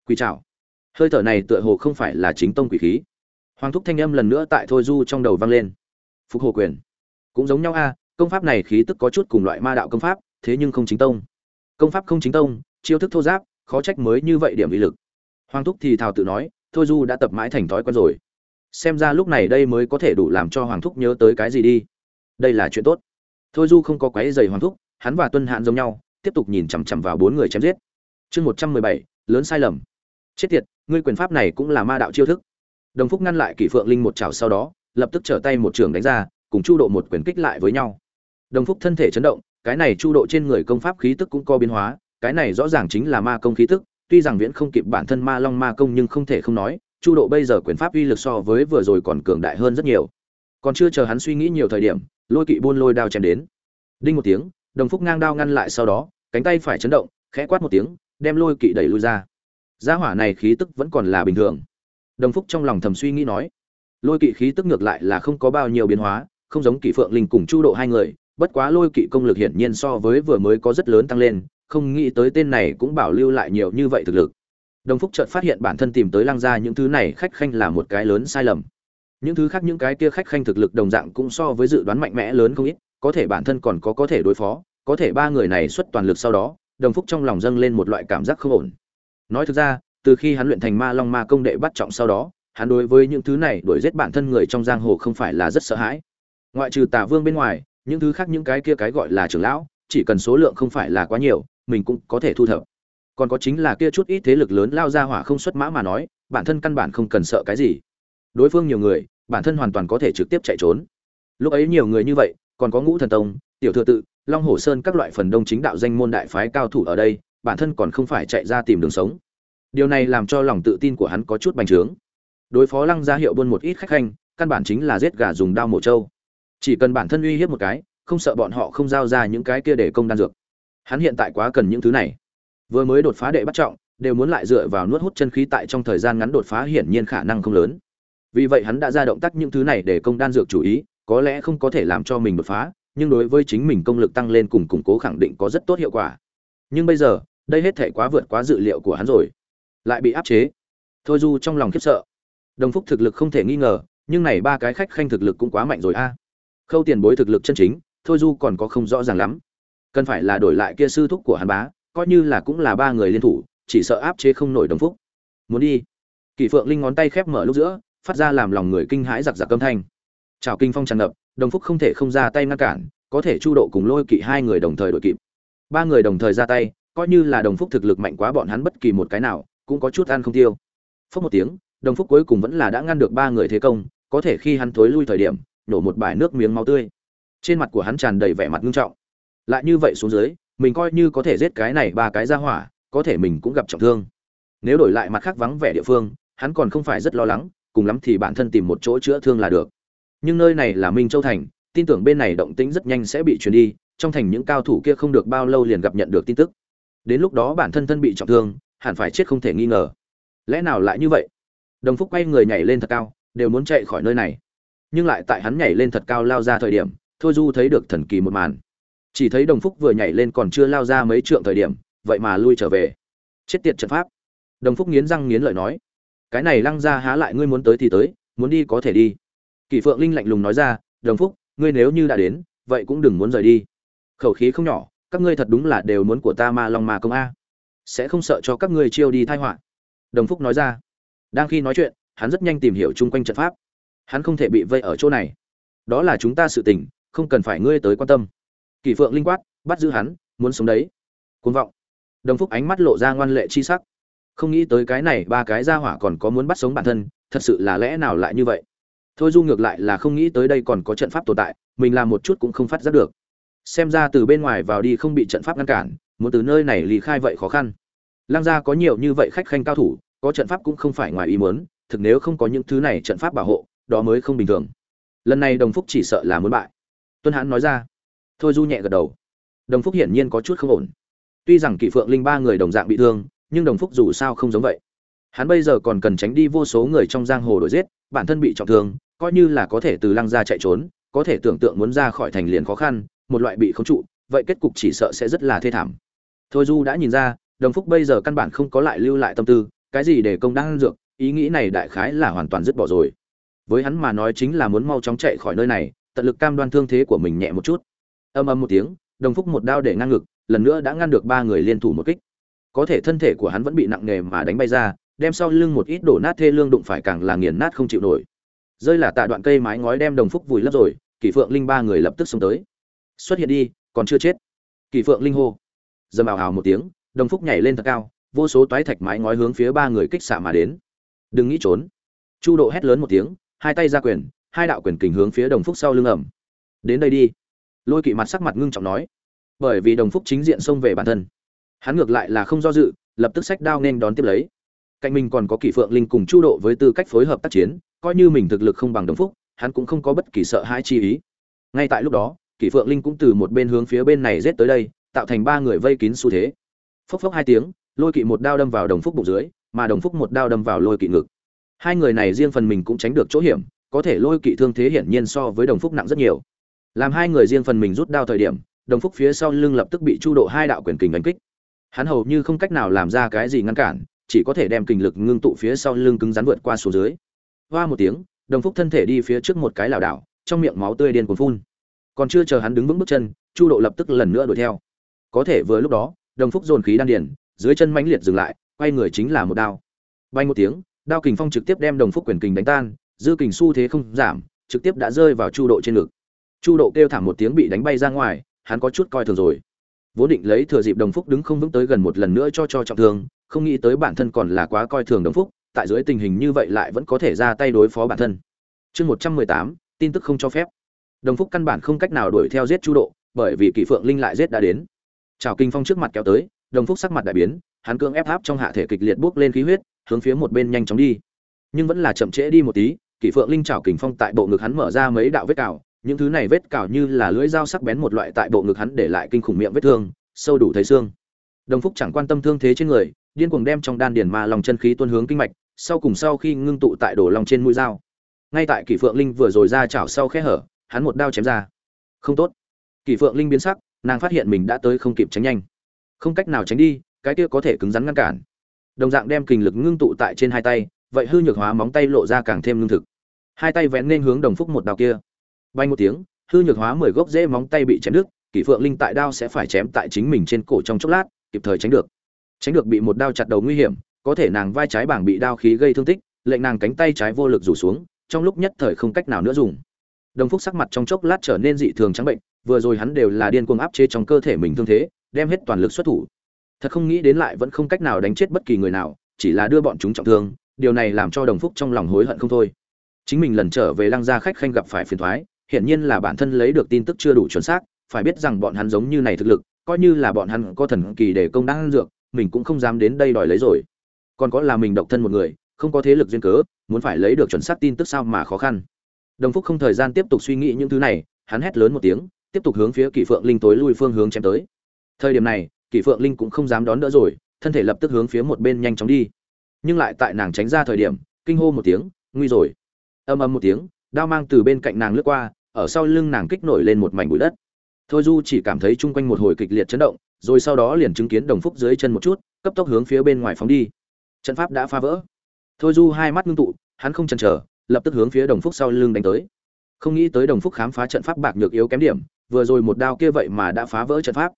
quỷ trào hơi thở này tựa hồ không phải là chính tông quỷ khí. Hoàng thúc thanh âm lần nữa tại thôi du trong đầu vang lên. Phục hồ quyền, cũng giống nhau a, công pháp này khí tức có chút cùng loại ma đạo công pháp, thế nhưng không chính tông. Công pháp không chính tông, chiêu thức thô giáp, khó trách mới như vậy điểm uy lực. Hoàng thúc thì thào tự nói, thôi du đã tập mãi thành thói quen rồi. Xem ra lúc này đây mới có thể đủ làm cho hoàng thúc nhớ tới cái gì đi. Đây là chuyện tốt thôi du không có quái dày hoàng thúc, hắn và tuân hạn giống nhau, tiếp tục nhìn chằm chằm vào bốn người chém giết. Chương một trăm mười bảy, lớn sai lầm. Chết tiệt, ngươi quyền pháp này cũng là ma đạo chiêu thức. Đồng phúc ngăn lại kỷ phượng linh một chảo sau đó, lập tức trở tay một trường đánh ra, cùng chu độ một quyền kích lại với nhau. Đồng phúc thân thể chấn động, cái này chu độ trên người công pháp khí tức cũng có biến hóa, cái này rõ ràng chính là ma công khí tức, tuy rằng viễn không kịp bản thân ma long ma công nhưng không thể không nói, chu độ bây giờ quyền pháp uy lực so với vừa rồi còn cường đại hơn rất nhiều. Còn chưa chờ hắn suy nghĩ nhiều thời điểm lôi kỵ buôn lôi đao chém đến. Đinh một tiếng, đồng phúc ngang đao ngăn lại sau đó, cánh tay phải chấn động, khẽ quát một tiếng, đem lôi kỵ đẩy lui ra. Gia hỏa này khí tức vẫn còn là bình thường. Đồng phúc trong lòng thầm suy nghĩ nói, lôi kỵ khí tức ngược lại là không có bao nhiêu biến hóa, không giống kỷ phượng linh cùng chu độ hai người, bất quá lôi kỵ công lực hiển nhiên so với vừa mới có rất lớn tăng lên, không nghĩ tới tên này cũng bảo lưu lại nhiều như vậy thực lực. Đồng phúc chợt phát hiện bản thân tìm tới lăng gia những thứ này khách khanh là một cái lớn sai lầm những thứ khác những cái kia khách khanh thực lực đồng dạng cũng so với dự đoán mạnh mẽ lớn không ít, có thể bản thân còn có có thể đối phó, có thể ba người này xuất toàn lực sau đó, đồng phúc trong lòng dâng lên một loại cảm giác không ổn. Nói thực ra, từ khi hắn luyện thành ma long ma công đệ bắt trọng sau đó, hắn đối với những thứ này đuổi giết bản thân người trong giang hồ không phải là rất sợ hãi. Ngoại trừ tà vương bên ngoài, những thứ khác những cái kia cái gọi là trưởng lão, chỉ cần số lượng không phải là quá nhiều, mình cũng có thể thu thập. Còn có chính là kia chút ít thế lực lớn lao ra hỏa không xuất mã mà nói, bản thân căn bản không cần sợ cái gì. Đối phương nhiều người bản thân hoàn toàn có thể trực tiếp chạy trốn. Lúc ấy nhiều người như vậy, còn có ngũ thần tông, tiểu thừa tự, long hồ sơn các loại phần đông chính đạo danh môn đại phái cao thủ ở đây, bản thân còn không phải chạy ra tìm đường sống. Điều này làm cho lòng tự tin của hắn có chút bành trướng. Đối phó lăng gia hiệu buôn một ít khách khanh, căn bản chính là giết gà dùng đao mổ trâu. Chỉ cần bản thân uy hiếp một cái, không sợ bọn họ không giao ra những cái kia để công đan dược. Hắn hiện tại quá cần những thứ này. Vừa mới đột phá đệ bắt trọng, đều muốn lại dựa vào nuốt hút chân khí tại trong thời gian ngắn đột phá hiển nhiên khả năng không lớn vì vậy hắn đã ra động tác những thứ này để công đan dược chủ ý, có lẽ không có thể làm cho mình đột phá, nhưng đối với chính mình công lực tăng lên cùng củng cố khẳng định có rất tốt hiệu quả. Nhưng bây giờ, đây hết thể quá vượt quá dự liệu của hắn rồi. Lại bị áp chế. Thôi du trong lòng khiếp sợ. Đồng phúc thực lực không thể nghi ngờ, nhưng này ba cái khách khanh thực lực cũng quá mạnh rồi a. À. Khâu tiền bối thực lực chân chính, thôi du còn có không rõ ràng lắm. Cần phải là đổi lại kia sư thúc của hắn bá, coi như là cũng là ba người liên thủ, chỉ sợ áp chế không nổi đồng phúc. Muốn đi. Kỷ phượng linh ngón tay khép mở lúc giữa phát ra làm lòng người kinh hãi giặc giặc âm thanh. Chào kinh phong tràn ngập, đồng phúc không thể không ra tay ngăn cản, có thể chu độ cùng lôi kỵ hai người đồng thời đội kịp. Ba người đồng thời ra tay, coi như là đồng phúc thực lực mạnh quá bọn hắn bất kỳ một cái nào, cũng có chút ăn không tiêu. Phúc một tiếng, đồng phúc cuối cùng vẫn là đã ngăn được ba người thế công, có thể khi hắn thối lui thời điểm, nổ một bài nước miếng máu tươi. Trên mặt của hắn tràn đầy vẻ mặt nghiêm trọng. Lại như vậy xuống dưới, mình coi như có thể giết cái này ba cái ra hỏa, có thể mình cũng gặp trọng thương. Nếu đổi lại mặt khác vắng vẻ địa phương, hắn còn không phải rất lo lắng cùng lắm thì bản thân tìm một chỗ chữa thương là được. Nhưng nơi này là minh châu thành, tin tưởng bên này động tĩnh rất nhanh sẽ bị truyền đi, trong thành những cao thủ kia không được bao lâu liền gặp nhận được tin tức. Đến lúc đó bản thân thân bị trọng thương, hẳn phải chết không thể nghi ngờ. Lẽ nào lại như vậy? Đồng phúc quay người nhảy lên thật cao, đều muốn chạy khỏi nơi này. Nhưng lại tại hắn nhảy lên thật cao lao ra thời điểm, thôi du thấy được thần kỳ một màn. Chỉ thấy đồng phúc vừa nhảy lên còn chưa lao ra mấy trượng thời điểm, vậy mà lui trở về. Chết tiệt trận pháp. Đồng phúc nghiến răng nghiến lợi nói cái này lăng ra há lại ngươi muốn tới thì tới, muốn đi có thể đi. Kỷ phượng linh lạnh lùng nói ra, đồng phúc, ngươi nếu như đã đến, vậy cũng đừng muốn rời đi. Khẩu khí không nhỏ, các ngươi thật đúng là đều muốn của ta ma long ma công a. Sẽ không sợ cho các ngươi chiêu đi thai họa. Đồng phúc nói ra. Đang khi nói chuyện, hắn rất nhanh tìm hiểu chung quanh trận pháp. Hắn không thể bị vây ở chỗ này. Đó là chúng ta sự tình, không cần phải ngươi tới quan tâm. Kỷ phượng linh quát, bắt giữ hắn, muốn sống đấy. Côn vọng. Đồng phúc ánh mắt lộ ra ngoan lệ chi sắc không nghĩ tới cái này ba cái ra hỏa còn có muốn bắt sống bản thân, thật sự là lẽ nào lại như vậy? Thôi du ngược lại là không nghĩ tới đây còn có trận pháp tồn tại, mình làm một chút cũng không phát giác được. Xem ra từ bên ngoài vào đi không bị trận pháp ngăn cản, muốn từ nơi này lì khai vậy khó khăn. Lăng gia có nhiều như vậy khách khanh cao thủ, có trận pháp cũng không phải ngoài ý muốn, thực nếu không có những thứ này trận pháp bảo hộ, đó mới không bình thường. Lần này đồng phúc chỉ sợ là muốn bại. Tuân hãn nói ra. Thôi du nhẹ gật đầu. Đồng phúc hiển nhiên có chút không ổn. Tuy rằng kỷ phượng linh ba người đồng dạng bị thương nhưng đồng phúc dù sao không giống vậy. Hắn bây giờ còn cần tránh đi vô số người trong giang hồ đổi giết, bản thân bị trọng thương, coi như là có thể từ lăng ra chạy trốn, có thể tưởng tượng muốn ra khỏi thành liền khó khăn, một loại bị khống trụ, vậy kết cục chỉ sợ sẽ rất là thê thảm. Thôi du đã nhìn ra, đồng phúc bây giờ căn bản không có lại lưu lại tâm tư, cái gì để công đang dược, ý nghĩ này đại khái là hoàn toàn dứt bỏ rồi. Với hắn mà nói chính là muốn mau chóng chạy khỏi nơi này, tận lực cam đoan thương thế của mình nhẹ một chút. Âm âm một tiếng, đồng phúc một đao để ngăn ngực, lần nữa đã ngăn được ba người liên thủ một kích có thể thân thể của hắn vẫn bị nặng nề mà đánh bay ra, đem sau lưng một ít đổ nát thê lương đụng phải càng là nghiền nát không chịu nổi. Rơi là tạ đoạn cây mái ngói đem đồng phúc vùi lấp rồi, kỷ phượng linh ba người lập tức xông tới. Xuất hiện đi, còn chưa chết. Kỷ phượng linh hô. Dầm ảo hào một tiếng, đồng phúc nhảy lên thật cao, vô số toái thạch mái ngói hướng phía ba người kích xạ mà đến. Đừng nghĩ trốn. Chu độ hét lớn một tiếng, hai tay ra quyền, hai đạo quyền kình hướng phía đồng phúc sau lưng ẩm đến đây đi. Lôi kỵ mặt sắc mặt ngưng trọng nói. Bởi vì đồng phúc chính diện xông về bản thân hắn ngược lại là không do dự, lập tức sách đao nên đón tiếp lấy. Cạnh mình còn có kỷ phượng linh cùng chu độ với tư cách phối hợp tác chiến, coi như mình thực lực không bằng đồng phúc, hắn cũng không có bất kỳ sợ hãi chi ý. Ngay tại lúc đó, kỷ phượng linh cũng từ một bên hướng phía bên này rết tới đây, tạo thành ba người vây kín xu thế. Phốc phốc hai tiếng, lôi kỵ một đao đâm vào đồng phúc bụng dưới, mà đồng phúc một đao đâm vào lôi kỵ ngực. Hai người này riêng phần mình cũng tránh được chỗ hiểm, có thể lôi kỵ thương thế hiển nhiên so với đồng phúc nặng rất nhiều. Làm hai người riêng phần mình rút đao thời điểm, đồng phúc phía sau lưng lập tức bị chu độ hai đạo quyền kình đánh kích hắn hầu như không cách nào làm ra cái gì ngăn cản, chỉ có thể đem kình lực ngưng tụ phía sau lưng cứng rắn vượt qua xuống dưới. Hoa một tiếng, đồng phúc thân thể đi phía trước một cái lảo đảo, trong miệng máu tươi điên cuồng phun. Còn chưa chờ hắn đứng vững bước chân, chu độ lập tức lần nữa đuổi theo. Có thể vừa lúc đó, đồng phúc dồn khí đan điền, dưới chân mãnh liệt dừng lại, quay người chính là một đao. Bay một tiếng, đao kình phong trực tiếp đem đồng phúc quyền kình đánh tan, dư kình xu thế không giảm, trực tiếp đã rơi vào chu độ trên ngực. Chu độ kêu thảm một tiếng bị đánh bay ra ngoài, hắn có chút coi thường rồi vốn định lấy thừa dịp đồng phúc đứng không vững tới gần một lần nữa cho cho trọng thương, không nghĩ tới bản thân còn là quá coi thường đồng phúc, tại dưới tình hình như vậy lại vẫn có thể ra tay đối phó bản thân. Chương một trăm mười tám, tin tức không cho phép. Đồng phúc căn bản không cách nào đuổi theo giết chu độ, bởi vì kỷ phượng linh lại giết đã đến. Trào kinh phong trước mặt kéo tới, đồng phúc sắc mặt đại biến, hắn cưỡng ép áp trong hạ thể kịch liệt bốc lên khí huyết, hướng phía một bên nhanh chóng đi. Nhưng vẫn là chậm trễ đi một tí, kỷ phượng linh trào kình phong tại bộ ngực hắn mở ra mấy đạo vết cào những thứ này vết cào như là lưỡi dao sắc bén một loại tại bộ ngực hắn để lại kinh khủng miệng vết thương, sâu đủ thấy xương. Đồng phúc chẳng quan tâm thương thế trên người, điên cuồng đem trong đan điền ma lòng chân khí tuôn hướng kinh mạch, sau cùng sau khi ngưng tụ tại đổ lòng trên mũi dao. Ngay tại kỷ phượng linh vừa rồi ra chảo sau khe hở, hắn một đao chém ra. Không tốt. Kỷ phượng linh biến sắc, nàng phát hiện mình đã tới không kịp tránh nhanh. Không cách nào tránh đi, cái kia có thể cứng rắn ngăn cản. Đồng dạng đem kình lực ngưng tụ tại trên hai tay, vậy hư nhược hóa móng tay lộ ra càng thêm lương thực. Hai tay vén nên hướng đồng phúc một đào kia bay một tiếng, hư nhược hóa mười gốc rễ móng tay bị chém đứt, kỷ phượng linh tại đao sẽ phải chém tại chính mình trên cổ trong chốc lát, kịp thời tránh được. Tránh được bị một đao chặt đầu nguy hiểm, có thể nàng vai trái bảng bị đao khí gây thương tích, lệnh nàng cánh tay trái vô lực rủ xuống, trong lúc nhất thời không cách nào nữa dùng. Đồng phúc sắc mặt trong chốc lát trở nên dị thường trắng bệnh, vừa rồi hắn đều là điên cuồng áp chế trong cơ thể mình thương thế, đem hết toàn lực xuất thủ. Thật không nghĩ đến lại vẫn không cách nào đánh chết bất kỳ người nào, chỉ là đưa bọn chúng trọng thương, điều này làm cho đồng phúc trong lòng hối hận không thôi. Chính mình lần trở về lăng gia khách khanh gặp phải phiền toái hiển nhiên là bản thân lấy được tin tức chưa đủ chuẩn xác, phải biết rằng bọn hắn giống như này thực lực, coi như là bọn hắn có thần kỳ để công đang dược, mình cũng không dám đến đây đòi lấy rồi. Còn có là mình độc thân một người, không có thế lực duyên cớ, muốn phải lấy được chuẩn xác tin tức sao mà khó khăn. Đồng phúc không thời gian tiếp tục suy nghĩ những thứ này, hắn hét lớn một tiếng, tiếp tục hướng phía kỷ phượng linh tối lui phương hướng chém tới. Thời điểm này, kỷ phượng linh cũng không dám đón đỡ rồi, thân thể lập tức hướng phía một bên nhanh chóng đi. Nhưng lại tại nàng tránh ra thời điểm, kinh hô một tiếng, nguy rồi. Âm âm một tiếng đao mang từ bên cạnh nàng lướt qua, ở sau lưng nàng kích nổi lên một mảnh bụi đất. Thôi du chỉ cảm thấy chung quanh một hồi kịch liệt chấn động, rồi sau đó liền chứng kiến đồng phúc dưới chân một chút, cấp tốc hướng phía bên ngoài phóng đi. Trận pháp đã phá vỡ. Thôi du hai mắt ngưng tụ, hắn không chần chờ, lập tức hướng phía đồng phúc sau lưng đánh tới. Không nghĩ tới đồng phúc khám phá trận pháp bạc nhược yếu kém điểm, vừa rồi một đao kia vậy mà đã phá vỡ trận pháp.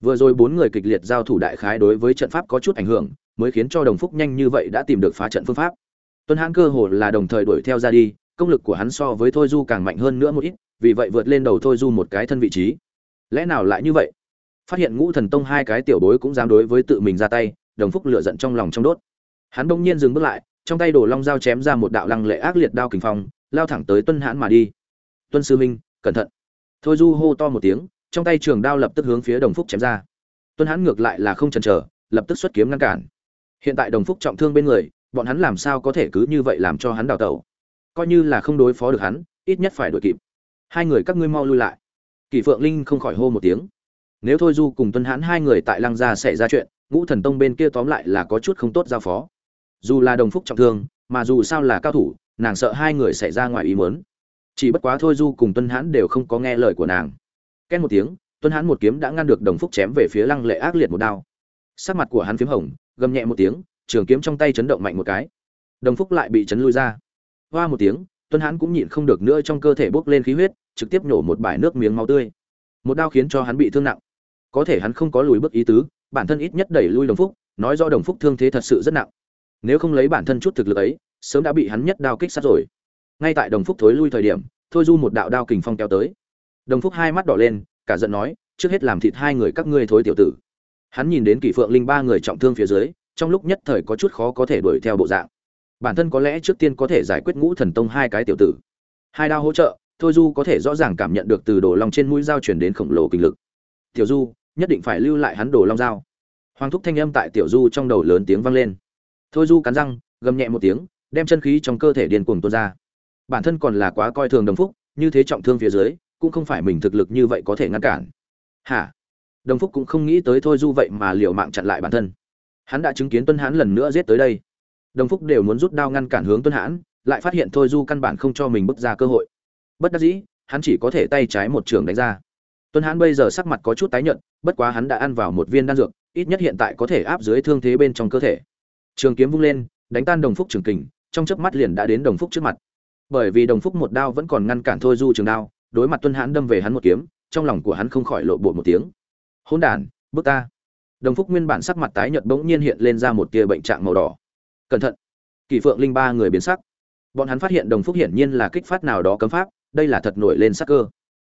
Vừa rồi bốn người kịch liệt giao thủ đại khái đối với trận pháp có chút ảnh hưởng, mới khiến cho đồng phúc nhanh như vậy đã tìm được phá trận phương pháp. Tuân hãn cơ hồ là đồng thời đuổi theo ra đi công lực của hắn so với thôi du càng mạnh hơn nữa một ít, vì vậy vượt lên đầu thôi du một cái thân vị trí. Lẽ nào lại như vậy? Phát hiện ngũ thần tông hai cái tiểu bối cũng dám đối với tự mình ra tay, đồng phúc lựa giận trong lòng trong đốt. Hắn đông nhiên dừng bước lại, trong tay đổ long dao chém ra một đạo lăng lệ ác liệt đao kình phong, lao thẳng tới tuân hãn mà đi. Tuân sư minh, cẩn thận. Thôi du hô to một tiếng, trong tay trường đao lập tức hướng phía đồng phúc chém ra. Tuân hãn ngược lại là không chần chờ, lập tức xuất kiếm ngăn cản. Hiện tại đồng phúc trọng thương bên người, bọn hắn làm sao có thể cứ như vậy làm cho hắn đào tẩu? Coi như là không đối phó được hắn, ít nhất phải đuổi kịp. Hai người các ngươi mau lui lại. Kỷ phượng linh không khỏi hô một tiếng. Nếu thôi du cùng tuân hãn hai người tại lăng gia xảy ra chuyện, ngũ thần tông bên kia tóm lại là có chút không tốt giao phó. Dù là đồng phúc trọng thương, mà dù sao là cao thủ, nàng sợ hai người xảy ra ngoài ý muốn. Chỉ bất quá thôi du cùng tuân hãn đều không có nghe lời của nàng. Ken một tiếng, tuân hãn một kiếm đã ngăn được đồng phúc chém về phía lăng lệ ác liệt một đao. Sắc mặt của hắn p h í m hồng, gầm nhẹ một tiếng, trường kiếm trong tay chấn động mạnh một cái. Đồng phúc lại bị chấn lui ra hoa một tiếng, tuân hãn cũng nhịn không được nữa trong cơ thể bốc lên khí huyết, trực tiếp nhổ một bãi nước miếng máu tươi. Một đao khiến cho hắn bị thương nặng. Có thể hắn không có lùi bước ý tứ, bản thân ít nhất đẩy lui đồng phúc, nói do đồng phúc thương thế thật sự rất nặng. Nếu không lấy bản thân chút thực lực ấy, sớm đã bị hắn nhất đao kích sát rồi. Ngay tại đồng phúc thối lui thời điểm, thôi du một đạo đao kình phong kéo tới. Đồng phúc hai mắt đỏ lên, cả giận nói, trước hết làm thịt hai người các ngươi thối tiểu tử. Hắn nhìn đến kỷ phượng linh ba người trọng thương phía dưới, trong lúc nhất thời có chút khó có thể đuổi theo bộ dạng bản thân có lẽ trước tiên có thể giải quyết ngũ thần tông hai cái tiểu tử. Hai đao hỗ trợ, thôi du có thể rõ ràng cảm nhận được từ đồ long trên mũi dao chuyển đến khổng lồ kinh lực. Tiểu du, nhất định phải lưu lại hắn đồ long dao. Hoàng thúc thanh âm tại tiểu du trong đầu lớn tiếng vang lên. Thôi du cắn răng, gầm nhẹ một tiếng, đem chân khí trong cơ thể điên cuồng tuôn ra. Bản thân còn là quá coi thường đồng phúc, như thế trọng thương phía dưới, cũng không phải mình thực lực như vậy có thể ngăn cản. Hả? Đồng phúc cũng không nghĩ tới thôi du vậy mà liều mạng chặn lại bản thân. Hắn đã chứng kiến tuân hãn lần nữa giết tới đây đồng phúc đều muốn rút đao ngăn cản hướng tuân hãn, lại phát hiện thôi du căn bản không cho mình bước ra cơ hội. Bất đắc dĩ, hắn chỉ có thể tay trái một trường đánh ra. Tuân hãn bây giờ sắc mặt có chút tái nhợt, bất quá hắn đã ăn vào một viên đan dược, ít nhất hiện tại có thể áp dưới thương thế bên trong cơ thể. Trường kiếm vung lên, đánh tan đồng phúc trường kình, trong chớp mắt liền đã đến đồng phúc trước mặt. Bởi vì đồng phúc một đao vẫn còn ngăn cản thôi du trường đao, đối mặt tuân hãn đâm về hắn một kiếm, trong lòng của hắn không khỏi lộ bộ một tiếng. Hỗn đản, bước ta. Đồng phúc nguyên bản sắc mặt tái nhợt bỗng nhiên hiện lên ra một tia bệnh trạng màu đỏ cẩn thận. Kỳ phượng linh ba người biến sắc. Bọn hắn phát hiện đồng phúc hiển nhiên là kích phát nào đó cấm pháp, đây là thật nổi lên sắc cơ.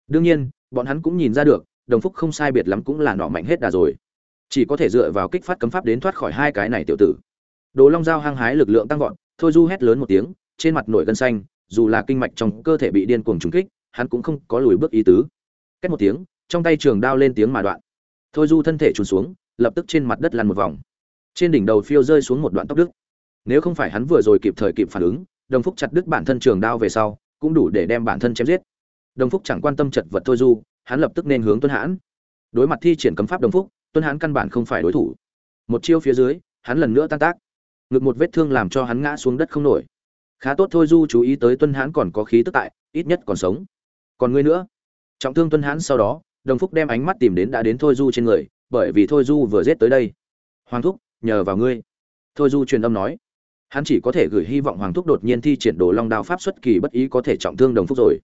Đương nhiên, bọn hắn cũng nhìn ra được, đồng phúc không sai biệt lắm cũng là nọ mạnh hết đà rồi. Chỉ có thể dựa vào kích phát cấm pháp đến thoát khỏi hai cái này tiểu tử. Đồ long dao hăng hái lực lượng tăng vọt, thôi du hét lớn một tiếng, trên mặt nổi gân xanh, dù là kinh mạch trong cơ thể bị điên cuồng trúng kích, hắn cũng không có lùi bước ý tứ. Cách một tiếng, trong tay trường đao lên tiếng mà đoạn. Thôi du thân thể trùn xuống, lập tức trên mặt đất lăn một vòng. Trên đỉnh đầu phiêu rơi xuống một đoạn tóc đức nếu không phải hắn vừa rồi kịp thời kịp phản ứng, đồng phúc chặt đứt bản thân trường đao về sau, cũng đủ để đem bản thân chém giết. Đồng phúc chẳng quan tâm chật vật thôi du, hắn lập tức nên hướng tuân hãn. Đối mặt thi triển cấm pháp đồng phúc tuân hãn căn bản không phải đối thủ. Một chiêu phía dưới, hắn lần nữa tan tác. Ngực một vết thương làm cho hắn ngã xuống đất không nổi. Khá tốt thôi du, chú ý tới tuân hãn còn có khí tức tại, ít nhất còn sống. Còn ngươi nữa. Trọng thương tuân hãn sau đó, đồng phúc đem ánh mắt tìm đến đã đến thôi du trên người, bởi vì thôi du vừa giết tới đây. Hoàng thúc, nhờ vào ngươi. Thôi du truyền âm nói hắn chỉ có thể gửi hy vọng hoàng thúc đột nhiên thi triển đồ long đao pháp xuất kỳ bất ý có thể trọng thương đồng phúc rồi.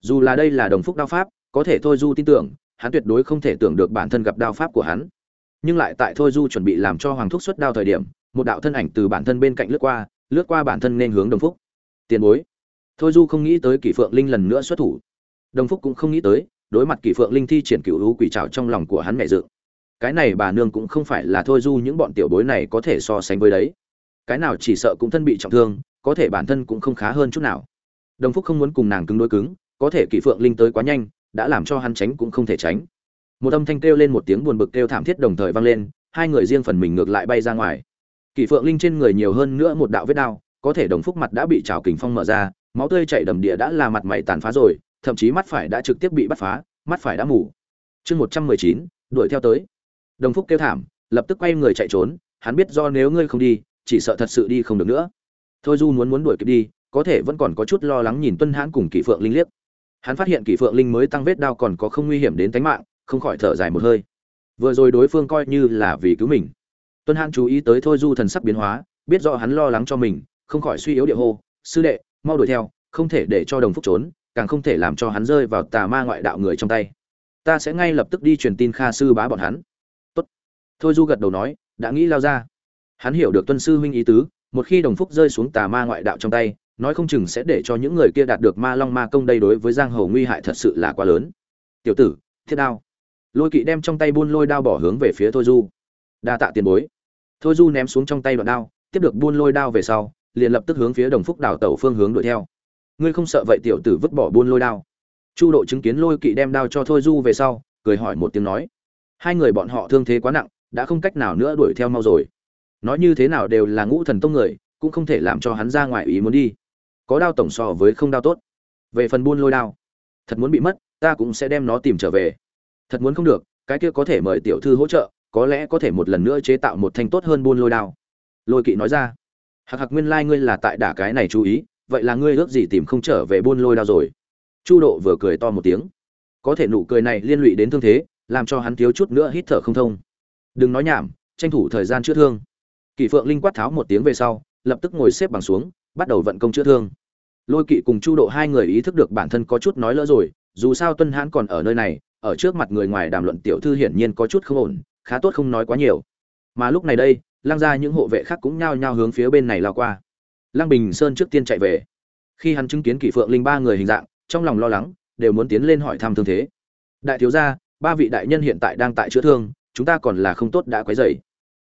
Dù là đây là đồng phúc đao pháp, có thể thôi du tin tưởng, hắn tuyệt đối không thể tưởng được bản thân gặp đao pháp của hắn. Nhưng lại tại thôi du chuẩn bị làm cho hoàng thúc xuất đao thời điểm, một đạo thân ảnh từ bản thân bên cạnh lướt qua lướt qua bản thân nên hướng đồng phúc. Tiền bối. Thôi du không nghĩ tới kỷ phượng linh lần nữa xuất thủ. Đồng phúc cũng không nghĩ tới, đối mặt kỷ phượng linh thi triển cựu hữu quỷ trào trong lòng của hắn mẹ dự. Cái này bà nương cũng không phải là thôi du những bọn tiểu bối này có thể so sánh với đấy cái nào chỉ sợ cũng thân bị trọng thương, có thể bản thân cũng không khá hơn chút nào. Đồng phúc không muốn cùng nàng cứng đối cứng, có thể kỷ phượng linh tới quá nhanh, đã làm cho hắn tránh cũng không thể tránh. Một âm thanh kêu lên một tiếng buồn bực kêu thảm thiết đồng thời vang lên, hai người riêng phần mình ngược lại bay ra ngoài. Kỷ phượng linh trên người nhiều hơn nữa một đạo vết đao, có thể đồng phúc mặt đã bị trào kình phong mở ra, máu tươi chảy đầm địa đã là mặt mày tàn phá rồi, thậm chí mắt phải đã trực tiếp bị bắt phá, mắt phải đã mù. Chương một trăm mười chín, đuổi theo tới. Đồng phúc kêu thảm, lập tức quay người chạy trốn, hắn biết do nếu ngươi không đi chỉ sợ thật sự đi không được nữa. Thôi du muốn muốn đuổi kịp đi, có thể vẫn còn có chút lo lắng nhìn tuân hãn cùng kỷ phượng linh liếc. Hắn phát hiện kỷ phượng linh mới tăng vết đao còn có không nguy hiểm đến tính mạng, không khỏi thở dài một hơi. Vừa rồi đối phương coi như là vì cứu mình. Tuân hãn chú ý tới thôi du thần sắc biến hóa, biết rõ hắn lo lắng cho mình, không khỏi suy yếu địa hô, sư đệ, mau đuổi theo, không thể để cho đồng phúc trốn, càng không thể làm cho hắn rơi vào tà ma ngoại đạo người trong tay. Ta sẽ ngay lập tức đi truyền tin kha sư bá bọn hắn. Tốt. Thôi du gật đầu nói, đã nghĩ lao ra hắn hiểu được tuân sư huynh ý tứ, một khi đồng phúc rơi xuống tà ma ngoại đạo trong tay, nói không chừng sẽ để cho những người kia đạt được ma long ma công đây đối với giang hồ nguy hại thật sự là quá lớn. Tiểu tử, thiết đao. Lôi kỵ đem trong tay buôn lôi đao bỏ hướng về phía thôi du. Đa tạ tiền bối. Thôi du ném xuống trong tay đoạn đao, tiếp được buôn lôi đao về sau, liền lập tức hướng phía đồng phúc đào tẩu phương hướng đuổi theo. Ngươi không sợ vậy tiểu tử vứt bỏ buôn lôi đao. Chu độ chứng kiến lôi kỵ đem đao cho thôi du về sau, cười hỏi một tiếng nói. Hai người bọn họ thương thế quá nặng, đã không cách nào nữa đuổi theo mau rồi nói như thế nào đều là ngũ thần tông người, cũng không thể làm cho hắn ra ngoài ý muốn đi. Có đao tổng so với không đao tốt. Về phần buôn lôi đao, thật muốn bị mất, ta cũng sẽ đem nó tìm trở về. Thật muốn không được, cái kia có thể mời tiểu thư hỗ trợ, có lẽ có thể một lần nữa chế tạo một thanh tốt hơn buôn lôi đao. Lôi kỵ nói ra, hạc hạc nguyên lai、like、ngươi là tại đả cái này chú ý, vậy là ngươi ước gì tìm không trở về buôn lôi đao rồi? Chu độ vừa cười to một tiếng. Có thể nụ cười này liên lụy đến thương thế, làm cho hắn thiếu chút nữa hít thở không thông. Đừng nói nhảm, tranh thủ thời gian chữa thương kỷ phượng linh quát tháo một tiếng về sau, lập tức ngồi xếp bằng xuống, bắt đầu vận công chữa thương. Lôi kỵ cùng chu độ hai người ý thức được bản thân có chút nói lỡ rồi, dù sao tuân hãn còn ở nơi này, ở trước mặt người ngoài đàm luận tiểu thư hiển nhiên có chút không ổn, khá tốt không nói quá nhiều. Mà lúc này đây, lăng ra những hộ vệ khác cũng nhao nhao hướng phía bên này lao qua. Lăng bình sơn trước tiên chạy về. Khi hắn chứng kiến kỷ phượng linh ba người hình dạng, trong lòng lo lắng, đều muốn tiến lên hỏi thăm thương thế. Đại thiếu gia, ba vị đại nhân hiện tại đang tại chữa thương, chúng ta còn là không tốt đã quấy rầy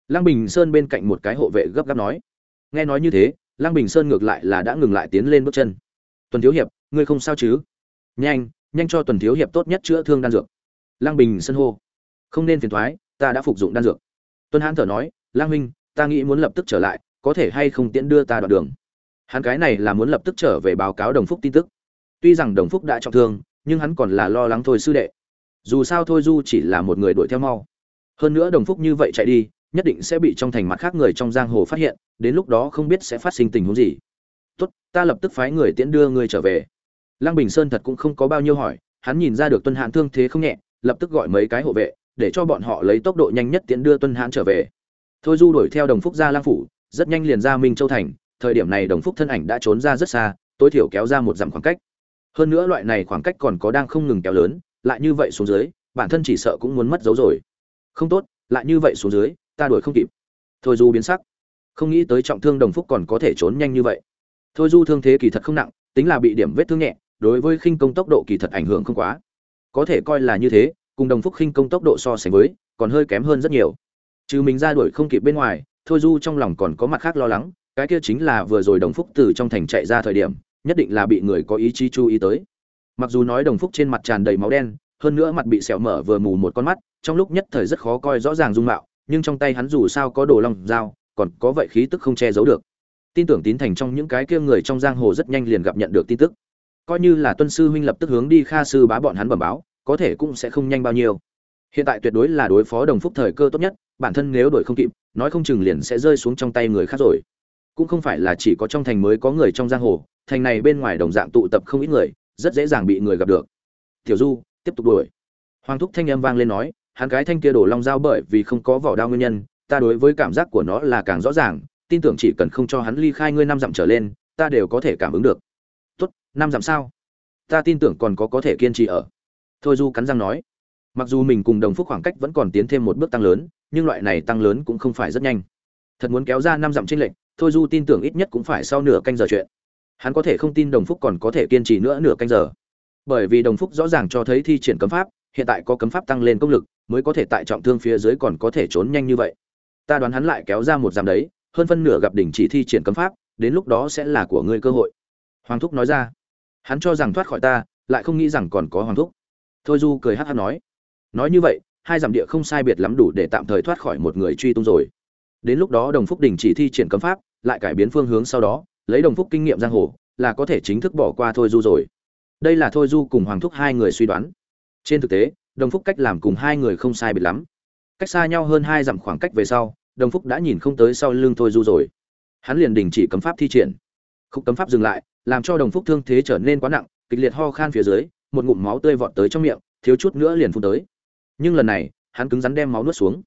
lăng bình sơn bên cạnh một cái hộ vệ gấp gáp nói. Nghe nói như thế, lăng bình sơn ngược lại là đã ngừng lại tiến lên bước chân. Tuần thiếu hiệp, ngươi không sao chứ? Nhanh nhanh cho tuần thiếu hiệp tốt nhất chữa thương đan dược. Lăng bình sơn hô. Không nên phiền thoái ta đã phục dụng đan dược. Tuân hãn thở nói lang huynh ta nghĩ muốn lập tức trở lại, có thể hay không tiễn đưa ta đoạn đường? Hắn cái này là muốn lập tức trở về báo cáo đồng phúc tin tức. Tuy rằng đồng phúc đã trọng thương, nhưng hắn còn là lo lắng thôi sư đệ. Dù sao thôi du chỉ là một người đuổi theo mau. Hơn nữa đồng phúc như vậy chạy đi nhất định sẽ bị trong thành mặt khác người trong giang hồ phát hiện, đến lúc đó không biết sẽ phát sinh tình huống gì. Tốt, ta lập tức phái người tiễn đưa ngươi trở về. Lăng bình sơn thật cũng không có bao nhiêu hỏi, hắn nhìn ra được tuân hãn thương thế không nhẹ, lập tức gọi mấy cái hộ vệ, để cho bọn họ lấy tốc độ nhanh nhất tiễn đưa tuân hãn trở về. Thôi du đuổi theo đồng phúc ra lang phủ, rất nhanh liền ra minh châu thành, thời điểm này đồng phúc thân ảnh đã trốn ra rất xa, tối thiểu kéo ra một dặm khoảng cách. Hơn nữa loại này khoảng cách còn có đang không ngừng kéo lớn, lại như vậy xuống dưới, bản thân chỉ sợ cũng muốn mất dấu rồi. Không tốt, lại như vậy xuống dưới ta đuổi không kịp. Thôi du biến sắc. Không nghĩ tới trọng thương đồng phúc còn có thể trốn nhanh như vậy. Thôi du thương thế kỳ thật không nặng, tính là bị điểm vết thương nhẹ, đối với khinh công tốc độ kỳ thật ảnh hưởng không quá. Có thể coi là như thế, cùng đồng phúc khinh công tốc độ so sánh với, còn hơi kém hơn rất nhiều. Trừ mình ra đuổi không kịp bên ngoài, thôi du trong lòng còn có mặt khác lo lắng, cái kia chính là vừa rồi đồng phúc từ trong thành chạy ra thời điểm, nhất định là bị người có ý chí chú ý tới. Mặc dù nói đồng phúc trên mặt tràn đầy máu đen, hơn nữa mặt bị sẹo mở vừa mù một con mắt, trong lúc nhất thời rất khó coi rõ ràng dung mạo nhưng trong tay hắn dù sao có đồ long dao, còn có vậy khí tức không che giấu được. Tin tưởng tín thành trong những cái kia người trong giang hồ rất nhanh liền gặp nhận được tin tức. Coi như là tuân sư huynh lập tức hướng đi kha sư bá bọn hắn bẩm báo, có thể cũng sẽ không nhanh bao nhiêu. Hiện tại tuyệt đối là đối phó đồng phúc thời cơ tốt nhất, bản thân nếu đổi không kịp, nói không chừng liền sẽ rơi xuống trong tay người khác rồi. Cũng không phải là chỉ có trong thành mới có người trong giang hồ, thành này bên ngoài đồng dạng tụ tập không ít người, rất dễ dàng bị người gặp được. Tiểu du, tiếp tục đuổi. Hoàng thúc thanh âm vang lên nói hắn cái thanh kia đổ long dao bởi vì không có vỏ đao nguyên nhân, ta đối với cảm giác của nó là càng rõ ràng, tin tưởng chỉ cần không cho hắn ly khai ngươi năm dặm trở lên, ta đều có thể cảm ứng được. Tốt, năm dặm sao? Ta tin tưởng còn có có thể kiên trì ở. Thôi du cắn răng nói. Mặc dù mình cùng đồng phúc khoảng cách vẫn còn tiến thêm một bước tăng lớn, nhưng loại này tăng lớn cũng không phải rất nhanh. Thật muốn kéo ra năm dặm trên lệnh thôi du tin tưởng ít nhất cũng phải sau nửa canh giờ chuyện. Hắn có thể không tin đồng phúc còn có thể kiên trì nữa nửa canh giờ. Bởi vì đồng phúc rõ ràng cho thấy thi triển cấm pháp, hiện tại có cấm pháp tăng lên công lực mới có thể tại trọng thương phía dưới còn có thể trốn nhanh như vậy. Ta đoán hắn lại kéo ra một dặm đấy, hơn phân nửa gặp đỉnh chỉ thi triển cấm pháp, đến lúc đó sẽ là của ngươi cơ hội. Hoàng thúc nói ra. Hắn cho rằng thoát khỏi ta, lại không nghĩ rằng còn có hoàng thúc. Thôi du cười hát hát nói. Nói như vậy, hai dặm địa không sai biệt lắm đủ để tạm thời thoát khỏi một người truy tung rồi. Đến lúc đó đồng phúc đình chỉ thi triển cấm pháp, lại cải biến phương hướng sau đó, lấy đồng phúc kinh nghiệm giang hồ, là có thể chính thức bỏ qua thôi du rồi. Đây là thôi du cùng hoàng thúc hai người suy đoán. Trên thực tế đồng phúc cách làm cùng hai người không sai biệt lắm. Cách xa nhau hơn hai dặm khoảng cách về sau, đồng phúc đã nhìn không tới sau lưng thôi du rồi. Hắn liền đình chỉ cấm pháp thi triển. Khúc cấm pháp dừng lại, làm cho đồng phúc thương thế trở nên quá nặng, kịch liệt ho khan phía dưới, một ngụm máu tươi vọt tới trong miệng, thiếu chút nữa liền phun tới. Nhưng lần này, hắn cứng rắn đem máu nuốt xuống.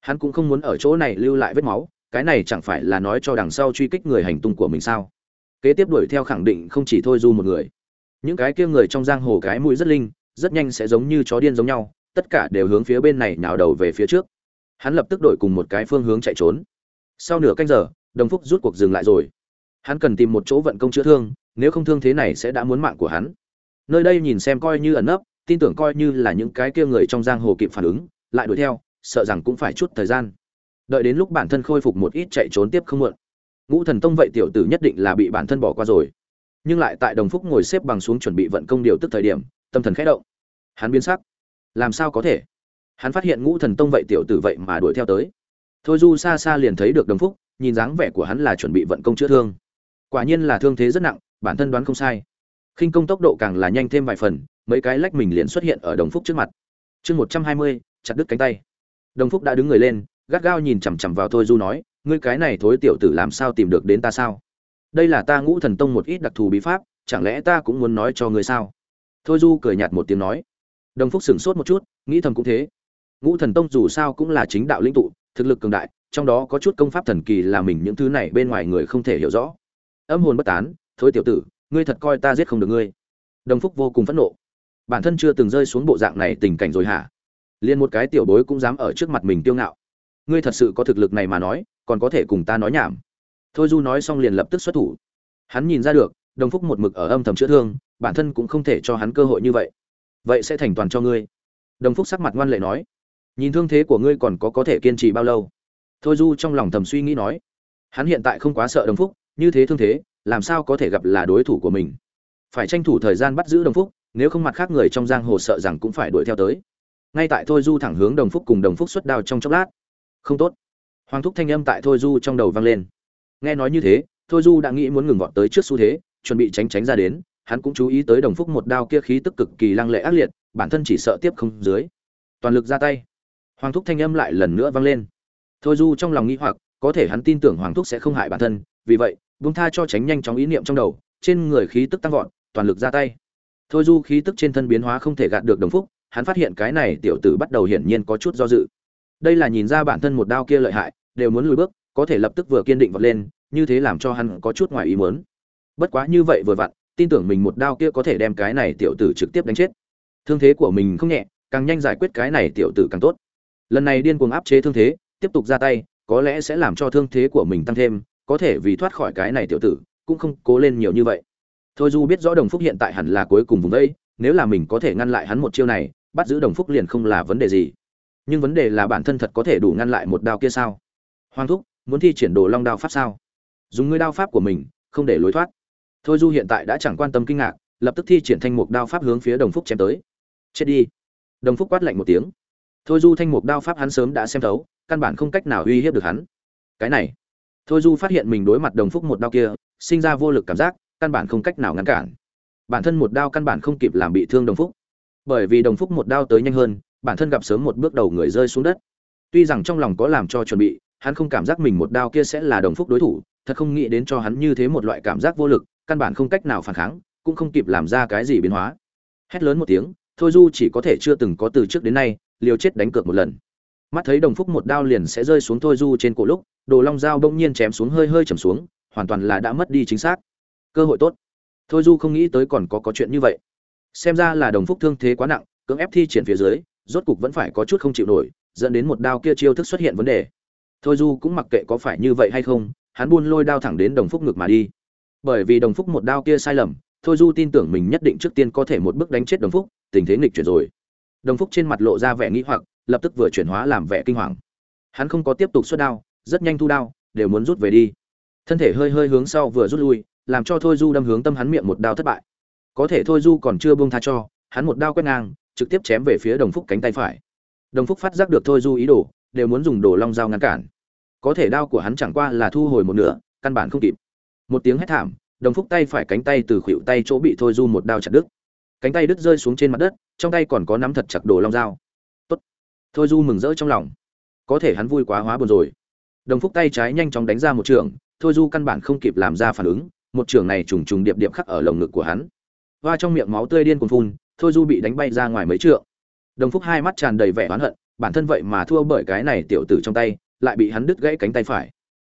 Hắn cũng không muốn ở chỗ này lưu lại vết máu, cái này chẳng phải là nói cho đằng sau truy kích người hành tung của mình sao? Kế tiếp đuổi theo khẳng định không chỉ thôi du một người. Những cái kia người trong giang hồ cái mũi rất linh rất nhanh sẽ giống như chó điên giống nhau, tất cả đều hướng phía bên này nào đầu về phía trước. Hắn lập tức đổi cùng một cái phương hướng chạy trốn. Sau nửa canh giờ, đồng phúc rút cuộc dừng lại rồi. Hắn cần tìm một chỗ vận công chữa thương, nếu không thương thế này sẽ đã muốn mạng của hắn. Nơi đây nhìn xem coi như ẩn nấp, tin tưởng coi như là những cái kia người trong giang hồ kịp phản ứng, lại đuổi theo, sợ rằng cũng phải chút thời gian. Đợi đến lúc bản thân khôi phục một ít chạy trốn tiếp không muộn. Ngũ thần tông vậy tiểu tử nhất định là bị bản thân bỏ qua rồi. Nhưng lại tại đồng phúc ngồi xếp bằng xuống chuẩn bị vận công điều tức thời điểm, tâm thần khẽ động hắn biến sắc. Làm sao có thể? Hắn phát hiện ngũ thần tông vậy tiểu tử vậy mà đuổi theo tới. Thôi du xa xa liền thấy được đồng phúc, nhìn dáng vẻ của hắn là chuẩn bị vận công chữa thương. Quả nhiên là thương thế rất nặng, bản thân đoán không sai. Khinh công tốc độ càng là nhanh thêm vài phần, mấy cái lách mình liền xuất hiện ở đồng phúc trước mặt. Chương một trăm hai mươi, chặt đứt cánh tay. Đồng phúc đã đứng người lên, gắt gao nhìn chằm chằm vào thôi du nói, ngươi cái này thối tiểu tử làm sao tìm được đến ta sao? Đây là ta ngũ thần tông một ít đặc thù bí pháp, chẳng lẽ ta cũng muốn nói cho ngươi sao? Thôi du cười nhạt một tiếng nói đồng phúc sửng sốt một chút, nghĩ thầm cũng thế. Ngũ thần tông dù sao cũng là chính đạo lĩnh tụ, thực lực cường đại, trong đó có chút công pháp thần kỳ là mình những thứ này bên ngoài người không thể hiểu rõ. Âm hồn bất tán thối tiểu tử, ngươi thật coi ta giết không được ngươi. Đồng phúc vô cùng phẫn nộ. Bản thân chưa từng rơi xuống bộ dạng này tình cảnh rồi hả? Liền một cái tiểu bối cũng dám ở trước mặt mình tiêu ngạo. Ngươi thật sự có thực lực này mà nói, còn có thể cùng ta nói nhảm. Thôi du nói xong liền lập tức xuất thủ. Hắn nhìn ra được, đồng phúc một mực ở âm thầm chữa thương, bản thân cũng không thể cho hắn cơ hội như vậy vậy sẽ thành toàn cho ngươi. Đồng phúc sắc mặt ngoan lệ nói, nhìn thương thế của ngươi còn có có thể kiên trì bao lâu? Thôi du trong lòng thầm suy nghĩ nói, hắn hiện tại không quá sợ đồng phúc, như thế thương thế, làm sao có thể gặp là đối thủ của mình? Phải tranh thủ thời gian bắt giữ đồng phúc, nếu không mặt khác người trong giang hồ sợ rằng cũng phải đuổi theo tới. Ngay tại thôi du thẳng hướng đồng phúc cùng đồng phúc xuất đao trong chốc lát. Không tốt. Hoàng thúc thanh âm tại thôi du trong đầu vang lên. Nghe nói như thế, thôi du đã nghĩ muốn ngừng vọt tới trước xu thế, chuẩn bị tránh tránh ra đến hắn cũng chú ý tới đồng phúc một đao kia khí tức cực kỳ lăng lệ ác liệt, bản thân chỉ sợ tiếp không dưới. Toàn lực ra tay. Hoàng thúc thanh âm lại lần nữa vang lên. Thôi du trong lòng nghĩ hoặc, có thể hắn tin tưởng hoàng thúc sẽ không hại bản thân, vì vậy, buông tha cho tránh nhanh chóng ý niệm trong đầu, trên người khí tức tăng vọt, toàn lực ra tay. Thôi du khí tức trên thân biến hóa không thể gạt được đồng phúc, hắn phát hiện cái này tiểu tử bắt đầu hiển nhiên có chút do dự. Đây là nhìn ra bản thân một đao kia lợi hại, đều muốn lùi bước, có thể lập tức vừa kiên định vọt lên, như thế làm cho hắn có chút ngoài ý muốn. Bất quá như vậy vừa vặn tin tưởng mình một đao kia có thể đem cái này tiểu tử trực tiếp đánh chết. Thương thế của mình không nhẹ, càng nhanh giải quyết cái này tiểu tử càng tốt. Lần này điên cuồng áp chế thương thế, tiếp tục ra tay, có lẽ sẽ làm cho thương thế của mình tăng thêm, có thể vì thoát khỏi cái này tiểu tử, cũng không cố lên nhiều như vậy. Thôi du biết rõ đồng phúc hiện tại hẳn là cuối cùng vùng đây nếu là mình có thể ngăn lại hắn một chiêu này, bắt giữ đồng phúc liền không là vấn đề gì. Nhưng vấn đề là bản thân thật có thể đủ ngăn lại một đao kia sao? Hoàng thúc, muốn thi triển đồ long đao pháp sao? Dùng ngươi đao pháp của mình, không để lối thoát thôi du hiện tại đã chẳng quan tâm kinh ngạc, lập tức thi triển thanh mục đao pháp hướng phía đồng phúc chém tới. Chết đi. Đồng phúc quát lạnh một tiếng. Thôi du thanh mục đao pháp hắn sớm đã xem thấu, căn bản không cách nào uy hiếp được hắn. Cái này. Thôi du phát hiện mình đối mặt đồng phúc một đao kia, sinh ra vô lực cảm giác, căn bản không cách nào ngăn cản. Bản thân một đao căn bản không kịp làm bị thương đồng phúc. Bởi vì đồng phúc một đao tới nhanh hơn, bản thân gặp sớm một bước đầu người rơi xuống đất. Tuy rằng trong lòng có làm cho chuẩn bị, hắn không cảm giác mình một đao kia sẽ là đồng phúc đối thủ, thật không nghĩ đến cho hắn như thế một loại cảm giác vô lực căn bản không cách nào phản kháng, cũng không kịp làm ra cái gì biến hóa. Hét lớn một tiếng, thôi du chỉ có thể chưa từng có từ trước đến nay, liều chết đánh cược một lần. Mắt thấy đồng phúc một đao liền sẽ rơi xuống thôi du trên cổ lúc, đồ long dao bỗng nhiên chém xuống hơi hơi chầm xuống, hoàn toàn là đã mất đi chính xác. Cơ hội tốt. Thôi du không nghĩ tới còn có có chuyện như vậy. Xem ra là đồng phúc thương thế quá nặng, cưỡng ép thi triển phía dưới, rốt cục vẫn phải có chút không chịu nổi, dẫn đến một đao kia chiêu thức xuất hiện vấn đề. Thôi du cũng mặc kệ có phải như vậy hay không, hắn buôn lôi đao thẳng đến đồng phúc ngực mà đi bởi vì đồng phúc một đao kia sai lầm, thôi du tin tưởng mình nhất định trước tiên có thể một bước đánh chết đồng phúc, tình thế nghịch chuyển rồi. Đồng phúc trên mặt lộ ra vẻ nghĩ hoặc, lập tức vừa chuyển hóa làm vẻ kinh hoàng. Hắn không có tiếp tục xuất đao, rất nhanh thu đao, đều muốn rút về đi. Thân thể hơi hơi hướng sau vừa rút lui, làm cho thôi du đâm hướng tâm hắn miệng một đao thất bại. Có thể thôi du còn chưa buông tha cho, hắn một đao quét ngang, trực tiếp chém về phía đồng phúc cánh tay phải. Đồng phúc phát giác được thôi du ý đồ, đều muốn dùng đồ long dao ngăn cản. Có thể đao của hắn chẳng qua là thu hồi một nửa, căn bản không kịp một tiếng hét thảm, đồng phúc tay phải cánh tay từ khuỷu tay chỗ bị thôi du một đao chặt đứt. Cánh tay đứt rơi xuống trên mặt đất, trong tay còn có nắm thật chặt đồ long dao. Tốt. Thôi du mừng rỡ trong lòng. Có thể hắn vui quá hóa buồn rồi. Đồng phúc tay trái nhanh chóng đánh ra một trường, thôi du căn bản không kịp làm ra phản ứng, một trường này trùng trùng điệp điệp khắc ở lồng ngực của hắn. Và trong miệng máu tươi điên cuồng phun, thôi du bị đánh bay ra ngoài mấy trượng. Đồng phúc hai mắt tràn đầy vẻ oán hận, bản thân vậy mà thua bởi cái này tiểu tử trong tay, lại bị hắn đứt gãy cánh tay phải.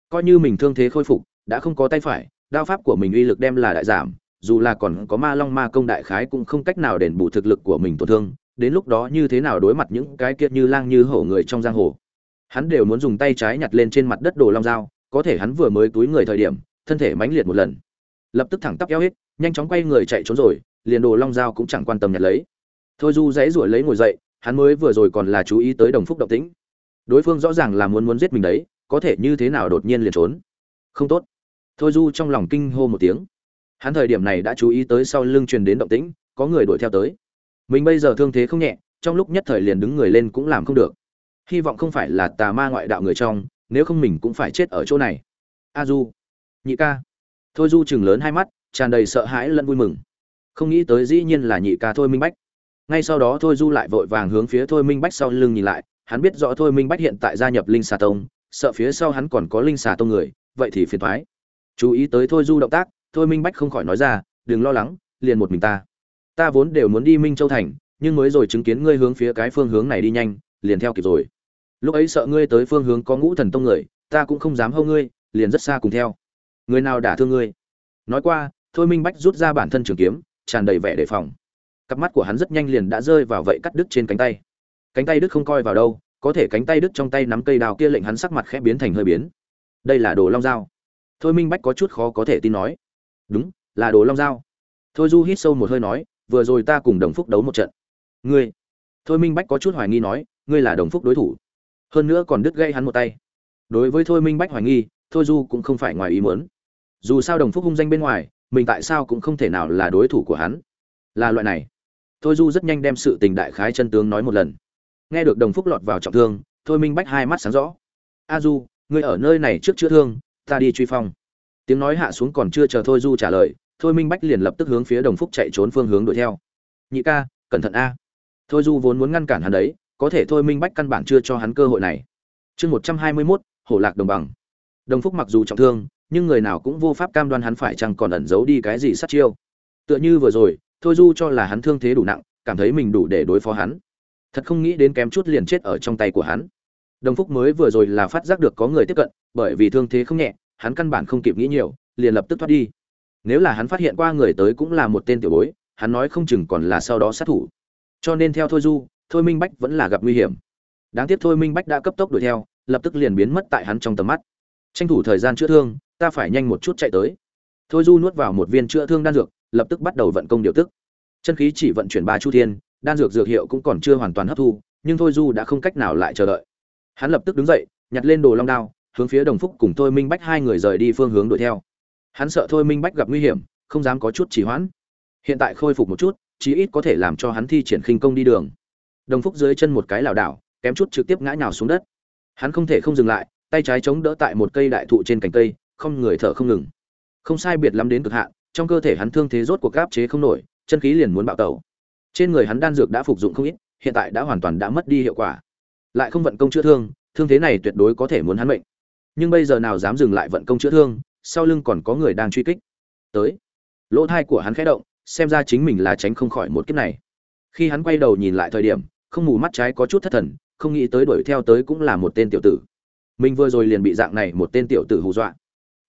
Coi như mình thương thế khôi phục đã không có tay phải, đao pháp của mình uy lực đem là đại giảm, dù là còn có ma long ma công đại khái cũng không cách nào đền bù thực lực của mình tổn thương, đến lúc đó như thế nào đối mặt những cái kiệt như lang như hổ người trong giang hồ. Hắn đều muốn dùng tay trái nhặt lên trên mặt đất đồ long dao, có thể hắn vừa mới túi người thời điểm, thân thể mãnh liệt một lần. Lập tức thẳng tắp eo hết, nhanh chóng quay người chạy trốn rồi, liền đồ long dao cũng chẳng quan tâm nhặt lấy. Thôi du dãy ruổi lấy ngồi dậy, hắn mới vừa rồi còn là chú ý tới đồng phúc động tĩnh. Đối phương rõ ràng là muốn muốn giết mình đấy, có thể như thế nào đột nhiên liền trốn. Không tốt thôi du trong lòng kinh hô một tiếng. Hắn thời điểm này đã chú ý tới sau lưng truyền đến động tĩnh, có người đuổi theo tới. Mình bây giờ thương thế không nhẹ, trong lúc nhất thời liền đứng người lên cũng làm không được. Hy vọng không phải là tà ma ngoại đạo người trong, nếu không mình cũng phải chết ở chỗ này. A du. Nhị ca. Thôi du chừng lớn hai mắt, tràn đầy sợ hãi lẫn vui mừng. Không nghĩ tới dĩ nhiên là nhị ca thôi minh bách. Ngay sau đó thôi du lại vội vàng hướng phía thôi minh bách sau lưng nhìn lại, hắn biết rõ thôi minh bách hiện tại gia nhập linh xà tông, sợ phía sau hắn còn có linh xà tông người, vậy thì phiền thoái chú ý tới thôi du động tác, thôi minh bách không khỏi nói ra, đừng lo lắng, liền một mình ta. Ta vốn đều muốn đi minh châu thành, nhưng mới rồi chứng kiến ngươi hướng phía cái phương hướng này đi nhanh, liền theo kịp rồi. Lúc ấy sợ ngươi tới phương hướng có ngũ thần tông người, ta cũng không dám hâu ngươi, liền rất xa cùng theo. Người nào đả thương ngươi? Nói qua, thôi minh bách rút ra bản thân trường kiếm, tràn đầy vẻ đề phòng. Cặp mắt của hắn rất nhanh liền đã rơi vào vậy cắt đứt trên cánh tay. Cánh tay đứt không coi vào đâu, có thể cánh tay đứt trong tay nắm cây đào kia lệnh hắn sắc mặt khẽ biến thành hơi biến. Đây là đồ long dao thôi minh bách có chút khó có thể tin nói. Đúng, là đồ long dao thôi du hít sâu một hơi nói, vừa rồi ta cùng đồng phúc đấu một trận. Ngươi. Thôi minh bách có chút hoài nghi nói, ngươi là đồng phúc đối thủ. Hơn nữa còn đứt gây hắn một tay. Đối với thôi minh bách hoài nghi, thôi du cũng không phải ngoài ý muốn. Dù sao đồng phúc hung danh bên ngoài, mình tại sao cũng không thể nào là đối thủ của hắn. Là loại này. Thôi du rất nhanh đem sự tình đại khái chân tướng nói một lần. Nghe được đồng phúc lọt vào trọng thương, thôi minh bách hai mắt sáng rõ. A du, ngươi ở nơi này trước chữa thương ta đi truy phong. Tiếng nói hạ xuống còn chưa chờ thôi du trả lời, thôi minh bách liền lập tức hướng phía đồng phúc chạy trốn phương hướng đuổi theo. Nhị ca, cẩn thận a. Thôi du vốn muốn ngăn cản hắn đấy, có thể thôi minh bách căn bản chưa cho hắn cơ hội này. Chương một trăm hai mươi mốt, hổ lạc đồng bằng. Đồng phúc mặc dù trọng thương, nhưng người nào cũng vô pháp cam đoan hắn phải chăng còn ẩn giấu đi cái gì sát chiêu. Tựa như vừa rồi, thôi du cho là hắn thương thế đủ nặng, cảm thấy mình đủ để đối phó hắn. Thật không nghĩ đến kém chút liền chết ở trong tay của hắn đồng phúc mới vừa rồi là phát giác được có người tiếp cận, bởi vì thương thế không nhẹ, hắn căn bản không kịp nghĩ nhiều, liền lập tức thoát đi. Nếu là hắn phát hiện qua người tới cũng là một tên tiểu bối, hắn nói không chừng còn là sau đó sát thủ. Cho nên theo thôi du, thôi minh bách vẫn là gặp nguy hiểm. Đáng tiếc thôi minh bách đã cấp tốc đuổi theo, lập tức liền biến mất tại hắn trong tầm mắt. Tranh thủ thời gian chữa thương, ta phải nhanh một chút chạy tới. Thôi du nuốt vào một viên chữa thương đan dược, lập tức bắt đầu vận công điều tức. Chân khí chỉ vận chuyển ba chu thiên, đan dược dược hiệu cũng còn chưa hoàn toàn hấp thu, nhưng thôi du đã không cách nào lại chờ đợi hắn lập tức đứng dậy, nhặt lên đồ long đao, hướng phía đồng phúc cùng thôi minh bách hai người rời đi phương hướng đuổi theo. Hắn sợ thôi minh bách gặp nguy hiểm, không dám có chút trì hoãn. Hiện tại khôi phục một chút, chí ít có thể làm cho hắn thi triển khinh công đi đường. Đồng phúc dưới chân một cái lảo đảo, kém chút trực tiếp ngã nhào xuống đất. Hắn không thể không dừng lại, tay trái chống đỡ tại một cây đại thụ trên cành cây, không người thở không ngừng. Không sai biệt lắm đến cực hạn, trong cơ thể hắn thương thế rốt cuộc gáp chế không nổi, chân khí liền muốn bạo tẩu. Trên người hắn đan dược đã phục dụng không ít, hiện tại đã hoàn toàn đã mất đi hiệu quả lại không vận công chữa thương thương thế này tuyệt đối có thể muốn hắn mệnh. Nhưng bây giờ nào dám dừng lại vận công chữa thương, sau lưng còn có người đang truy kích. Tới. Lỗ thai của hắn khẽ động, xem ra chính mình là tránh không khỏi một kiếp này. Khi hắn quay đầu nhìn lại thời điểm, không mù mắt trái có chút thất thần, không nghĩ tới đuổi theo tới cũng là một tên tiểu tử. Mình vừa rồi liền bị dạng này một tên tiểu tử hù dọa.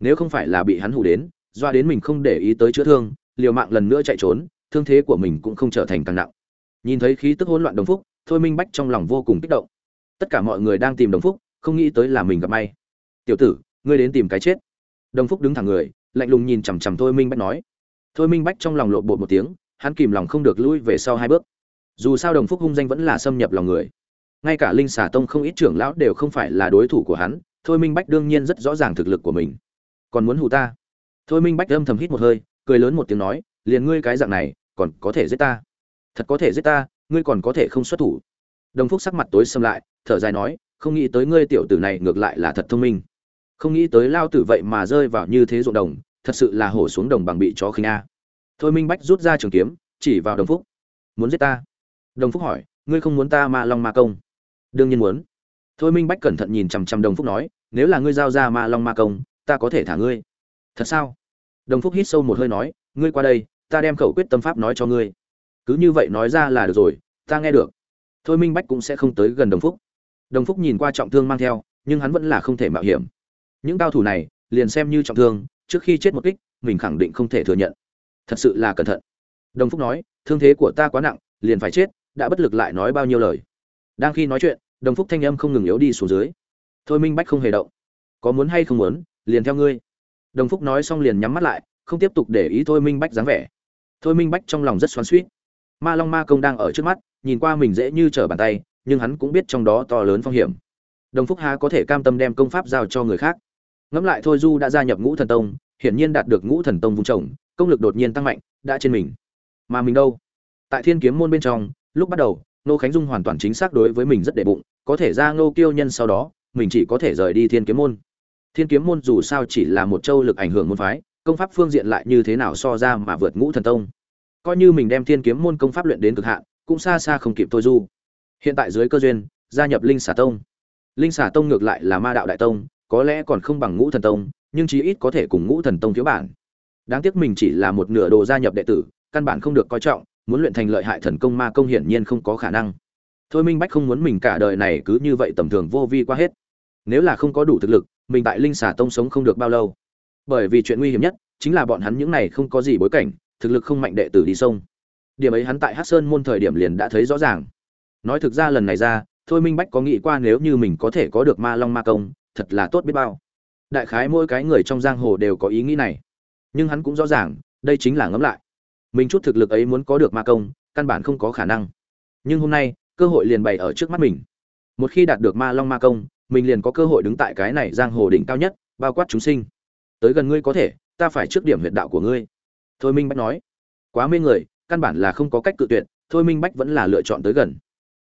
Nếu không phải là bị hắn hù đến doa đến mình không để ý tới chữa thương, liều mạng lần nữa chạy trốn, thương thế của mình cũng không trở thành càng nặng. Nhìn thấy khí tức hỗn loạn đồng phúc, thôi minh bách trong lòng vô cùng kích động tất cả mọi người đang tìm đồng phúc, không nghĩ tới là mình gặp may. Tiểu tử, ngươi đến tìm cái chết. Đồng phúc đứng thẳng người, lạnh lùng nhìn chằm chằm thôi minh bách nói. Thôi minh bách trong lòng lộn bột một tiếng, hắn kìm lòng không được lui về sau hai bước. Dù sao đồng phúc hung danh vẫn là xâm nhập lòng người. Ngay cả linh xà tông không ít trưởng lão đều không phải là đối thủ của hắn, thôi minh bách đương nhiên rất rõ ràng thực lực của mình. Còn muốn hù ta? Thôi minh bách âm thầm hít một hơi, cười lớn một tiếng nói, liền ngươi cái dạng này, còn có thể giết ta? Thật có thể giết ta, ngươi còn có thể không xuất thủ đồng phúc sắc mặt tối xâm lại, thở dài nói, không nghĩ tới ngươi tiểu tử này ngược lại là thật thông minh. Không nghĩ tới lao tử vậy mà rơi vào như thế ruộng đồng, thật sự là hổ xuống đồng bằng bị chó khinh a. Thôi minh bách rút ra trường kiếm, chỉ vào đồng phúc. Muốn giết ta? Đồng phúc hỏi, ngươi không muốn ta ma long ma công? Đương nhiên muốn. Thôi minh bách cẩn thận nhìn chằm chằm đồng phúc nói, nếu là ngươi giao ra ma long ma công, ta có thể thả ngươi. Thật sao? Đồng phúc hít sâu một hơi nói, ngươi qua đây, ta đem khẩu quyết tâm pháp nói cho ngươi. Cứ như vậy nói ra là được rồi, ta nghe được thôi minh bách cũng sẽ không tới gần đồng phúc. Đồng phúc nhìn qua trọng thương mang theo, nhưng hắn vẫn là không thể mạo hiểm. Những cao thủ này, liền xem như trọng thương, trước khi chết một kích, mình khẳng định không thể thừa nhận. Thật sự là cẩn thận. Đồng phúc nói, thương thế của ta quá nặng, liền phải chết, đã bất lực lại nói bao nhiêu lời. Đang khi nói chuyện, đồng phúc thanh âm không ngừng yếu đi xuống dưới. Thôi minh bách không hề động. Có muốn hay không muốn, liền theo ngươi. Đồng phúc nói xong liền nhắm mắt lại, không tiếp tục để ý thôi minh bách dáng vẻ. Thôi minh bách trong lòng rất xoắn suýt ma long ma công đang ở trước mắt, nhìn qua mình dễ như trở bàn tay, nhưng hắn cũng biết trong đó to lớn phong hiểm. Đồng phúc há có thể cam tâm đem công pháp giao cho người khác. Ngẫm lại thôi du đã gia nhập ngũ thần tông, hiển nhiên đạt được ngũ thần tông vùng trồng công lực đột nhiên tăng mạnh, đã trên mình. Mà mình đâu? Tại thiên kiếm môn bên trong, lúc bắt đầu nô khánh dung hoàn toàn chính xác đối với mình rất đệ bụng, có thể ra ngô kiêu nhân sau đó, mình chỉ có thể rời đi thiên kiếm môn. Thiên kiếm môn dù sao chỉ là một châu lực ảnh hưởng môn phái, công pháp phương diện lại như thế nào so ra mà vượt ngũ thần tông? Coi như mình đem thiên kiếm môn công pháp luyện đến cực hạn, cũng xa xa không kịp thôi du. Hiện tại dưới cơ duyên, gia nhập linh xà tông. Linh xà tông ngược lại là ma đạo đại tông, có lẽ còn không bằng ngũ thần tông, nhưng chí ít có thể cùng ngũ thần tông thiếu bản. Đáng tiếc mình chỉ là một nửa đồ gia nhập đệ tử, căn bản không được coi trọng, muốn luyện thành lợi hại thần công ma công hiển nhiên không có khả năng. Thôi minh bách không muốn mình cả đời này cứ như vậy tầm thường vô vi qua hết. Nếu là không có đủ thực lực, mình tại linh xà tông sống không được bao lâu. Bởi vì chuyện nguy hiểm nhất chính là bọn hắn những này không có gì bối cảnh thực lực không mạnh đệ tử đi sông. Điểm ấy hắn tại hát sơn môn thời điểm liền đã thấy rõ ràng. Nói thực ra lần này ra, thôi minh bách có nghĩ qua nếu như mình có thể có được ma long ma công, thật là tốt biết bao. Đại khái mỗi cái người trong giang hồ đều có ý nghĩ này. Nhưng hắn cũng rõ ràng, đây chính là ngẫm lại. Mình chút thực lực ấy muốn có được ma công, căn bản không có khả năng. Nhưng hôm nay, cơ hội liền bày ở trước mắt mình. Một khi đạt được ma long ma công, mình liền có cơ hội đứng tại cái này giang hồ đỉnh cao nhất, bao quát chúng sinh. Tới gần ngươi có thể, ta phải trước điểm huyệt đạo của ngươi thôi minh bách nói, quá mê người, căn bản là không có cách cự tuyệt, thôi minh bách vẫn là lựa chọn tới gần.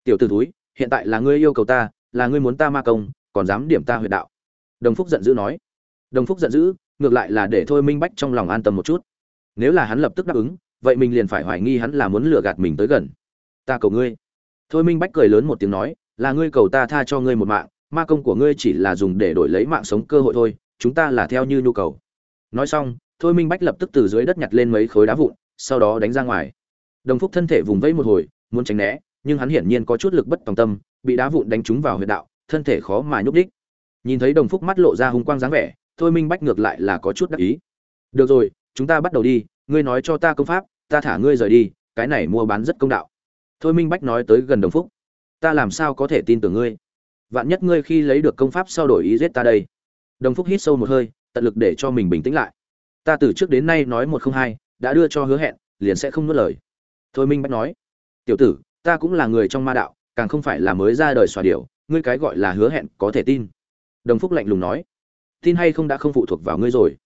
Tiểu t ử túi hiện tại là ngươi yêu cầu ta, là ngươi muốn ta ma công, còn dám điểm ta huyệt đạo. Đồng phúc giận dữ nói. Đồng phúc giận dữ, ngược lại là để thôi minh bách trong lòng an tâm một chút. Nếu là hắn lập tức đáp ứng, vậy mình liền phải hoài nghi hắn là muốn lừa gạt mình tới gần. Ta cầu ngươi. Thôi minh bách cười lớn một tiếng nói, là ngươi cầu ta tha cho ngươi một mạng, ma công của ngươi chỉ là dùng để đổi lấy mạng sống cơ hội thôi, chúng ta là theo như nhu cầu. Nói xong thôi minh bách lập tức từ dưới đất nhặt lên mấy khối đá vụn, sau đó đánh ra ngoài. Đồng phúc thân thể vùng vẫy một hồi, muốn tránh né, nhưng hắn hiển nhiên có chút lực bất tòng tâm, bị đá vụn đánh trúng vào huyệt đạo, thân thể khó mà nhúc đích nhìn thấy đồng phúc mắt lộ ra hung quang dáng vẻ, thôi minh bách ngược lại là có chút đắc ý. Được rồi, chúng ta bắt đầu đi, ngươi nói cho ta công pháp, ta thả ngươi rời đi, cái này mua bán rất công đạo. Thôi minh bách nói tới gần đồng phúc. Ta làm sao có thể tin tưởng ngươi? Vạn nhất ngươi khi lấy được công pháp sau đổi ý giết ta đây. Đồng phúc hít sâu một hơi, tận lực để cho mình bình tĩnh lại ta từ trước đến nay nói một không hai, đã đưa cho hứa hẹn, liền sẽ không nuốt lời. Thôi minh bách nói, tiểu tử, ta cũng là người trong ma đạo, càng không phải là mới ra đời xòa điểu. ngươi cái gọi là hứa hẹn có thể tin. Đồng phúc lạnh lùng nói, tin hay không đã không phụ thuộc vào ngươi rồi.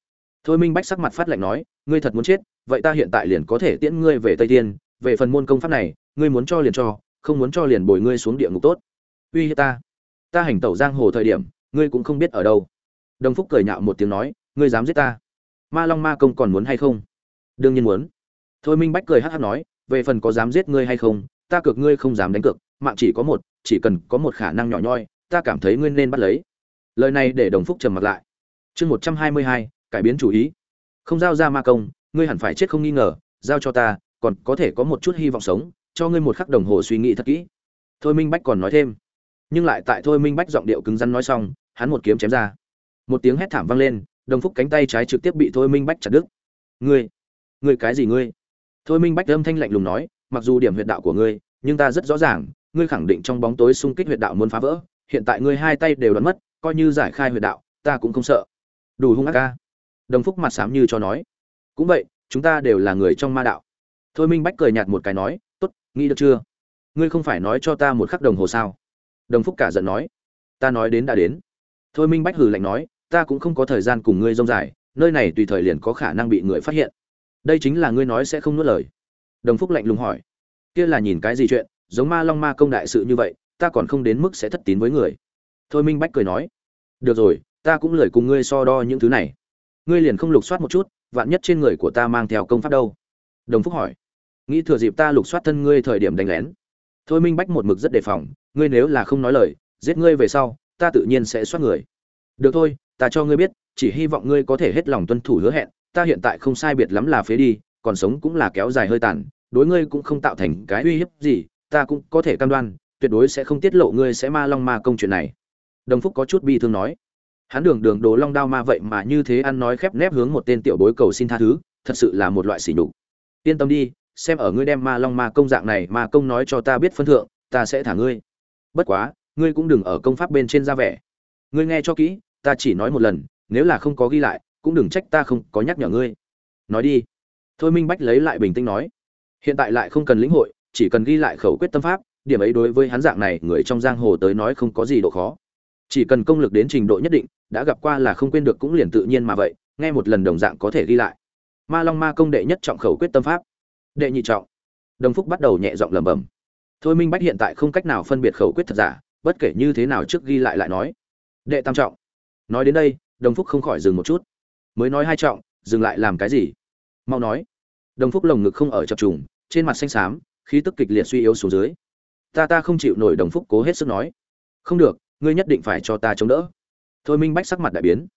Thôi minh bách sắc mặt phát lạnh nói, ngươi thật muốn chết, vậy ta hiện tại liền có thể tiễn ngươi về tây tiên, về phần môn công pháp này, ngươi muốn cho liền cho, không muốn cho liền bồi ngươi xuống địa ngục tốt. Uy hiếp ta. Ta hành tẩu giang hồ thời điểm, ngươi cũng không biết ở đâu. Đồng phúc cười nhạo một tiếng nói, ngươi dám giết ta ma long ma công còn muốn hay không? Đương nhiên muốn. Thôi minh bách cười hát hát nói, về phần có dám giết ngươi hay không, ta cược ngươi không dám đánh cược, mạng chỉ có một, chỉ cần có một khả năng nhỏ nhoi, ta cảm thấy ngươi nên bắt lấy. Lời này để đồng phúc trầm mặt lại. Chương một trăm hai mươi hai, cải biến chủ ý. Không giao ra ma công, ngươi hẳn phải chết không nghi ngờ, giao cho ta, còn có thể có một chút hy vọng sống, cho ngươi một khắc đồng hồ suy nghĩ thật kỹ. Thôi minh bách còn nói thêm. Nhưng lại tại thôi minh bách giọng điệu cứng rắn nói xong, hắn một kiếm chém ra. Một tiếng hét thảm vang lên đồng phúc cánh tay trái trực tiếp bị thôi minh bách chặt đứt. Ngươi ngươi cái gì ngươi? Thôi minh bách âm thanh lạnh lùng nói, mặc dù điểm huyệt đạo của ngươi, nhưng ta rất rõ ràng, ngươi khẳng định trong bóng tối xung kích huyệt đạo muốn phá vỡ, hiện tại ngươi hai tay đều đoán mất, coi như giải khai huyệt đạo, ta cũng không sợ. Đủ hung ác ca đồng phúc mặt sám như cho nói. Cũng vậy, chúng ta đều là người trong ma đạo. Thôi minh bách cười nhạt một cái nói, tốt, nghĩ được chưa? Ngươi không phải nói cho ta một khắc đồng hồ sao? Đồng phúc cả giận nói, ta nói đến đã đến. Thôi minh bách hừ lạnh nói ta cũng không có thời gian cùng ngươi rông dài, nơi này tùy thời liền có khả năng bị người phát hiện. Đây chính là ngươi nói sẽ không nuốt lời. Đồng phúc lạnh lùng hỏi. Kia là nhìn cái gì chuyện, giống ma long ma công đại sự như vậy, ta còn không đến mức sẽ thất tín với người. Thôi minh bách cười nói. Được rồi, ta cũng lời cùng ngươi so đo những thứ này. Ngươi liền không lục soát một chút, vạn nhất trên người của ta mang theo công pháp đâu? Đồng phúc hỏi. Nghĩ thừa dịp ta lục soát thân ngươi thời điểm đánh lén. Thôi minh bách một mực rất đề phòng, ngươi nếu là không nói lời, giết ngươi về sau, ta tự nhiên sẽ soát người. Được thôi ta cho ngươi biết, chỉ hy vọng ngươi có thể hết lòng tuân thủ hứa hẹn, ta hiện tại không sai biệt lắm là phế đi, còn sống cũng là kéo dài hơi tàn, đối ngươi cũng không tạo thành cái uy hiếp gì, ta cũng có thể cam đoan, tuyệt đối sẽ không tiết lộ ngươi sẽ ma long ma công chuyện này. Đồng phúc có chút bi thương nói. Hắn đường đường đồ long đao ma vậy mà như thế ăn nói khép nép hướng một tên tiểu bối cầu xin tha thứ, thật sự là một loại sỉ nhục. Yên tâm đi, xem ở ngươi đem ma long ma công dạng này mà công nói cho ta biết phân thượng, ta sẽ thả ngươi. Bất quá, ngươi cũng đừng ở công pháp bên trên ra vẻ. Ngươi nghe cho kỹ ta chỉ nói một lần, nếu là không có ghi lại, cũng đừng trách ta không có nhắc nhở ngươi. Nói đi. Thôi minh bách lấy lại bình tĩnh nói. Hiện tại lại không cần lĩnh hội, chỉ cần ghi lại khẩu quyết tâm pháp, điểm ấy đối với hắn dạng này, người trong giang hồ tới nói không có gì độ khó. Chỉ cần công lực đến trình độ nhất định, đã gặp qua là không quên được cũng liền tự nhiên mà vậy, nghe một lần đồng dạng có thể ghi lại. Ma long ma công đệ nhất trọng khẩu quyết tâm pháp. Đệ nhị trọng. Đồng phúc bắt đầu nhẹ giọng lẩm bẩm. Thôi minh bách hiện tại không cách nào phân biệt khẩu quyết thật giả, bất kể như thế nào trước ghi lại lại nói. Đệ tam trọng nói đến đây, đồng phúc không khỏi dừng một chút. Mới nói hai trọng, dừng lại làm cái gì? Mau nói. Đồng phúc lồng ngực không ở chập trùng, trên mặt xanh xám, khí tức kịch liệt suy yếu xuống dưới. Ta ta không chịu nổi đồng phúc cố hết sức nói. Không được, ngươi nhất định phải cho ta chống đỡ. Thôi minh bách sắc mặt đại biến.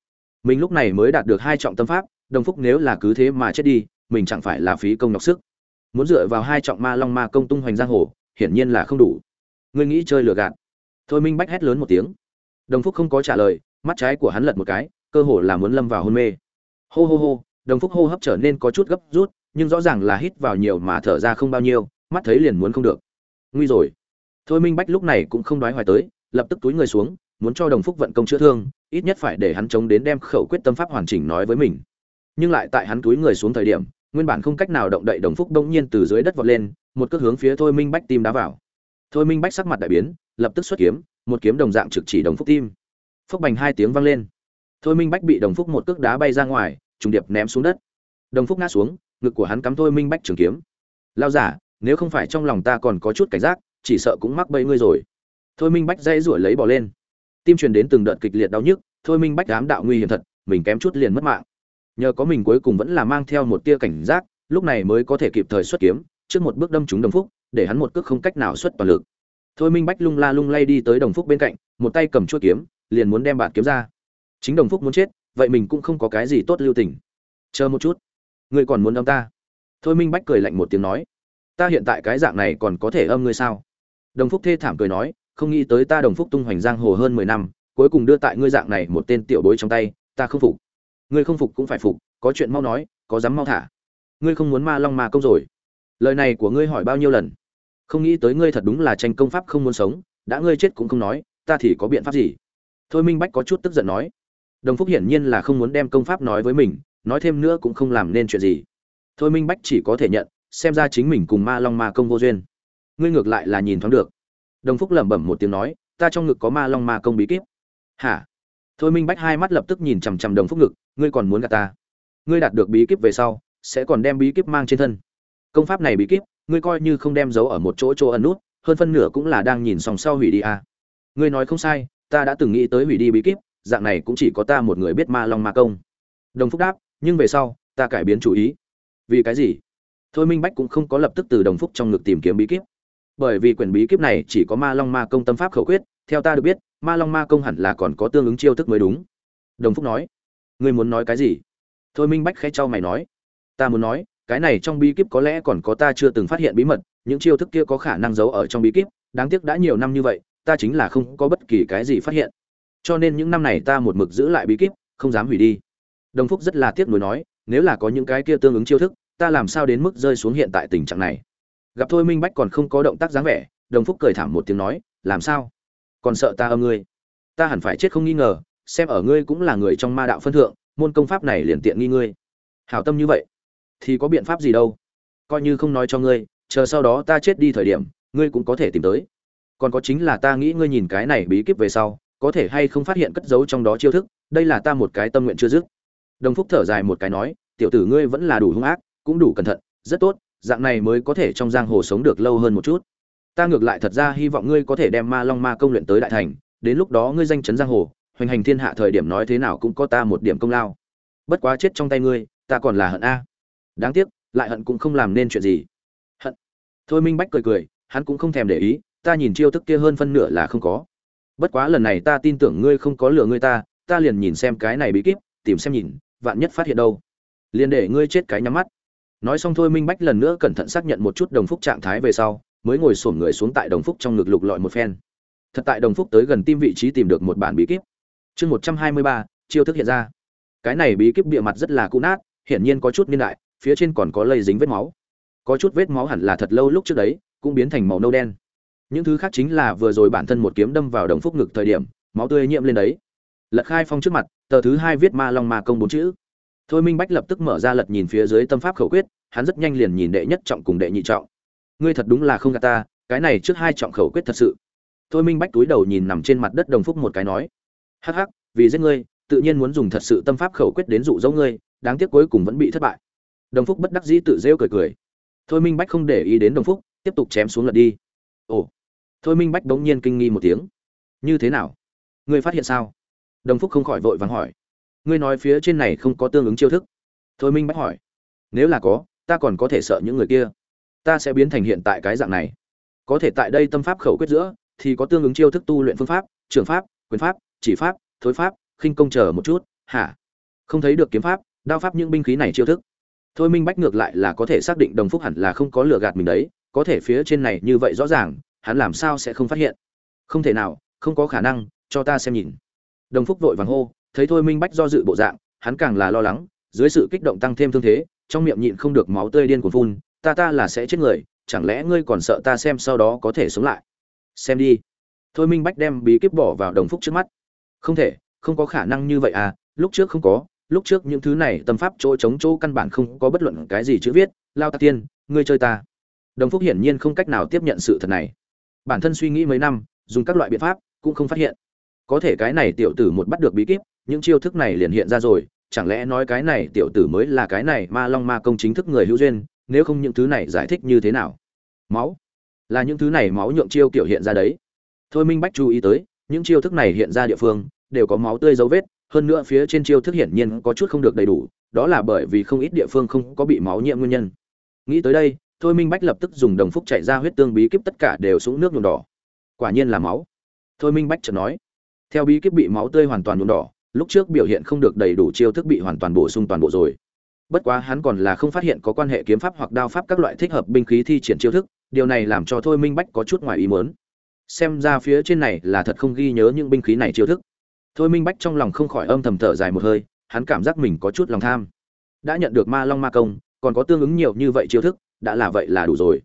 Mình lúc này mới đạt được hai trọng tâm pháp, đồng phúc nếu là cứ thế mà chết đi, mình chẳng phải là phí công nhọc sức. Muốn dựa vào hai trọng ma long ma công tung hoành giang hồ, hiển nhiên là không đủ. Ngươi nghĩ chơi lừa gạt. Thôi minh bách hét lớn một tiếng. Đồng phúc không có trả lời mắt trái của hắn lật một cái, cơ hồ là muốn lâm vào hôn mê. Hô hô hô, đồng phúc hô hấp trở nên có chút gấp rút, nhưng rõ ràng là hít vào nhiều mà thở ra không bao nhiêu, mắt thấy liền muốn không được. Nguy rồi. Thôi minh bách lúc này cũng không đoái hoài tới, lập tức túi người xuống, muốn cho đồng phúc vận công chữa thương, ít nhất phải để hắn chống đến đem khẩu quyết tâm pháp hoàn chỉnh nói với mình. Nhưng lại tại hắn túi người xuống thời điểm, nguyên bản không cách nào động đậy đồng phúc đông nhiên từ dưới đất vọt lên, một cước hướng phía thôi minh bách tim đá vào. Thôi minh bách sắc mặt đại biến, lập tức xuất kiếm, một kiếm đồng dạng trực chỉ đồng phúc tim phúc bành hai tiếng vang lên. Thôi minh bách bị đồng phúc một cước đá bay ra ngoài, trùng điệp ném xuống đất. Đồng phúc ngã xuống, ngực của hắn cắm thôi minh bách trường kiếm. Lao giả, nếu không phải trong lòng ta còn có chút cảnh giác, chỉ sợ cũng mắc bẫy ngươi rồi. Thôi minh bách dây rủi lấy bỏ lên. Tim truyền đến từng đợt kịch liệt đau nhức, thôi minh bách dám đạo nguy hiểm thật, mình kém chút liền mất mạng. Nhờ có mình cuối cùng vẫn là mang theo một tia cảnh giác, lúc này mới có thể kịp thời xuất kiếm, trước một bước đâm trúng đồng phúc, để hắn một cước không cách nào xuất toàn lực. Thôi minh bách lung la lung lay đi tới đồng phúc bên cạnh, một tay cầm chuôi kiếm liền muốn đem bạn kiếm ra. Chính đồng phúc muốn chết, vậy mình cũng không có cái gì tốt lưu tình. Chờ một chút. Ngươi còn muốn âm ta? Thôi minh bách cười lạnh một tiếng nói. Ta hiện tại cái dạng này còn có thể âm ngươi sao? Đồng phúc thê thảm cười nói, không nghĩ tới ta đồng phúc tung hoành giang hồ hơn mười năm, cuối cùng đưa tại ngươi dạng này một tên tiểu bối trong tay, ta không phục. Ngươi không phục cũng phải phục, có chuyện mau nói, có dám mau thả. Ngươi không muốn ma long ma công rồi. Lời này của ngươi hỏi bao nhiêu lần? Không nghĩ tới ngươi thật đúng là tranh công pháp không muốn sống, đã ngươi chết cũng không nói, ta thì có biện pháp gì? Thôi minh bách có chút tức giận nói, đồng phúc hiển nhiên là không muốn đem công pháp nói với mình, nói thêm nữa cũng không làm nên chuyện gì. Thôi minh bách chỉ có thể nhận, xem ra chính mình cùng ma long ma công vô duyên. Ngươi ngược lại là nhìn thoáng được. Đồng phúc lẩm bẩm một tiếng nói, ta trong ngực có ma long ma công bí kíp. Hả? Thôi minh bách hai mắt lập tức nhìn chằm chằm đồng phúc ngực, ngươi còn muốn gạt ta? Ngươi đạt được bí kíp về sau, sẽ còn đem bí kíp mang trên thân. Công pháp này bí kíp, ngươi coi như không đem giấu ở một chỗ chỗ ẩn nút, hơn phân nửa cũng là đang nhìn sòng sau hủy đi à. ngươi nói không sai ta đã từng nghĩ tới hủy đi bí kíp, dạng này cũng chỉ có ta một người biết ma long ma công. Đồng phúc đáp, nhưng về sau, ta cải biến chủ ý. Vì cái gì? Thôi minh bách cũng không có lập tức từ đồng phúc trong ngực tìm kiếm bí kíp. Bởi vì quyển bí kíp này chỉ có ma long ma công tâm pháp khẩu quyết, theo ta được biết, ma long ma công hẳn là còn có tương ứng chiêu thức mới đúng. Đồng phúc nói, ngươi muốn nói cái gì? Thôi minh bách khẽ trao mày nói, ta muốn nói, cái này trong bí kíp có lẽ còn có ta chưa từng phát hiện bí mật, những chiêu thức kia có khả năng giấu ở trong bí kíp, đáng tiếc đã nhiều năm như vậy ta chính là không có bất kỳ cái gì phát hiện. Cho nên những năm này ta một mực giữ lại bí kíp, không dám hủy đi. Đồng phúc rất là tiếc nuối nói, nếu là có những cái kia tương ứng chiêu thức, ta làm sao đến mức rơi xuống hiện tại tình trạng này? Gặp thôi minh bách còn không có động tác dáng vẻ, đồng phúc cười thảm một tiếng nói, làm sao? Còn sợ ta âm ngươi? Ta hẳn phải chết không nghi ngờ, xem ở ngươi cũng là người trong ma đạo phân thượng, môn công pháp này liền tiện nghi ngươi. Hảo tâm như vậy, thì có biện pháp gì đâu? Coi như không nói cho ngươi, chờ sau đó ta chết đi thời điểm, ngươi cũng có thể tìm tới còn có chính là ta nghĩ ngươi nhìn cái này bí kíp về sau, có thể hay không phát hiện cất giấu trong đó chiêu thức, đây là ta một cái tâm nguyện chưa dứt. Đồng phúc thở dài một cái nói, tiểu tử ngươi vẫn là đủ hung ác, cũng đủ cẩn thận, rất tốt, dạng này mới có thể trong giang hồ sống được lâu hơn một chút. Ta ngược lại thật ra hy vọng ngươi có thể đem ma long ma công luyện tới đại thành, đến lúc đó ngươi danh chấn giang hồ, hoành hành thiên hạ thời điểm nói thế nào cũng có ta một điểm công lao. Bất quá chết trong tay ngươi, ta còn là hận a. Đáng tiếc, lại hận cũng không làm nên chuyện gì. Hận. Thôi minh bách cười cười, hắn cũng không thèm để ý ta nhìn chiêu thức kia hơn phân nửa là không có. Bất quá lần này ta tin tưởng ngươi không có lừa ngươi ta ta liền nhìn xem cái này bí kíp, tìm xem nhìn, vạn nhất phát hiện đâu. Liền để ngươi chết cái nhắm mắt. Nói xong thôi minh bách lần nữa cẩn thận xác nhận một chút đồng phúc trạng thái về sau, mới ngồi xổm người xuống tại đồng phúc trong ngực lục lọi một phen. Thật tại đồng phúc tới gần tim vị trí tìm được một bản bí kíp. Chương một trăm hai mươi ba, chiêu thức hiện ra. Cái này bí kíp bịa mặt rất là cũ nát, hiển nhiên có chút niên đại, phía trên còn có lây dính vết máu. Có chút vết máu hẳn là thật lâu lúc trước đấy, cũng biến thành màu nâu đen những thứ khác chính là vừa rồi bản thân một kiếm đâm vào đồng phúc ngực thời điểm, máu tươi nhiễm lên đấy. Lật khai phong trước mặt, tờ thứ hai viết ma long ma công bốn chữ. Thôi minh bách lập tức mở ra lật nhìn phía dưới tâm pháp khẩu quyết, hắn rất nhanh liền nhìn đệ nhất trọng cùng đệ nhị trọng. Ngươi thật đúng là không gạt ta, cái này trước hai trọng khẩu quyết thật sự. Thôi minh bách túi đầu nhìn nằm trên mặt đất đồng phúc một cái nói. Hắc hắc, vì giết ngươi, tự nhiên muốn dùng thật sự tâm pháp khẩu quyết đến dụ dỗ ngươi, đáng tiếc cuối cùng vẫn bị thất bại. Đồng phúc bất đắc dĩ tự rêu cười cười. Thôi minh bách không để ý đến đồng phúc, tiếp tục chém xuống lật đi. Ồ thôi minh bách bỗng nhiên kinh nghi một tiếng. Như thế nào? Ngươi phát hiện sao? Đồng phúc không khỏi vội vàng hỏi. Ngươi nói phía trên này không có tương ứng chiêu thức. Thôi minh bách hỏi. Nếu là có, ta còn có thể sợ những người kia. Ta sẽ biến thành hiện tại cái dạng này. Có thể tại đây tâm pháp khẩu quyết giữa, thì có tương ứng chiêu thức tu luyện phương pháp, trường pháp, quyền pháp, chỉ pháp, thối pháp, khinh công chờ một chút. Hả? Không thấy được kiếm pháp, đao pháp những binh khí này chiêu thức. Thôi minh bách ngược lại là có thể xác định đồng phúc hẳn là không có lừa gạt mình đấy. Có thể phía trên này như vậy rõ ràng hắn làm sao sẽ không phát hiện? Không thể nào, không có khả năng, cho ta xem nhìn. Đồng phúc vội vàng hô, thấy thôi minh bách do dự bộ dạng, hắn càng là lo lắng, dưới sự kích động tăng thêm thương thế, trong miệng nhịn không được máu tươi điên cuồng phun, ta ta là sẽ chết người, chẳng lẽ ngươi còn sợ ta xem sau đó có thể sống lại? Xem đi. Thôi minh bách đem bí kíp bỏ vào đồng phúc trước mắt. Không thể, không có khả năng như vậy à lúc trước không có, lúc trước những thứ này tâm pháp chỗ chống chỗ căn bản không có bất luận cái gì chữ viết, lao tạc tiên, ngươi chơi ta. Đồng phúc hiển nhiên không cách nào tiếp nhận sự thật này bản thân suy nghĩ mấy năm, dùng các loại biện pháp cũng không phát hiện. Có thể cái này tiểu tử một bắt được bí kíp, những chiêu thức này liền hiện ra rồi, chẳng lẽ nói cái này tiểu tử mới là cái này ma long ma công chính thức người hữu duyên, nếu không những thứ này giải thích như thế nào? Máu? Là những thứ này máu nhượng chiêu kiểu hiện ra đấy. Thôi minh bách chú ý tới, những chiêu thức này hiện ra địa phương, đều có máu tươi dấu vết, hơn nữa phía trên chiêu thức hiển nhiên có chút không được đầy đủ, đó là bởi vì không ít địa phương không có bị máu nhiễm nguyên nhân. Nghĩ tới đây thôi minh bách lập tức dùng đồng phúc chạy ra huyết tương bí kíp tất cả đều xuống nước nhuộm đỏ. Quả nhiên là máu. Thôi minh bách chợt nói, theo bí kíp bị máu tươi hoàn toàn nhuộm đỏ, lúc trước biểu hiện không được đầy đủ chiêu thức bị hoàn toàn bổ sung toàn bộ rồi. Bất quá hắn còn là không phát hiện có quan hệ kiếm pháp hoặc đao pháp các loại thích hợp binh khí thi triển chiêu thức, điều này làm cho thôi minh bách có chút ngoài ý mớn xem ra phía trên này là thật không ghi nhớ những binh khí này chiêu thức. Thôi minh bách trong lòng không khỏi âm thầm thở dài một hơi, hắn cảm giác mình có chút lòng tham. Đã nhận được ma long ma công, còn có tương ứng nhiều như vậy chiêu thức đã là vậy là đủ rồi.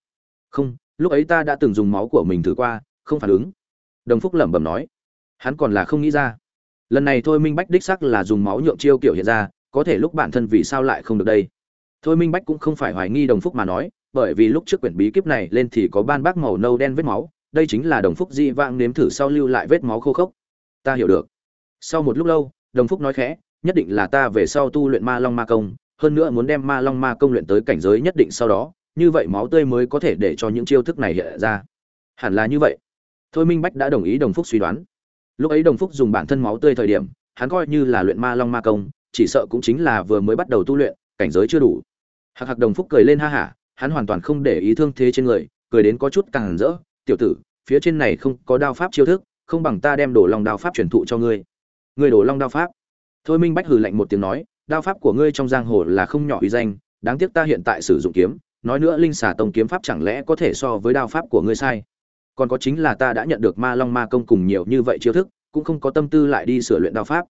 Không, lúc ấy ta đã từng dùng máu của mình thử qua, không phản ứng. Đồng phúc lẩm bẩm nói. Hắn còn là không nghĩ ra. Lần này thôi minh bách đích sắc là dùng máu nhượng chiêu kiểu hiện ra, có thể lúc bản thân vì sao lại không được đây? Thôi minh bách cũng không phải hoài nghi đồng phúc mà nói, bởi vì lúc trước quyển bí kíp này lên thì có ban bác màu nâu đen vết máu, đây chính là đồng phúc di vang nếm thử sau lưu lại vết máu khô khốc. Ta hiểu được. Sau một lúc lâu, đồng phúc nói khẽ, nhất định là ta về sau tu luyện ma long ma công, hơn nữa muốn đem ma long ma công luyện tới cảnh giới nhất định sau đó như vậy máu tươi mới có thể để cho những chiêu thức này hiện ra. Hẳn là như vậy. Thôi minh bách đã đồng ý đồng phúc suy đoán. Lúc ấy đồng phúc dùng bản thân máu tươi thời điểm, hắn coi như là luyện ma long ma công, chỉ sợ cũng chính là vừa mới bắt đầu tu luyện, cảnh giới chưa đủ. Hạc hạc đồng phúc cười lên ha hả, hắn hoàn toàn không để ý thương thế trên người, cười đến có chút càng rỡ. Tiểu tử, phía trên này không có đao pháp chiêu thức, không bằng ta đem đổ long đao pháp truyền thụ cho ngươi. Ngươi đổ long đao pháp? Thôi minh bách hừ lạnh một tiếng nói, đao pháp của ngươi trong giang hồ là không nhỏ uy danh, đáng tiếc ta hiện tại sử dụng kiếm nói nữa linh xà tông kiếm pháp chẳng lẽ có thể so với đao pháp của ngươi sai? Còn có chính là ta đã nhận được ma long ma công cùng nhiều như vậy chiêu thức, cũng không có tâm tư lại đi sửa luyện đao pháp.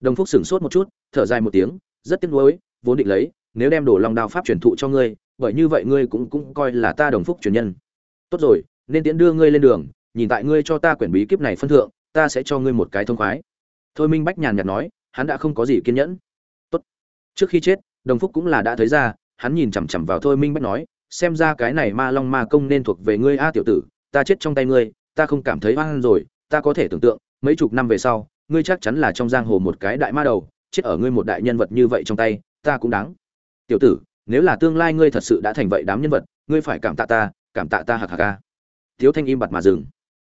Đồng phúc sửng sốt một chút, thở dài một tiếng, rất tiếc nuối, vốn định lấy, nếu đem đổ long đao pháp truyền thụ cho ngươi, bởi như vậy ngươi cũng cũng coi là ta đồng phúc truyền nhân. Tốt rồi, nên tiễn đưa ngươi lên đường, nhìn tại ngươi cho ta quyển bí kíp này phân thượng, ta sẽ cho ngươi một cái thông khoái. Thôi minh bách nhàn nhạt nói, hắn đã không có gì kiên nhẫn. Tốt. Trước khi chết, đồng phúc cũng là đã thấy ra hắn nhìn chằm chằm vào thôi minh bách nói, xem ra cái này ma long ma công nên thuộc về ngươi a tiểu tử, ta chết trong tay ngươi, ta không cảm thấy oan rồi, ta có thể tưởng tượng, mấy chục năm về sau, ngươi chắc chắn là trong giang hồ một cái đại ma đầu, chết ở ngươi một đại nhân vật như vậy trong tay, ta cũng đáng. Tiểu tử, nếu là tương lai ngươi thật sự đã thành vậy đám nhân vật, ngươi phải cảm tạ ta, cảm tạ ta hạc hạc ca thiếu thanh im bặt mà dừng.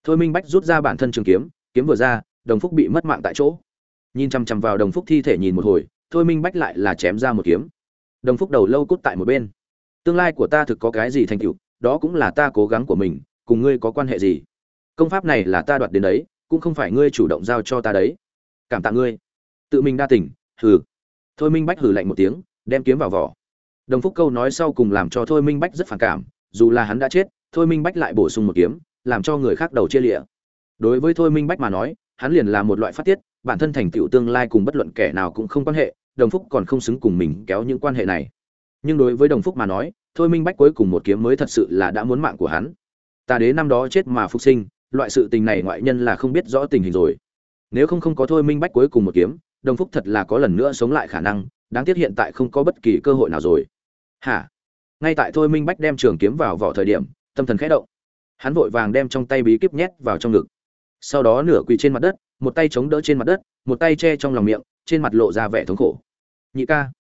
Thôi minh bách rút ra bản thân trường kiếm kiếm vừa ra, đồng phúc bị mất mạng tại chỗ. Nhìn chằm chằm vào đồng phúc thi thể nhìn một hồi, thôi minh bách lại là chém ra một kiếm đồng phúc đầu lâu cút tại một bên. Tương lai của ta thực có cái gì thành tựu, đó cũng là ta cố gắng của mình, cùng ngươi có quan hệ gì? Công pháp này là ta đoạt đến đấy, cũng không phải ngươi chủ động giao cho ta đấy. Cảm tạ ngươi. Tự mình đa tỉnh hừ. Thôi minh bách hừ lạnh một tiếng, đem kiếm vào vỏ. Đồng phúc câu nói sau cùng làm cho thôi minh bách rất phản cảm, dù là hắn đã chết, thôi minh bách lại bổ sung một kiếm, làm cho người khác đầu chia lịa. Đối với thôi minh bách mà nói, hắn liền là một loại phát tiết, bản thân thành tựu tương lai cùng bất luận kẻ nào cũng không quan hệ đồng phúc còn không xứng cùng mình kéo những quan hệ này. Nhưng đối với đồng phúc mà nói, thôi minh bách cuối cùng một kiếm mới thật sự là đã muốn mạng của hắn. Tà đế năm đó chết mà phục sinh, loại sự tình này ngoại nhân là không biết rõ tình hình rồi. Nếu không không có thôi minh bách cuối cùng một kiếm, đồng phúc thật là có lần nữa sống lại khả năng, đáng tiếc hiện tại không có bất kỳ cơ hội nào rồi. Hả? Ngay tại thôi minh bách đem trường kiếm vào vỏ thời điểm, tâm thần khẽ động. Hắn vội vàng đem trong tay bí kíp nhét vào trong ngực. Sau đó nửa quỳ trên mặt đất, một tay chống đỡ trên mặt đất, một tay che trong lòng miệng trên mặt lộ ra vẻ thống khổ. Nhị ca.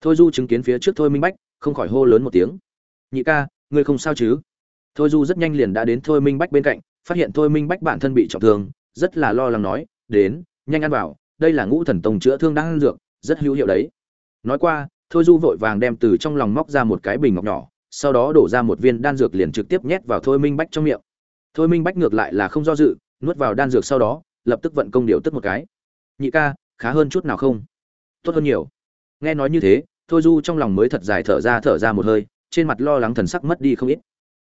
Thôi du chứng kiến phía trước thôi minh bách, không khỏi hô lớn một tiếng. Nhị ca, ngươi không sao chứ? Thôi du rất nhanh liền đã đến thôi minh bách bên cạnh, phát hiện thôi minh bách bản thân bị trọng thương, rất là lo lắng nói, đến, nhanh ăn vào, đây là ngũ thần tông chữa thương đang ăn dược, rất hữu hiệu đấy. Nói qua, thôi du vội vàng đem từ trong lòng móc ra một cái bình ngọc nhỏ, sau đó đổ ra một viên đan dược liền trực tiếp nhét vào thôi minh bách trong miệng. Thôi minh bách ngược lại là không do dự, nuốt vào đan dược sau đó, lập tức vận công điều tức một cái. Nhị ca khá hơn chút nào không? Tốt hơn nhiều. Nghe nói như thế, thôi du trong lòng mới thật dài thở ra thở ra một hơi, trên mặt lo lắng thần sắc mất đi không ít.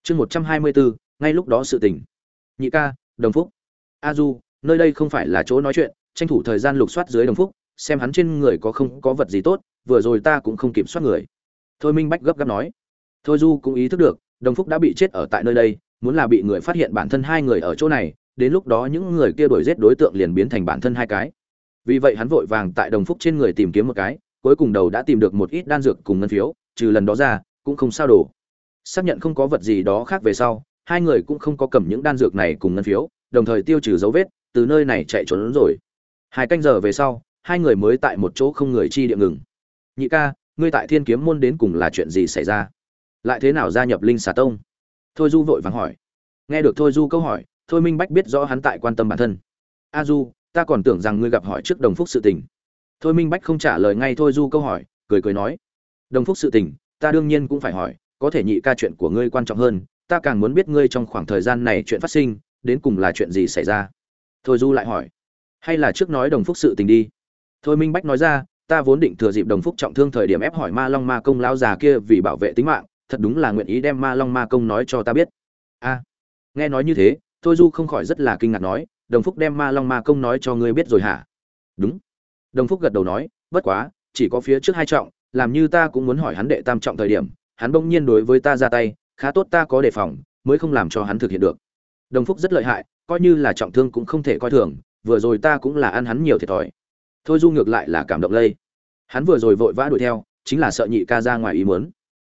Chương một trăm hai mươi bốn, ngay lúc đó sự tình. Nhị ca, đồng phúc. A du, nơi đây không phải là chỗ nói chuyện, tranh thủ thời gian lục soát dưới đồng phúc, xem hắn trên người có không có vật gì tốt, vừa rồi ta cũng không kiểm soát người. Thôi minh bách gấp gáp nói. Thôi du cũng ý thức được, đồng phúc đã bị chết ở tại nơi đây, muốn là bị người phát hiện bản thân hai người ở chỗ này, đến lúc đó những người kia đuổi giết đối tượng liền biến thành bản thân hai cái vì vậy hắn vội vàng tại đồng phúc trên người tìm kiếm một cái, cuối cùng đầu đã tìm được một ít đan dược cùng ngân phiếu, trừ lần đó ra, cũng không sao đổ. Xác nhận không có vật gì đó khác về sau, hai người cũng không có cầm những đan dược này cùng ngân phiếu, đồng thời tiêu trừ dấu vết, từ nơi này chạy trốn rồi. Hai canh giờ về sau, hai người mới tại một chỗ không người chi địa ngừng. Nhị ca, ngươi tại thiên kiếm môn đến cùng là chuyện gì xảy ra? Lại thế nào gia nhập linh xà tông? Thôi du vội vàng hỏi. Nghe được thôi du câu hỏi, thôi minh bách biết rõ hắn tại quan tâm bản thân. A du ta còn tưởng rằng ngươi gặp hỏi trước đồng phúc sự tình. Thôi minh bách không trả lời ngay thôi du câu hỏi, cười cười nói, đồng phúc sự tình, ta đương nhiên cũng phải hỏi, có thể nhị ca chuyện của ngươi quan trọng hơn, ta càng muốn biết ngươi trong khoảng thời gian này chuyện phát sinh, đến cùng là chuyện gì xảy ra? Thôi du lại hỏi, hay là trước nói đồng phúc sự tình đi? Thôi minh bách nói ra, ta vốn định thừa dịp đồng phúc trọng thương thời điểm ép hỏi ma long ma công lão già kia vì bảo vệ tính mạng, thật đúng là nguyện ý đem ma long ma công nói cho ta biết. A, nghe nói như thế, thôi du không khỏi rất là kinh ngạc nói đồng phúc đem ma long ma công nói cho ngươi biết rồi hả? Đúng. Đồng phúc gật đầu nói, bất quá, chỉ có phía trước hai trọng, làm như ta cũng muốn hỏi hắn đệ tam trọng thời điểm, hắn bỗng nhiên đối với ta ra tay, khá tốt ta có đề phòng, mới không làm cho hắn thực hiện được. Đồng phúc rất lợi hại, coi như là trọng thương cũng không thể coi thường, vừa rồi ta cũng là ăn hắn nhiều thiệt thòi. Thôi du ngược lại là cảm động lây. Hắn vừa rồi vội vã đuổi theo, chính là sợ nhị ca ra ngoài ý muốn.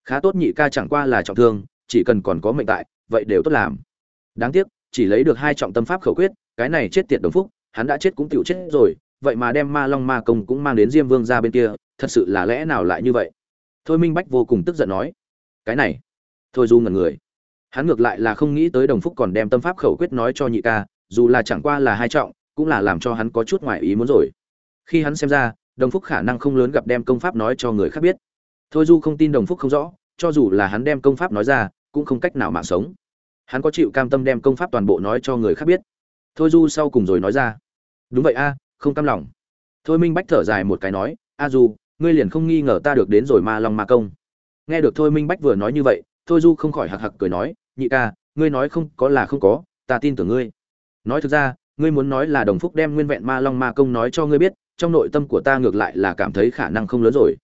Khá tốt nhị ca chẳng qua là trọng thương, chỉ cần còn có mệnh tại, vậy đều tốt làm. Đáng tiếc, chỉ lấy được hai trọng tâm pháp khẩu quyết cái này chết tiệt đồng phúc, hắn đã chết cũng tựu chết rồi, vậy mà đem ma long ma công cũng mang đến diêm vương ra bên kia, thật sự là lẽ nào lại như vậy? Thôi minh bách vô cùng tức giận nói, cái này, thôi du ngần người. Hắn ngược lại là không nghĩ tới đồng phúc còn đem tâm pháp khẩu quyết nói cho nhị ca, dù là chẳng qua là hai trọng, cũng là làm cho hắn có chút ngoài ý muốn rồi. Khi hắn xem ra, đồng phúc khả năng không lớn gặp đem công pháp nói cho người khác biết. Thôi du không tin đồng phúc không rõ, cho dù là hắn đem công pháp nói ra, cũng không cách nào mạng sống. Hắn có chịu cam tâm đem công pháp toàn bộ nói cho người khác biết thôi du sau cùng rồi nói ra. Đúng vậy a, không cam lòng. Thôi minh bách thở dài một cái nói, a du, ngươi liền không nghi ngờ ta được đến rồi ma long ma công. Nghe được thôi minh bách vừa nói như vậy, thôi du không khỏi hạc hạc cười nói, nhị ca, ngươi nói không có là không có, ta tin tưởng ngươi. Nói thực ra, ngươi muốn nói là đồng phúc đem nguyên vẹn ma long ma công nói cho ngươi biết, trong nội tâm của ta ngược lại là cảm thấy khả năng không lớn rồi.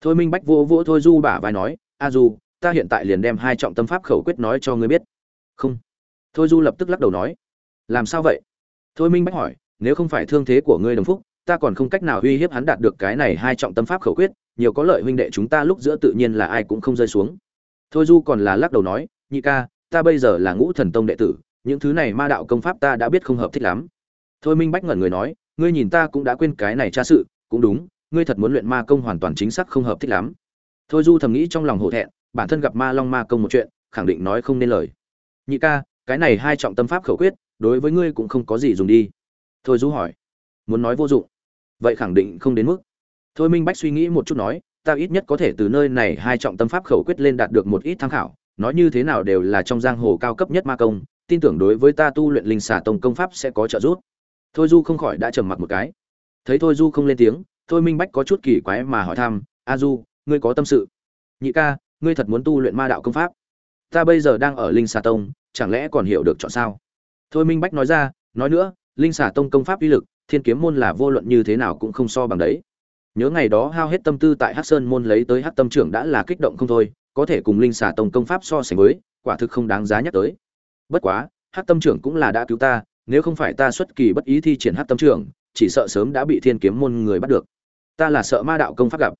Thôi minh bách vỗ vỗ thôi du bả vai nói, a du, ta hiện tại liền đem hai trọng tâm pháp khẩu quyết nói cho ngươi biết. Không. Thôi du lập tức lắc đầu nói làm sao vậy? Thôi minh bách hỏi, nếu không phải thương thế của ngươi đồng phúc, ta còn không cách nào uy hiếp hắn đạt được cái này hai trọng tâm pháp khẩu quyết, nhiều có lợi huynh đệ chúng ta lúc giữa tự nhiên là ai cũng không rơi xuống. Thôi du còn là lắc đầu nói, nhị ca, ta bây giờ là ngũ thần tông đệ tử, những thứ này ma đạo công pháp ta đã biết không hợp thích lắm. Thôi minh bách ngẩn người nói, ngươi nhìn ta cũng đã quên cái này tra sự, cũng đúng, ngươi thật muốn luyện ma công hoàn toàn chính xác không hợp thích lắm. Thôi du thầm nghĩ trong lòng hổ thẹn, bản thân gặp ma long ma công một chuyện, khẳng định nói không nên lời. Nhị ca, cái này hai trọng tâm pháp khẩu quyết đối với ngươi cũng không có gì dùng đi. Thôi du hỏi. Muốn nói vô dụng. Vậy khẳng định không đến mức. Thôi minh bách suy nghĩ một chút nói, ta ít nhất có thể từ nơi này hai trọng tâm pháp khẩu quyết lên đạt được một ít tham khảo, nói như thế nào đều là trong giang hồ cao cấp nhất ma công, tin tưởng đối với ta tu luyện linh xà tông công pháp sẽ có trợ giúp. Thôi du không khỏi đã trầm mặc một cái. Thấy thôi du không lên tiếng, thôi minh bách có chút kỳ quái mà hỏi thăm, a du ngươi có tâm sự? Nhị ca, ngươi thật muốn tu luyện ma đạo công pháp? Ta bây giờ đang ở linh xà tông, chẳng lẽ còn hiểu được chọn sao? Thôi minh bách nói ra, nói nữa, linh xà tông công pháp uy lực, thiên kiếm môn là vô luận như thế nào cũng không so bằng đấy. Nhớ ngày đó hao hết tâm tư tại hát sơn môn lấy tới hát tâm trưởng đã là kích động không thôi, có thể cùng linh xà tông công pháp so sánh với, quả thực không đáng giá nhắc tới. Bất quá hát tâm trưởng cũng là đã cứu ta, nếu không phải ta xuất kỳ bất ý thi triển hát tâm trưởng, chỉ sợ sớm đã bị thiên kiếm môn người bắt được. Ta là sợ ma đạo công pháp gặp.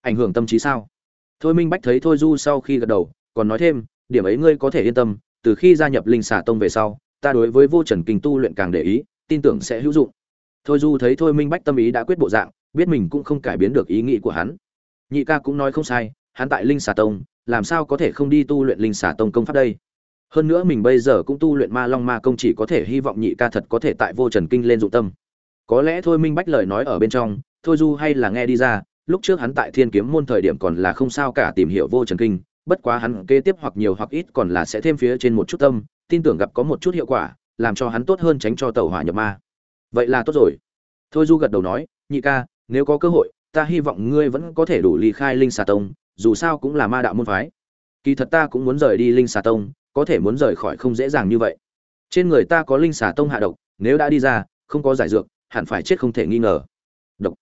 Ảnh hưởng tâm trí sao? Thôi minh bách thấy thôi du sau khi gật đầu, còn nói thêm, điểm ấy ngươi có thể yên tâm, từ khi gia nhập linh xà tông về sau ta đối với vô trần kinh tu luyện càng để ý, tin tưởng sẽ hữu dụng. Thôi du thấy thôi minh bách tâm ý đã quyết bộ dạng, biết mình cũng không cải biến được ý nghĩ của hắn. Nhị ca cũng nói không sai, hắn tại linh xà tông, làm sao có thể không đi tu luyện linh xà tông công pháp đây? Hơn nữa mình bây giờ cũng tu luyện ma long ma công chỉ có thể hy vọng nhị ca thật có thể tại vô trần kinh lên dụng tâm. Có lẽ thôi minh bách lời nói ở bên trong, thôi du hay là nghe đi ra, lúc trước hắn tại thiên kiếm môn thời điểm còn là không sao cả tìm hiểu vô trần kinh, bất quá hắn kế tiếp hoặc nhiều hoặc ít còn là sẽ thêm phía trên một chút tâm tin tưởng gặp có một chút hiệu quả, làm cho hắn tốt hơn tránh cho tàu hỏa nhập ma. Vậy là tốt rồi. Thôi du gật đầu nói, nhị ca, nếu có cơ hội, ta hy vọng ngươi vẫn có thể đủ ly khai linh xà tông, dù sao cũng là ma đạo môn phái. Kỳ thật ta cũng muốn rời đi linh xà tông, có thể muốn rời khỏi không dễ dàng như vậy. Trên người ta có linh xà tông hạ độc, nếu đã đi ra, không có giải dược, hẳn phải chết không thể nghi ngờ. Độc.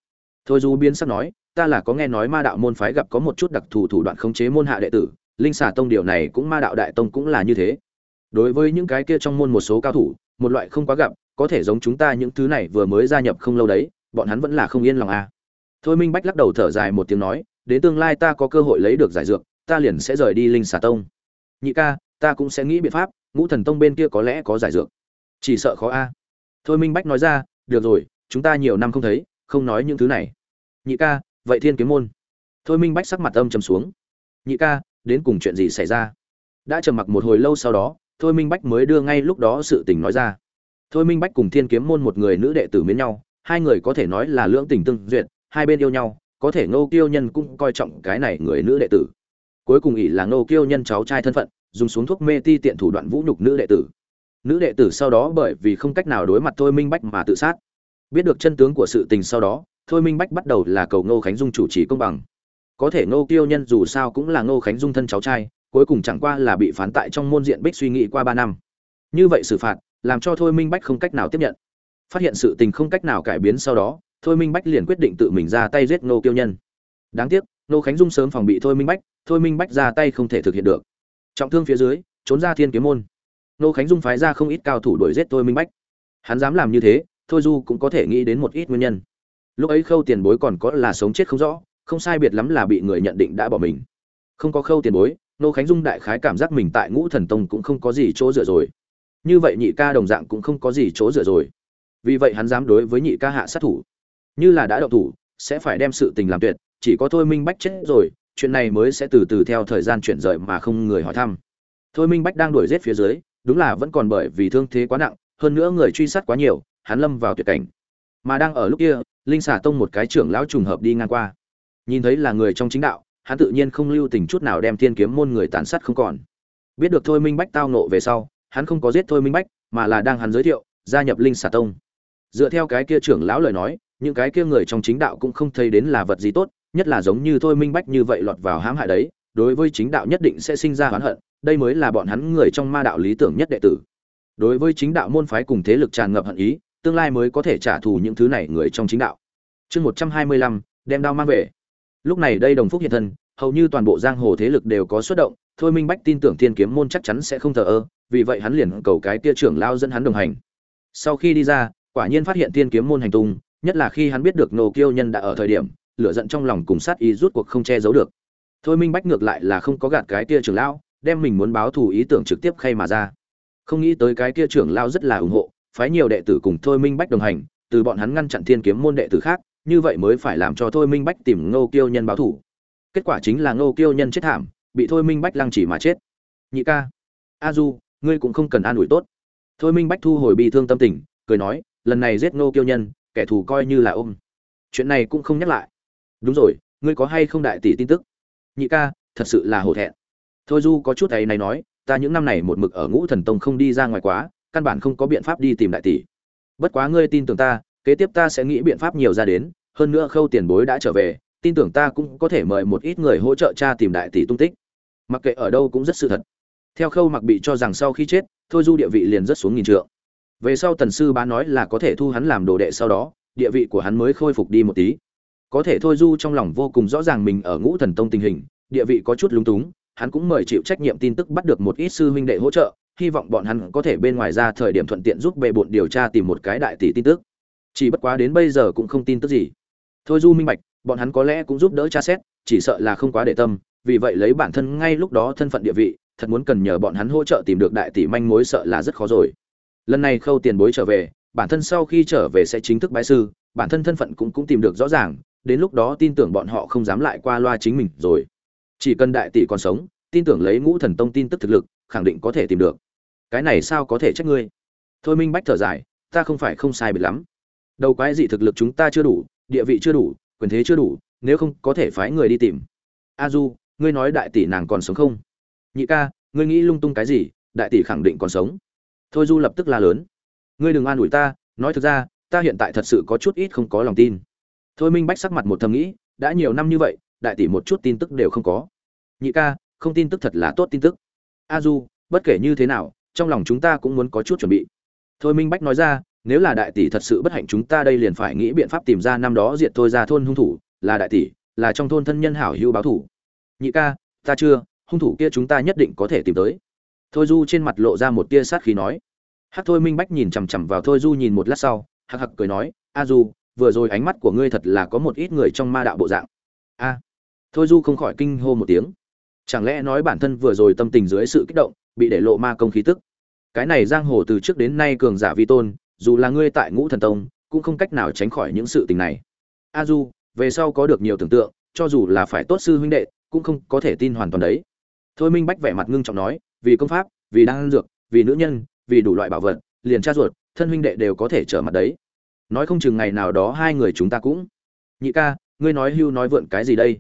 Thôi du biến sắc nói, ta là có nghe nói ma đạo môn phái gặp có một chút đặc thù thủ đoạn khống chế môn hạ đệ tử, linh xà tông điều này cũng ma đạo đại tông cũng là như thế đối với những cái kia trong môn một số cao thủ, một loại không quá gặp, có thể giống chúng ta những thứ này vừa mới gia nhập không lâu đấy, bọn hắn vẫn là không yên lòng à. thôi minh bách lắc đầu thở dài một tiếng nói, đến tương lai ta có cơ hội lấy được giải dược, ta liền sẽ rời đi linh xà tông. Nhị ca, ta cũng sẽ nghĩ biện pháp, ngũ thần tông bên kia có lẽ có giải dược. Chỉ sợ khó a. Thôi minh bách nói ra, được rồi, chúng ta nhiều năm không thấy, không nói những thứ này. Nhị ca, vậy thiên kiếm môn. Thôi minh bách sắc mặt âm trầm xuống. Nhị ca, đến cùng chuyện gì xảy ra? Đã trầm mặc một hồi lâu sau đó thôi minh bách mới đưa ngay lúc đó sự tình nói ra. Thôi minh bách cùng thiên kiếm môn một người nữ đệ tử miến nhau, hai người có thể nói là lưỡng tình tương duyệt, hai bên yêu nhau, có thể ngô kiêu nhân cũng coi trọng cái này người nữ đệ tử. Cuối cùng ỷ là ngô kiêu nhân cháu trai thân phận, dùng xuống thuốc mê ti tiện thủ đoạn vũ nhục nữ đệ tử. Nữ đệ tử sau đó bởi vì không cách nào đối mặt thôi minh bách mà tự sát. Biết được chân tướng của sự tình sau đó, thôi minh bách bắt đầu là cầu ngô khánh dung chủ trì công bằng. Có thể ngô kiêu nhân dù sao cũng là ngô khánh dung thân cháu trai cuối cùng chẳng qua là bị phán tại trong môn diện bích suy nghĩ qua ba năm. Như vậy xử phạt, làm cho thôi minh bách không cách nào tiếp nhận. Phát hiện sự tình không cách nào cải biến sau đó, thôi minh bách liền quyết định tự mình ra tay giết ngô kiêu nhân. Đáng tiếc, ngô khánh dung sớm phòng bị thôi minh bách, thôi minh bách ra tay không thể thực hiện được. Trọng thương phía dưới, trốn ra thiên kiếm môn. Ngô khánh dung phái ra không ít cao thủ đuổi giết thôi minh bách. Hắn dám làm như thế, thôi du cũng có thể nghĩ đến một ít nguyên nhân. Lúc ấy khâu tiền bối còn có là sống chết không rõ, không sai biệt lắm là bị người nhận định đã bỏ mình. Không có khâu tiền bối nô khánh dung đại khái cảm giác mình tại ngũ thần tông cũng không có gì chỗ dựa rồi. Như vậy nhị ca đồng dạng cũng không có gì chỗ dựa rồi. Vì vậy hắn dám đối với nhị ca hạ sát thủ. Như là đã đậu thủ, sẽ phải đem sự tình làm tuyệt, chỉ có thôi minh bách chết rồi, chuyện này mới sẽ từ từ theo thời gian chuyển rời mà không người hỏi thăm. Thôi minh bách đang đuổi giết phía dưới, đúng là vẫn còn bởi vì thương thế quá nặng, hơn nữa người truy sát quá nhiều, hắn lâm vào tuyệt cảnh. Mà đang ở lúc kia, linh xà tông một cái trưởng lão trùng hợp đi ngang qua. Nhìn thấy là người trong chính đạo hắn tự nhiên không lưu tình chút nào đem thiên kiếm môn người tàn sát không còn. Biết được thôi minh bách tao nộ về sau, hắn không có giết thôi minh bách, mà là đang hắn giới thiệu, gia nhập linh xà tông. Dựa theo cái kia trưởng lão lời nói, những cái kia người trong chính đạo cũng không thấy đến là vật gì tốt, nhất là giống như thôi minh bách như vậy lọt vào hãm hại đấy, đối với chính đạo nhất định sẽ sinh ra oán hận, đây mới là bọn hắn người trong ma đạo lý tưởng nhất đệ tử. Đối với chính đạo môn phái cùng thế lực tràn ngập hận ý, tương lai mới có thể trả thù những thứ này người trong chính đạo. Chương một trăm hai mươi lăm, đem đao mang về lúc này đây đồng phúc hiện thân, hầu như toàn bộ giang hồ thế lực đều có xuất động, thôi minh bách tin tưởng thiên kiếm môn chắc chắn sẽ không thờ ơ, vì vậy hắn liền cầu cái tia trưởng lao dẫn hắn đồng hành. Sau khi đi ra, quả nhiên phát hiện thiên kiếm môn hành tung, nhất là khi hắn biết được nô kiêu nhân đã ở thời điểm, lửa giận trong lòng cùng sát ý rút cuộc không che giấu được. Thôi minh bách ngược lại là không có gạt cái tia trưởng lão, đem mình muốn báo thù ý tưởng trực tiếp khay mà ra. Không nghĩ tới cái kia trưởng lão rất là ủng hộ, phái nhiều đệ tử cùng thôi minh bách đồng hành, từ bọn hắn ngăn chặn thiên kiếm môn đệ tử khác như vậy mới phải làm cho thôi minh bách tìm ngô kiêu nhân báo thù kết quả chính là ngô kiêu nhân chết thảm, bị thôi minh bách lăng chỉ mà chết. Nhị ca, a du, ngươi cũng không cần an ủi tốt. Thôi minh bách thu hồi bị thương tâm tình, cười nói, lần này giết ngô kiêu nhân, kẻ thù coi như là ôm. Chuyện này cũng không nhắc lại. Đúng rồi, ngươi có hay không đại tỷ tin tức? Nhị ca, thật sự là hổ thẹn. Thôi du có chút ấy này nói, ta những năm này một mực ở ngũ thần tông không đi ra ngoài quá, căn bản không có biện pháp đi tìm đại tỷ. Bất quá ngươi tin tưởng ta kế tiếp ta sẽ nghĩ biện pháp nhiều ra đến, hơn nữa khâu tiền bối đã trở về, tin tưởng ta cũng có thể mời một ít người hỗ trợ cha tìm đại tỷ tung tích. Mặc kệ ở đâu cũng rất sự thật. Theo khâu mặc bị cho rằng sau khi chết, thôi du địa vị liền rất xuống nghìn trượng. Về sau tần sư bá nói là có thể thu hắn làm đồ đệ sau đó, địa vị của hắn mới khôi phục đi một tí. Có thể thôi du trong lòng vô cùng rõ ràng mình ở ngũ thần tông tình hình, địa vị có chút lúng túng, hắn cũng mời chịu trách nhiệm tin tức bắt được một ít sư huynh đệ hỗ trợ, hy vọng bọn hắn có thể bên ngoài ra thời điểm thuận tiện giúp bệ bộn điều tra tìm một cái đại tỷ tin tức chỉ bất quá đến bây giờ cũng không tin tức gì. Thôi du minh bạch, bọn hắn có lẽ cũng giúp đỡ tra xét, chỉ sợ là không quá để tâm, vì vậy lấy bản thân ngay lúc đó thân phận địa vị, thật muốn cần nhờ bọn hắn hỗ trợ tìm được đại tỷ manh mối sợ là rất khó rồi. Lần này khâu tiền bối trở về, bản thân sau khi trở về sẽ chính thức bái sư, bản thân thân phận cũng cũng tìm được rõ ràng, đến lúc đó tin tưởng bọn họ không dám lại qua loa chính mình rồi. Chỉ cần đại tỷ còn sống, tin tưởng lấy ngũ thần tông tin tức thực lực, khẳng định có thể tìm được. Cái này sao có thể trách ngươi? Thôi minh bách thở dài, ta không phải không sai biệt lắm đầu quái dị thực lực chúng ta chưa đủ, địa vị chưa đủ, quyền thế chưa đủ, nếu không có thể phái người đi tìm. A du, ngươi nói đại tỷ nàng còn sống không? Nhị ca, ngươi nghĩ lung tung cái gì? Đại tỷ khẳng định còn sống. Thôi du lập tức la lớn. Ngươi đừng an ủi ta, nói thực ra, ta hiện tại thật sự có chút ít không có lòng tin. Thôi minh bách sắc mặt một thầm nghĩ, đã nhiều năm như vậy, đại tỷ một chút tin tức đều không có. Nhị ca, không tin tức thật là tốt tin tức. A du, bất kể như thế nào, trong lòng chúng ta cũng muốn có chút chuẩn bị. Thôi minh bách nói ra nếu là đại tỷ thật sự bất hạnh chúng ta đây liền phải nghĩ biện pháp tìm ra năm đó diệt thôi ra thôn hung thủ, là đại tỷ, là trong thôn thân nhân hảo hữu báo thủ. Nhị ca, ta chưa, hung thủ kia chúng ta nhất định có thể tìm tới. Thôi du trên mặt lộ ra một tia sát khí nói. Hắc thôi minh bách nhìn chằm chằm vào thôi du nhìn một lát sau, hắc hắc cười nói, a du, vừa rồi ánh mắt của ngươi thật là có một ít người trong ma đạo bộ dạng. A? Thôi du không khỏi kinh hô một tiếng. Chẳng lẽ nói bản thân vừa rồi tâm tình dưới sự kích động, bị để lộ ma công khí tức? Cái này giang hồ từ trước đến nay cường giả vi tôn dù là ngươi tại ngũ thần tông, cũng không cách nào tránh khỏi những sự tình này. A du, về sau có được nhiều tưởng tượng, cho dù là phải tốt sư huynh đệ, cũng không có thể tin hoàn toàn đấy. Thôi minh bách vẻ mặt ngưng trọng nói, vì công pháp, vì đang dược, vì nữ nhân, vì đủ loại bảo vật, liền cha ruột, thân huynh đệ đều có thể trở mặt đấy. Nói không chừng ngày nào đó hai người chúng ta cũng. Nhị ca, ngươi nói hưu nói vượn cái gì đây?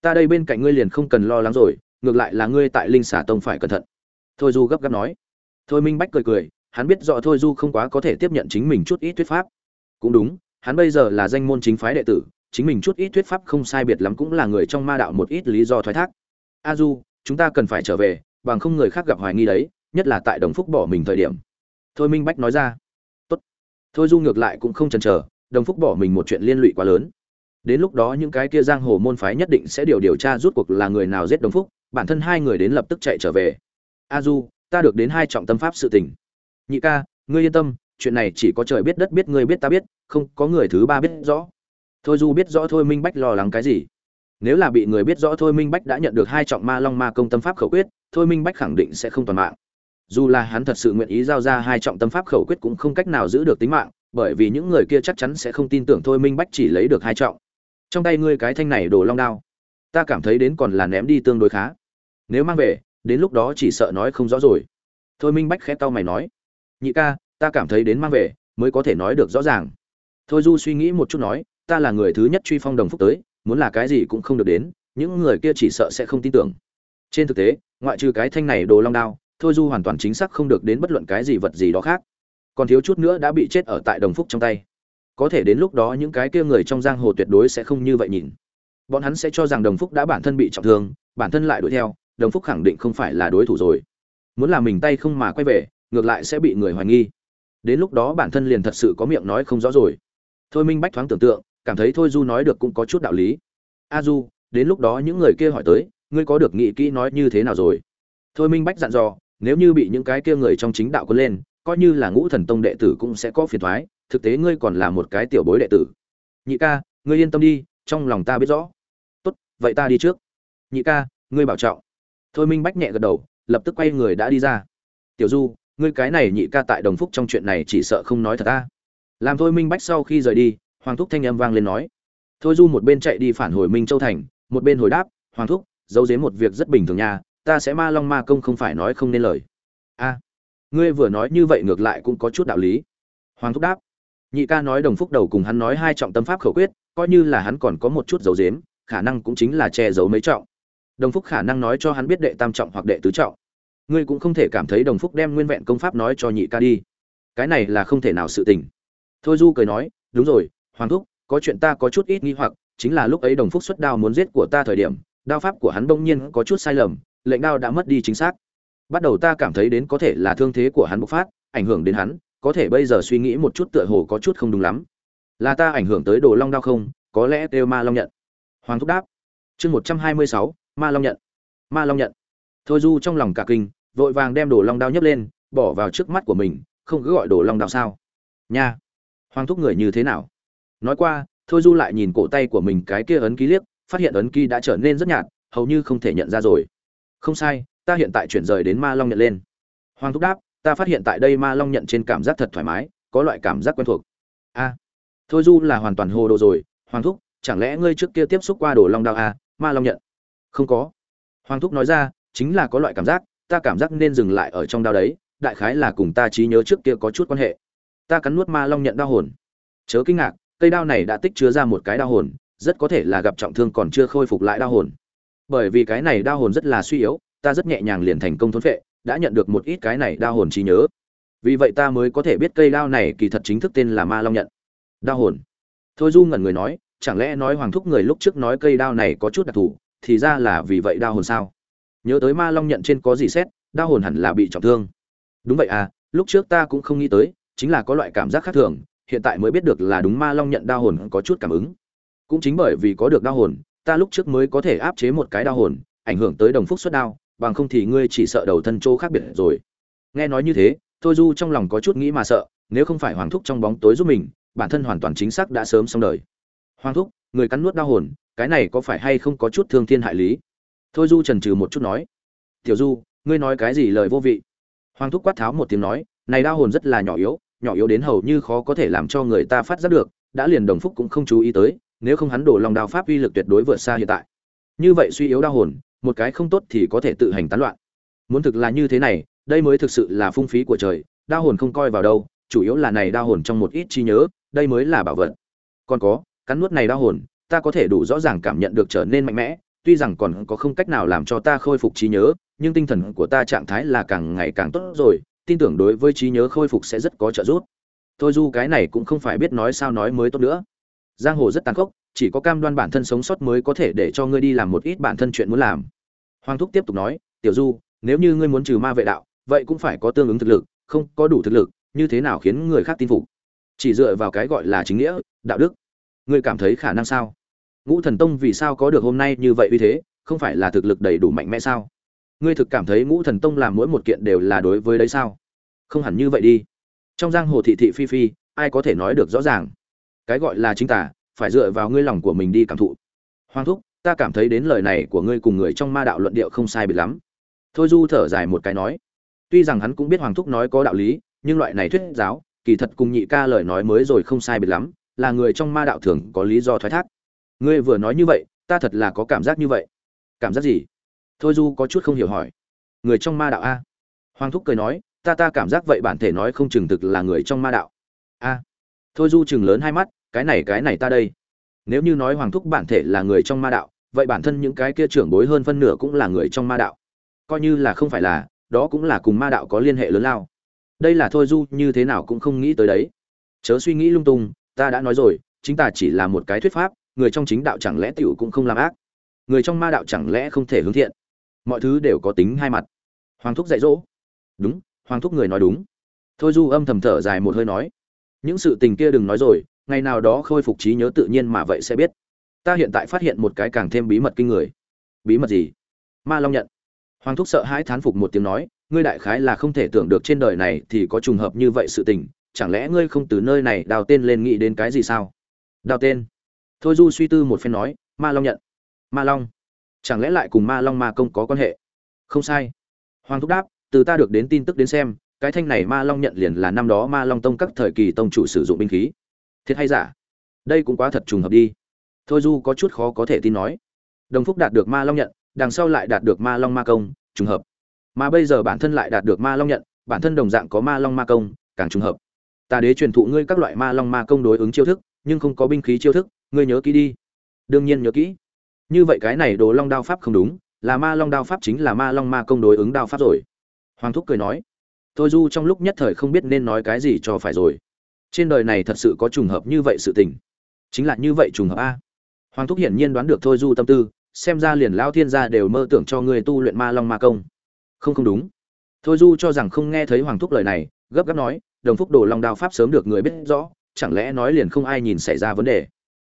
Ta đây bên cạnh ngươi liền không cần lo lắng rồi, ngược lại là ngươi tại linh xả tông phải cẩn thận. Thôi du gấp gáp nói. Thôi minh bách cười cười hắn biết rõ thôi du không quá có thể tiếp nhận chính mình chút ít thuyết pháp. Cũng đúng, hắn bây giờ là danh môn chính phái đệ tử, chính mình chút ít thuyết pháp không sai biệt lắm cũng là người trong ma đạo một ít lý do thoái thác. A du, chúng ta cần phải trở về, bằng không người khác gặp hoài nghi đấy, nhất là tại đồng phúc bỏ mình thời điểm. Thôi minh bách nói ra. Tốt. Thôi du ngược lại cũng không chần chờ, đồng phúc bỏ mình một chuyện liên lụy quá lớn. Đến lúc đó những cái kia giang hồ môn phái nhất định sẽ điều điều tra rút cuộc là người nào giết đồng phúc, bản thân hai người đến lập tức chạy trở về. A du, ta được đến hai trọng tâm pháp sự tình nhị ca, ngươi yên tâm, chuyện này chỉ có trời biết đất biết ngươi biết ta biết, không có người thứ ba biết rõ. Thôi du biết rõ thôi, minh bách lo lắng cái gì? Nếu là bị người biết rõ thôi, minh bách đã nhận được hai trọng ma long ma công tâm pháp khẩu quyết, thôi, minh bách khẳng định sẽ không toàn mạng. Dù là hắn thật sự nguyện ý giao ra hai trọng tâm pháp khẩu quyết cũng không cách nào giữ được tính mạng, bởi vì những người kia chắc chắn sẽ không tin tưởng thôi, minh bách chỉ lấy được hai trọng. Trong tay ngươi cái thanh này đổ long đao, ta cảm thấy đến còn là ném đi tương đối khá. Nếu mang về, đến lúc đó chỉ sợ nói không rõ rồi. Thôi, minh bách khẽ tao mày nói nhị ca, ta cảm thấy đến mang về, mới có thể nói được rõ ràng. Thôi du suy nghĩ một chút nói, ta là người thứ nhất truy phong đồng phúc tới, muốn là cái gì cũng không được đến, những người kia chỉ sợ sẽ không tin tưởng. Trên thực tế, ngoại trừ cái thanh này đồ long đao, thôi du hoàn toàn chính xác không được đến bất luận cái gì vật gì đó khác. Còn thiếu chút nữa đã bị chết ở tại đồng phúc trong tay. Có thể đến lúc đó những cái kia người trong giang hồ tuyệt đối sẽ không như vậy nhìn. Bọn hắn sẽ cho rằng đồng phúc đã bản thân bị trọng thương, bản thân lại đuổi theo, đồng phúc khẳng định không phải là đối thủ rồi. Muốn làm mình tay không mà quay về ngược lại sẽ bị người hoài nghi. Đến lúc đó bản thân liền thật sự có miệng nói không rõ rồi. Thôi minh bách thoáng tưởng tượng, cảm thấy thôi du nói được cũng có chút đạo lý. A du, đến lúc đó những người kia hỏi tới, ngươi có được nghĩ kỹ nói như thế nào rồi? Thôi minh bách dặn dò, nếu như bị những cái kia người trong chính đạo có lên, coi như là ngũ thần tông đệ tử cũng sẽ có phiền thoái thực tế ngươi còn là một cái tiểu bối đệ tử. Nhị ca, ngươi yên tâm đi, trong lòng ta biết rõ. Tốt, vậy ta đi trước. Nhị ca, ngươi bảo trọng. Thôi minh bách nhẹ gật đầu, lập tức quay người đã đi ra. Tiểu du ngươi cái này nhị ca tại đồng phúc trong chuyện này chỉ sợ không nói thật ta. Làm thôi minh bách sau khi rời đi, hoàng thúc thanh âm vang lên nói. Thôi du một bên chạy đi phản hồi minh châu thành, một bên hồi đáp, hoàng thúc, giấu giếm một việc rất bình thường nha, ta sẽ ma long ma công không phải nói không nên lời. A, ngươi vừa nói như vậy ngược lại cũng có chút đạo lý. Hoàng thúc đáp. Nhị ca nói đồng phúc đầu cùng hắn nói hai trọng tâm pháp khẩu quyết, coi như là hắn còn có một chút dấu dếm khả năng cũng chính là che giấu mấy trọng. Đồng phúc khả năng nói cho hắn biết đệ tam trọng hoặc đệ tứ trọng ngươi cũng không thể cảm thấy đồng phúc đem nguyên vẹn công pháp nói cho nhị ca đi. Cái này là không thể nào sự tình. Thôi du cười nói, đúng rồi, hoàng thúc, có chuyện ta có chút ít nghi hoặc, chính là lúc ấy đồng phúc xuất đao muốn giết của ta thời điểm, đao pháp của hắn bỗng nhiên có chút sai lầm, lệnh đao đã mất đi chính xác. Bắt đầu ta cảm thấy đến có thể là thương thế của hắn bộc phát, ảnh hưởng đến hắn, có thể bây giờ suy nghĩ một chút tựa hồ có chút không đúng lắm. Là ta ảnh hưởng tới đồ long đao không? Có lẽ kêu ma long nhận. Hoàng thúc đáp. Chương một trăm hai mươi sáu, ma long nhận. Ma long nhận thôi du trong lòng cả kinh, vội vàng đem đồ long đao nhấc lên, bỏ vào trước mắt của mình, không cứ gọi đồ long đao sao. Nha, hoàng thúc người như thế nào? Nói qua, thôi du lại nhìn cổ tay của mình cái kia ấn ký liếc, phát hiện ấn ký đã trở nên rất nhạt, hầu như không thể nhận ra rồi. Không sai, ta hiện tại chuyển rời đến ma long nhận lên. Hoàng thúc đáp, ta phát hiện tại đây ma long nhận trên cảm giác thật thoải mái, có loại cảm giác quen thuộc. A, thôi du là hoàn toàn hồ đồ rồi. Hoàng thúc, chẳng lẽ ngươi trước kia tiếp xúc qua đồ long đao à? ma long nhận. Không có. Hoàng thúc nói ra chính là có loại cảm giác, ta cảm giác nên dừng lại ở trong đao đấy, đại khái là cùng ta trí nhớ trước kia có chút quan hệ. Ta cắn nuốt ma long nhận đao hồn. Chớ kinh ngạc, cây đao này đã tích chứa ra một cái đao hồn, rất có thể là gặp trọng thương còn chưa khôi phục lại đao hồn. Bởi vì cái này đao hồn rất là suy yếu, ta rất nhẹ nhàng liền thành công thốn phệ, đã nhận được một ít cái này đao hồn trí nhớ. Vì vậy ta mới có thể biết cây đao này kỳ thật chính thức tên là ma long nhận đao hồn. Thôi du ngẩn người nói, chẳng lẽ nói hoàng thúc người lúc trước nói cây đao này có chút đặc thù, thì ra là vì vậy đao hồn sao? Nhớ tới ma long nhận trên có gì xét, đau hồn hẳn là bị trọng thương. Đúng vậy à lúc trước ta cũng không nghĩ tới, chính là có loại cảm giác khác thường, hiện tại mới biết được là đúng ma long nhận đau hồn có chút cảm ứng. Cũng chính bởi vì có được đau hồn, ta lúc trước mới có thể áp chế một cái đau hồn, ảnh hưởng tới đồng phúc xuất đao bằng không thì ngươi chỉ sợ đầu thân chỗ khác biệt rồi. Nghe nói như thế, thôi du trong lòng có chút nghĩ mà sợ, nếu không phải hoàng thúc trong bóng tối giúp mình, bản thân hoàn toàn chính xác đã sớm xong đời. Hoàng thúc, người cắn nuốt đau hồn, cái này có phải hay không có chút thương thiên hại lý? Thôi du trần trừ một chút nói, tiểu du, ngươi nói cái gì lời vô vị? Hoàng thúc quát tháo một tiếng nói, này Đao hồn rất là nhỏ yếu nhỏ yếu đến hầu như khó có thể làm cho người ta phát giác được, đã liền đồng phúc cũng không chú ý tới, nếu không hắn đổ lòng đao pháp uy lực tuyệt đối vượt xa hiện tại. Như vậy suy yếu Đao hồn, một cái không tốt thì có thể tự hành tán loạn. Muốn thực là như thế này, đây mới thực sự là phung phí của trời, Đao hồn không coi vào đâu, chủ yếu là này Đao hồn trong một ít trí nhớ, đây mới là bảo vật. Còn có, cắn nuốt này Đao hồn, ta có thể đủ rõ ràng cảm nhận được trở nên mạnh mẽ tuy rằng còn có không cách nào làm cho ta khôi phục trí nhớ, nhưng tinh thần của ta trạng thái là càng ngày càng tốt rồi, tin tưởng đối với trí nhớ khôi phục sẽ rất có trợ giúp. Thôi du cái này cũng không phải biết nói sao nói mới tốt nữa. Giang hồ rất tàn khốc, chỉ có cam đoan bản thân sống sót mới có thể để cho ngươi đi làm một ít bản thân chuyện muốn làm. Hoàng thúc tiếp tục nói, tiểu du, nếu như ngươi muốn trừ ma vệ đạo, vậy cũng phải có tương ứng thực lực, không có đủ thực lực, như thế nào khiến người khác tin phục? Chỉ dựa vào cái gọi là chính nghĩa, đạo đức. Ngươi cảm thấy khả năng sao? Ngũ thần tông vì sao có được hôm nay như vậy uy thế, không phải là thực lực đầy đủ mạnh mẽ sao? Ngươi thực cảm thấy ngũ thần tông làm mỗi một kiện đều là đối với đấy sao? Không hẳn như vậy đi. Trong giang hồ thị thị phi phi, ai có thể nói được rõ ràng? Cái gọi là chính tả phải dựa vào ngươi lòng của mình đi cảm thụ. Hoàng thúc, ta cảm thấy đến lời này của ngươi cùng người trong ma đạo luận điệu không sai biệt lắm. Thôi du thở dài một cái nói. Tuy rằng hắn cũng biết hoàng thúc nói có đạo lý, nhưng loại này thuyết giáo, kỳ thật cùng nhị ca lời nói mới rồi không sai biệt lắm, là người trong ma đạo thường có lý do thoái thác ngươi vừa nói như vậy, ta thật là có cảm giác như vậy. Cảm giác gì? Thôi du có chút không hiểu hỏi. Người trong ma đạo a? Hoàng thúc cười nói, ta ta cảm giác vậy bản thể nói không chừng thực là người trong ma đạo. A. Thôi du chừng lớn hai mắt, cái này cái này ta đây. Nếu như nói hoàng thúc bản thể là người trong ma đạo, vậy bản thân những cái kia trưởng bối hơn phân nửa cũng là người trong ma đạo. Coi như là không phải là, đó cũng là cùng ma đạo có liên hệ lớn lao. Đây là thôi du như thế nào cũng không nghĩ tới đấy. Chớ suy nghĩ lung tung, ta đã nói rồi, chính ta chỉ là một cái thuyết pháp người trong chính đạo chẳng lẽ tiểu cũng không làm ác? Người trong ma đạo chẳng lẽ không thể hướng thiện? Mọi thứ đều có tính hai mặt. Hoàng thúc dạy dỗ. Đúng, hoàng thúc người nói đúng. Thôi du âm thầm thở dài một hơi nói. Những sự tình kia đừng nói rồi, ngày nào đó khôi phục trí nhớ tự nhiên mà vậy sẽ biết. Ta hiện tại phát hiện một cái càng thêm bí mật kinh người. Bí mật gì? Ma long nhận. Hoàng thúc sợ hãi thán phục một tiếng nói, ngươi đại khái là không thể tưởng được trên đời này thì có trùng hợp như vậy sự tình, chẳng lẽ ngươi không từ nơi này đào tên lên nghĩ đến cái gì sao? Đào tên? Thôi du suy tư một phen nói, ma long nhận. Ma long? Chẳng lẽ lại cùng ma long ma công có quan hệ? Không sai. Hoàng thúc đáp, từ ta được đến tin tức đến xem, cái thanh này ma long nhận liền là năm đó ma long tông các thời kỳ tông chủ sử dụng binh khí. Thiệt hay giả? Đây cũng quá thật trùng hợp đi. Thôi du có chút khó có thể tin nói. Đồng phúc đạt được ma long nhận, đằng sau lại đạt được ma long ma công, trùng hợp. Mà bây giờ bản thân lại đạt được ma long nhận, bản thân đồng dạng có ma long ma công, càng trùng hợp. Ta đế truyền thụ ngươi các loại ma long ma công đối ứng chiêu thức, nhưng không có binh khí chiêu thức ngươi nhớ kỹ đi. Đương nhiên nhớ kỹ. Như vậy cái này đồ long đao pháp không đúng, là ma long đao pháp chính là ma long ma công đối ứng đao pháp rồi. Hoàng thúc cười nói. Thôi du trong lúc nhất thời không biết nên nói cái gì cho phải rồi. Trên đời này thật sự có trùng hợp như vậy sự tình. Chính là như vậy trùng hợp a. Hoàng thúc hiển nhiên đoán được thôi du tâm tư, xem ra liền lao thiên gia đều mơ tưởng cho ngươi tu luyện ma long ma công. Không không đúng. Thôi du cho rằng không nghe thấy hoàng thúc lời này, gấp gáp nói, đồng phúc đồ long đao pháp sớm được người biết rõ, chẳng lẽ nói liền không ai nhìn xảy ra vấn đề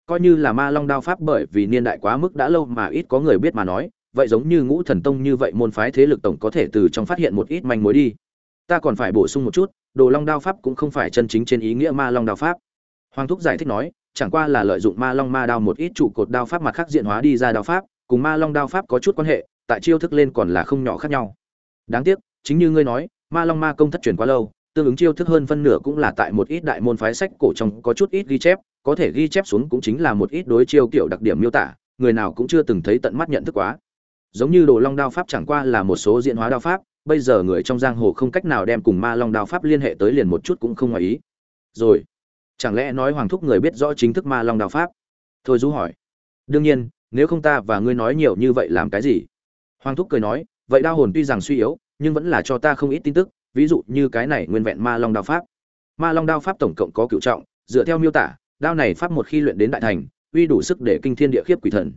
coi như là ma long đao pháp bởi vì niên đại quá mức đã lâu mà ít có người biết mà nói, vậy giống như ngũ thần tông như vậy môn phái thế lực tổng có thể từ trong phát hiện một ít manh mối đi. Ta còn phải bổ sung một chút, đồ long đao pháp cũng không phải chân chính trên ý nghĩa ma long đao pháp. Hoàng thúc giải thích nói, chẳng qua là lợi dụng ma long ma đao một ít trụ cột đao pháp mặt khác diện hóa đi ra đao pháp, cùng ma long đao pháp có chút quan hệ, tại chiêu thức lên còn là không nhỏ khác nhau. Đáng tiếc, chính như ngươi nói, ma long ma công thất truyền quá lâu tương ứng chiêu thức hơn phân nửa cũng là tại một ít đại môn phái sách cổ trong có chút ít ghi chép, có thể ghi chép xuống cũng chính là một ít đối chiêu kiểu đặc điểm miêu tả, người nào cũng chưa từng thấy tận mắt nhận thức quá. Giống như đồ long đao pháp chẳng qua là một số diễn hóa đao pháp, bây giờ người trong giang hồ không cách nào đem cùng ma long đao pháp liên hệ tới liền một chút cũng không ngoài ý. Rồi, chẳng lẽ nói hoàng thúc người biết rõ chính thức ma long đao pháp? Thôi du hỏi. Đương nhiên, nếu không ta và ngươi nói nhiều như vậy làm cái gì? Hoàng thúc cười nói, vậy đao hồn tuy rằng suy yếu, nhưng vẫn là cho ta không ít tin tức ví dụ như cái này nguyên vẹn ma long đao pháp. Ma long đao pháp tổng cộng có cựu trọng, dựa theo miêu tả, đao này pháp một khi luyện đến đại thành, uy đủ sức để kinh thiên địa khiếp quỷ thần.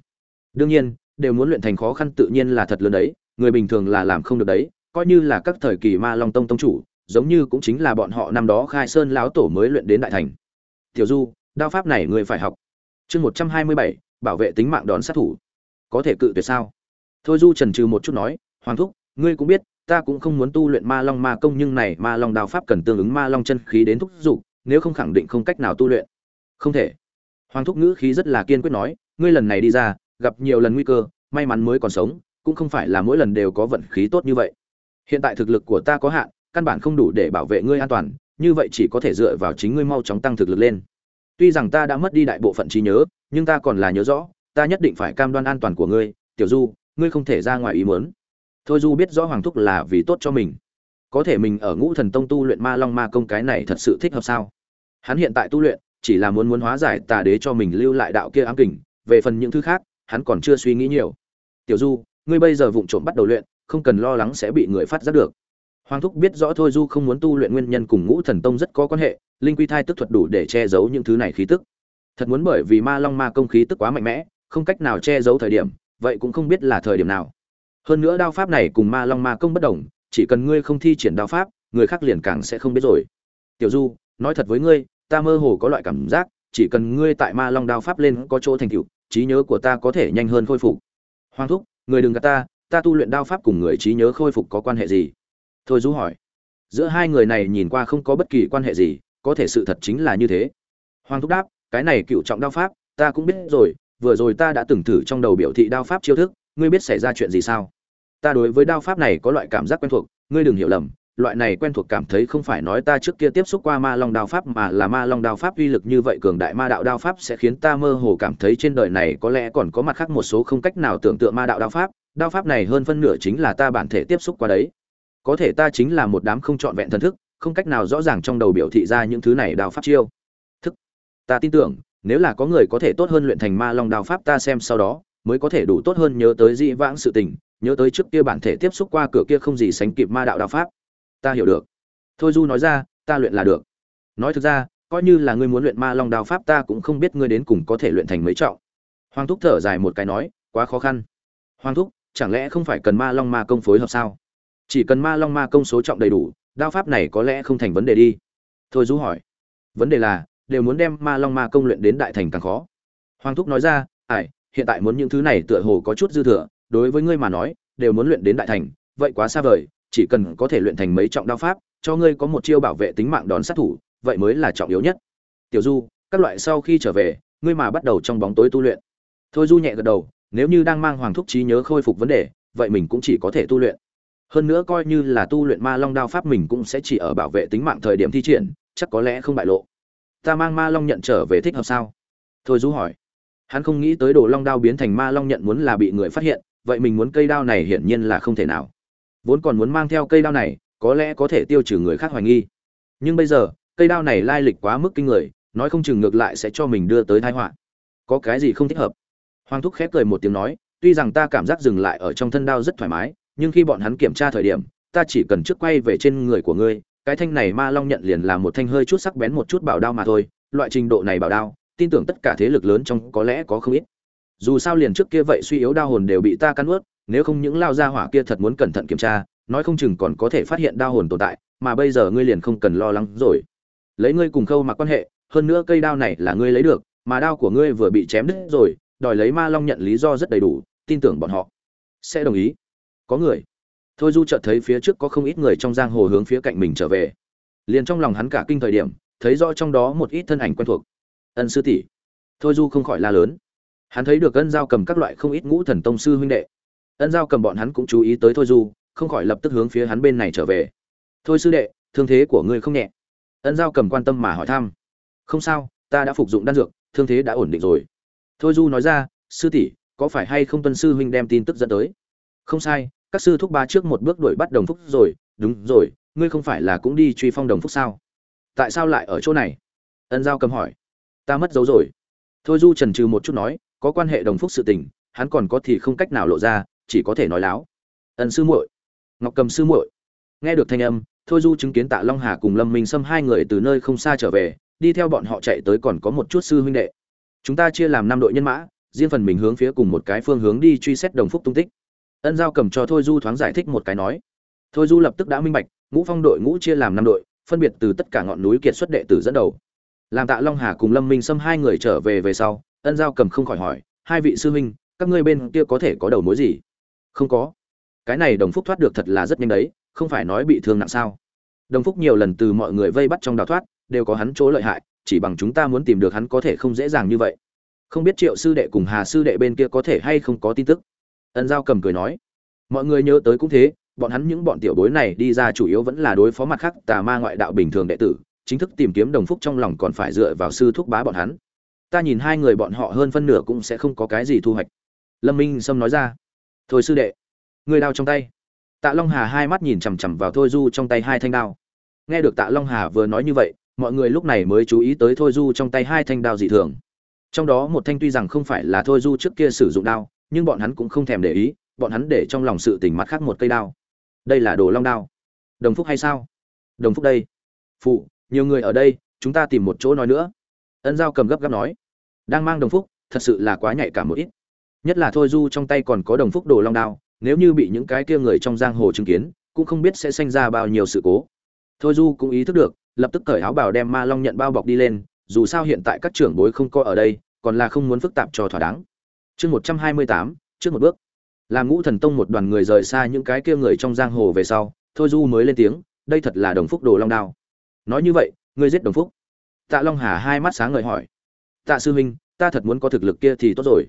Đương nhiên, đều muốn luyện thành khó khăn tự nhiên là thật lớn đấy, người bình thường là làm không được đấy, coi như là các thời kỳ ma long tông tông chủ, giống như cũng chính là bọn họ năm đó khai sơn láo tổ mới luyện đến đại thành. Tiểu du, đao pháp này người phải học. Chương một trăm hai mươi bảy, bảo vệ tính mạng đón sát thủ. Có thể cự tuyệt sao? Thôi du trần trừ một chút nói, hoàng thúc, ngươi cũng biết ta cũng không muốn tu luyện ma long ma công, nhưng này ma long đao pháp cần tương ứng ma long chân khí đến thúc giục, nếu không khẳng định không cách nào tu luyện. Không thể. Hoàng thúc ngữ khí rất là kiên quyết nói, ngươi lần này đi ra, gặp nhiều lần nguy cơ, may mắn mới còn sống, cũng không phải là mỗi lần đều có vận khí tốt như vậy. Hiện tại thực lực của ta có hạn, căn bản không đủ để bảo vệ ngươi an toàn, như vậy chỉ có thể dựa vào chính ngươi mau chóng tăng thực lực lên. Tuy rằng ta đã mất đi đại bộ phận trí nhớ, nhưng ta còn là nhớ rõ, ta nhất định phải cam đoan an toàn của ngươi, tiểu du, ngươi không thể ra ngoài ý muốn thôi du biết rõ hoàng thúc là vì tốt cho mình. Có thể mình ở ngũ thần tông tu luyện ma long ma công cái này thật sự thích hợp sao? Hắn hiện tại tu luyện, chỉ là muốn muốn hóa giải tà đế cho mình lưu lại đạo kia ám kình, về phần những thứ khác, hắn còn chưa suy nghĩ nhiều. Tiểu du, ngươi bây giờ vụng trộm bắt đầu luyện, không cần lo lắng sẽ bị người phát giác được. Hoàng thúc biết rõ thôi du không muốn tu luyện nguyên nhân cùng ngũ thần tông rất có quan hệ, linh quy thai tức thuật đủ để che giấu những thứ này khí tức. Thật muốn bởi vì ma long ma công khí tức quá mạnh mẽ, không cách nào che giấu thời điểm, vậy cũng không biết là thời điểm nào hơn nữa đao pháp này cùng ma long ma công bất đồng, chỉ cần ngươi không thi triển đao pháp, người khác liền càng sẽ không biết rồi. Tiểu du, nói thật với ngươi, ta mơ hồ có loại cảm giác, chỉ cần ngươi tại ma long đao pháp lên có chỗ thành tựu, trí nhớ của ta có thể nhanh hơn khôi phục. Hoàng thúc, người đừng gạt ta ta tu luyện đao pháp cùng người trí nhớ khôi phục có quan hệ gì? Thôi du hỏi. Giữa hai người này nhìn qua không có bất kỳ quan hệ gì, có thể sự thật chính là như thế. Hoàng thúc đáp, cái này cựu trọng đao pháp, ta cũng biết rồi, vừa rồi ta đã từng thử trong đầu biểu thị đao pháp chiêu thức ngươi biết xảy ra chuyện gì sao? Ta đối với đao pháp này có loại cảm giác quen thuộc, ngươi đừng hiểu lầm, loại này quen thuộc cảm thấy không phải nói ta trước kia tiếp xúc qua ma long đao pháp mà là ma long đao pháp uy lực như vậy cường đại ma đạo đao pháp sẽ khiến ta mơ hồ cảm thấy trên đời này có lẽ còn có mặt khác một số không cách nào tưởng tượng ma đạo đao pháp đao pháp này hơn phân nửa chính là ta bản thể tiếp xúc qua đấy. Có thể ta chính là một đám không trọn vẹn thần thức, không cách nào rõ ràng trong đầu biểu thị ra những thứ này đao pháp chiêu. Thức, ta tin tưởng, nếu là có người có thể tốt hơn luyện thành ma long đao pháp ta xem sau đó mới có thể đủ tốt hơn nhớ tới dĩ vãng sự tình, nhớ tới trước kia bản thể tiếp xúc qua cửa kia không gì sánh kịp ma đạo đạo pháp. Ta hiểu được. Thôi du nói ra, ta luyện là được. Nói thực ra, coi như là ngươi muốn luyện ma long đao pháp ta cũng không biết ngươi đến cùng có thể luyện thành mấy trọng. Hoàng thúc thở dài một cái nói, quá khó khăn. Hoàng thúc, chẳng lẽ không phải cần ma long ma công phối hợp sao? Chỉ cần ma long ma công số trọng đầy đủ, đao pháp này có lẽ không thành vấn đề đi. Thôi du hỏi. Vấn đề là, đều muốn đem ma long ma công luyện đến đại thành càng khó. Hoàng thúc nói ra, ải hiện tại muốn những thứ này tựa hồ có chút dư thừa, đối với ngươi mà nói, đều muốn luyện đến đại thành, vậy quá xa vời, chỉ cần có thể luyện thành mấy trọng đao pháp, cho ngươi có một chiêu bảo vệ tính mạng đón sát thủ, vậy mới là trọng yếu nhất. Tiểu du, các loại sau khi trở về, ngươi mà bắt đầu trong bóng tối tu luyện. Thôi du nhẹ gật đầu, nếu như đang mang hoàng thúc trí nhớ khôi phục vấn đề, vậy mình cũng chỉ có thể tu luyện. Hơn nữa coi như là tu luyện ma long đao pháp mình cũng sẽ chỉ ở bảo vệ tính mạng thời điểm thi triển, chắc có lẽ không bại lộ. Ta mang ma long nhận trở về thích hợp sao? Thôi du hỏi hắn không nghĩ tới đồ long đao biến thành ma long nhận muốn là bị người phát hiện, vậy mình muốn cây đao này hiển nhiên là không thể nào. Vốn còn muốn mang theo cây đao này, có lẽ có thể tiêu trừ người khác hoài nghi. Nhưng bây giờ, cây đao này lai lịch quá mức kinh người, nói không chừng ngược lại sẽ cho mình đưa tới tai họa. Có cái gì không thích hợp? Hoàng thúc khép cười một tiếng nói, tuy rằng ta cảm giác dừng lại ở trong thân đao rất thoải mái, nhưng khi bọn hắn kiểm tra thời điểm, ta chỉ cần trước quay về trên người của ngươi, cái thanh này ma long nhận liền là một thanh hơi chút sắc bén một chút bảo đao mà thôi, loại trình độ này bảo đao tin tưởng tất cả thế lực lớn trong có lẽ có không ít. Dù sao liền trước kia vậy suy yếu đao hồn đều bị ta cắn ướt nếu không những lao ra hỏa kia thật muốn cẩn thận kiểm tra, nói không chừng còn có thể phát hiện đao hồn tồn tại, mà bây giờ ngươi liền không cần lo lắng rồi. Lấy ngươi cùng khâu mặc quan hệ, hơn nữa cây đao này là ngươi lấy được, mà đao của ngươi vừa bị chém đứt rồi, đòi lấy ma long nhận lý do rất đầy đủ, tin tưởng bọn họ. Sẽ đồng ý. Có người. Thôi du chợt thấy phía trước có không ít người trong giang hồ hướng phía cạnh mình trở về. Liền trong lòng hắn cả kinh thời điểm, thấy rõ trong đó một ít thân ảnh quen thuộc ân sư tỷ. Thôi du không khỏi la lớn. Hắn thấy được ân giao cầm các loại không ít ngũ thần tông sư huynh đệ. Ân giao cầm bọn hắn cũng chú ý tới thôi du, không khỏi lập tức hướng phía hắn bên này trở về. Thôi sư đệ, thương thế của ngươi không nhẹ. Ân giao cầm quan tâm mà hỏi thăm. Không sao, ta đã phục dụng đan dược, thương thế đã ổn định rồi. Thôi du nói ra, sư tỷ, có phải hay không tuân sư huynh đem tin tức dẫn tới? Không sai, các sư thúc ba trước một bước đuổi bắt đồng phúc rồi. Đúng rồi, ngươi không phải là cũng đi truy phong đồng phúc sao? Tại sao lại ở chỗ này? Ân giao cầm hỏi ta mất dấu rồi. Thôi du trần trừ một chút nói, có quan hệ đồng phúc sự tình, hắn còn có thì không cách nào lộ ra, chỉ có thể nói láo. Ân sư muội. Ngọc cầm sư muội. Nghe được thanh âm, thôi du chứng kiến tạ long hà cùng lâm minh xâm hai người từ nơi không xa trở về, đi theo bọn họ chạy tới còn có một chút sư huynh đệ. Chúng ta chia làm năm đội nhân mã, riêng phần mình hướng phía cùng một cái phương hướng đi truy xét đồng phúc tung tích. Ân giao cầm cho thôi du thoáng giải thích một cái nói. Thôi du lập tức đã minh bạch, ngũ phong đội ngũ chia làm năm đội, phân biệt từ tất cả ngọn núi kiệt xuất đệ tử dẫn đầu làm tạ long hà cùng lâm minh Sâm hai người trở về về sau, ân giao cầm không khỏi hỏi, hai vị sư huynh, các ngươi bên kia có thể có đầu mối gì? Không có. Cái này đồng phúc thoát được thật là rất nhanh đấy, không phải nói bị thương nặng sao? Đồng phúc nhiều lần từ mọi người vây bắt trong đào thoát, đều có hắn chỗ lợi hại, chỉ bằng chúng ta muốn tìm được hắn có thể không dễ dàng như vậy. Không biết triệu sư đệ cùng hà sư đệ bên kia có thể hay không có tin tức. Ân giao cầm cười nói, mọi người nhớ tới cũng thế, bọn hắn những bọn tiểu bối này đi ra chủ yếu vẫn là đối phó mặt khác tà ma ngoại đạo bình thường đệ tử chính thức tìm kiếm đồng phúc trong lòng còn phải dựa vào sư thúc bá bọn hắn. Ta nhìn hai người bọn họ hơn phân nửa cũng sẽ không có cái gì thu hoạch. Lâm minh sâm nói ra. Thôi sư đệ, người đao trong tay. Tạ long hà hai mắt nhìn chằm chằm vào thôi du trong tay hai thanh đao. Nghe được tạ long hà vừa nói như vậy, mọi người lúc này mới chú ý tới thôi du trong tay hai thanh đao dị thường. Trong đó một thanh tuy rằng không phải là thôi du trước kia sử dụng đao, nhưng bọn hắn cũng không thèm để ý, bọn hắn để trong lòng sự tình mặt khác một cây đao. Đây là đồ long đao. Đồng phúc hay sao? Đồng phúc đây. Phụ nhiều người ở đây, chúng ta tìm một chỗ nói nữa. Ân giao cầm gấp gáp nói. Đang mang đồng phúc, thật sự là quá nhạy cảm một ít. Nhất là thôi du trong tay còn có đồng phúc đồ long đao, nếu như bị những cái kia người trong giang hồ chứng kiến, cũng không biết sẽ sinh ra bao nhiêu sự cố. Thôi du cũng ý thức được, lập tức cởi áo bảo đem ma long nhận bao bọc đi lên, dù sao hiện tại các trưởng bối không có ở đây, còn là không muốn phức tạp cho thỏa đáng. Chương một trăm hai mươi tám, trước một bước. Làm ngũ thần tông một đoàn người rời xa những cái kia người trong giang hồ về sau, thôi du mới lên tiếng, đây thật là đồng phúc đồ long đao nói như vậy, ngươi giết đồng phúc. Tạ long hà hai mắt sáng ngời hỏi. Tạ sư huynh, ta thật muốn có thực lực kia thì tốt rồi.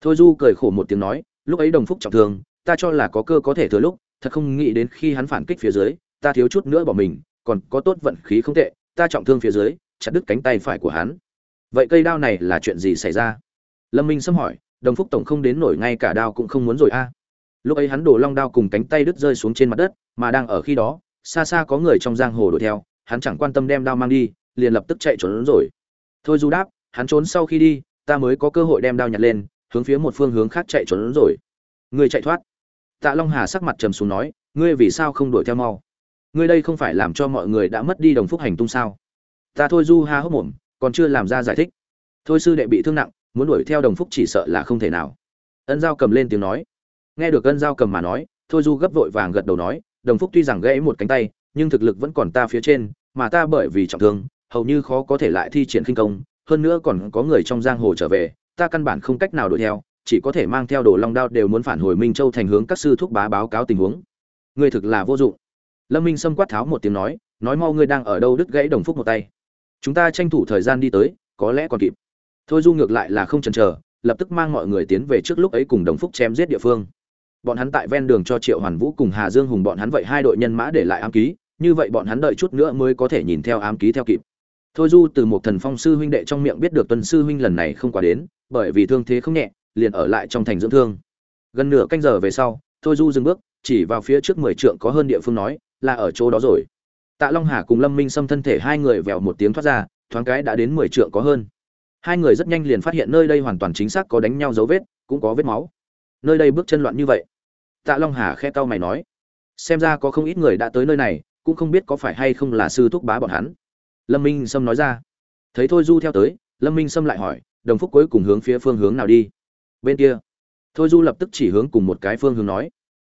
Thôi du cười khổ một tiếng nói, lúc ấy đồng phúc trọng thương, ta cho là có cơ có thể thừa lúc, thật không nghĩ đến khi hắn phản kích phía dưới, ta thiếu chút nữa bỏ mình, còn có tốt vận khí không tệ, ta trọng thương phía dưới, chặt đứt cánh tay phải của hắn. Vậy cây đao này là chuyện gì xảy ra? Lâm minh xâm hỏi, đồng phúc tổng không đến nổi ngay cả đao cũng không muốn rồi a. Lúc ấy hắn đổ long đao cùng cánh tay đứt rơi xuống trên mặt đất, mà đang ở khi đó, xa xa có người trong giang hồ đuổi theo hắn chẳng quan tâm đem đao mang đi, liền lập tức chạy trốn rồi. Thôi du đáp, hắn trốn sau khi đi, ta mới có cơ hội đem đao nhặt lên, hướng phía một phương hướng khác chạy trốn rồi. Ngươi chạy thoát. Tạ long hà sắc mặt trầm xuống nói, ngươi vì sao không đuổi theo mau? Ngươi đây không phải làm cho mọi người đã mất đi đồng phúc hành tung sao? Ta thôi du ha hốc mồm, còn chưa làm ra giải thích. Thôi sư đệ bị thương nặng, muốn đuổi theo đồng phúc chỉ sợ là không thể nào. Ân giao cầm lên tiếng nói. Nghe được ân giao cầm mà nói, thôi du gấp vội vàng gật đầu nói, đồng phúc tuy rằng gãy một cánh tay nhưng thực lực vẫn còn ta phía trên, mà ta bởi vì trọng thương, hầu như khó có thể lại thi triển khinh công, hơn nữa còn có người trong giang hồ trở về, ta căn bản không cách nào đuổi theo, chỉ có thể mang theo đồ long đao đều muốn phản hồi minh châu thành hướng các sư thúc bá báo cáo tình huống. Ngươi thực là vô dụng. Lâm minh sâm quát tháo một tiếng nói nói mau ngươi đang ở đâu đứt gãy đồng phúc một tay. Chúng ta tranh thủ thời gian đi tới, có lẽ còn kịp. Thôi du ngược lại là không chần chờ, lập tức mang mọi người tiến về trước lúc ấy cùng đồng phúc chém giết địa phương. Bọn hắn tại ven đường cho triệu hoàn vũ cùng hà dương hùng bọn hắn vậy hai đội nhân mã để lại ám ký như vậy bọn hắn đợi chút nữa mới có thể nhìn theo ám ký theo kịp. Thôi du từ một thần phong sư huynh đệ trong miệng biết được tuân sư huynh lần này không qua đến, bởi vì thương thế không nhẹ, liền ở lại trong thành dưỡng thương. Gần nửa canh giờ về sau, thôi du dừng bước, chỉ vào phía trước mười trượng có hơn địa phương nói, là ở chỗ đó rồi. Tạ long hà cùng lâm minh xâm thân thể hai người vèo một tiếng thoát ra, thoáng cái đã đến mười trượng có hơn. Hai người rất nhanh liền phát hiện nơi đây hoàn toàn chính xác có đánh nhau dấu vết, cũng có vết máu. Nơi đây bước chân loạn như vậy. Tạ long hà khe cau mày nói, xem ra có không ít người đã tới nơi này cũng không biết có phải hay không là sư thúc bá bọn hắn. Lâm minh sâm nói ra. Thấy thôi du theo tới, lâm minh sâm lại hỏi, đồng phúc cuối cùng hướng phía phương hướng nào đi? Bên kia. Thôi du lập tức chỉ hướng cùng một cái phương hướng nói,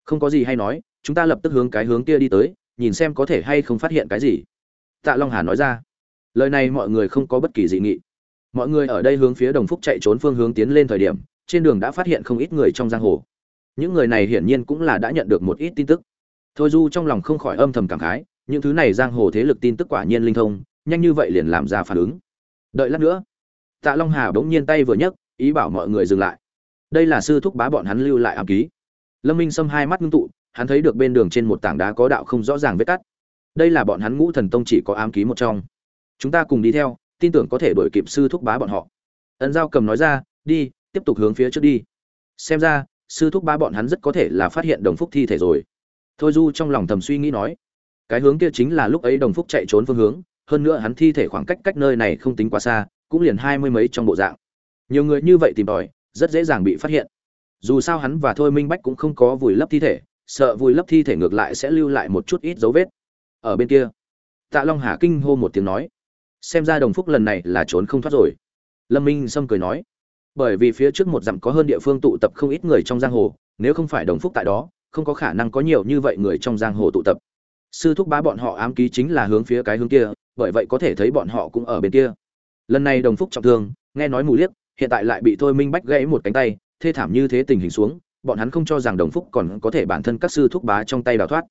không có gì hay nói, chúng ta lập tức hướng cái hướng kia đi tới, nhìn xem có thể hay không phát hiện cái gì. Tạ long hà nói ra, lời này mọi người không có bất kỳ dị nghị. Mọi người ở đây hướng phía đồng phúc chạy trốn phương hướng tiến lên thời điểm, trên đường đã phát hiện không ít người trong giang hồ. Những người này hiển nhiên cũng là đã nhận được một ít tin tức thôi du trong lòng không khỏi âm thầm cảm khái, những thứ này giang hồ thế lực tin tức quả nhiên linh thông, nhanh như vậy liền làm ra phản ứng. Đợi lát nữa, tạ long hà bỗng nhiên tay vừa nhấc, ý bảo mọi người dừng lại. Đây là sư thúc bá bọn hắn lưu lại ám ký. Lâm minh xâm hai mắt ngưng tụ, hắn thấy được bên đường trên một tảng đá có đạo không rõ ràng vết cắt. Đây là bọn hắn ngũ thần tông chỉ có ám ký một trong. Chúng ta cùng đi theo, tin tưởng có thể đuổi kịp sư thúc bá bọn họ. Ân giao cầm nói ra, đi, tiếp tục hướng phía trước đi. Xem ra, sư thúc bá bọn hắn rất có thể là phát hiện đồng phúc thi thể rồi thôi du trong lòng thầm suy nghĩ nói, cái hướng kia chính là lúc ấy đồng phúc chạy trốn phương hướng, hơn nữa hắn thi thể khoảng cách cách nơi này không tính quá xa, cũng liền hai mươi mấy trong bộ dạng. Nhiều người như vậy tìm tòi, rất dễ dàng bị phát hiện. Dù sao hắn và thôi minh bách cũng không có vùi lấp thi thể, sợ vùi lấp thi thể ngược lại sẽ lưu lại một chút ít dấu vết. Ở bên kia, tạ long hà kinh hô một tiếng nói, xem ra đồng phúc lần này là trốn không thoát rồi. Lâm minh sâm cười nói, bởi vì phía trước một dặm có hơn địa phương tụ tập không ít người trong giang hồ, nếu không phải đồng phúc tại đó không có khả năng có nhiều như vậy người trong giang hồ tụ tập. Sư thúc bá bọn họ ám ký chính là hướng phía cái hướng kia, bởi vậy có thể thấy bọn họ cũng ở bên kia. Lần này đồng phúc trọng thương, nghe nói mù liếc, hiện tại lại bị thôi minh bách gãy một cánh tay, thê thảm như thế tình hình xuống, bọn hắn không cho rằng đồng phúc còn có thể bản thân các sư thúc bá trong tay đào thoát.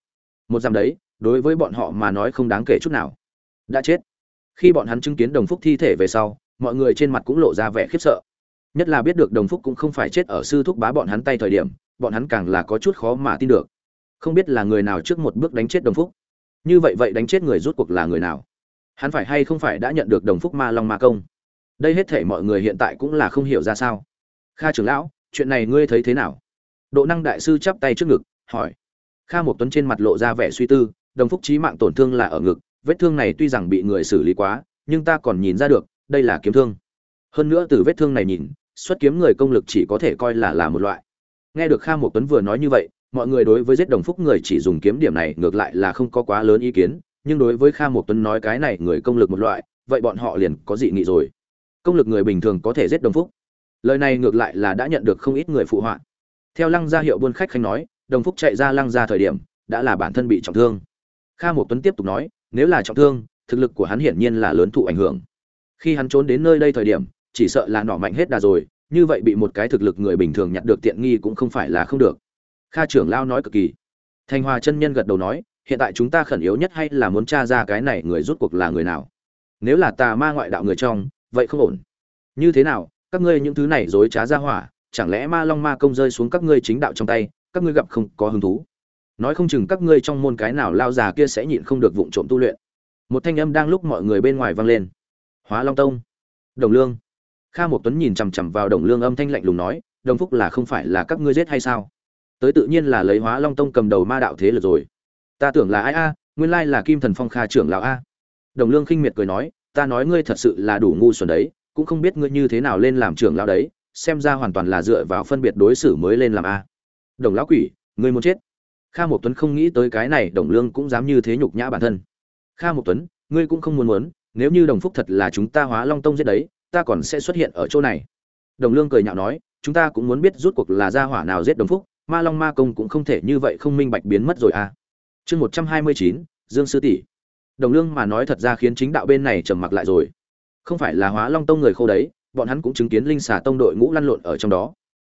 Một dặm đấy, đối với bọn họ mà nói không đáng kể chút nào. Đã chết. Khi bọn hắn chứng kiến đồng phúc thi thể về sau, mọi người trên mặt cũng lộ ra vẻ khiếp sợ. Nhất là biết được đồng phúc cũng không phải chết ở sư thúc bá bọn hắn tay thời điểm bọn hắn càng là có chút khó mà tin được. Không biết là người nào trước một bước đánh chết đồng phúc. Như vậy vậy đánh chết người rút cuộc là người nào? Hắn phải hay không phải đã nhận được đồng phúc ma long ma công? Đây hết thể mọi người hiện tại cũng là không hiểu ra sao. Kha trưởng lão, chuyện này ngươi thấy thế nào? Độ năng đại sư chắp tay trước ngực, hỏi. Kha một tuấn trên mặt lộ ra vẻ suy tư, đồng phúc trí mạng tổn thương là ở ngực, vết thương này tuy rằng bị người xử lý quá, nhưng ta còn nhìn ra được, đây là kiếm thương. Hơn nữa từ vết thương này nhìn, xuất kiếm người công lực chỉ có thể coi là là một loại nghe được kha một tuấn vừa nói như vậy, mọi người đối với giết đồng phúc người chỉ dùng kiếm điểm này ngược lại là không có quá lớn ý kiến, nhưng đối với kha một tuấn nói cái này người công lực một loại, vậy bọn họ liền có dị nghị rồi. Công lực người bình thường có thể giết đồng phúc. Lời này ngược lại là đã nhận được không ít người phụ họa. Theo lăng gia hiệu buôn khách khanh nói, đồng phúc chạy ra lăng gia thời điểm, đã là bản thân bị trọng thương. Kha một tuấn tiếp tục nói, nếu là trọng thương, thực lực của hắn hiển nhiên là lớn thụ ảnh hưởng. Khi hắn trốn đến nơi đây thời điểm, chỉ sợ là nỏ mạnh hết đà rồi như vậy bị một cái thực lực người bình thường nhặt được tiện nghi cũng không phải là không được. Kha trưởng lao nói cực kỳ. Thanh hòa chân nhân gật đầu nói, hiện tại chúng ta khẩn yếu nhất hay là muốn tra ra cái này người rút cuộc là người nào? Nếu là tà ma ngoại đạo người trong, vậy không ổn. Như thế nào, các ngươi những thứ này dối trá ra hỏa, chẳng lẽ ma long ma công rơi xuống các ngươi chính đạo trong tay, các ngươi gặp không có hứng thú? Nói không chừng các ngươi trong môn cái nào lao già kia sẽ nhịn không được vụng trộm tu luyện. Một thanh âm đang lúc mọi người bên ngoài vang lên. Hóa long tông. Đồng lương kha một tuấn nhìn chằm chằm vào đồng lương âm thanh lạnh lùng nói, đồng phúc là không phải là các ngươi giết hay sao? Tới tự nhiên là lấy hóa long tông cầm đầu ma đạo thế lực rồi. Ta tưởng là ai a, nguyên lai là kim thần phong kha trưởng lão a. Đồng lương khinh miệt cười nói, ta nói ngươi thật sự là đủ ngu xuẩn đấy, cũng không biết ngươi như thế nào lên làm trưởng lão đấy, xem ra hoàn toàn là dựa vào phân biệt đối xử mới lên làm a. Đồng lão quỷ, ngươi muốn chết? Kha một tuấn không nghĩ tới cái này, đồng lương cũng dám như thế nhục nhã bản thân. Kha một tuấn, ngươi cũng không muốn muốn, nếu như đồng phúc thật là chúng ta hóa long tông giết đấy ta còn sẽ xuất hiện ở chỗ này. Đồng lương cười nhạo nói, chúng ta cũng muốn biết rút cuộc là gia hỏa nào giết đồng phúc, ma long ma công cũng không thể như vậy không minh bạch biến mất rồi à. Chương một trăm hai mươi chín, dương sư tỷ. Đồng lương mà nói thật ra khiến chính đạo bên này trầm mặc lại rồi. Không phải là hóa long tông người khô đấy, bọn hắn cũng chứng kiến linh xà tông đội ngũ lăn lộn ở trong đó.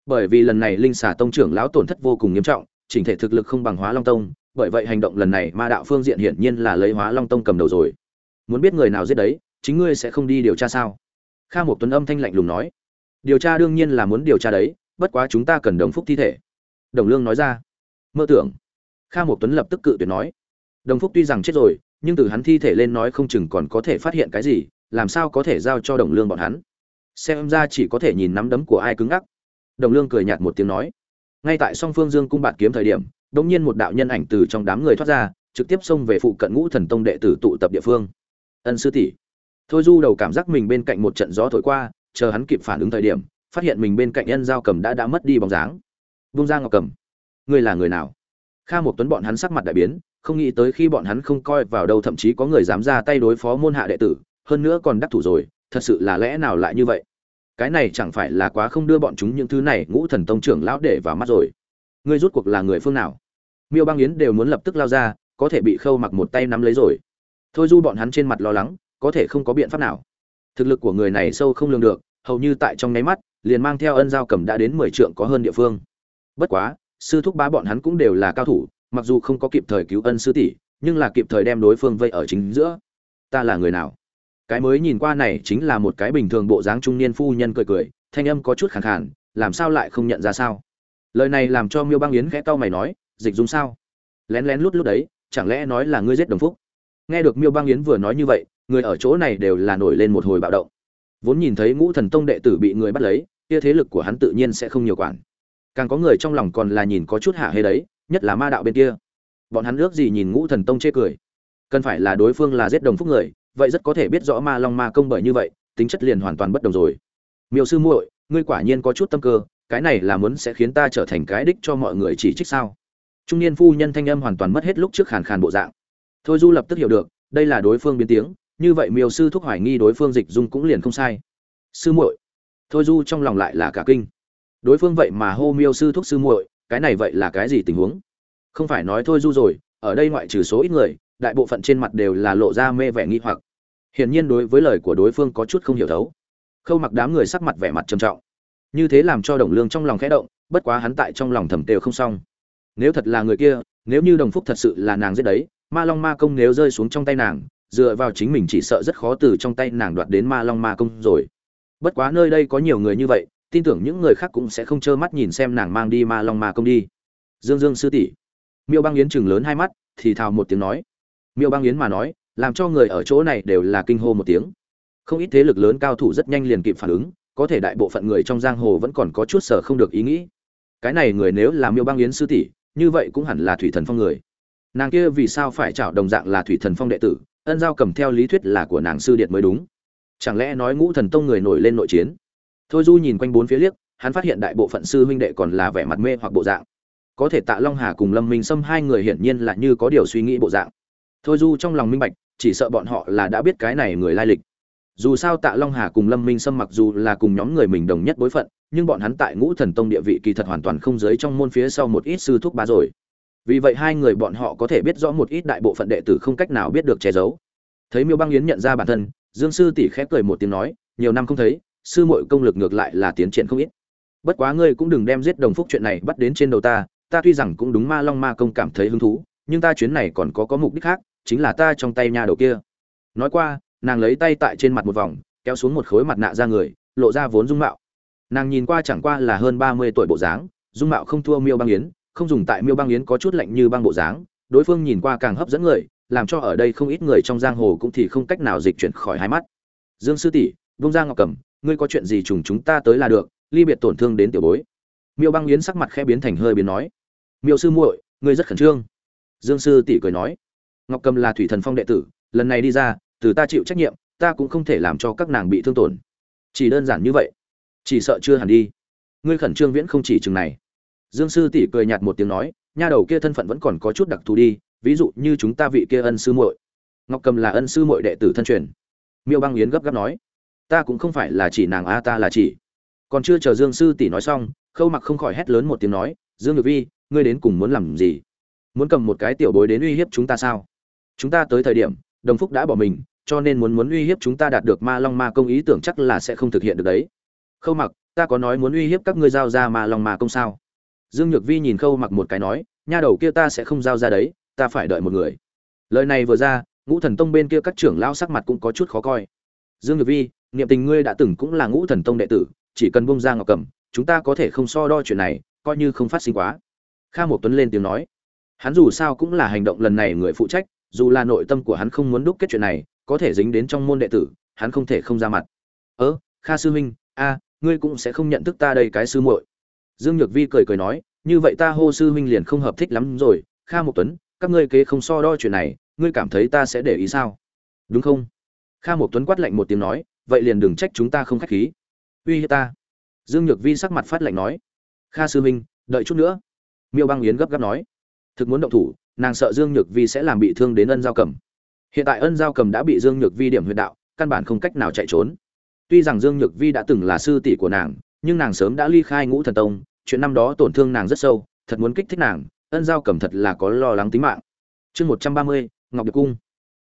Bởi vì lần này linh xà tông trưởng lão tổn thất vô cùng nghiêm trọng, chỉnh thể thực lực không bằng hóa long tông, bởi vậy hành động lần này ma đạo phương diện hiển nhiên là lấy hóa long tông cầm đầu rồi. Muốn biết người nào giết đấy, chính ngươi sẽ không đi điều tra sao? Kha một tuấn âm thanh lạnh lùng nói. Điều tra đương nhiên là muốn điều tra đấy, bất quá chúng ta cần đồng phúc thi thể. Đồng lương nói ra. Mơ tưởng. Kha một tuấn lập tức cự tuyệt nói. Đồng phúc tuy rằng chết rồi, nhưng từ hắn thi thể lên nói không chừng còn có thể phát hiện cái gì, làm sao có thể giao cho đồng lương bọn hắn? Xem ra chỉ có thể nhìn nắm đấm của ai cứng ngắc. Đồng lương cười nhạt một tiếng nói. Ngay tại song phương dương cung bạt kiếm thời điểm đống nhiên một đạo nhân ảnh từ trong đám người thoát ra, trực tiếp xông về phụ cận ngũ thần tông đệ tử tụ tập địa phương. Ân sư tỷ thôi du đầu cảm giác mình bên cạnh một trận gió thổi qua, chờ hắn kịp phản ứng thời điểm, phát hiện mình bên cạnh nhân giao cầm đã đã mất đi bóng dáng. Vung ra ngọc cầm, ngươi là người nào? Kha một tuấn bọn hắn sắc mặt đại biến, không nghĩ tới khi bọn hắn không coi vào đâu thậm chí có người dám ra tay đối phó môn hạ đệ tử, hơn nữa còn đắc thủ rồi, thật sự là lẽ nào lại như vậy? Cái này chẳng phải là quá không đưa bọn chúng những thứ này, ngũ thần tông trưởng lão để vào mắt rồi. Ngươi rút cuộc là người phương nào? Miêu băng yến đều muốn lập tức lao ra, có thể bị khâu mặc một tay nắm lấy rồi. Thôi du bọn hắn trên mặt lo lắng có thể không có biện pháp nào. Thực lực của người này sâu không lường được, hầu như tại trong nháy mắt, liền mang theo ân giao cầm đã đến mười trượng có hơn địa phương. Bất quá, sư thúc bá bọn hắn cũng đều là cao thủ, mặc dù không có kịp thời cứu ân sư tỷ, nhưng là kịp thời đem đối phương vây ở chính giữa. Ta là người nào? Cái mới nhìn qua này chính là một cái bình thường bộ dáng trung niên phu nhân cười cười, thanh âm có chút khẳng khàn, làm sao lại không nhận ra sao? Lời này làm cho miêu băng yến khẽ cau mày nói, dịch dung sao? Lén lén lút lút đấy, chẳng lẽ nói là ngươi giết đồng phúc? Nghe được miêu băng yến vừa nói như vậy người ở chỗ này đều là nổi lên một hồi bạo động. Vốn nhìn thấy ngũ thần tông đệ tử bị người bắt lấy, kia thế lực của hắn tự nhiên sẽ không nhiều quản. Càng có người trong lòng còn là nhìn có chút hạ hê đấy, nhất là ma đạo bên kia. Bọn hắn ước gì nhìn ngũ thần tông chê cười. Cần phải là đối phương là giết đồng phúc người, vậy rất có thể biết rõ ma long ma công bởi như vậy, tính chất liền hoàn toàn bất đồng rồi. Miêu sư muội, ngươi quả nhiên có chút tâm cơ, cái này là muốn sẽ khiến ta trở thành cái đích cho mọi người chỉ trích sao? Trung niên phu nhân thanh âm hoàn toàn mất hết lúc trước khàn khàn bộ dạng. Thôi du lập tức hiểu được, đây là đối phương biến tiếng như vậy miêu sư thúc hoài nghi đối phương dịch dung cũng liền không sai. Sư muội. Thôi du trong lòng lại là cả kinh. Đối phương vậy mà hô miêu sư thúc sư muội, cái này vậy là cái gì tình huống? Không phải nói thôi du rồi, ở đây ngoại trừ số ít người, đại bộ phận trên mặt đều là lộ ra mê vẻ nghi hoặc. Hiển nhiên đối với lời của đối phương có chút không hiểu thấu. Khâu mặc đám người sắc mặt vẻ mặt trầm trọng. Như thế làm cho đồng lương trong lòng khẽ động, bất quá hắn tại trong lòng thầm tều không xong. Nếu thật là người kia, nếu như đồng phúc thật sự là nàng giết đấy, ma long ma công nếu rơi xuống trong tay nàng dựa vào chính mình chỉ sợ rất khó từ trong tay nàng đoạt đến ma long ma công rồi. Bất quá nơi đây có nhiều người như vậy, tin tưởng những người khác cũng sẽ không trơ mắt nhìn xem nàng mang đi ma long ma công đi. Dương dương sư tỷ. Miêu băng yến chừng lớn hai mắt, thì thào một tiếng nói. Miêu băng yến mà nói, làm cho người ở chỗ này đều là kinh hô một tiếng. Không ít thế lực lớn cao thủ rất nhanh liền kịp phản ứng, có thể đại bộ phận người trong giang hồ vẫn còn có chút sở không được ý nghĩ. Cái này người nếu là miêu băng yến sư tỷ, như vậy cũng hẳn là thủy thần phong người. Nàng kia vì sao phải chảo đồng dạng là thủy thần phong đệ tử ân giao cầm theo lý thuyết là của nàng sư điện mới đúng. Chẳng lẽ nói ngũ thần tông người nổi lên nội chiến? Thôi du nhìn quanh bốn phía liếc, hắn phát hiện đại bộ phận sư huynh đệ còn là vẻ mặt mê hoặc bộ dạng. Có thể tạ long hà cùng lâm minh xâm hai người hiển nhiên là như có điều suy nghĩ bộ dạng. Thôi du trong lòng minh bạch, chỉ sợ bọn họ là đã biết cái này người lai lịch. Dù sao tạ long hà cùng lâm minh sâm mặc dù là cùng nhóm người mình đồng nhất bối phận, nhưng bọn hắn tại ngũ thần tông địa vị kỳ thật hoàn toàn không giới trong môn phía sau một ít sư thúc bá rồi vì vậy hai người bọn họ có thể biết rõ một ít đại bộ phận đệ tử không cách nào biết được che giấu. Thấy miêu băng yến nhận ra bản thân, dương sư tỷ khép cười một tiếng nói, nhiều năm không thấy, sư muội công lực ngược lại là tiến triển không ít. Bất quá ngươi cũng đừng đem giết đồng phúc chuyện này bắt đến trên đầu ta ta tuy rằng cũng đúng ma long ma công cảm thấy hứng thú, nhưng ta chuyến này còn có có mục đích khác, chính là ta trong tay nhà đầu kia. Nói qua, nàng lấy tay tại trên mặt một vòng, kéo xuống một khối mặt nạ ra người, lộ ra vốn dung mạo. Nàng nhìn qua chẳng qua là hơn ba mươi tuổi bộ dáng, dung mạo không thua miêu băng yến không dùng tại miêu băng yến có chút lạnh như băng bộ dáng, đối phương nhìn qua càng hấp dẫn người, làm cho ở đây không ít người trong giang hồ cũng thì không cách nào dịch chuyển khỏi hai mắt. Dương sư tỷ, vung ra ngọc cầm, ngươi có chuyện gì trùng chúng ta tới là được, ly biệt tổn thương đến tiểu bối. Miêu băng yến sắc mặt khẽ biến thành hơi biến nói. Miêu sư muội, ngươi rất khẩn trương. Dương sư tỷ cười nói. Ngọc cầm là thủy thần phong đệ tử, lần này đi ra, từ ta chịu trách nhiệm, ta cũng không thể làm cho các nàng bị thương tổn. Chỉ đơn giản như vậy. Chỉ sợ chưa hẳn đi. Ngươi khẩn trương viễn không chỉ chừng này dương sư tỷ cười nhạt một tiếng nói, nha đầu kia thân phận vẫn còn có chút đặc thù đi, ví dụ như chúng ta vị kia ân sư muội. Ngọc cầm là ân sư muội đệ tử thân truyền. Miêu băng yến gấp gáp nói, ta cũng không phải là chỉ nàng a, ta là chỉ. Còn chưa chờ dương sư tỷ nói xong, khâu mặc không khỏi hét lớn một tiếng nói, dương nhược vi, ngươi đến cùng muốn làm gì? Muốn cầm một cái tiểu bối đến uy hiếp chúng ta sao? Chúng ta tới thời điểm, đồng phúc đã bỏ mình, cho nên muốn muốn uy hiếp chúng ta đạt được ma long ma công ý tưởng chắc là sẽ không thực hiện được đấy. Khâu mặc, ta có nói muốn uy hiếp các ngươi giao ra ma long ma công sao? Dương nhược vi nhìn khâu mặc một cái nói, nha đầu kia ta sẽ không giao ra đấy, ta phải đợi một người. Lời này vừa ra, ngũ thần tông bên kia các trưởng lao sắc mặt cũng có chút khó coi. Dương nhược vi, niệm tình ngươi đã từng cũng là ngũ thần tông đệ tử, chỉ cần bông ra ngọc cầm, chúng ta có thể không so đo chuyện này, coi như không phát sinh quá. Kha một tuấn lên tiếng nói. Hắn dù sao cũng là hành động lần này người phụ trách, dù là nội tâm của hắn không muốn đúc kết chuyện này, có thể dính đến trong môn đệ tử, hắn không thể không ra mặt. Ớ kha sư huynh, a, ngươi cũng sẽ không nhận thức ta đây cái sư muội dương nhược vi cười cười nói, như vậy ta hô sư huynh liền không hợp thích lắm rồi, kha một tuấn, các ngươi kế không so đo chuyện này, ngươi cảm thấy ta sẽ để ý sao? Đúng không? Kha một tuấn quát lạnh một tiếng nói, vậy liền đừng trách chúng ta không khách khí. Uy hiếp ta. Dương nhược vi sắc mặt phát lạnh nói, kha sư huynh, đợi chút nữa. Miêu băng yến gấp gáp nói, thực muốn động thủ, nàng sợ dương nhược vi sẽ làm bị thương đến ân giao cầm. Hiện tại ân giao cầm đã bị dương nhược vi điểm huyệt đạo, căn bản không cách nào chạy trốn. Tuy rằng dương nhược vi đã từng là sư tỷ của nàng nhưng nàng sớm đã ly khai ngũ thần tông, chuyện năm đó tổn thương nàng rất sâu, thật muốn kích thích nàng, ân giao cầm thật là có lo lắng tính mạng. Chương một trăm ba mươi, ngọc điệp cung.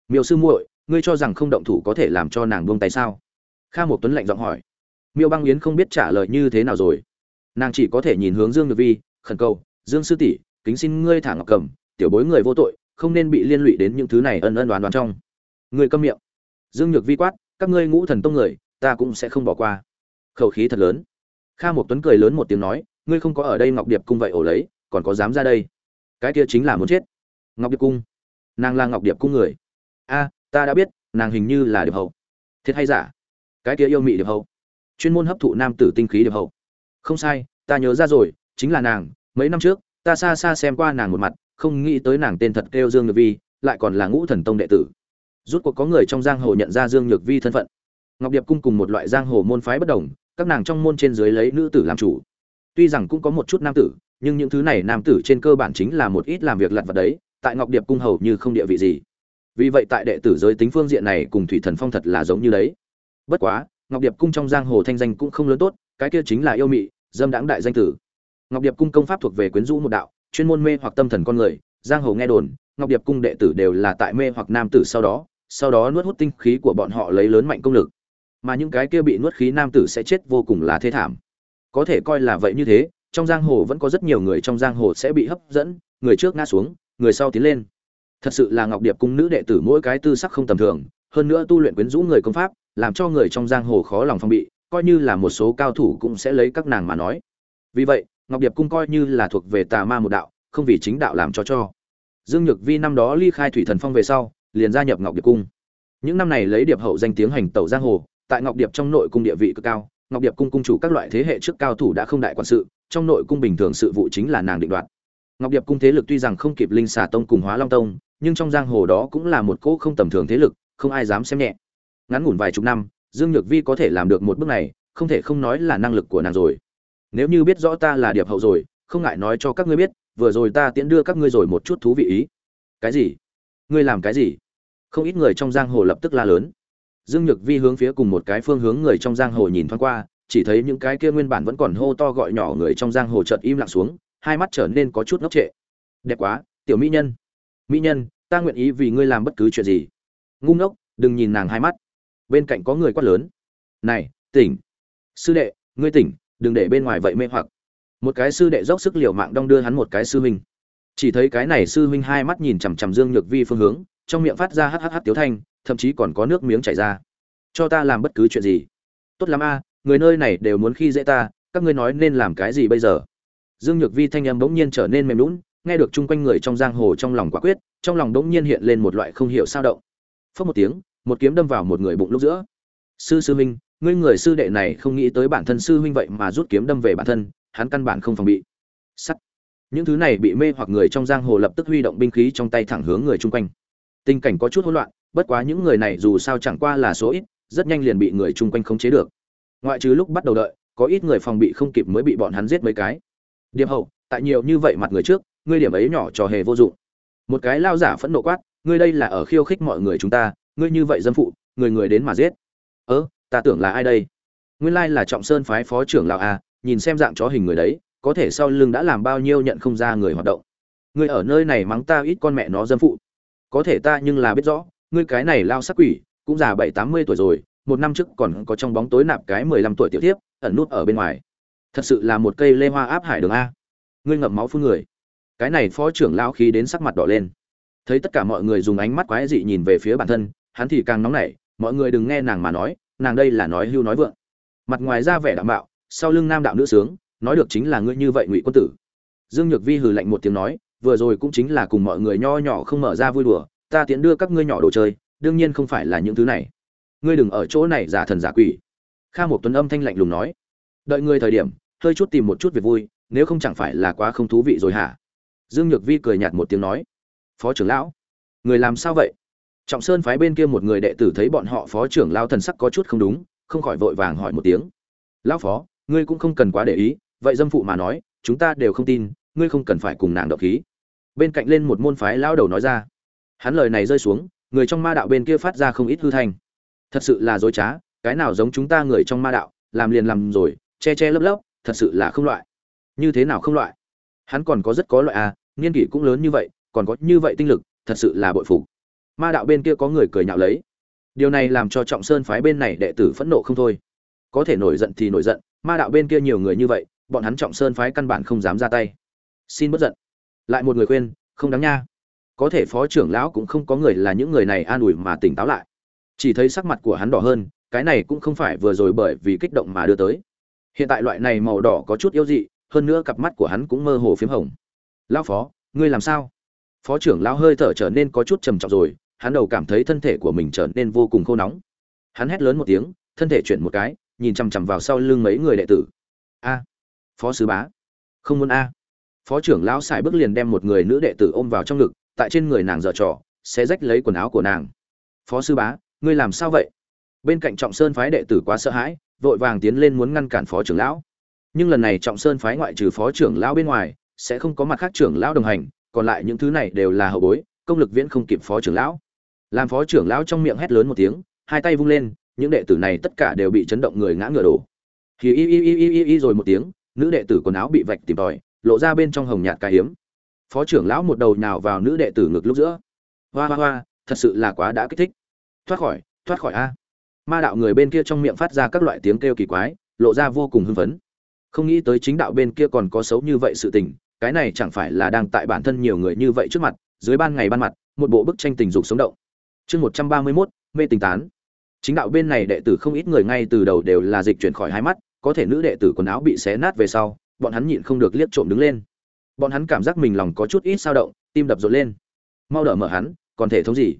Miêu sư muội, ngươi cho rằng không động thủ có thể làm cho nàng buông tay sao? Kha một tuấn lạnh giọng hỏi. Miêu băng yến không biết trả lời như thế nào rồi. Nàng chỉ có thể nhìn hướng dương nhược vi, khẩn cầu, dương sư tỷ, kính xin ngươi thả ngọc cầm tiểu bối người vô tội, không nên bị liên lụy đến những thứ này ân ân đoán đoán trong. Người câm miệng. Dương nhược vi quát, các ngươi ngũ thần tông người, ta cũng sẽ không bỏ qua. Khẩu khí thật lớn kha một tuấn cười lớn một tiếng nói, ngươi không có ở đây ngọc điệp cung vậy ổ lấy, còn có dám ra đây? Cái kia chính là muốn chết. Ngọc điệp cung? Nàng là ngọc điệp cung người. A, ta đã biết, nàng hình như là điệp hậu thiệt hay giả? Cái kia yêu mị điệp hậu chuyên môn hấp thụ nam tử tinh khí điệp hậu không sai, ta nhớ ra rồi, chính là nàng. Mấy năm trước, ta xa xa xem qua nàng một mặt, không nghĩ tới nàng tên thật kêu dương nhược vi, lại còn là ngũ thần tông đệ tử. Rút cuộc có người trong giang hồ nhận ra dương nhược vi thân phận. Ngọc điệp cung cùng một loại giang hồ môn phái bất đồng các nàng trong môn trên dưới lấy nữ tử làm chủ. Tuy rằng cũng có một chút nam tử, nhưng những thứ này nam tử trên cơ bản chính là một ít làm việc lặt vặt đấy, tại ngọc điệp cung hầu như không địa vị gì. Vì vậy tại đệ tử giới tính phương diện này cùng thủy thần phong thật là giống như đấy. Bất quá, ngọc điệp cung trong giang hồ thanh danh cũng không lớn tốt, cái kia chính là yêu mị, dâm đãng đại danh tử. Ngọc điệp cung công pháp thuộc về quyến rũ một đạo, chuyên môn mê hoặc tâm thần con người, giang hồ nghe đồn, ngọc điệp cung đệ tử đều là tại mê hoặc nam tử sau đó sau đó nuốt hút tinh khí của bọn họ lấy lớn mạnh công lực mà những cái kia bị nuốt khí nam tử sẽ chết vô cùng là thế thảm. Có thể coi là vậy như thế, trong giang hồ vẫn có rất nhiều người trong giang hồ sẽ bị hấp dẫn, người trước ngã xuống, người sau tiến lên. Thật sự là ngọc điệp cung nữ đệ tử mỗi cái tư sắc không tầm thường, hơn nữa tu luyện quyến rũ người công pháp, làm cho người trong giang hồ khó lòng phong bị, coi như là một số cao thủ cũng sẽ lấy các nàng mà nói. Vì vậy, ngọc điệp cung coi như là thuộc về tà ma một đạo, không vì chính đạo làm cho cho. Dương nhược vi năm đó ly khai thủy thần phong về sau, liền gia nhập ngọc điệp cung. Những năm này lấy điệp hậu danh tiếng hành tẩu giang hồ tại ngọc điệp trong nội cung địa vị cực cao, ngọc điệp cung cung chủ các loại thế hệ trước cao thủ đã không đại quản sự, trong nội cung bình thường sự vụ chính là nàng định đoạt. Ngọc điệp cung thế lực tuy rằng không kịp linh xà tông cùng hóa long tông, nhưng trong giang hồ đó cũng là một cỗ không tầm thường thế lực, không ai dám xem nhẹ. Ngắn ngủn vài chục năm, dương nhược vi có thể làm được một bước này, không thể không nói là năng lực của nàng rồi. Nếu như biết rõ ta là điệp hậu rồi, không ngại nói cho các ngươi biết, vừa rồi ta tiễn đưa các ngươi rồi một chút thú vị ý. Cái gì? Ngươi làm cái gì? Không ít người trong giang hồ lập tức la lớn dương nhược vi hướng phía cùng một cái phương hướng người trong giang hồ nhìn thoáng qua, chỉ thấy những cái kia nguyên bản vẫn còn hô to gọi nhỏ người trong giang hồ chợt im lặng xuống, hai mắt trở nên có chút ngốc trệ. Đẹp quá, tiểu mỹ nhân. Mỹ nhân, ta nguyện ý vì ngươi làm bất cứ chuyện gì. Ngu ngốc, đừng nhìn nàng hai mắt. Bên cạnh có người quát lớn. Này, tỉnh. Sư đệ, ngươi tỉnh, đừng để bên ngoài vậy mê hoặc. Một cái sư đệ dốc sức liều mạng đong đưa hắn một cái sư huynh. Chỉ thấy cái này sư huynh hai mắt nhìn chằm chằm dương nhược vi phương hướng trong miệng phát ra hắt hắt tiếu thanh, thậm chí còn có nước miếng chảy ra. Cho ta làm bất cứ chuyện gì. Tốt lắm a, người nơi này đều muốn khi dễ ta, các ngươi nói nên làm cái gì bây giờ? Dương nhược vi thanh âm bỗng nhiên trở nên mềm lún nghe được chung quanh người trong giang hồ trong lòng quả quyết, trong lòng bỗng nhiên hiện lên một loại không hiểu sao động. Phớt một tiếng, một kiếm đâm vào một người bụng lúc giữa. Sư sư huynh, ngươi người sư đệ này không nghĩ tới bản thân sư huynh vậy mà rút kiếm đâm về bản thân, hắn căn bản không phòng bị. Sắt. Những thứ này bị mê hoặc người trong giang hồ lập tức huy động binh khí trong tay thẳng hướng người chung quanh tình cảnh có chút hỗn loạn, bất quá những người này dù sao chẳng qua là số ít, rất nhanh liền bị người chung quanh khống chế được. Ngoại trừ lúc bắt đầu đợi, có ít người phòng bị không kịp mới bị bọn hắn giết mấy cái. Điệp hậu tại nhiều như vậy mặt người trước, ngươi điểm ấy nhỏ trò hề vô dụng. Một cái lao giả phẫn nộ quát, ngươi đây là ở khiêu khích mọi người chúng ta, ngươi như vậy dâm phụ, người người đến mà giết. Ớ ta tưởng là ai đây? Nguyên lai là trọng sơn phái phó trưởng lão a, nhìn xem dạng chó hình người đấy, có thể sau lưng đã làm bao nhiêu nhận không ra người hoạt động. Người ở nơi này mắng ta ít con mẹ nó dâm phụ có thể ta nhưng là biết rõ, ngươi cái này lao sắc quỷ, cũng già bảy, tám mươi tuổi rồi, một năm trước còn có trong bóng tối nạp cái mười lăm tuổi tiểu tiếp ẩn nút ở bên ngoài. Thật sự là một cây lê hoa áp hải đường a. Ngươi ngậm máu phun người. Cái này phó trưởng lão khí đến sắc mặt đỏ lên. Thấy tất cả mọi người dùng ánh mắt quái dị nhìn về phía bản thân, hắn thì càng nóng nảy, mọi người đừng nghe nàng mà nói, nàng đây là nói hưu nói vượng. Mặt ngoài ra vẻ đảm bảo sau lưng nam đạo nữ sướng, nói được chính là ngươi như vậy ngụy quân tử. Dương nhược vi hừ lạnh một tiếng nói vừa rồi cũng chính là cùng mọi người nho nhỏ không mở ra vui đùa, ta tiện đưa các ngươi nhỏ đồ chơi, đương nhiên không phải là những thứ này. Ngươi đừng ở chỗ này giả thần giả quỷ. Kha một tuấn âm thanh lạnh lùng nói. Đợi ngươi thời điểm, hơi chút tìm một chút việc vui, nếu không chẳng phải là quá không thú vị rồi hả? Dương nhược vi cười nhạt một tiếng nói. Phó trưởng lão, người làm sao vậy? Trọng sơn phái bên kia một người đệ tử thấy bọn họ phó trưởng lao thần sắc có chút không đúng, không khỏi vội vàng hỏi một tiếng. Lão phó, ngươi cũng không cần quá để ý, vậy dâm phụ mà nói, chúng ta đều không tin, ngươi không cần phải cùng nàng độc khí bên cạnh lên một môn phái lao đầu nói ra. Hắn lời này rơi xuống, người trong ma đạo bên kia phát ra không ít hư thanh. Thật sự là dối trá, cái nào giống chúng ta người trong ma đạo, làm liền làm rồi, che che lấp lấp, thật sự là không loại. Như thế nào không loại? Hắn còn có rất có loại à niên kỷ cũng lớn như vậy, còn có như vậy tinh lực, thật sự là bội phục. Ma đạo bên kia có người cười nhạo lấy. Điều này làm cho trọng sơn phái bên này đệ tử phẫn nộ không thôi. Có thể nổi giận thì nổi giận, ma đạo bên kia nhiều người như vậy, bọn hắn trọng sơn phái căn bản không dám ra tay. Xin bất giận lại một người khuyên, không đáng nha. Có thể phó trưởng lão cũng không có người là những người này an ủi mà tỉnh táo lại. Chỉ thấy sắc mặt của hắn đỏ hơn, cái này cũng không phải vừa rồi bởi vì kích động mà đưa tới. Hiện tại loại này màu đỏ có chút yếu dị, hơn nữa cặp mắt của hắn cũng mơ hồ p h í m hồng. Lão phó, ngươi làm sao? Phó trưởng lão hơi thở trở nên có chút trầm trọng rồi, hắn đầu cảm thấy thân thể của mình trở nên vô cùng khô nóng. Hắn hét lớn một tiếng, thân thể chuyển một cái, nhìn chằm chằm vào sau lưng mấy người đệ tử. A, phó sứ bá. Không muốn a phó trưởng lão xài bước liền đem một người nữ đệ tử ôm vào trong ngực, tại trên người nàng dở trò sẽ rách lấy quần áo của nàng. Phó sư bá, ngươi làm sao vậy? Bên cạnh trọng sơn phái đệ tử quá sợ hãi, vội vàng tiến lên muốn ngăn cản phó trưởng lão. Nhưng lần này trọng sơn phái ngoại trừ phó trưởng lão bên ngoài, sẽ không có mặt khác trưởng lão đồng hành, còn lại những thứ này đều là hậu bối, công lực viễn không kịp phó trưởng lão. Làm phó trưởng lão trong miệng hét lớn một tiếng, hai tay vung lên, những đệ tử này tất cả đều bị chấn động người ngã ngựa đổ. Thì y y y y y y rồi một tiếng, nữ đệ tử quần áo bị vạch tìm tòi lộ ra bên trong hồng nhạt cái hiếm. Phó trưởng lão một đầu nhào vào nữ đệ tử ngực lúc giữa. Hoa hoa hoa, thật sự là quá đã kích thích. Thoát khỏi thoát khỏi a. Ma đạo người bên kia trong miệng phát ra các loại tiếng kêu kỳ quái, lộ ra vô cùng hưng phấn. Không nghĩ tới chính đạo bên kia còn có xấu như vậy sự tình, cái này chẳng phải là đang tại bản thân nhiều người như vậy trước mặt, dưới ban ngày ban mặt, một bộ bức tranh tình dục sống động. Chương một trăm ba mươi mốt, mê tình tán. Chính đạo bên này đệ tử không ít người ngay từ đầu đều là dịch chuyển khỏi hai mắt, có thể nữ đệ tử quần áo bị xé nát về sau bọn hắn nhịn không được liếc trộm đứng lên. Bọn hắn cảm giác mình lòng có chút ít sao động, tim đập rộn lên. Mau đỡ mở hắn, còn thể thống gì?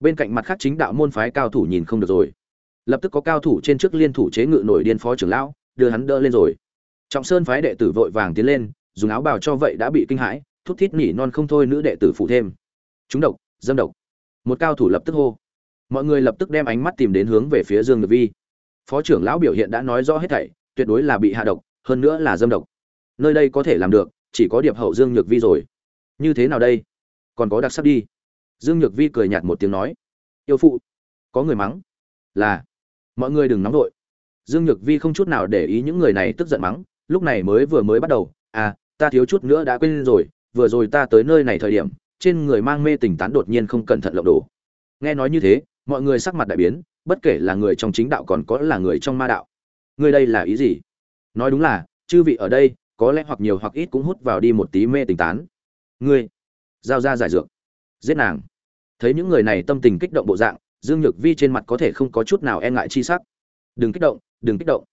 Bên cạnh mặt khác chính đạo môn phái cao thủ nhìn không được rồi. Lập tức có cao thủ trên trước liên thủ chế ngự nổi điên phó trưởng lão, đưa hắn đỡ lên rồi. Trọng sơn phái đệ tử vội vàng tiến lên, dùng áo bào cho vậy đã bị kinh hãi, thút thít nỉ non không thôi nữ đệ tử phụ thêm. Chúng độc, dâm độc. Một cao thủ lập tức hô. Mọi người lập tức đem ánh mắt tìm đến hướng về phía dương nhược vi. Phó trưởng lão biểu hiện đã nói rõ hết thảy, tuyệt đối là bị hạ độc, hơn nữa là dâm độc nơi đây có thể làm được, chỉ có điệp hậu dương nhược vi rồi. Như thế nào đây? Còn có đặc sắc đi. Dương nhược vi cười nhạt một tiếng nói. Yêu phụ, có người mắng. Là, mọi người đừng nóng vội. Dương nhược vi không chút nào để ý những người này tức giận mắng. Lúc này mới vừa mới bắt đầu à ta thiếu chút nữa đã quên rồi, vừa rồi ta tới nơi này thời điểm, trên người mang mê tình tán đột nhiên không cẩn thận lộng đổ nghe nói như thế, mọi người sắc mặt đại biến, bất kể là người trong chính đạo còn có là người trong ma đạo. Người đây là ý gì? Nói đúng là, chư vị ở đây có lẽ hoặc nhiều hoặc ít cũng hút vào đi một tí mê tình tán. Ngươi, giao ra giải dược, giết nàng. Thấy những người này tâm tình kích động bộ dạng, dương nhược vi trên mặt có thể không có chút nào e ngại chi sắc. Đừng kích động, đừng kích động.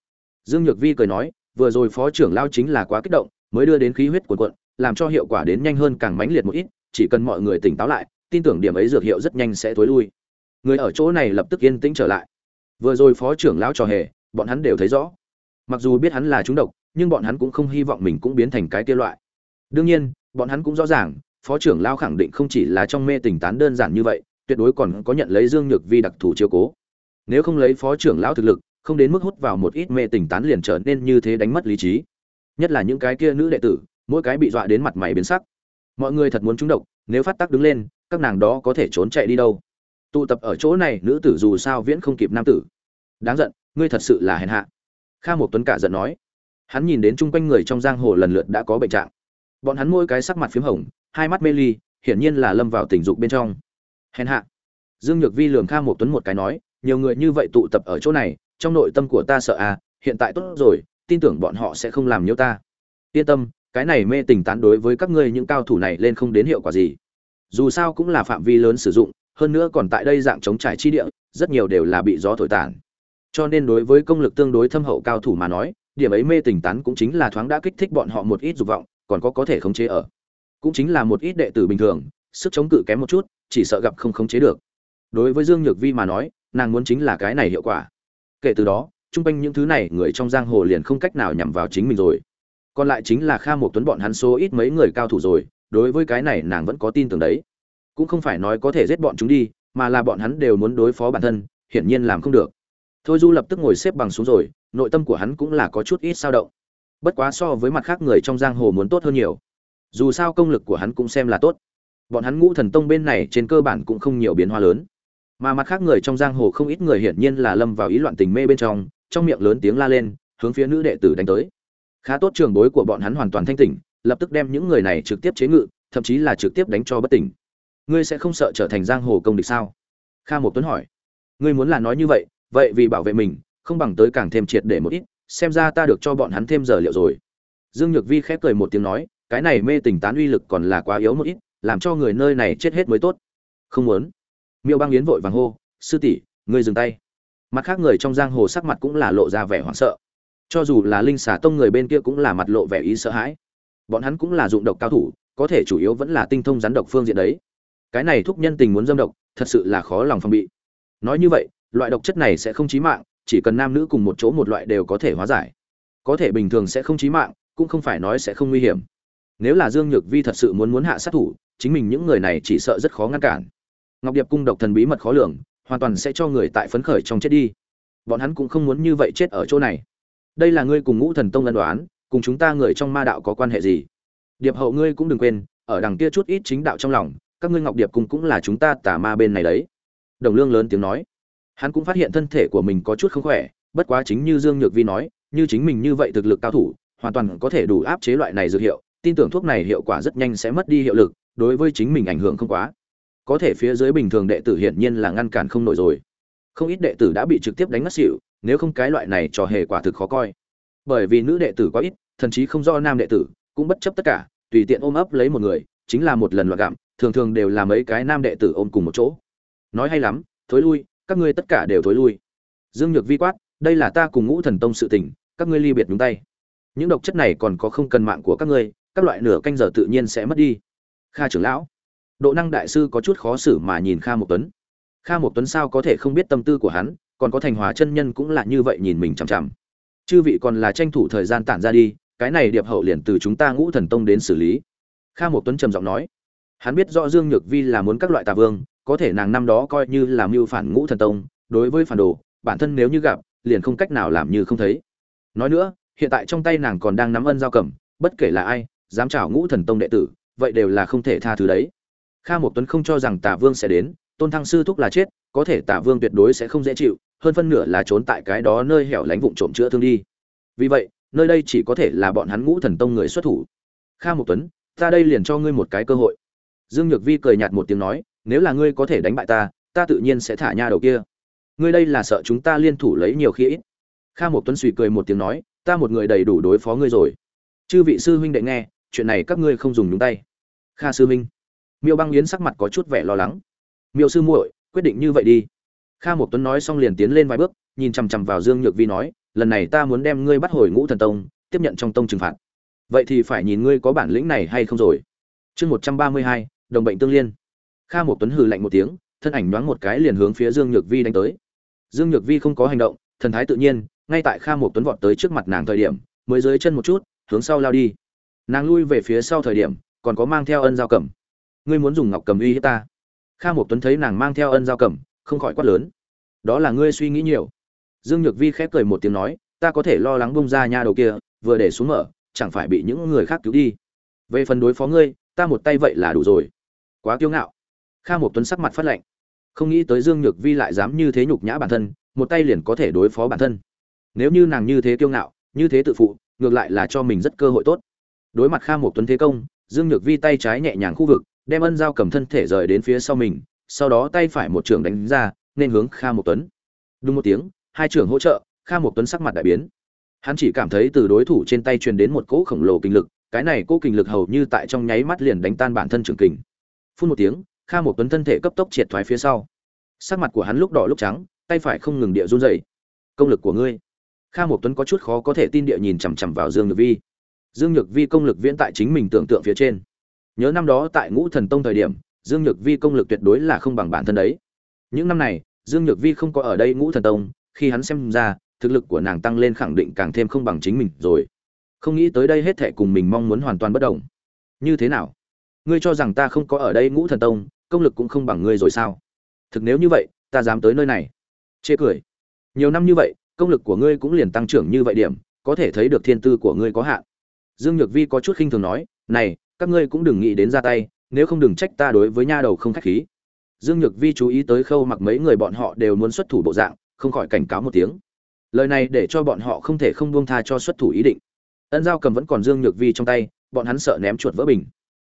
Dương nhược vi cười nói, vừa rồi phó trưởng lao chính là quá kích động, mới đưa đến khí huyết cuồn cuộn, làm cho hiệu quả đến nhanh hơn càng mãnh liệt một ít, chỉ cần mọi người tỉnh táo lại, tin tưởng điểm ấy dược hiệu rất nhanh sẽ thối lui. Người ở chỗ này lập tức yên tĩnh trở lại. Vừa rồi phó trưởng lão trò hề, bọn hắn đều thấy rõ. Mặc dù biết hắn là trúng độc nhưng bọn hắn cũng không hy vọng mình cũng biến thành cái kia loại. Đương nhiên, bọn hắn cũng rõ ràng, phó trưởng lao khẳng định không chỉ là trong mê tình tán đơn giản như vậy, tuyệt đối còn có nhận lấy dương nhược vi đặc thù chiếu cố. Nếu không lấy phó trưởng lão thực lực, không đến mức hút vào một ít mê tình tán liền trở nên như thế đánh mất lý trí. Nhất là những cái kia nữ đệ tử, mỗi cái bị dọa đến mặt mày biến sắc. Mọi người thật muốn trúng độc, nếu phát tác đứng lên, các nàng đó có thể trốn chạy đi đâu? Tụ tập ở chỗ này nữ tử dù sao viễn không kịp nam tử. Đáng giận, ngươi thật sự là hèn hạ. Kha một tuấn cả giận nói hắn nhìn đến chung quanh người trong giang hồ lần lượt đã có bệnh trạng. Bọn hắn môi cái sắc mặt p h í m hồng, hai mắt mê ly, hiển nhiên là lâm vào tình dục bên trong. Hèn hạ. Dương nhược vi lường kha một tuấn một cái nói, nhiều người như vậy tụ tập ở chỗ này, trong nội tâm của ta sợ à hiện tại tốt rồi, tin tưởng bọn họ sẽ không làm nhiễu ta. Yên tâm, cái này mê tình tán đối với các ngươi những cao thủ này lên không đến hiệu quả gì. Dù sao cũng là phạm vi lớn sử dụng, hơn nữa còn tại đây dạng chống trải chi địa, rất nhiều đều là bị gió thổi tản cho nên đối với công lực tương đối thâm hậu cao thủ mà nói điểm ấy mê tình tán cũng chính là thoáng đã kích thích bọn họ một ít dục vọng, còn có có thể khống chế ở. Cũng chính là một ít đệ tử bình thường, sức chống cự kém một chút, chỉ sợ gặp không khống chế được. Đối với dương nhược vi mà nói, nàng muốn chính là cái này hiệu quả. Kể từ đó, chung quanh những thứ này người trong giang hồ liền không cách nào nhằm vào chính mình rồi. Còn lại chính là kha một tuấn bọn hắn số ít mấy người cao thủ rồi, đối với cái này nàng vẫn có tin tưởng đấy. Cũng không phải nói có thể giết bọn chúng đi, mà là bọn hắn đều muốn đối phó bản thân, hiển nhiên làm không được. Thôi du lập tức ngồi xếp bằng xuống rồi nội tâm của hắn cũng là có chút ít sao động. Bất quá so với mặt khác người trong giang hồ muốn tốt hơn nhiều. Dù sao công lực của hắn cũng xem là tốt. Bọn hắn ngũ thần tông bên này trên cơ bản cũng không nhiều biến hóa lớn. Mà mặt khác người trong giang hồ không ít người hiển nhiên là lâm vào ý loạn tình mê bên trong trong miệng lớn tiếng la lên, hướng phía nữ đệ tử đánh tới. Khá tốt trường bối của bọn hắn hoàn toàn thanh tỉnh, lập tức đem những người này trực tiếp chế ngự, thậm chí là trực tiếp đánh cho bất tỉnh. Ngươi sẽ không sợ trở thành giang hồ công địch sao? Kha một tuấn hỏi. Ngươi muốn là nói như vậy vậy vì bảo vệ mình không bằng tới càng thêm triệt để một ít, xem ra ta được cho bọn hắn thêm giờ liệu rồi. Dương nhược vi khép cười một tiếng nói, cái này mê tình tán uy lực còn là quá yếu một ít, làm cho người nơi này chết hết mới tốt. Không muốn. Miêu băng yến vội vàng hô, sư tỷ, ngươi dừng tay. Mặt khác người trong giang hồ sắc mặt cũng là lộ ra vẻ hoảng sợ. Cho dù là linh xà tông người bên kia cũng là mặt lộ vẻ ý sợ hãi. Bọn hắn cũng là dụng độc cao thủ, có thể chủ yếu vẫn là tinh thông rắn độc phương diện đấy. Cái này thúc nhân tình muốn dâm độc, thật sự là khó lòng phòng bị. Nói như vậy, loại độc chất này sẽ không chí mạng chỉ cần nam nữ cùng một chỗ một loại đều có thể hóa giải. Có thể bình thường sẽ không chí mạng, cũng không phải nói sẽ không nguy hiểm. Nếu là dương nhược vi thật sự muốn muốn hạ sát thủ, chính mình những người này chỉ sợ rất khó ngăn cản. Ngọc điệp cung độc thần bí mật khó lường, hoàn toàn sẽ cho người tại phấn khởi trong chết đi. Bọn hắn cũng không muốn như vậy chết ở chỗ này. Đây là ngươi cùng ngũ thần tông ân đoán cùng chúng ta người trong ma đạo có quan hệ gì? Điệp hậu ngươi cũng đừng quên, ở đằng kia chút ít chính đạo trong lòng, các ngươi ngọc điệp cung cũng là chúng ta tà ma bên này đấy. Đồng lương lớn tiếng nói hắn cũng phát hiện thân thể của mình có chút không khỏe, bất quá chính như dương nhược vi nói, như chính mình như vậy thực lực cao thủ, hoàn toàn có thể đủ áp chế loại này dược hiệu, tin tưởng thuốc này hiệu quả rất nhanh sẽ mất đi hiệu lực, đối với chính mình ảnh hưởng không quá. Có thể phía dưới bình thường đệ tử hiển nhiên là ngăn cản không nổi rồi. Không ít đệ tử đã bị trực tiếp đánh ngất xỉu, nếu không cái loại này trò hề quả thực khó coi. Bởi vì nữ đệ tử quá ít, thậm chí không do nam đệ tử, cũng bất chấp tất cả, tùy tiện ôm ấp lấy một người, chính là một lần loạt gặm, thường thường đều là mấy cái nam đệ tử ôm cùng một chỗ. Nói hay lắm, thối lui các ngươi tất cả đều thối lui. Dương nhược vi quát, đây là ta cùng ngũ thần tông sự tình, các ngươi ly biệt nhúng tay. Những độc chất này còn có không cần mạng của các ngươi, các loại nửa canh giờ tự nhiên sẽ mất đi. Kha trưởng lão, độ năng đại sư có chút khó xử mà nhìn kha một tuấn. Kha một tuấn sao có thể không biết tâm tư của hắn, còn có thành hòa chân nhân cũng là như vậy nhìn mình chằm chằm. Chư vị còn là tranh thủ thời gian tản ra đi, cái này điệp hậu liền từ chúng ta ngũ thần tông đến xử lý. Kha một tuấn trầm giọng nói, hắn biết rõ dương nhược vi là muốn các loại tà vương có thể nàng năm đó coi như là mưu phản ngũ thần tông, đối với phản đồ, bản thân nếu như gặp, liền không cách nào làm như không thấy. Nói nữa, hiện tại trong tay nàng còn đang nắm ân giao cầm, bất kể là ai, dám chào ngũ thần tông đệ tử, vậy đều là không thể tha thứ đấy. Kha một tuấn không cho rằng tả vương sẽ đến, tôn thăng sư thúc là chết, có thể tả vương tuyệt đối sẽ không dễ chịu, hơn phân nửa là trốn tại cái đó nơi hẻo lánh vụn trộm chữa thương đi. Vì vậy, nơi đây chỉ có thể là bọn hắn ngũ thần tông người xuất thủ. Kha một tuấn, ta đây liền cho ngươi một cái cơ hội. Dương nhược vi cười nhạt một tiếng nói nếu là ngươi có thể đánh bại ta ta tự nhiên sẽ thả nha đầu kia. Ngươi đây là sợ chúng ta liên thủ lấy nhiều khi ít. Kha một tuấn suy cười một tiếng nói, ta một người đầy đủ đối phó ngươi rồi. Chư vị sư huynh đệ nghe, chuyện này các ngươi không dùng nhúng tay. Kha sư huynh. Miêu băng yến sắc mặt có chút vẻ lo lắng. Miêu sư muội, quyết định như vậy đi. Kha một tuấn nói xong liền tiến lên vài bước, nhìn chằm chằm vào dương nhược vi nói, lần này ta muốn đem ngươi bắt hồi ngũ thần tông, tiếp nhận trong tông trừng phạt. Vậy thì phải nhìn ngươi có bản lĩnh này hay không rồi. Chương một trăm ba mươi hai, đồng bệnh tương liên kha một tuấn hừ lạnh một tiếng, thân ảnh nhoáng một cái liền hướng phía dương nhược vi đánh tới. Dương nhược vi không có hành động, thần thái tự nhiên, ngay tại kha một tuấn vọt tới trước mặt nàng thời điểm, mới dưới chân một chút, hướng sau lao đi. Nàng lui về phía sau thời điểm, còn có mang theo ân giao cầm. Ngươi muốn dùng ngọc cầm uy hiếp ta? Kha một tuấn thấy nàng mang theo ân giao cầm, không khỏi quát lớn. Đó là ngươi suy nghĩ nhiều. Dương nhược vi khép cười một tiếng nói, ta có thể lo lắng bông ra nha đầu kia, vừa để xuống mở, chẳng phải bị những người khác cứu đi. Về phần đối phó ngươi, ta một tay vậy là đủ rồi. Quá kiêu ngạo kha một tuấn sắc mặt phát lạnh. Không nghĩ tới dương nhược vi lại dám như thế nhục nhã bản thân, một tay liền có thể đối phó bản thân. Nếu như nàng như thế kiêu ngạo, như thế tự phụ, ngược lại là cho mình rất cơ hội tốt. Đối mặt kha một tuấn thế công, dương nhược vi tay trái nhẹ nhàng khu vực, đem ân dao cầm thân thể rời đến phía sau mình, sau đó tay phải một trường đánh ra, nên hướng kha một tuấn. Đúng một tiếng, hai trưởng hỗ trợ, kha một tuấn sắc mặt đại biến. Hắn chỉ cảm thấy từ đối thủ trên tay truyền đến một cỗ khổng lồ kinh lực, cái này cỗ kinh lực hầu như tại trong nháy mắt liền đánh tan bản thân trường kình. Phun một tiếng kha một tuấn thân thể cấp tốc triệt thoái phía sau. Sắc mặt của hắn lúc đỏ lúc trắng, tay phải không ngừng địa run rẩy. Công lực của ngươi. Kha một tuấn có chút khó có thể tin địa nhìn chằm chằm vào dương nhược vi. Dương nhược vi công lực viễn tại chính mình tưởng tượng phía trên. Nhớ năm đó tại ngũ thần tông thời điểm, dương nhược vi công lực tuyệt đối là không bằng bản thân đấy. Những năm này, dương nhược vi không có ở đây ngũ thần tông, khi hắn xem ra, thực lực của nàng tăng lên khẳng định càng thêm không bằng chính mình rồi. Không nghĩ tới đây hết thệ cùng mình mong muốn hoàn toàn bất đồng. Như thế nào? Ngươi cho rằng ta không có ở đây ngũ thần tông công lực cũng không bằng ngươi rồi sao? Thực nếu như vậy, ta dám tới nơi này. Chê cười. Nhiều năm như vậy, công lực của ngươi cũng liền tăng trưởng như vậy điểm, có thể thấy được thiên tư của ngươi có hạn. Dương nhược vi có chút khinh thường nói, này, các ngươi cũng đừng nghĩ đến ra tay, nếu không đừng trách ta đối với nha đầu không khách khí. Dương nhược vi chú ý tới khâu mặc mấy người bọn họ đều muốn xuất thủ bộ dạng, không khỏi cảnh cáo một tiếng. Lời này để cho bọn họ không thể không buông tha cho xuất thủ ý định. Ân giao cầm vẫn còn dương nhược vi trong tay, bọn hắn sợ ném chuột vỡ bình.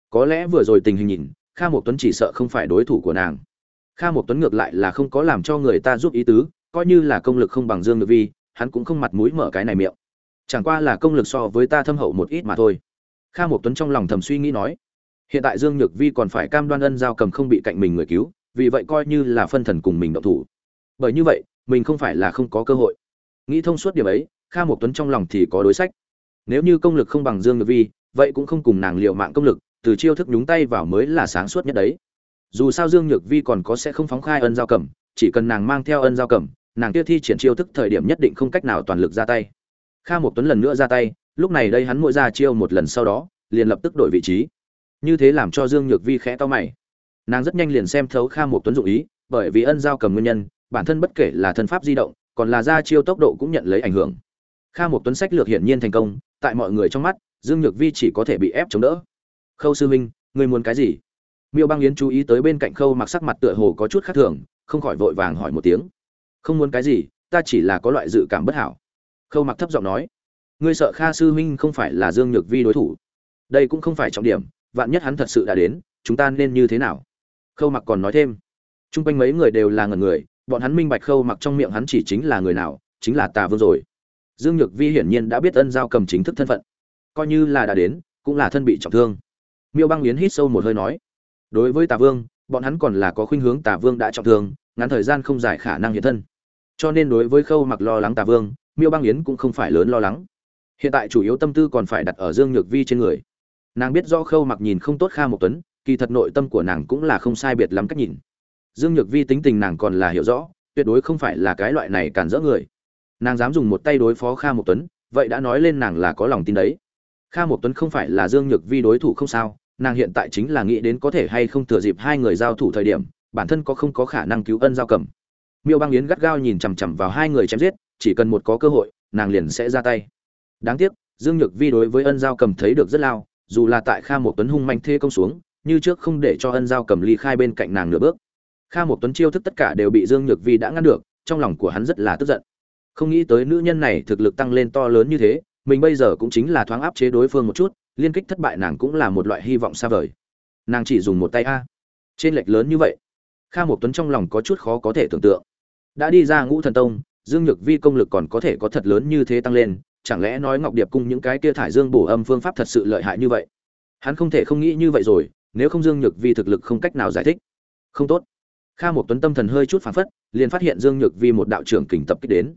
Có lẽ vừa rồi tình hình nhìn kha Mộ tuấn chỉ sợ không phải đối thủ của nàng. Kha Mộ tuấn ngược lại là không có làm cho người ta giúp ý tứ, coi như là công lực không bằng dương nhược vi, hắn cũng không mặt mũi mở cái này miệng. Chẳng qua là công lực so với ta thâm hậu một ít mà thôi. Kha Mộ tuấn trong lòng thầm suy nghĩ nói, hiện tại dương nhược vi còn phải cam đoan ân giao cầm không bị cạnh mình người cứu, vì vậy coi như là phân thần cùng mình động thủ. Bởi như vậy, mình không phải là không có cơ hội. Nghĩ thông suốt điểm ấy, kha Mộ tuấn trong lòng thì có đối sách. Nếu như công lực không bằng dương nhược vi, vậy cũng không cùng nàng liều mạng công lực từ chiêu thức nhúng tay vào mới là sáng suốt nhất đấy. Dù sao dương nhược vi còn có sẽ không phóng khai ân giao cầm chỉ cần nàng mang theo ân giao cầm nàng kia thi triển chiêu thức thời điểm nhất định không cách nào toàn lực ra tay. Kha một tuấn lần nữa ra tay, lúc này đây hắn mỗi ra chiêu một lần sau đó, liền lập tức đổi vị trí. Như thế làm cho dương nhược vi khẽ to mày. Nàng rất nhanh liền xem thấu kha một tuấn dụng ý, bởi vì ân giao cầm nguyên nhân, bản thân bất kể là thân pháp di động, còn là ra chiêu tốc độ cũng nhận lấy ảnh hưởng. Kha một tuấn sách lược hiển nhiên thành công, tại mọi người trong mắt, dương nhược vi chỉ có thể bị ép chống đỡ khâu sư minh ngươi muốn cái gì? Miêu băng yến chú ý tới bên cạnh khâu mặc sắc mặt tựa hồ có chút khác thường, không khỏi vội vàng hỏi một tiếng. Không muốn cái gì, ta chỉ là có loại dự cảm bất hảo. Khâu mặc thấp giọng nói. Ngươi sợ kha sư huynh không phải là dương nhược vi đối thủ. Đây cũng không phải trọng điểm, vạn nhất hắn thật sự đã đến, chúng ta nên như thế nào? Khâu mặc còn nói thêm. T r u n g quanh mấy người đều là ngần người, bọn hắn minh bạch khâu mặc trong miệng hắn chỉ chính là người nào, chính là tà vương rồi. Dương nhược vi hiển nhiên đã biết ân giao cầm chính thức thân phận. Coi như là đã đến, cũng là thân bị trọng thương miêu băng yến hít sâu một hơi nói, đối với tà vương, bọn hắn còn là có khuynh hướng tà vương đã trọng thương, ngắn thời gian không giải khả năng hiện thân. Cho nên đối với khâu mặc lo lắng tà vương, miêu băng yến cũng không phải lớn lo lắng. Hiện tại chủ yếu tâm tư còn phải đặt ở dương nhược vi trên người. Nàng biết rõ khâu mặc nhìn không tốt kha một tuấn, kỳ thật nội tâm của nàng cũng là không sai biệt lắm cách nhìn. Dương nhược vi tính tình nàng còn là hiểu rõ, tuyệt đối không phải là cái loại này cản rỡ người. Nàng dám dùng một tay đối phó kha một tuấn, vậy đã nói lên nàng là có lòng tin đấy kha một tuấn không phải là dương nhược vi đối thủ không sao, nàng hiện tại chính là nghĩ đến có thể hay không thừa dịp hai người giao thủ thời điểm, bản thân có không có khả năng cứu ân giao cầm. Miêu băng yến gắt gao nhìn chằm chằm vào hai người chém giết, chỉ cần một có cơ hội, nàng liền sẽ ra tay. Đáng tiếc, dương nhược vi đối với ân giao cầm thấy được rất lao, dù là tại kha một tuấn hung manh thê công xuống, như trước không để cho ân giao cầm ly khai bên cạnh nàng nửa bước. Kha một tuấn chiêu thức tất cả đều bị dương nhược vi đã ngăn được, trong lòng của hắn rất là tức giận. Không nghĩ tới nữ nhân này thực lực tăng lên to lớn như thế mình bây giờ cũng chính là thoáng áp chế đối phương một chút, liên kích thất bại nàng cũng là một loại hy vọng xa vời. Nàng chỉ dùng một tay a. Trên lệch lớn như vậy, kha một tuấn trong lòng có chút khó có thể tưởng tượng. Đã đi ra ngũ thần tông, dương nhược vi công lực còn có thể có thật lớn như thế tăng lên, chẳng lẽ nói ngọc điệp cung những cái kia thải dương bổ âm phương pháp thật sự lợi hại như vậy? Hắn không thể không nghĩ như vậy rồi, nếu không dương nhược vi thực lực không cách nào giải thích. Không tốt. Kha một tuấn tâm thần hơi chút phản phất, liền phát hiện dương nhược vi một đạo trưởng kình tập kích đến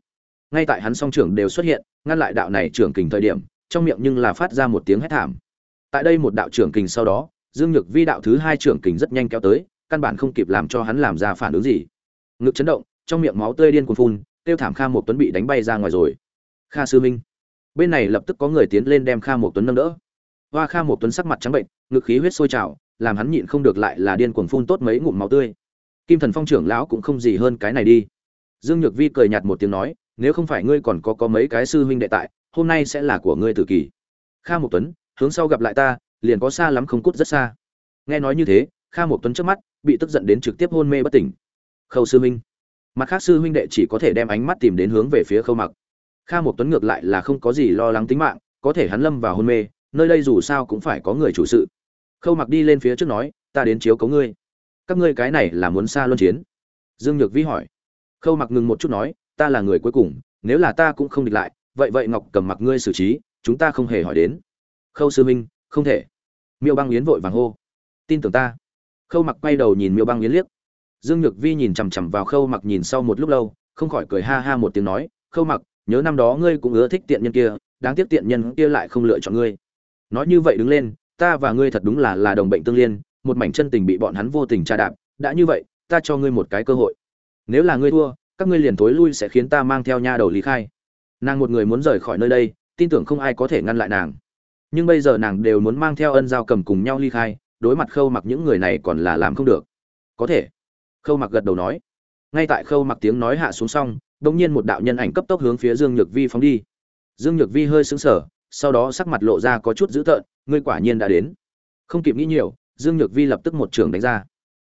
ngay tại hắn song trưởng đều xuất hiện, ngăn lại đạo này trưởng kình thời điểm, trong miệng nhưng là phát ra một tiếng hét thảm. Tại đây một đạo trưởng kình sau đó, dương nhược vi đạo thứ hai trưởng kình rất nhanh kéo tới, căn bản không kịp làm cho hắn làm ra phản ứng gì. Ngực chấn động, trong miệng máu tươi điên cuồng phun, tiêu thảm kha một tuấn bị đánh bay ra ngoài rồi. Kha sư minh. Bên này lập tức có người tiến lên đem kha một tuấn nâng đỡ. Hoa kha một tuấn sắc mặt trắng bệnh, ngực khí huyết sôi trào, làm hắn nhịn không được lại là điên cuồng phun tốt mấy ngụm máu tươi. Kim thần phong trưởng lão cũng không gì hơn cái này đi. Dương nhược vi cười nhạt một tiếng nói nếu không phải ngươi còn có có mấy cái sư huynh đệ tại, hôm nay sẽ là của ngươi tử kỳ. Kha một tuấn, hướng sau gặp lại ta, liền có xa lắm không cút rất xa. Nghe nói như thế, kha một tuấn trước mắt, bị tức giận đến trực tiếp hôn mê bất tỉnh. Khâu sư huynh. Mặt khác sư huynh đệ chỉ có thể đem ánh mắt tìm đến hướng về phía khâu mặc. Kha một tuấn ngược lại là không có gì lo lắng tính mạng, có thể hắn lâm vào hôn mê, nơi đây dù sao cũng phải có người chủ sự. Khâu mặc đi lên phía trước nói, ta đến chiếu cấu ngươi. Các ngươi cái này là muốn xa luân chiến. Dương nhược vi hỏi. Khâu mặc ngừng một chút nói ta là người cuối cùng, nếu là ta cũng không địch lại, vậy vậy ngọc cầm mặc ngươi xử trí, chúng ta không hề hỏi đến. Khâu sư minh không thể. Miêu băng yến vội vàng hô. Tin tưởng ta. Khâu mặc quay đầu nhìn miêu băng yến liếc. Dương nhược vi nhìn chằm chằm vào khâu mặc nhìn sau một lúc lâu, không khỏi cười ha ha một tiếng nói, khâu mặc, nhớ năm đó ngươi cũng ưa thích tiện nhân kia, đáng tiếc tiện nhân kia lại không lựa chọn ngươi. Nói như vậy đứng lên, ta và ngươi thật đúng là là đồng bệnh tương liên, một mảnh chân tình bị bọn hắn vô tình tra đạp, đã như vậy, ta cho ngươi một cái cơ hội. Nếu là ngươi thua các ngươi liền tối lui sẽ khiến ta mang theo nha đầu lý khai. Nàng một người muốn rời khỏi nơi đây, tin tưởng không ai có thể ngăn lại nàng. Nhưng bây giờ nàng đều muốn mang theo ân giao cầm cùng nhau ly khai, đối mặt khâu mặc những người này còn là làm không được. Có thể. Khâu mặc gật đầu nói. Ngay tại khâu mặc tiếng nói hạ xuống xong, đột nhiên một đạo nhân ảnh cấp tốc hướng phía dương nhược vi phóng đi. Dương nhược vi hơi sững sờ, sau đó sắc mặt lộ ra có chút dữ tợn, ngươi quả nhiên đã đến. Không kịp nghĩ nhiều, dương nhược vi lập tức một trường đánh ra.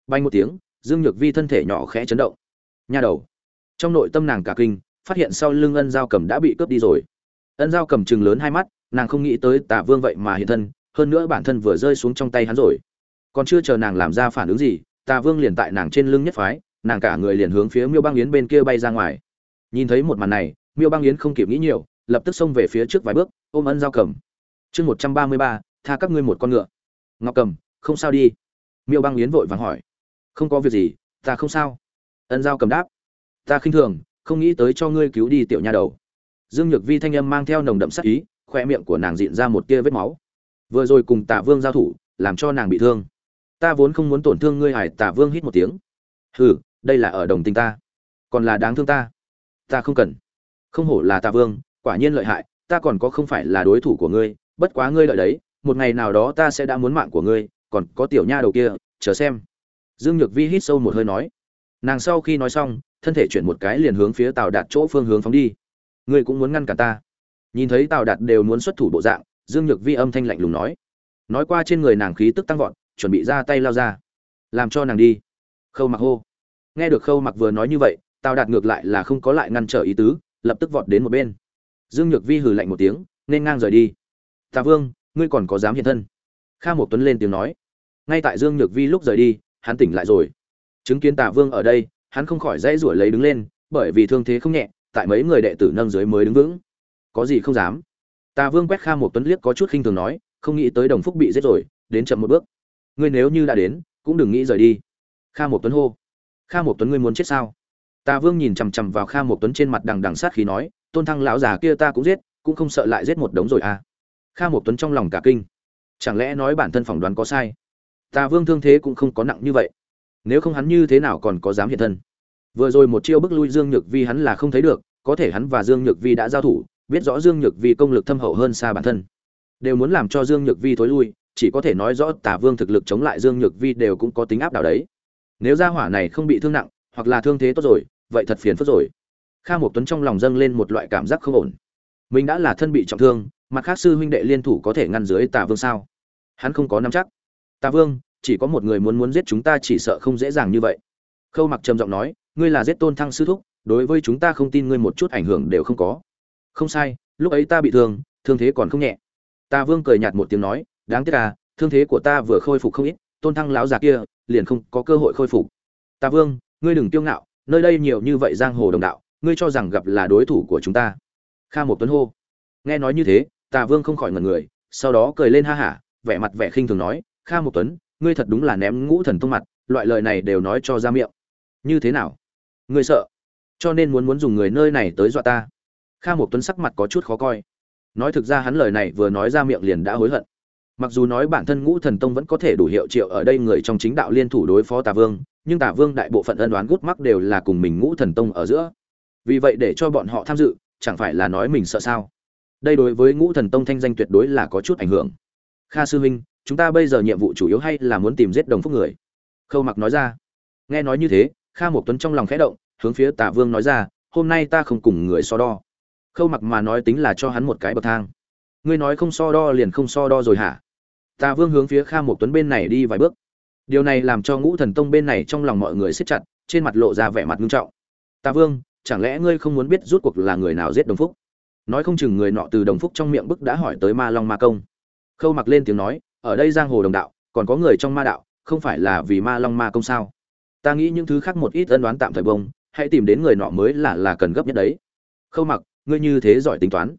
Bay một tiếng, dương nhược vi thân thể nhỏ khẽ chấn động. Nha đầu trong nội tâm nàng cả kinh, phát hiện sau lưng ân giao cầm đã bị cướp đi rồi. Ân giao cầm chừng lớn hai mắt, nàng không nghĩ tới tả vương vậy mà hiện thân, hơn nữa bản thân vừa rơi xuống trong tay hắn rồi. Còn chưa chờ nàng làm ra phản ứng gì tà vương liền tại nàng trên lưng nhất phái, nàng cả người liền hướng phía miêu băng yến bên kia bay ra ngoài. Nhìn thấy một màn này, miêu băng yến không kịp nghĩ nhiều, lập tức xông về phía trước vài bước, ôm ân giao cầm. Chương một trăm ba mươi ba, tha các ngươi một con ngựa. Ngọc cầm, không sao đi. Miêu băng yến vội vàng hỏi. Không có việc gì, ta không sao. Ân giao cầm đáp ta khinh thường, không nghĩ tới cho ngươi cứu đi tiểu nha đầu. Dương nhược vi thanh âm mang theo nồng đậm sắc ý, khoe miệng của nàng diện ra một tia vết máu. Vừa rồi cùng tả vương giao thủ, làm cho nàng bị thương. Ta vốn không muốn tổn thương ngươi hải tả vương hít một tiếng. Hừ, đây là ở đồng tình ta. Còn là đáng thương ta. Ta không cần. Không hổ là tả vương, quả nhiên lợi hại, ta còn có không phải là đối thủ của ngươi, bất quá ngươi lợi đấy, một ngày nào đó ta sẽ đã muốn mạng của ngươi, còn có tiểu nha đầu kia, chờ xem. Dương nhược vi hít sâu một hơi nói. Nàng sau khi nói xong thân thể chuyển một cái liền hướng phía tào đạt chỗ phương hướng phóng đi. Ngươi cũng muốn ngăn cả ta. Nhìn thấy tào đạt đều muốn xuất thủ bộ dạng, dương nhược vi âm thanh lạnh lùng nói. Nói qua trên người nàng khí tức tăng vọt, chuẩn bị ra tay lao ra. Làm cho nàng đi. Khâu mặc hô. Nghe được khâu mặc vừa nói như vậy, tào đạt ngược lại là không có lại ngăn trở ý tứ, lập tức vọt đến một bên. Dương nhược vi hừ lạnh một tiếng, nên ngang rời đi. Tà vương, ngươi còn có dám hiện thân? Kha một tuấn lên tiếng nói. Ngay tại dương nhược vi lúc rời đi, hắn tỉnh lại rồi. Chứng kiến tà vương ở đây hắn không khỏi dãy rủi lấy đứng lên, bởi vì thương thế không nhẹ, tại mấy người đệ tử nâng dưới mới đứng vững. Có gì không dám? Tà vương quét kha một tuấn liếc có chút khinh thường nói, không nghĩ tới đồng phúc bị giết rồi, đến chậm một bước. Ngươi nếu như đã đến, cũng đừng nghĩ rời đi. Kha một tuấn hô. Kha một tuấn ngươi muốn chết sao? Tà vương nhìn chằm chằm vào kha một tuấn trên mặt đằng đằng sát khí nói, tôn thăng lão già kia ta cũng giết, cũng không sợ lại giết một đống rồi à. Kha một tuấn trong lòng cả kinh. Chẳng lẽ nói bản thân phỏng đoán có sai? Tà vương thương thế cũng không có nặng như vậy nếu không hắn như thế nào còn có dám hiện thân. Vừa rồi một chiêu bức lui dương nhược vi hắn là không thấy được, có thể hắn và dương nhược vi đã giao thủ, biết rõ dương nhược vi công lực thâm hậu hơn xa bản thân. Đều muốn làm cho dương nhược vi thối lui, chỉ có thể nói rõ tả vương thực lực chống lại dương nhược vi đều cũng có tính áp đảo đấy. Nếu gia hỏa này không bị thương nặng, hoặc là thương thế tốt rồi, vậy thật phiền phức rồi. Kha một tuấn trong lòng dâng lên một loại cảm giác không ổn. Mình đã là thân bị trọng thương, mặt khác sư huynh đệ liên thủ có thể ngăn dưới tả vương sao? Hắn không có nắm chắc. Tả vương chỉ có một người muốn muốn giết chúng ta chỉ sợ không dễ dàng như vậy. Khâu mặc trầm giọng nói, ngươi là giết tôn thăng sư thúc, đối với chúng ta không tin ngươi một chút ảnh hưởng đều không có. Không sai, lúc ấy ta bị thương thương thế còn không nhẹ. Ta vương cười nhạt một tiếng nói, đáng tiếc à thương thế của ta vừa khôi phục không ít, tôn thăng láo già kia, liền không có cơ hội khôi phục. Ta vương, ngươi đừng kiêu ngạo, nơi đây nhiều như vậy giang hồ đồng đạo, ngươi cho rằng gặp là đối thủ của chúng ta. Kha một tuấn hô. Nghe nói như thế tà vương không khỏi ngẩn người, sau đó cười lên ha hả, vẻ mặt vẻ khinh thường nói, kha một tuấn ngươi thật đúng là ném ngũ thần tông mặt, loại lời này đều nói cho ra miệng. Như thế nào? Ngươi sợ? Cho nên muốn muốn dùng người nơi này tới dọa ta. Kha một tuấn sắc mặt có chút khó coi. Nói thực ra hắn lời này vừa nói ra miệng liền đã hối hận. Mặc dù nói bản thân ngũ thần tông vẫn có thể đủ hiệu triệu ở đây người trong chính đạo liên thủ đối phó tà vương, nhưng tà vương đại bộ phận ân đoán gút mắc đều là cùng mình ngũ thần tông ở giữa. Vì vậy để cho bọn họ tham dự, chẳng phải là nói mình sợ sao? Đây đối với ngũ thần tông thanh danh tuyệt đối là có chút ảnh hưởng. Kha sư huynh chúng ta bây giờ nhiệm vụ chủ yếu hay là muốn tìm giết đồng phúc người? Khâu mặc nói ra. Nghe nói như thế, kha một tuấn trong lòng khẽ động, hướng phía tà vương nói ra, hôm nay ta không cùng người so đo. Khâu mặc mà nói tính là cho hắn một cái bậc thang. Ngươi nói không so đo liền không so đo rồi hả? Tà vương hướng phía kha một tuấn bên này đi vài bước. Điều này làm cho ngũ thần tông bên này trong lòng mọi người siết chặt, trên mặt lộ ra vẻ mặt nghiêm trọng. Tà vương, chẳng lẽ ngươi không muốn biết rút cuộc là người nào giết đồng phúc? Nói không chừng người nọ từ đồng phúc trong miệng bức đã hỏi tới ma long ma công. Khâu mặc lên tiếng nói ở đây giang hồ đồng đạo, còn có người trong ma đạo, không phải là vì ma long ma công sao? Ta nghĩ những thứ khác một ít ân đoán tạm thời bông, hãy tìm đến người nọ mới là là cần gấp nhất đấy. Khâu mặc, ngươi như thế giỏi tính toán.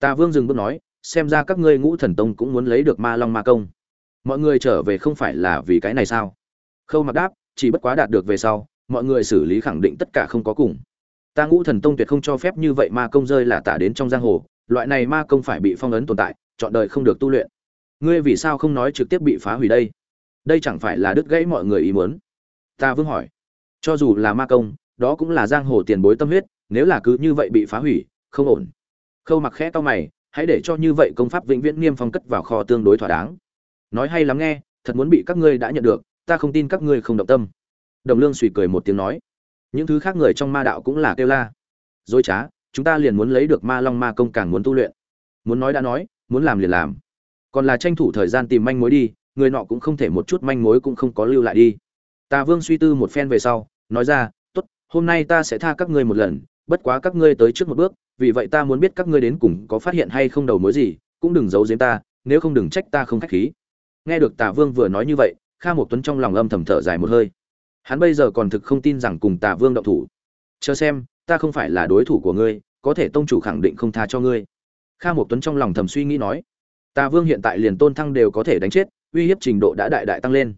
Ta vương dừng bước nói, xem ra các ngươi ngũ thần tông cũng muốn lấy được ma long ma công. Mọi người trở về không phải là vì cái này sao? Khâu mặc đáp, chỉ bất quá đạt được về sau, mọi người xử lý khẳng định tất cả không có cùng. Ta ngũ thần tông tuyệt không cho phép như vậy ma công rơi là tả đến trong giang hồ, loại này ma công phải bị phong ấn tồn tại, chọn đời không được tu luyện ngươi vì sao không nói trực tiếp bị phá hủy đây? Đây chẳng phải là đứt gãy mọi người ý muốn? Ta vương hỏi. Cho dù là ma công, đó cũng là giang hồ tiền bối tâm huyết, nếu là cứ như vậy bị phá hủy, không ổn. Khâu mặc khẽ to mày, hãy để cho như vậy công pháp vĩnh viễn niêm phong cất vào kho tương đối thỏa đáng. Nói hay lắm nghe, thật muốn bị các ngươi đã nhận được, ta không tin các ngươi không động tâm. Đồng lương suy cười một tiếng nói. Những thứ khác người trong ma đạo cũng là kêu la. Dối trá, chúng ta liền muốn lấy được ma long ma công càng muốn tu luyện. Muốn nói đã nói, muốn làm liền làm còn là tranh thủ thời gian tìm manh mối đi, người nọ cũng không thể một chút manh mối cũng không có lưu lại đi. Tà vương suy tư một phen về sau, nói ra, tốt, hôm nay ta sẽ tha các ngươi một lần, bất quá các ngươi tới trước một bước, vì vậy ta muốn biết các ngươi đến cùng có phát hiện hay không đầu mối gì, cũng đừng giấu giếm ta, nếu không đừng trách ta không khách khí. Nghe được tà vương vừa nói như vậy, kha một tuấn trong lòng âm thầm thở dài một hơi. Hắn bây giờ còn thực không tin rằng cùng tà vương động thủ. Chờ xem, ta không phải là đối thủ của ngươi, có thể tông chủ khẳng định không tha cho ngươi. Kha một tuấn trong lòng thầm suy nghĩ nói tà vương hiện tại liền tôn thăng đều có thể đánh chết, uy hiếp trình độ đã đại đại tăng lên.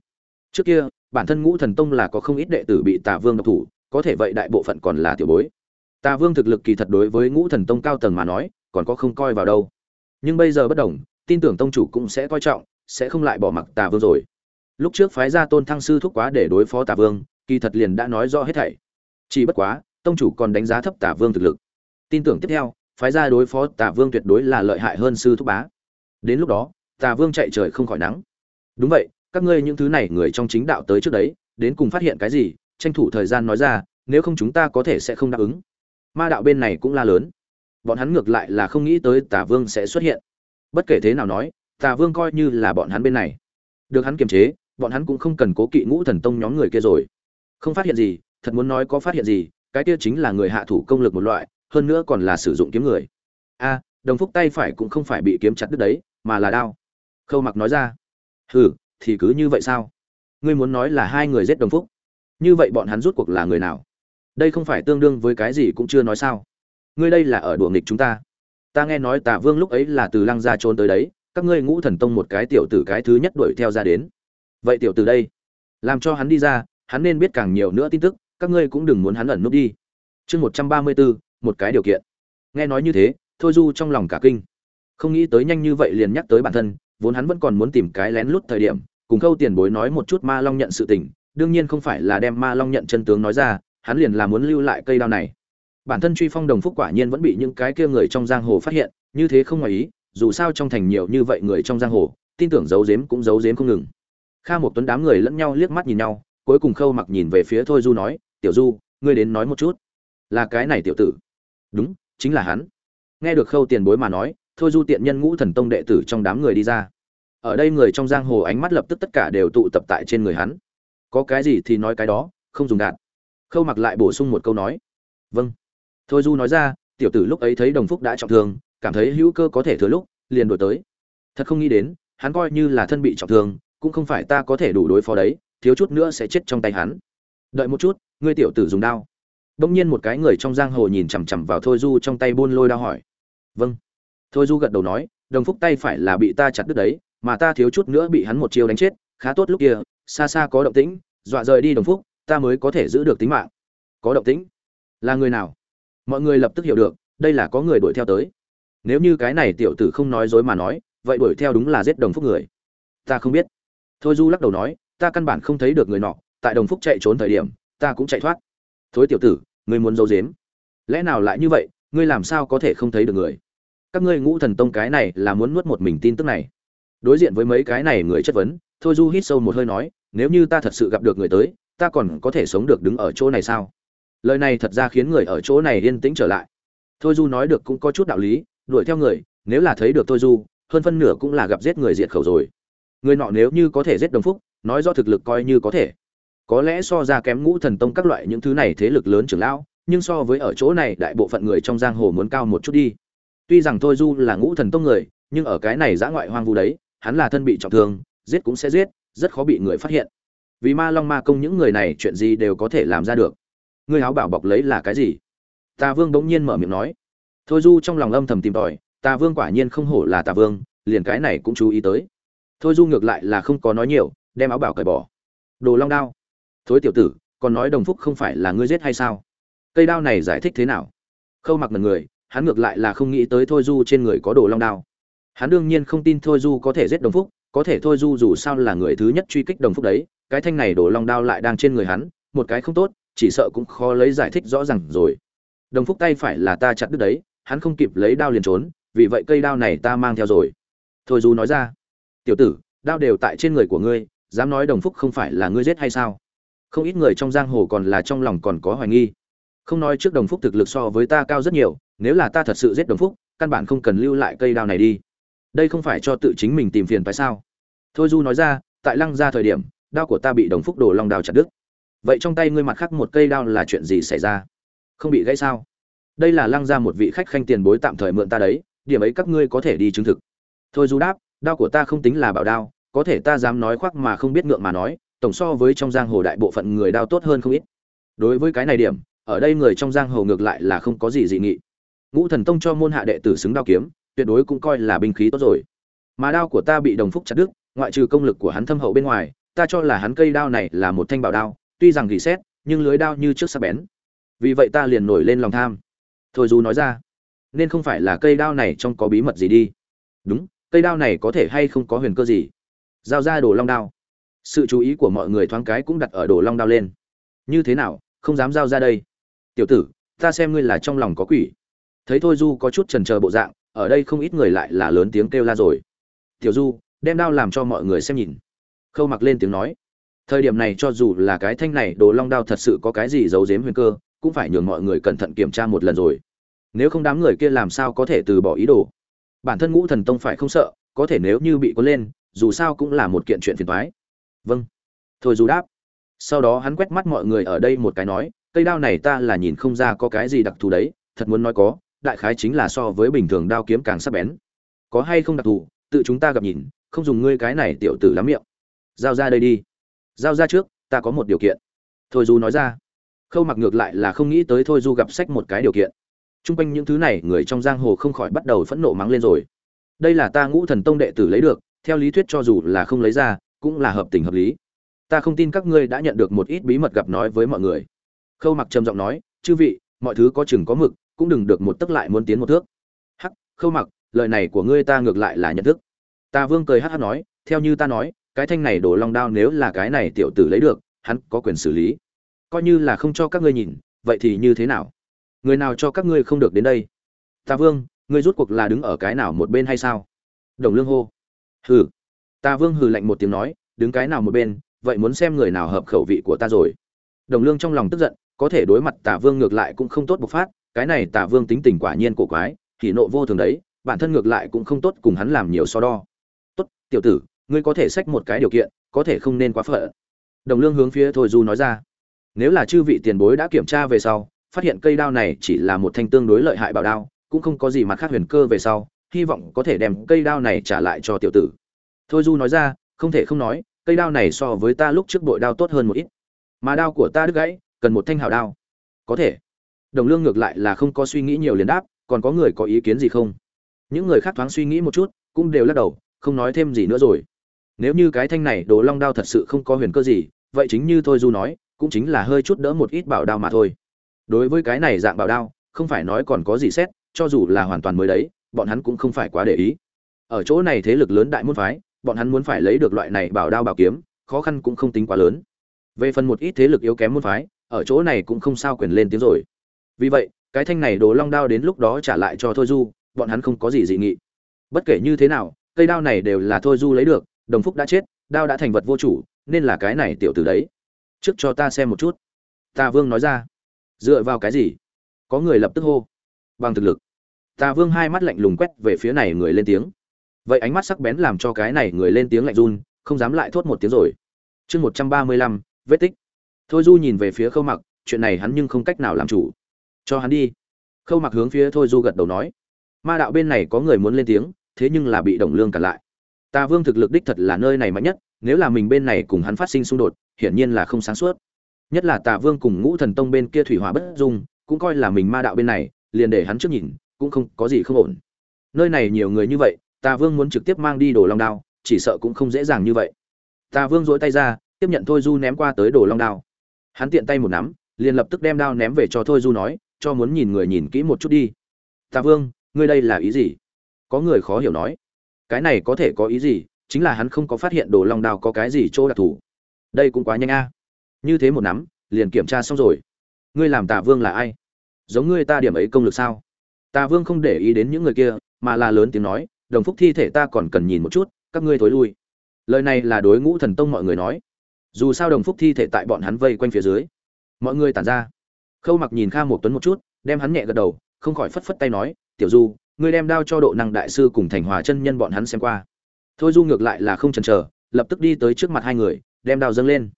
Trước kia, bản thân ngũ thần tông là có không ít đệ tử bị tà vương độc thủ, có thể vậy đại bộ phận còn là tiểu bối. Tà vương thực lực kỳ thật đối với ngũ thần tông cao tầng mà nói, còn có không coi vào đâu. Nhưng bây giờ bất đồng, tin tưởng tông chủ cũng sẽ coi trọng, sẽ không lại bỏ mặc tà vương rồi. Lúc trước phái ra tôn thăng sư thúc quá để đối phó tà vương, kỳ thật liền đã nói rõ hết thảy. Chỉ bất quá, tông chủ còn đánh giá thấp tà vương thực lực. Tin tưởng tiếp theo, phái ra đối phó tà vương tuyệt đối là lợi hại hơn sư thúc bá đến lúc đó, tà vương chạy trời không khỏi nắng. Đúng vậy, các ngươi những thứ này người trong chính đạo tới trước đấy, đến cùng phát hiện cái gì? Tranh thủ thời gian nói ra, nếu không chúng ta có thể sẽ không đáp ứng. Ma đạo bên này cũng la lớn. Bọn hắn ngược lại là không nghĩ tới tà vương sẽ xuất hiện. Bất kể thế nào nói, tà vương coi như là bọn hắn bên này. Được hắn kiềm chế, bọn hắn cũng không cần cố kỵ ngũ thần tông nhóm người kia rồi. Không phát hiện gì, thật muốn nói có phát hiện gì, cái kia chính là người hạ thủ công lực một loại, hơn nữa còn là sử dụng kiếm người. A, đồng phúc tay phải cũng không phải bị kiếm chặt đứt đấy mà là đao. Khâu mặc nói ra, hừ, thì cứ như vậy sao? Ngươi muốn nói là hai người giết đồng phúc. Như vậy bọn hắn rút cuộc là người nào? Đây không phải tương đương với cái gì cũng chưa nói sao? Ngươi đây là ở đùa nghịch chúng ta. Ta nghe nói tả vương lúc ấy là từ lăng gia trốn tới đấy, các ngươi ngũ thần tông một cái tiểu tử cái thứ nhất đuổi theo ra đến. Vậy tiểu tử đây, làm cho hắn đi ra, hắn nên biết càng nhiều nữa tin tức, các ngươi cũng đừng muốn hắn ẩn núp đi. Chương một trăm ba mươi bốn, một cái điều kiện. Nghe nói như thế, thôi du trong lòng cả kinh không nghĩ tới nhanh như vậy liền nhắc tới bản thân, vốn hắn vẫn còn muốn tìm cái lén lút thời điểm, cùng khâu tiền bối nói một chút ma long nhận sự tình, đương nhiên không phải là đem ma long nhận chân tướng nói ra, hắn liền là muốn lưu lại cây đao này. Bản thân truy phong đồng phúc quả nhiên vẫn bị những cái kia người trong giang hồ phát hiện, như thế không ngoài ý, dù sao trong thành nhiều như vậy người trong giang hồ, tin tưởng giấu giếm cũng giấu giếm không ngừng. Kha một tuấn đám người lẫn nhau liếc mắt nhìn nhau, cuối cùng khâu mặc nhìn về phía thôi du nói, tiểu du, ngươi đến nói một chút. Là cái này tiểu tử. Đúng, chính là hắn. Nghe được khâu tiền bối mà nói thôi du tiện nhân ngũ thần tông đệ tử trong đám người đi ra. Ở đây người trong giang hồ ánh mắt lập tức tất cả đều tụ tập tại trên người hắn. Có cái gì thì nói cái đó, không dùng đạn. Khâu mặc lại bổ sung một câu nói. Vâng. Thôi du nói ra, tiểu tử lúc ấy thấy đồng phúc đã trọng thương, cảm thấy hữu cơ có thể thừa lúc, liền đổi tới. Thật không nghĩ đến, hắn coi như là thân bị trọng thương, cũng không phải ta có thể đủ đối phó đấy, thiếu chút nữa sẽ chết trong tay hắn. Đợi một chút, ngươi tiểu tử dùng đao. Đông nhiên một cái người trong giang hồ nhìn chằm chằm vào thôi du trong tay buôn lôi đao hỏi. Vâng thôi du gật đầu nói, đồng phúc tay phải là bị ta chặt đứt đấy, mà ta thiếu chút nữa bị hắn một chiêu đánh chết, khá tốt lúc kia, xa xa có động tĩnh, dọa rời đi đồng phúc, ta mới có thể giữ được tính mạng. Có động tĩnh? Là người nào? Mọi người lập tức hiểu được, đây là có người đuổi theo tới. Nếu như cái này tiểu tử không nói dối mà nói, vậy đuổi theo đúng là giết đồng phúc người. Ta không biết. Thôi du lắc đầu nói, ta căn bản không thấy được người nọ, tại đồng phúc chạy trốn thời điểm, ta cũng chạy thoát. Thối tiểu tử ngươi muốn giấu dếm lẽ nào lại như vậy, ngươi làm sao có thể không thấy được người? Các ngươi ngũ thần tông cái này là muốn nuốt một mình tin tức này. Đối diện với mấy cái này người chất vấn, thôi du hít sâu một hơi nói, nếu như ta thật sự gặp được người tới, ta còn có thể sống được đứng ở chỗ này sao? Lời này thật ra khiến người ở chỗ này yên tĩnh trở lại. Thôi du nói được cũng có chút đạo lý, đuổi theo người, nếu là thấy được thôi du, hơn phân nửa cũng là gặp giết người diệt khẩu rồi. Người nọ nếu như có thể giết đồng phúc, nói do thực lực coi như có thể. Có lẽ so ra kém ngũ thần tông các loại những thứ này thế lực lớn trưởng lão, nhưng so với ở chỗ này đại bộ phận người trong giang hồ muốn cao một chút đi tuy rằng thôi du là ngũ thần tông người, nhưng ở cái này giã ngoại hoang vu đấy, hắn là thân bị trọng thương, giết cũng sẽ giết, rất khó bị người phát hiện. Vì ma long ma công những người này chuyện gì đều có thể làm ra được. Ngươi áo bảo bọc lấy là cái gì? Tà vương bỗng nhiên mở miệng nói. Thôi du trong lòng âm thầm tìm tòi, tà vương quả nhiên không hổ là tà vương, liền cái này cũng chú ý tới. Thôi du ngược lại là không có nói nhiều, đem áo bảo cởi bỏ. Đồ long đao. Thối tiểu tử, còn nói đồng phúc không phải là ngươi giết hay sao? Cây đao này giải thích thế nào? Khâu mặc mật người hắn ngược lại là không nghĩ tới thôi du trên người có đồ long đao. Hắn đương nhiên không tin thôi du có thể giết đồng phúc, có thể thôi du dù sao là người thứ nhất truy kích đồng phúc đấy, cái thanh này đồ long đao lại đang trên người hắn, một cái không tốt, chỉ sợ cũng khó lấy giải thích rõ ràng rồi. Đồng phúc tay phải là ta chặt đứt đấy, hắn không kịp lấy đao liền trốn, vì vậy cây đao này ta mang theo rồi. Thôi du nói ra, tiểu tử, đao đều tại trên người của ngươi, dám nói đồng phúc không phải là ngươi giết hay sao? Không ít người trong giang hồ còn là trong lòng còn có hoài nghi. Không nói trước đồng phúc thực lực so với ta cao rất nhiều nếu là ta thật sự giết đồng phúc, căn bản không cần lưu lại cây đao này đi. Đây không phải cho tự chính mình tìm phiền phải sao? Thôi du nói ra, tại lăng ra thời điểm, đao của ta bị đồng phúc đổ long đào chặt đứt. Vậy trong tay ngươi mặt khác một cây đao là chuyện gì xảy ra? Không bị gãy sao? Đây là lăng ra một vị khách khanh tiền bối tạm thời mượn ta đấy, điểm ấy các ngươi có thể đi chứng thực. Thôi du đáp, đao của ta không tính là bảo đao, có thể ta dám nói khoác mà không biết ngượng mà nói, tổng so với trong giang hồ đại bộ phận người đao tốt hơn không ít. Đối với cái này điểm, ở đây người trong giang hồ ngược lại là không có gì dị nghị ngũ thần tông cho môn hạ đệ tử xứng đao kiếm, tuyệt đối cũng coi là binh khí tốt rồi. Mà đao của ta bị đồng phúc chặt đứt, ngoại trừ công lực của hắn thâm hậu bên ngoài, ta cho là hắn cây đao này là một thanh bảo đao, tuy rằng gỉ xét, nhưng lưới đao như trước sắc bén. Vì vậy ta liền nổi lên lòng tham. Thôi dù nói ra, nên không phải là cây đao này trong có bí mật gì đi. Đúng, cây đao này có thể hay không có huyền cơ gì? Giao ra đồ long đao. Sự chú ý của mọi người thoáng cái cũng đặt ở đồ long đao lên. Như thế nào, không dám giao ra đây? Tiểu tử, ta xem ngươi là trong lòng có quỷ thấy thôi du có chút trần chờ bộ dạng, ở đây không ít người lại là lớn tiếng kêu la rồi. Tiểu du, đem đao làm cho mọi người xem nhìn. Khâu mặc lên tiếng nói. Thời điểm này cho dù là cái thanh này, đồ long đao thật sự có cái gì giấu giếm huyền cơ, cũng phải nhường mọi người cẩn thận kiểm tra một lần rồi. Nếu không đám người kia làm sao có thể từ bỏ ý đồ? Bản thân ngũ thần tông phải không sợ, có thể nếu như bị cuốn lên, dù sao cũng là một kiện chuyện phiền toái. Vâng. Thôi dù đáp. Sau đó hắn quét mắt mọi người ở đây một cái nói, cây đao này ta là nhìn không ra có cái gì đặc thù đấy, thật muốn nói có đại khái chính là so với bình thường đao kiếm càng sắc bén. Có hay không đặc thù, tự chúng ta gặp nhìn, không dùng ngươi cái này tiểu tử lắm miệng. Giao ra đây đi. Giao ra trước, ta có một điều kiện. Thôi du nói ra. Khâu mặc ngược lại là không nghĩ tới thôi du gặp sách một cái điều kiện. T r u n g quanh những thứ này, người trong giang hồ không khỏi bắt đầu phẫn nộ mắng lên rồi. Đây là ta ngũ thần tông đệ tử lấy được, theo lý thuyết cho dù là không lấy ra, cũng là hợp tình hợp lý. Ta không tin các ngươi đã nhận được một ít bí mật gặp nói với mọi người. Khâu mặc trầm giọng nói, chư vị, mọi thứ có chừng có mực cũng đừng được một tức lại muốn tiến một thước. Hắc, khâu mặc, lời này của ngươi ta ngược lại là nhận thức. Ta vương cười hắc hắc nói, theo như ta nói, cái thanh này đổ long đao nếu là cái này tiểu tử lấy được, hắn có quyền xử lý. Coi như là không cho các ngươi nhìn, vậy thì như thế nào? Người nào cho các ngươi không được đến đây? Ta vương, ngươi rút cuộc là đứng ở cái nào một bên hay sao? Đồng lương hô. Hừ. Ta vương hừ lạnh một tiếng nói, đứng cái nào một bên, vậy muốn xem người nào hợp khẩu vị của ta rồi. Đồng lương trong lòng tức giận, có thể đối mặt tả vương ngược lại cũng không tốt bộc phát cái này tả vương tính tình quả nhiên cổ quái thì nộ vô thường đấy, bản thân ngược lại cũng không tốt cùng hắn làm nhiều so đo. Tốt, tiểu tử, ngươi có thể xách một cái điều kiện, có thể không nên quá phở đồng lương hướng phía thôi du nói ra. Nếu là chư vị tiền bối đã kiểm tra về sau, phát hiện cây đao này chỉ là một thanh tương đối lợi hại bảo đao, cũng không có gì mặt khác huyền cơ về sau, hy vọng có thể đem cây đao này trả lại cho tiểu tử. Thôi du nói ra, không thể không nói, cây đao này so với ta lúc trước bội đao tốt hơn một ít. Mà đao của ta đứt gãy, cần một thanh hào đao. Có thể đồng lương ngược lại là không có suy nghĩ nhiều liền đáp, còn có người có ý kiến gì không? Những người khác thoáng suy nghĩ một chút, cũng đều lắc đầu, không nói thêm gì nữa rồi. Nếu như cái thanh này đồ long đao thật sự không có huyền cơ gì, vậy chính như thôi du nói, cũng chính là hơi chút đỡ một ít bảo đao mà thôi. Đối với cái này dạng bảo đao, không phải nói còn có gì xét, cho dù là hoàn toàn mới đấy, bọn hắn cũng không phải quá để ý. Ở chỗ này thế lực lớn đại môn phái, bọn hắn muốn phải lấy được loại này bảo đao bảo kiếm, khó khăn cũng không tính quá lớn. Về phần một ít thế lực yếu kém môn phái, ở chỗ này cũng không sao quyền lên tiếng rồi vì vậy, cái thanh này đồ long đao đến lúc đó trả lại cho thôi du, bọn hắn không có gì dị nghị. Bất kể như thế nào, cây đao này đều là thôi du lấy được, đồng phúc đã chết, đao đã thành vật vô chủ, nên là cái này tiểu tử đấy. Trước cho ta xem một chút. Ta vương nói ra. Dựa vào cái gì? Có người lập tức hô. Bằng thực lực. Ta vương hai mắt lạnh lùng quét về phía này người lên tiếng. Vậy ánh mắt sắc bén làm cho cái này người lên tiếng lạnh run, không dám lại thốt một tiếng rồi. Chương một trăm ba mươi lăm, vết tích. Thôi du nhìn về phía khâu mặc, chuyện này hắn nhưng không cách nào làm chủ cho hắn đi. Khâu mặc hướng phía thôi du gật đầu nói. Ma đạo bên này có người muốn lên tiếng, thế nhưng là bị đồng lương cản lại. Tà vương thực lực đích thật là nơi này mạnh nhất, nếu là mình bên này cùng hắn phát sinh xung đột, hiển nhiên là không sáng suốt. Nhất là tà vương cùng ngũ thần tông bên kia thủy hỏa bất dung, cũng coi là mình ma đạo bên này, liền để hắn trước nhìn, cũng không có gì không ổn. Nơi này nhiều người như vậy tà vương muốn trực tiếp mang đi đồ long đao, chỉ sợ cũng không dễ dàng như vậy. Tà vương dỗi tay ra, tiếp nhận thôi du ném qua tới đồ long đao. Hắn tiện tay một nắm, liền lập tức đem đao ném về cho thôi du nói cho muốn nhìn người nhìn kỹ một chút đi. Tạ vương, ngươi đây là ý gì? Có người khó hiểu nói. Cái này có thể có ý gì? Chính là hắn không có phát hiện đồ long đao có cái gì chỗ đặc thù. Đây cũng quá nhanh a. Như thế một nắm, liền kiểm tra xong rồi. Ngươi làm tạ vương là ai? Giống ngươi ta điểm ấy công lực sao? Tạ vương không để ý đến những người kia, mà là lớn tiếng nói, đồng phúc thi thể ta còn cần nhìn một chút, các ngươi thối lui. Lời này là đối ngũ thần tông mọi người nói. Dù sao đồng phúc thi thể tại bọn hắn vây quanh phía dưới. Mọi người tản ra khâu mặc nhìn kha một tuấn một chút, đem hắn nhẹ gật đầu, không khỏi phất phất tay nói, tiểu du, ngươi đem đao cho độ năng đại sư cùng thành hòa chân nhân bọn hắn xem qua. Thôi du ngược lại là không chần chờ, lập tức đi tới trước mặt hai người, đem đao dâng lên.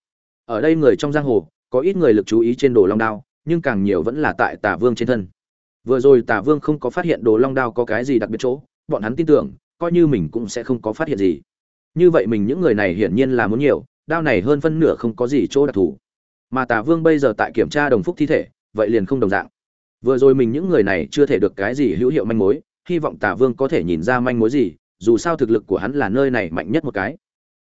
Ở đây người trong giang hồ, có ít người lực chú ý trên đồ long đao, nhưng càng nhiều vẫn là tại tả vương trên thân. Vừa rồi tả vương không có phát hiện đồ long đao có cái gì đặc biệt chỗ, bọn hắn tin tưởng, coi như mình cũng sẽ không có phát hiện gì. Như vậy mình những người này hiển nhiên là muốn nhiều, đao này hơn phân nửa không có gì chỗ đặc thù. Mà tả vương bây giờ tại kiểm tra đồng phúc thi thể vậy liền không đồng dạng. Vừa rồi mình những người này chưa thể được cái gì hữu hiệu manh mối, hy vọng tả vương có thể nhìn ra manh mối gì, dù sao thực lực của hắn là nơi này mạnh nhất một cái.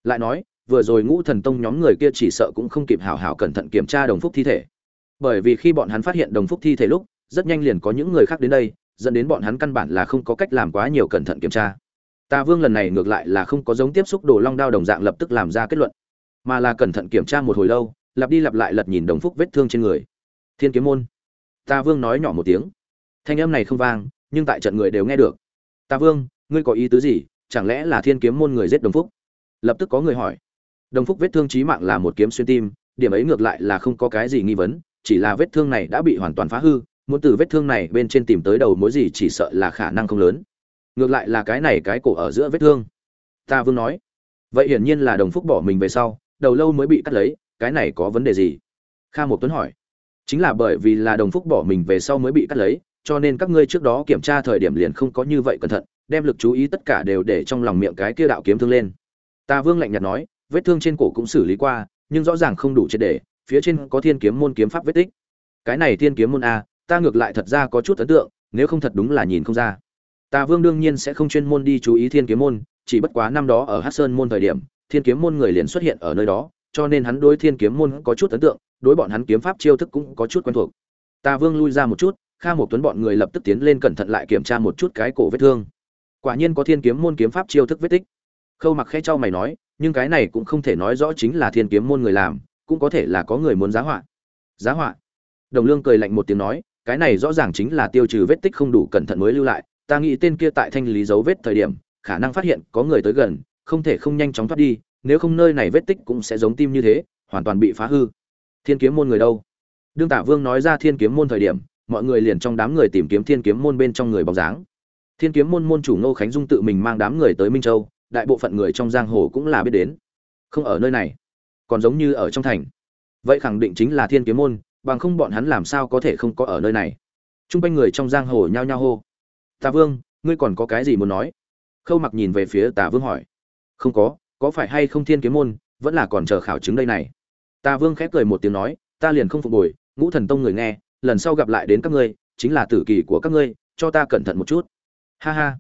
Lại nói, vừa rồi ngũ thần tông nhóm người kia chỉ sợ cũng không kịp hảo hảo cẩn thận kiểm tra đồng phúc thi thể. Bởi vì khi bọn hắn phát hiện đồng phúc thi thể lúc, rất nhanh liền có những người khác đến đây, dẫn đến bọn hắn căn bản là không có cách làm quá nhiều cẩn thận kiểm tra. Tà vương lần này ngược lại là không có giống tiếp xúc đồ long đao đồng dạng lập tức làm ra kết luận, mà là cẩn thận kiểm tra một hồi lâu, lặp đi lặp lại lật nhìn đồng phúc vết thương trên người thiên kiếm môn. Ta vương nói nhỏ một tiếng. Thanh âm này không vang, nhưng tại trận người đều nghe được. Ta vương, ngươi có ý tứ gì? Chẳng lẽ là thiên kiếm môn người giết đồng phúc? Lập tức có người hỏi. Đồng phúc vết thương chí mạng là một kiếm xuyên tim, điểm ấy ngược lại là không có cái gì nghi vấn, chỉ là vết thương này đã bị hoàn toàn phá hư, muốn từ vết thương này bên trên tìm tới đầu mối gì chỉ sợ là khả năng không lớn. Ngược lại là cái này cái cổ ở giữa vết thương. Ta vương nói. Vậy hiển nhiên là đồng phúc bỏ mình về sau, đầu lâu mới bị cắt lấy, cái này có vấn đề gì? Kha một tuấn hỏi chính là bởi vì là đồng phúc bỏ mình về sau mới bị cắt lấy, cho nên các ngươi trước đó kiểm tra thời điểm liền không có như vậy cẩn thận, đem lực chú ý tất cả đều để trong lòng miệng cái kia đạo kiếm thương lên. Ta vương lạnh nhạt nói, vết thương trên cổ cũng xử lý qua, nhưng rõ ràng không đủ triệt để, phía trên có thiên kiếm môn kiếm pháp vết tích. Cái này thiên kiếm môn a, ta ngược lại thật ra có chút ấn tượng, nếu không thật đúng là nhìn không ra. Ta vương đương nhiên sẽ không chuyên môn đi chú ý thiên kiếm môn, chỉ bất quá năm đó ở hát sơn môn thời điểm, thiên kiếm môn người liền xuất hiện ở nơi đó, cho nên hắn đối thiên kiếm môn có chút ấn tượng đối bọn hắn kiếm pháp chiêu thức cũng có chút quen thuộc. Ta vương lui ra một chút, kha một tuấn bọn người lập tức tiến lên cẩn thận lại kiểm tra một chút cái cổ vết thương. Quả nhiên có thiên kiếm môn kiếm pháp chiêu thức vết tích. Khâu mặc khẽ cho mày nói, nhưng cái này cũng không thể nói rõ chính là thiên kiếm môn người làm, cũng có thể là có người muốn giá họa. Giá họa. Đồng lương cười lạnh một tiếng nói, cái này rõ ràng chính là tiêu trừ vết tích không đủ cẩn thận mới lưu lại, ta nghĩ tên kia tại thanh lý dấu vết thời điểm, khả năng phát hiện có người tới gần, không thể không nhanh chóng thoát đi, nếu không nơi này vết tích cũng sẽ giống tim như thế, hoàn toàn bị phá hư thiên kiếm môn người đâu? Đương tả vương nói ra thiên kiếm môn thời điểm, mọi người liền trong đám người tìm kiếm thiên kiếm môn bên trong người bóng dáng. Thiên kiếm môn môn chủ ngô khánh dung tự mình mang đám người tới minh châu, đại bộ phận người trong giang hồ cũng là biết đến. Không ở nơi này, còn giống như ở trong thành. Vậy khẳng định chính là thiên kiếm môn, bằng không bọn hắn làm sao có thể không có ở nơi này? T r u n g quanh người trong giang hồ nhao nhao hô. Tà vương, ngươi còn có cái gì muốn nói? Khâu mặc nhìn về phía tà vương hỏi. Không có có phải hay không thiên kiếm môn, vẫn là còn chờ khảo chứng đây này? Ta vương khẽ cười một tiếng nói, ta liền không phục hồi ngũ thần tông người nghe, lần sau gặp lại đến các ngươi, chính là tử kỳ của các ngươi, cho ta cẩn thận một chút. Ha ha.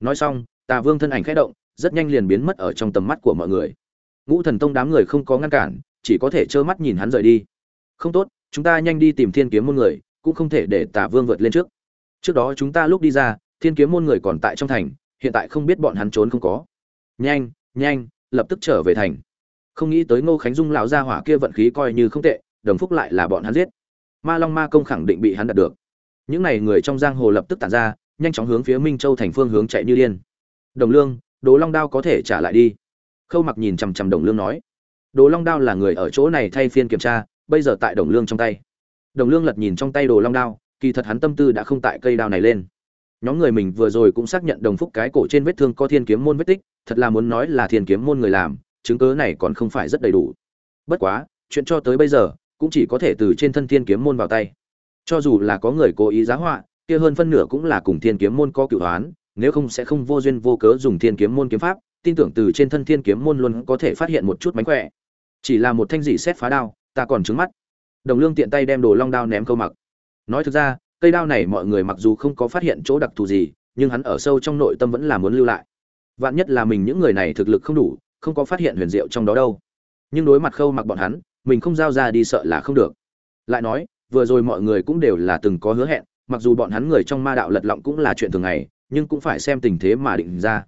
Nói xong, Ta vương thân ảnh khẽ động, rất nhanh liền biến mất ở trong tầm mắt của mọi người. Ngũ thần tông đám người không có ngăn cản, chỉ có thể trơ mắt nhìn hắn rời đi. Không tốt, chúng ta nhanh đi tìm thiên kiếm môn người, cũng không thể để tả vương vượt lên trước. Trước đó chúng ta lúc đi ra, thiên kiếm môn người còn tại trong thành, hiện tại không biết bọn hắn trốn không có. Nhanh nhanh, lập tức trở về thành không nghĩ tới ngô khánh dung lão gia hỏa kia vận khí coi như không tệ, đồng phúc lại là bọn hắn giết. Ma long ma công khẳng định bị hắn đạt được. Những n à y người trong giang hồ lập tức tản ra, nhanh chóng hướng phía minh châu thành phương hướng chạy như điên. Đồng lương, đồ long đao có thể trả lại đi. Khâu mặc nhìn chằm chằm đồng lương nói. Đồ long đao là người ở chỗ này thay phiên kiểm tra, bây giờ tại đồng lương trong tay. Đồng lương lật nhìn trong tay đồ long đao, kỳ thật hắn tâm tư đã không tại cây đao này lên. Nhóm người mình vừa rồi cũng xác nhận đồng phúc cái cổ trên vết thương có thiên kiếm môn vết tích, thật là muốn nói là thiên kiếm môn người làm chứng cớ này còn không phải rất đầy đủ. Bất quá, chuyện cho tới bây giờ, cũng chỉ có thể từ trên thân thiên kiếm môn vào tay. Cho dù là có người cố ý giá họa, kia hơn phân nửa cũng là cùng thiên kiếm môn có cửu hoán nếu không sẽ không vô duyên vô cớ dùng thiên kiếm môn kiếm pháp, tin tưởng từ trên thân thiên kiếm môn luôn có thể phát hiện một chút mánh khỏe. Chỉ là một thanh dị xét phá đao, ta còn trứng mắt. Đồng lương tiện tay đem đồ long đao ném câu mặc. Nói thực ra, cây đao này mọi người mặc dù không có phát hiện chỗ đặc thù gì, nhưng hắn ở sâu trong nội tâm vẫn là muốn lưu lại. Vạn nhất là mình những người này thực lực không đủ không có phát hiện huyền diệu trong đó đâu. Nhưng đối mặt khâu mặc bọn hắn, mình không giao ra đi sợ là không được. Lại nói, vừa rồi mọi người cũng đều là từng có hứa hẹn, mặc dù bọn hắn người trong ma đạo lật lọng cũng là chuyện thường ngày, nhưng cũng phải xem tình thế mà định ra.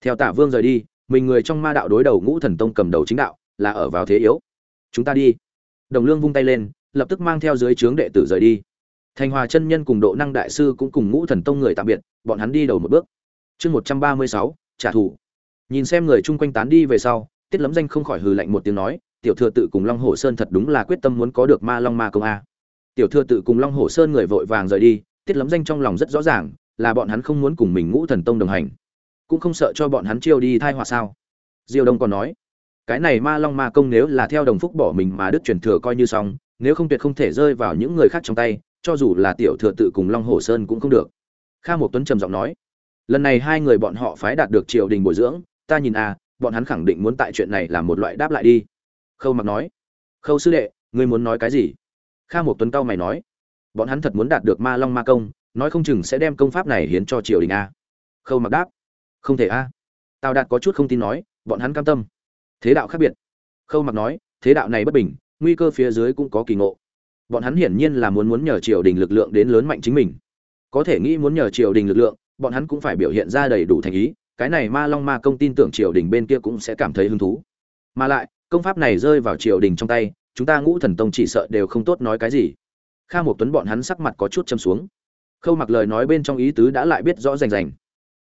Theo tả vương rời đi, mình người trong ma đạo đối đầu ngũ thần tông cầm đầu chính đạo, là ở vào thế yếu. Chúng ta đi. Đồng lương vung tay lên, lập tức mang theo dưới trướng đệ tử rời đi. Thành hòa chân nhân cùng độ năng đại sư cũng cùng ngũ thần tông người tạm biệt, bọn hắn đi đầu một bước. Chương một trăm ba mươi sáu, trả thù nhìn xem người chung quanh tán đi về sau, tiết lấm danh không khỏi hừ lạnh một tiếng nói, tiểu thừa tự cùng long hồ sơn thật đúng là quyết tâm muốn có được ma long ma công a. Tiểu thừa tự cùng long hồ sơn người vội vàng rời đi, tiết lấm danh trong lòng rất rõ ràng, là bọn hắn không muốn cùng mình ngũ thần tông đồng hành. Cũng không sợ cho bọn hắn chiêu đi thai họa sao? Diêu đông còn nói, cái này ma long ma công nếu là theo đồng phúc bỏ mình mà đức truyền thừa coi như xong, nếu không tuyệt không thể rơi vào những người khác trong tay, cho dù là tiểu thừa tự cùng long hồ sơn cũng không được. Kha một tuấn trầm giọng nói, lần này hai người bọn họ phái đạt được triều đình bồi dưỡng ta nhìn a bọn hắn khẳng định muốn tại chuyện này là một loại đáp lại đi. Khâu mặc nói. Khâu sư đệ, ngươi muốn nói cái gì? Kha một tuấn cao mày nói. Bọn hắn thật muốn đạt được ma long ma công, nói không chừng sẽ đem công pháp này hiến cho triều đình a. Khâu mặc đáp. Không thể a. Tào đạt có chút không tin nói, bọn hắn cam tâm. Thế đạo khác biệt. Khâu mặc nói, thế đạo này bất bình, nguy cơ phía dưới cũng có kỳ ngộ. Bọn hắn hiển nhiên là muốn muốn nhờ triều đình lực lượng đến lớn mạnh chính mình. Có thể nghĩ muốn nhờ triều đình lực lượng, bọn hắn cũng phải biểu hiện ra đầy đủ thành ý cái này ma long ma công tin tưởng triều đình bên kia cũng sẽ cảm thấy hứng thú. Mà lại, công pháp này rơi vào triều đình trong tay, chúng ta ngũ thần tông chỉ sợ đều không tốt nói cái gì. Kha một tuấn bọn hắn sắc mặt có chút châm xuống. Khâu mặc lời nói bên trong ý tứ đã lại biết rõ rành rành.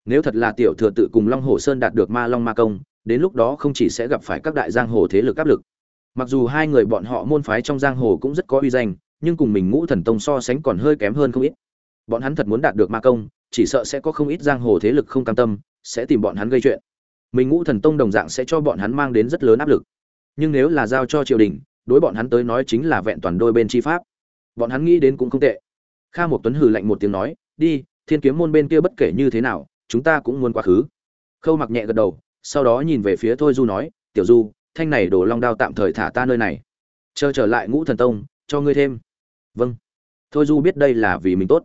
Nếu thật là tiểu thừa tự cùng long hồ sơn đạt được ma long ma công, đến lúc đó không chỉ sẽ gặp phải các đại giang hồ thế lực áp lực. Mặc dù hai người bọn họ môn phái trong giang hồ cũng rất có uy danh, nhưng cùng mình ngũ thần tông so sánh còn hơi kém hơn không ít. Bọn hắn thật muốn đạt được ma công, chỉ sợ sẽ có không ít giang hồ thế lực không cam tâm sẽ tìm bọn hắn gây chuyện. Mình ngũ thần tông đồng dạng sẽ cho bọn hắn mang đến rất lớn áp lực. Nhưng nếu là giao cho triều đình, đối bọn hắn tới nói chính là vẹn toàn đôi bên chi pháp. Bọn hắn nghĩ đến cũng không tệ. Kha một tuấn hừ lạnh một tiếng nói, đi, thiên kiếm môn bên kia bất kể như thế nào, chúng ta cũng muốn quá khứ. Khâu mặc nhẹ gật đầu, sau đó nhìn về phía thôi du nói, tiểu du, thanh này đổ long đao tạm thời thả ta nơi này. Chờ trở lại ngũ thần tông, cho ngươi thêm. Vâng. Thôi du biết đây là vì mình tốt.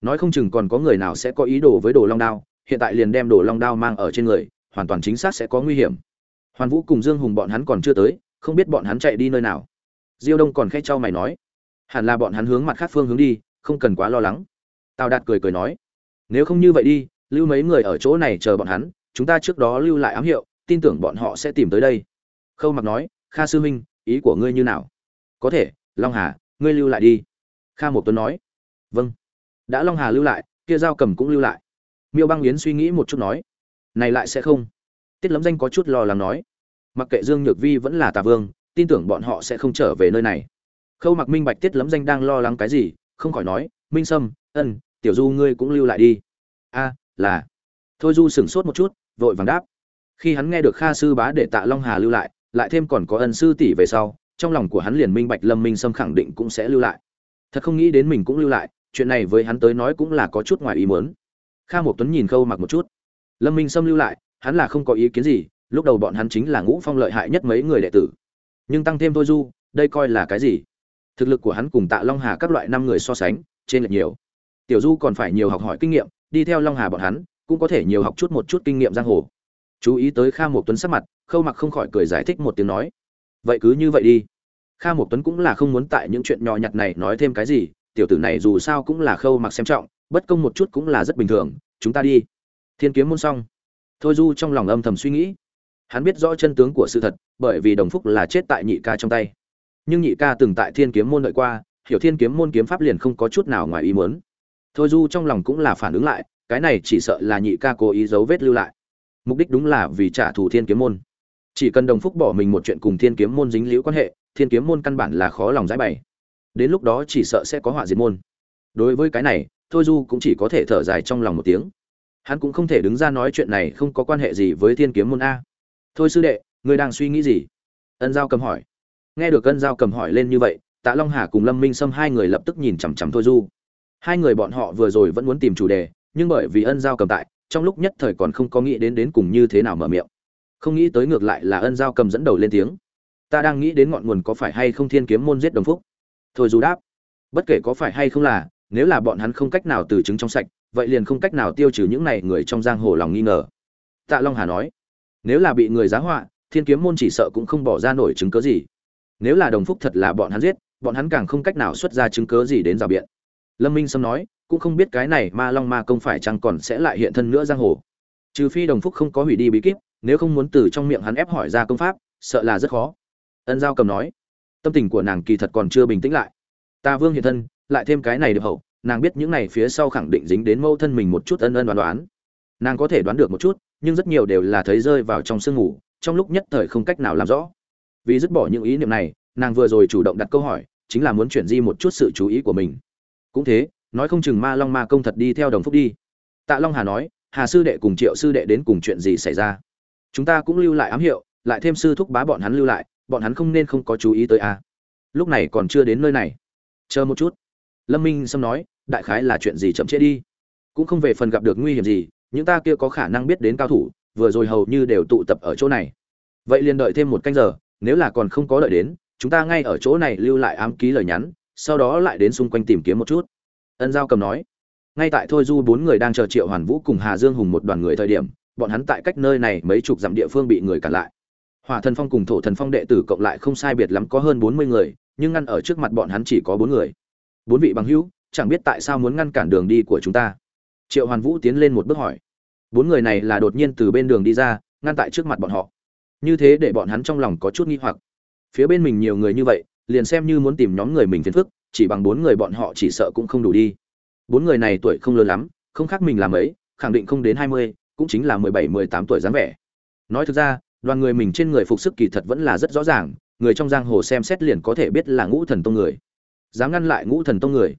Nói không chừng còn có người nào sẽ có ý đồ với đồ long đao hiện tại liền đem đồ long đao mang ở trên người, hoàn toàn chính xác sẽ có nguy hiểm. Hoàn vũ cùng dương hùng bọn hắn còn chưa tới, không biết bọn hắn chạy đi nơi nào. Diêu đông còn khẽ trao mày nói, hẳn là bọn hắn hướng mặt khác phương hướng đi, không cần quá lo lắng. Tào đạt cười cười nói, nếu không như vậy đi, lưu mấy người ở chỗ này chờ bọn hắn, chúng ta trước đó lưu lại ám hiệu, tin tưởng bọn họ sẽ tìm tới đây. Khâu mặc nói, kha sư huynh, ý của ngươi như nào? Có thể, long hà, ngươi lưu lại đi. Kha một tuấn nói vâng. Đã long hà lưu lại, kia giao cầm cũng lưu lại miêu băng yến suy nghĩ một chút nói, này lại sẽ không? Tiết lấm danh có chút lo lắng nói, mặc kệ dương nhược vi vẫn là tà vương, tin tưởng bọn họ sẽ không trở về nơi này. Khâu mặc minh bạch tiết lấm danh đang lo lắng cái gì, không khỏi nói, minh sâm, ân, tiểu du ngươi cũng lưu lại đi. A, là. Thôi du sửng sốt một chút, vội vàng đáp, khi hắn nghe được kha sư bá để tạ long hà lưu lại lại thêm còn có ân sư tỷ về sau, trong lòng của hắn liền minh bạch lâm minh sâm khẳng định cũng sẽ lưu lại. Thật không nghĩ đến mình cũng lưu lại, chuyện này với hắn tới nói cũng là có chút ngoài ý muốn kha một tuấn nhìn khâu mặc một chút. Lâm minh sâm lưu lại, hắn là không có ý kiến gì, lúc đầu bọn hắn chính là ngũ phong lợi hại nhất mấy người đệ tử. Nhưng tăng thêm thôi du, đây coi là cái gì? Thực lực của hắn cùng tạ long hà các loại năm người so sánh, trên lệch nhiều. Tiểu du còn phải nhiều học hỏi kinh nghiệm, đi theo long hà bọn hắn, cũng có thể nhiều học chút một chút kinh nghiệm giang hồ. Chú ý tới kha một tuấn sắc mặt, khâu mặc không khỏi cười giải thích một tiếng nói, vậy cứ như vậy đi. Kha một tuấn cũng là không muốn tại những chuyện nhỏ nhặt này nói thêm cái gì, tiểu tử này dù sao cũng là khâu mặc xem trọng bất công một chút cũng là rất bình thường, chúng ta đi. Thiên kiếm môn xong. Thôi du trong lòng âm thầm suy nghĩ. Hắn biết rõ chân tướng của sự thật, bởi vì đồng phúc là chết tại nhị ca trong tay. Nhưng nhị ca từng tại thiên kiếm môn đợi qua, hiểu thiên kiếm môn kiếm pháp liền không có chút nào ngoài ý muốn. Thôi du trong lòng cũng là phản ứng lại, cái này chỉ sợ là nhị ca cố ý giấu vết lưu lại. Mục đích đúng là vì trả thù thiên kiếm môn. Chỉ cần đồng phúc bỏ mình một chuyện cùng thiên kiếm môn dính liễu quan hệ, thiên kiếm môn căn bản là khó lòng giải bày. Đến lúc đó chỉ sợ sẽ có họa diệt môn. Đối với cái này thôi du cũng chỉ có thể thở dài trong lòng một tiếng. Hắn cũng không thể đứng ra nói chuyện này không có quan hệ gì với thiên kiếm môn a. Thôi sư đệ, ngươi đang suy nghĩ gì? Ân giao cầm hỏi. Nghe được ân giao cầm hỏi lên như vậy, tạ long hà cùng lâm minh sâm hai người lập tức nhìn chằm chằm thôi du. Hai người bọn họ vừa rồi vẫn muốn tìm chủ đề, nhưng bởi vì ân giao cầm tại, trong lúc nhất thời còn không có nghĩ đến đến cùng như thế nào mở miệng. Không nghĩ tới ngược lại là ân giao cầm dẫn đầu lên tiếng. Ta đang nghĩ đến ngọn nguồn có phải hay không thiên kiếm môn giết đồng phúc? Thôi Du đáp. Bất kể có phải hay không là nếu là bọn hắn không cách nào từ chứng trong sạch, vậy liền không cách nào tiêu trừ những này người trong giang hồ lòng nghi ngờ. Tạ long hà nói. Nếu là bị người giá họa, thiên kiếm môn chỉ sợ cũng không bỏ ra nổi chứng cớ gì. Nếu là đồng phúc thật là bọn hắn giết, bọn hắn càng không cách nào xuất ra chứng cớ gì đến rào biện. Lâm minh sâm nói, cũng không biết cái này ma long ma công phải chăng còn sẽ lại hiện thân nữa giang hồ. Trừ phi đồng phúc không có hủy đi bí kíp, nếu không muốn từ trong miệng hắn ép hỏi ra công pháp, sợ là rất khó. Ân giao cầm nói. Tâm tình của nàng kỳ thật còn chưa bình tĩnh lại. Ta vương hiện thân lại thêm cái này được hậu, nàng biết những này phía sau khẳng định dính đến mâu thân mình một chút ân ân đoán đoán. Nàng có thể đoán được một chút, nhưng rất nhiều đều là thấy rơi vào trong sương ngủ trong lúc nhất thời không cách nào làm rõ. Vì dứt bỏ những ý niệm này, nàng vừa rồi chủ động đặt câu hỏi, chính là muốn chuyển di một chút sự chú ý của mình. Cũng thế, nói không chừng ma long ma công thật đi theo đồng phúc đi. Tạ long hà nói, hà sư đệ cùng triệu sư đệ đến cùng chuyện gì xảy ra? Chúng ta cũng lưu lại ám hiệu, lại thêm sư thúc bá bọn hắn lưu lại, bọn hắn không nên không có chú ý tới a. À. lúc này còn chưa đến nơi này. Chờ một chút lâm minh sâm nói, đại khái là chuyện gì chậm trễ đi? Cũng không về phần gặp được nguy hiểm gì, những ta kia có khả năng biết đến cao thủ, vừa rồi hầu như đều tụ tập ở chỗ này. Vậy liền đợi thêm một canh giờ, nếu là còn không có đợi đến, chúng ta ngay ở chỗ này lưu lại ám ký lời nhắn, sau đó lại đến xung quanh tìm kiếm một chút. Ân giao cầm nói. Ngay tại thôi du bốn người đang chờ triệu hoàn vũ cùng hà dương hùng một đoàn người thời điểm, bọn hắn tại cách nơi này mấy chục dặm địa phương bị người cản lại. Hỏa thần phong cùng thổ thần phong đệ tử cộng lại không sai biệt lắm có hơn bốn mươi người, nhưng ngăn ở trước mặt bọn hắn chỉ có bốn người bốn vị bằng hữu, chẳng biết tại sao muốn ngăn cản đường đi của chúng ta. Triệu hoàn vũ tiến lên một bước hỏi. Bốn người này là đột nhiên từ bên đường đi ra, ngăn tại trước mặt bọn họ. Như thế để bọn hắn trong lòng có chút nghi hoặc. Phía bên mình nhiều người như vậy, liền xem như muốn tìm nhóm người mình phiền phức, chỉ bằng bốn người bọn họ chỉ sợ cũng không đủ đi. Bốn người này tuổi không lớn lắm, không khác mình làm ấy khẳng định không đến hai mươi, cũng chính là mười bảy, mười tám tuổi dáng vẻ. Nói thực ra, đoàn người mình trên người phục sức kỳ thật vẫn là rất rõ ràng, người trong giang hồ xem xét liền có thể biết là ngũ thần tông người dám ngăn lại ngũ thần tông người.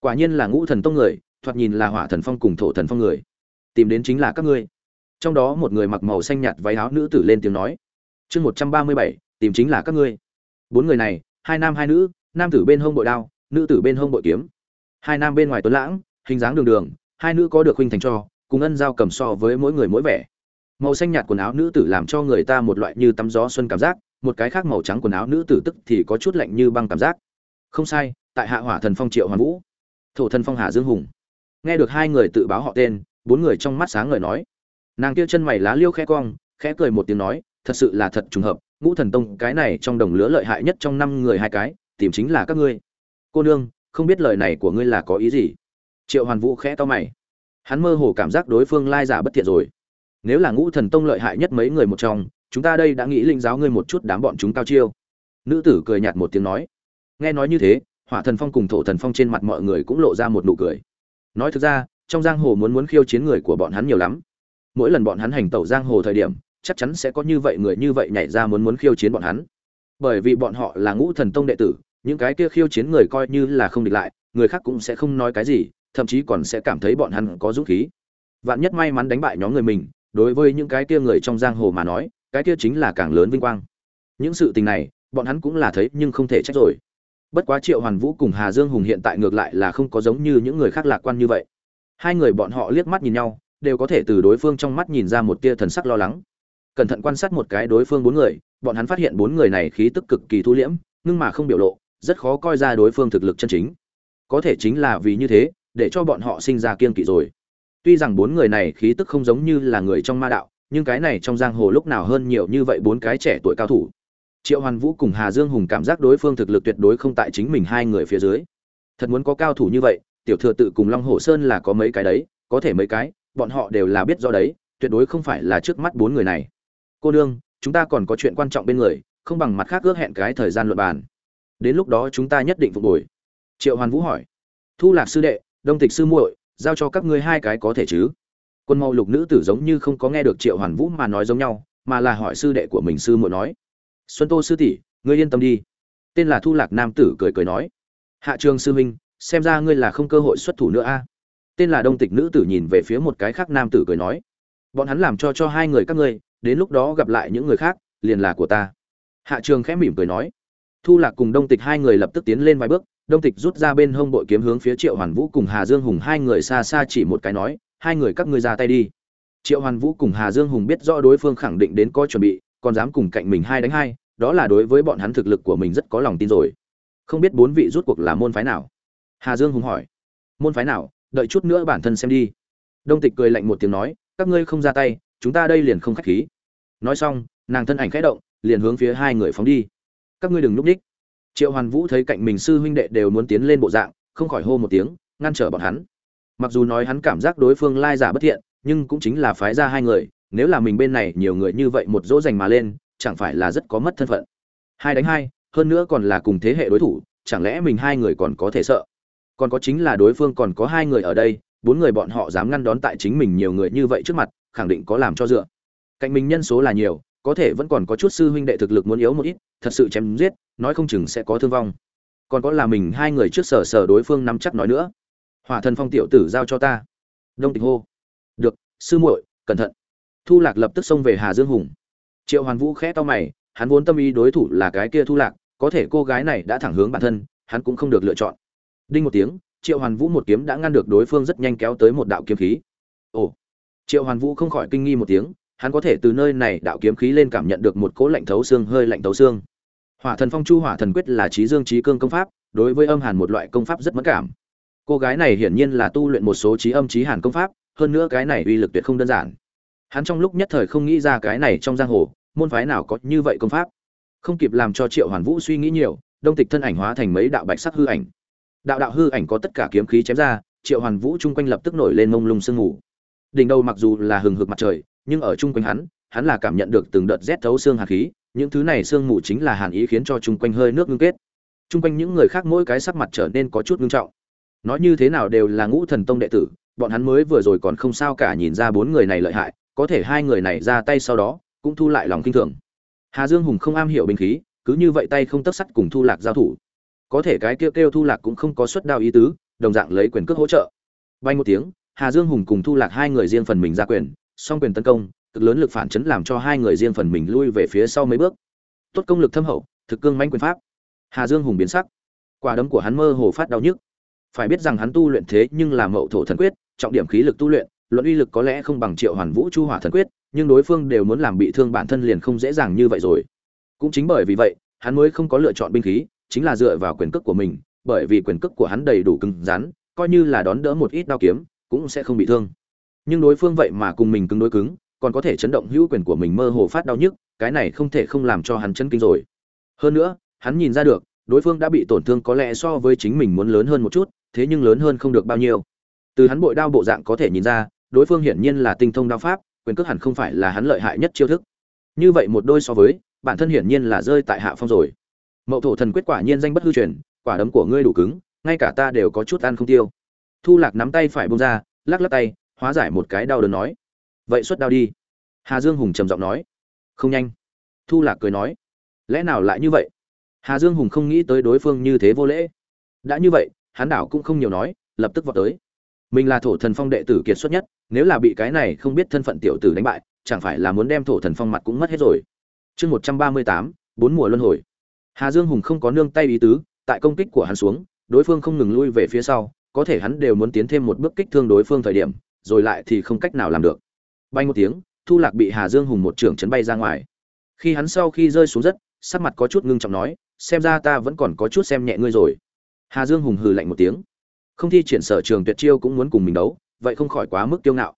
Quả nhiên là ngũ thần tông người, thoạt nhìn là hỏa thần phong cùng thổ thần phong người. Tìm đến chính là các ngươi. Trong đó một người mặc màu xanh nhạt váy áo nữ tử lên tiếng nói. Chương một trăm ba mươi bảy, tìm chính là các ngươi. Bốn người này, hai nam hai nữ, nam tử bên hông bội đao, nữ tử bên hông bội kiếm. Hai nam bên ngoài tuấn lãng, hình dáng đường đường, hai nữ có được huynh thành cho, cùng ân giao cầm so với mỗi người mỗi vẻ. Màu xanh nhạt quần áo nữ tử làm cho người ta một loại như tắm gió xuân cảm giác, một cái khác màu trắng quần áo nữ tử tức thì có chút lạnh như băng cảm giác không sai, tại hạ hỏa thần phong triệu hoàn vũ, thổ thần phong hà dương hùng. Nghe được hai người tự báo họ tên, bốn người trong mắt sáng ngời nói. Nàng kia chân mày lá liêu khẽ cong, khẽ cười một tiếng nói, thật sự là thật trùng hợp, ngũ thần tông, cái này trong đồng lứa lợi hại nhất trong năm người hai cái, tìm chính là các ngươi. Cô nương, không biết lời này của ngươi là có ý gì? Triệu hoàn vũ khẽ to mày. Hắn mơ hồ cảm giác đối phương lai giả bất thiện rồi. Nếu là ngũ thần tông lợi hại nhất mấy người một trong, chúng ta đây đã nghĩ linh giáo ngươi một chút đám bọn chúng cao chiêu. Nữ tử cười nhạt một tiếng nói nghe nói như thế, hỏa thần phong cùng thổ thần phong trên mặt mọi người cũng lộ ra một nụ cười. Nói thực ra, trong giang hồ muốn muốn khiêu chiến người của bọn hắn nhiều lắm. Mỗi lần bọn hắn hành tẩu giang hồ thời điểm, chắc chắn sẽ có như vậy người như vậy nhảy ra muốn muốn khiêu chiến bọn hắn. Bởi vì bọn họ là ngũ thần tông đệ tử, những cái kia khiêu chiến người coi như là không địch lại, người khác cũng sẽ không nói cái gì, thậm chí còn sẽ cảm thấy bọn hắn có dũng khí. Vạn nhất may mắn đánh bại nhóm người mình, đối với những cái kia người trong giang hồ mà nói, cái kia chính là càng lớn vinh quang. Những sự tình này, bọn hắn cũng là thấy nhưng không thể trách rồi bất quá triệu hoàn vũ cùng hà dương hùng hiện tại ngược lại là không có giống như những người khác lạc quan như vậy. Hai người bọn họ liếc mắt nhìn nhau, đều có thể từ đối phương trong mắt nhìn ra một tia thần sắc lo lắng. Cẩn thận quan sát một cái đối phương bốn người, bọn hắn phát hiện bốn người này khí tức cực kỳ thu liễm, nhưng mà không biểu lộ, rất khó coi ra đối phương thực lực chân chính. Có thể chính là vì như thế, để cho bọn họ sinh ra kiên kỵ rồi. Tuy rằng bốn người này khí tức không giống như là người trong ma đạo, nhưng cái này trong giang hồ lúc nào hơn nhiều như vậy bốn cái trẻ tuổi cao thủ triệu hoàn vũ cùng hà dương hùng cảm giác đối phương thực lực tuyệt đối không tại chính mình hai người phía dưới. Thật muốn có cao thủ như vậy, tiểu thừa tự cùng long hồ sơn là có mấy cái đấy, có thể mấy cái, bọn họ đều là biết do đấy, tuyệt đối không phải là trước mắt bốn người này. Cô nương, chúng ta còn có chuyện quan trọng bên người, không bằng mặt khác ước hẹn cái thời gian luận bàn. Đến lúc đó chúng ta nhất định phục hồi. Triệu hoàn vũ hỏi. Thu lạc sư đệ, đông tịch sư muội, giao cho các ngươi hai cái có thể chứ? Quân màu lục nữ tử giống như không có nghe được triệu hoàn vũ mà nói giống nhau, mà là hỏi sư đệ của mình sư muội nói xuân tô sư tỷ, ngươi yên tâm đi. Tên là thu lạc nam tử cười cười nói. Hạ trường sư huynh, xem ra ngươi là không cơ hội xuất thủ nữa a. Tên là đông tịch nữ tử nhìn về phía một cái khác nam tử cười nói. Bọn hắn làm cho cho hai người các ngươi, đến lúc đó gặp lại những người khác, liền là của ta. Hạ trường khẽ mỉm cười nói. Thu lạc cùng đông tịch hai người lập tức tiến lên vài bước, đông tịch rút ra bên hông bội kiếm hướng phía triệu hoàn vũ cùng hà dương hùng hai người xa xa chỉ một cái nói, hai người các ngươi ra tay đi. Triệu hoàn vũ cùng hà dương hùng biết rõ đối phương khẳng định đến có chuẩn bị, còn dám cùng cạnh mình hai đánh hai đó là đối với bọn hắn thực lực của mình rất có lòng tin rồi. Không biết bốn vị rút cuộc là môn phái nào? Hà dương hùng hỏi. Môn phái nào? Đợi chút nữa bản thân xem đi. Đông tịch cười lạnh một tiếng nói, các ngươi không ra tay, chúng ta đây liền không khách khí. Nói xong, nàng thân ảnh khẽ động, liền hướng phía hai người phóng đi. Các ngươi đừng núp ních triệu hoàn vũ thấy cạnh mình sư huynh đệ đều muốn tiến lên bộ dạng, không khỏi hô một tiếng, ngăn trở bọn hắn. Mặc dù nói hắn cảm giác đối phương lai giả bất thiện, nhưng cũng chính là phái ra hai người, nếu là mình bên này nhiều người như vậy một dỗ dành mà lên chẳng phải là rất có mất thân phận. Hai đánh hai, hơn nữa còn là cùng thế hệ đối thủ, chẳng lẽ mình hai người còn có thể sợ? Còn có chính là đối phương còn có hai người ở đây, bốn người bọn họ dám ngăn đón tại chính mình nhiều người như vậy trước mặt, khẳng định có làm cho dựa. Cạnh mình nhân số là nhiều, có thể vẫn còn có chút sư huynh đệ thực lực muốn yếu một ít, thật sự chém giết, nói không chừng sẽ có thương vong. Còn có là mình hai người trước sở sở đối phương nắm chắc nói nữa. Hỏa thần phong tiểu tử giao cho ta. Đông tịch hô. Được, sư muội, cẩn thận. Thu lạc lập tức xông về hà dương hùng triệu hoàn vũ khẽ to mày, hắn vốn tâm ý đối thủ là cái kia thu lạc, có thể cô gái này đã thẳng hướng bản thân, hắn cũng không được lựa chọn. Đinh một tiếng, triệu hoàn vũ một kiếm đã ngăn được đối phương rất nhanh kéo tới một đạo kiếm khí. Ồ! Triệu hoàn vũ không khỏi kinh nghi một tiếng, hắn có thể từ nơi này đạo kiếm khí lên cảm nhận được một cỗ lạnh thấu xương, hơi lạnh thấu xương. Hỏa thần phong chu, hỏa thần quyết là trí dương, trí cương công pháp, đối với âm hàn một loại công pháp rất mất cảm. Cô gái này hiển nhiên là tu luyện một số trí âm, trí hàn công pháp, hơn nữa cái này uy lực tuyệt không đơn giản. Hắn trong lúc nhất thời không nghĩ ra cái này trong giang hồ môn phái nào có như vậy công pháp? Không kịp làm cho triệu hoàn vũ suy nghĩ nhiều, đông tịch thân ảnh hóa thành mấy đạo bạch sắc hư ảnh. Đạo đạo hư ảnh có tất cả kiếm khí chém ra, triệu hoàn vũ chung quanh lập tức nổi lên mông lung sương mù. Đỉnh đầu mặc dù là hừng hực mặt trời, nhưng ở chung quanh hắn hắn là cảm nhận được từng đợt rét thấu xương hàn khí, những thứ này sương mù chính là hàn ý khiến cho chung quanh hơi nước ngưng kết. Chung quanh những người khác mỗi cái sắc mặt trở nên có chút ngưng trọng. Nói như thế nào đều là ngũ thần tông đệ tử, bọn hắn mới vừa rồi còn không sao cả nhìn ra bốn người này lợi hại, có thể hai người này ra tay sau đó cũng thu lại lòng kinh thường. Hà dương hùng không am hiểu binh khí, cứ như vậy tay không tấc sắt cùng thu lạc giao thủ. Có thể cái kêu kêu thu lạc cũng không có suất đao ý tứ, đồng dạng lấy quyền cước hỗ trợ. Bay một tiếng, hà dương hùng cùng thu lạc hai người riêng phần mình ra quyền, song quyền tấn công, cực lớn lực phản chấn làm cho hai người riêng phần mình lui về phía sau mấy bước. Tốt công lực thâm hậu, thực cương manh quyền pháp. Hà dương hùng biến sắc. Quả đấm của hắn mơ hồ phát đau nhức. Phải biết rằng hắn tu luyện thế nhưng là mậu thổ thần quyết, trọng điểm khí lực tu luyện, luận uy lực có lẽ không bằng triệu hoàn vũ chu hỏa thần quyết nhưng đối phương đều muốn làm bị thương bản thân liền không dễ dàng như vậy rồi. Cũng chính bởi vì vậy, hắn mới không có lựa chọn binh khí, chính là dựa vào quyền cước của mình, bởi vì quyền cước của hắn đầy đủ cứng rắn, coi như là đón đỡ một ít đao kiếm, cũng sẽ không bị thương. Nhưng đối phương vậy mà cùng mình cứng đối cứng, còn có thể chấn động hữu quyền của mình mơ hồ phát đau nhức, cái này không thể không làm cho hắn chấn kinh rồi. Hơn nữa, hắn nhìn ra được, đối phương đã bị tổn thương có lẽ so với chính mình muốn lớn hơn một chút, thế nhưng lớn hơn không được bao nhiêu. Từ hắn bội đao bộ dạng có thể nhìn ra, đối phương hiển nhiên là tinh thông đao pháp quyền cước hẳn không phải là hắn lợi hại nhất chiêu thức. Như vậy một đôi so với, bản thân hiển nhiên là rơi tại hạ phong rồi. Mậu thổ thần quyết quả nhiên danh bất hư truyền, quả đấm của ngươi đủ cứng, ngay cả ta đều có chút ăn không tiêu. Thu lạc nắm tay phải bông ra, lắc lắc tay, hóa giải một cái đau đớn nói, vậy xuất đau đi. Hà dương hùng trầm giọng nói, không nhanh. Thu lạc cười nói, lẽ nào lại như vậy? Hà dương hùng không nghĩ tới đối phương như thế vô lễ. Đã như vậy, hắn đảo cũng không nhiều nói, lập tức vào tới mình là thổ thần phong đệ tử kiệt xuất nhất, nếu là bị cái này không biết thân phận tiểu tử đánh bại, chẳng phải là muốn đem thổ thần phong mặt cũng mất hết rồi. Chương một trăm ba mươi tám, bốn mùa luân hồi. Hà dương hùng không có nương tay ý tứ, tại công kích của hắn xuống, đối phương không ngừng lui về phía sau, có thể hắn đều muốn tiến thêm một bước kích thương đối phương thời điểm, rồi lại thì không cách nào làm được. Bay một tiếng, thu lạc bị hà dương hùng một trưởng chấn bay ra ngoài. Khi hắn sau khi rơi xuống đất sắc mặt có chút ngưng trọng nói, xem ra ta vẫn còn có chút xem nhẹ ngươi rồi. Hà dương hùng hừ lạnh một tiếng không thi triển sở trường tuyệt chiêu cũng muốn cùng mình đấu, vậy không khỏi quá mức kiêu ngạo.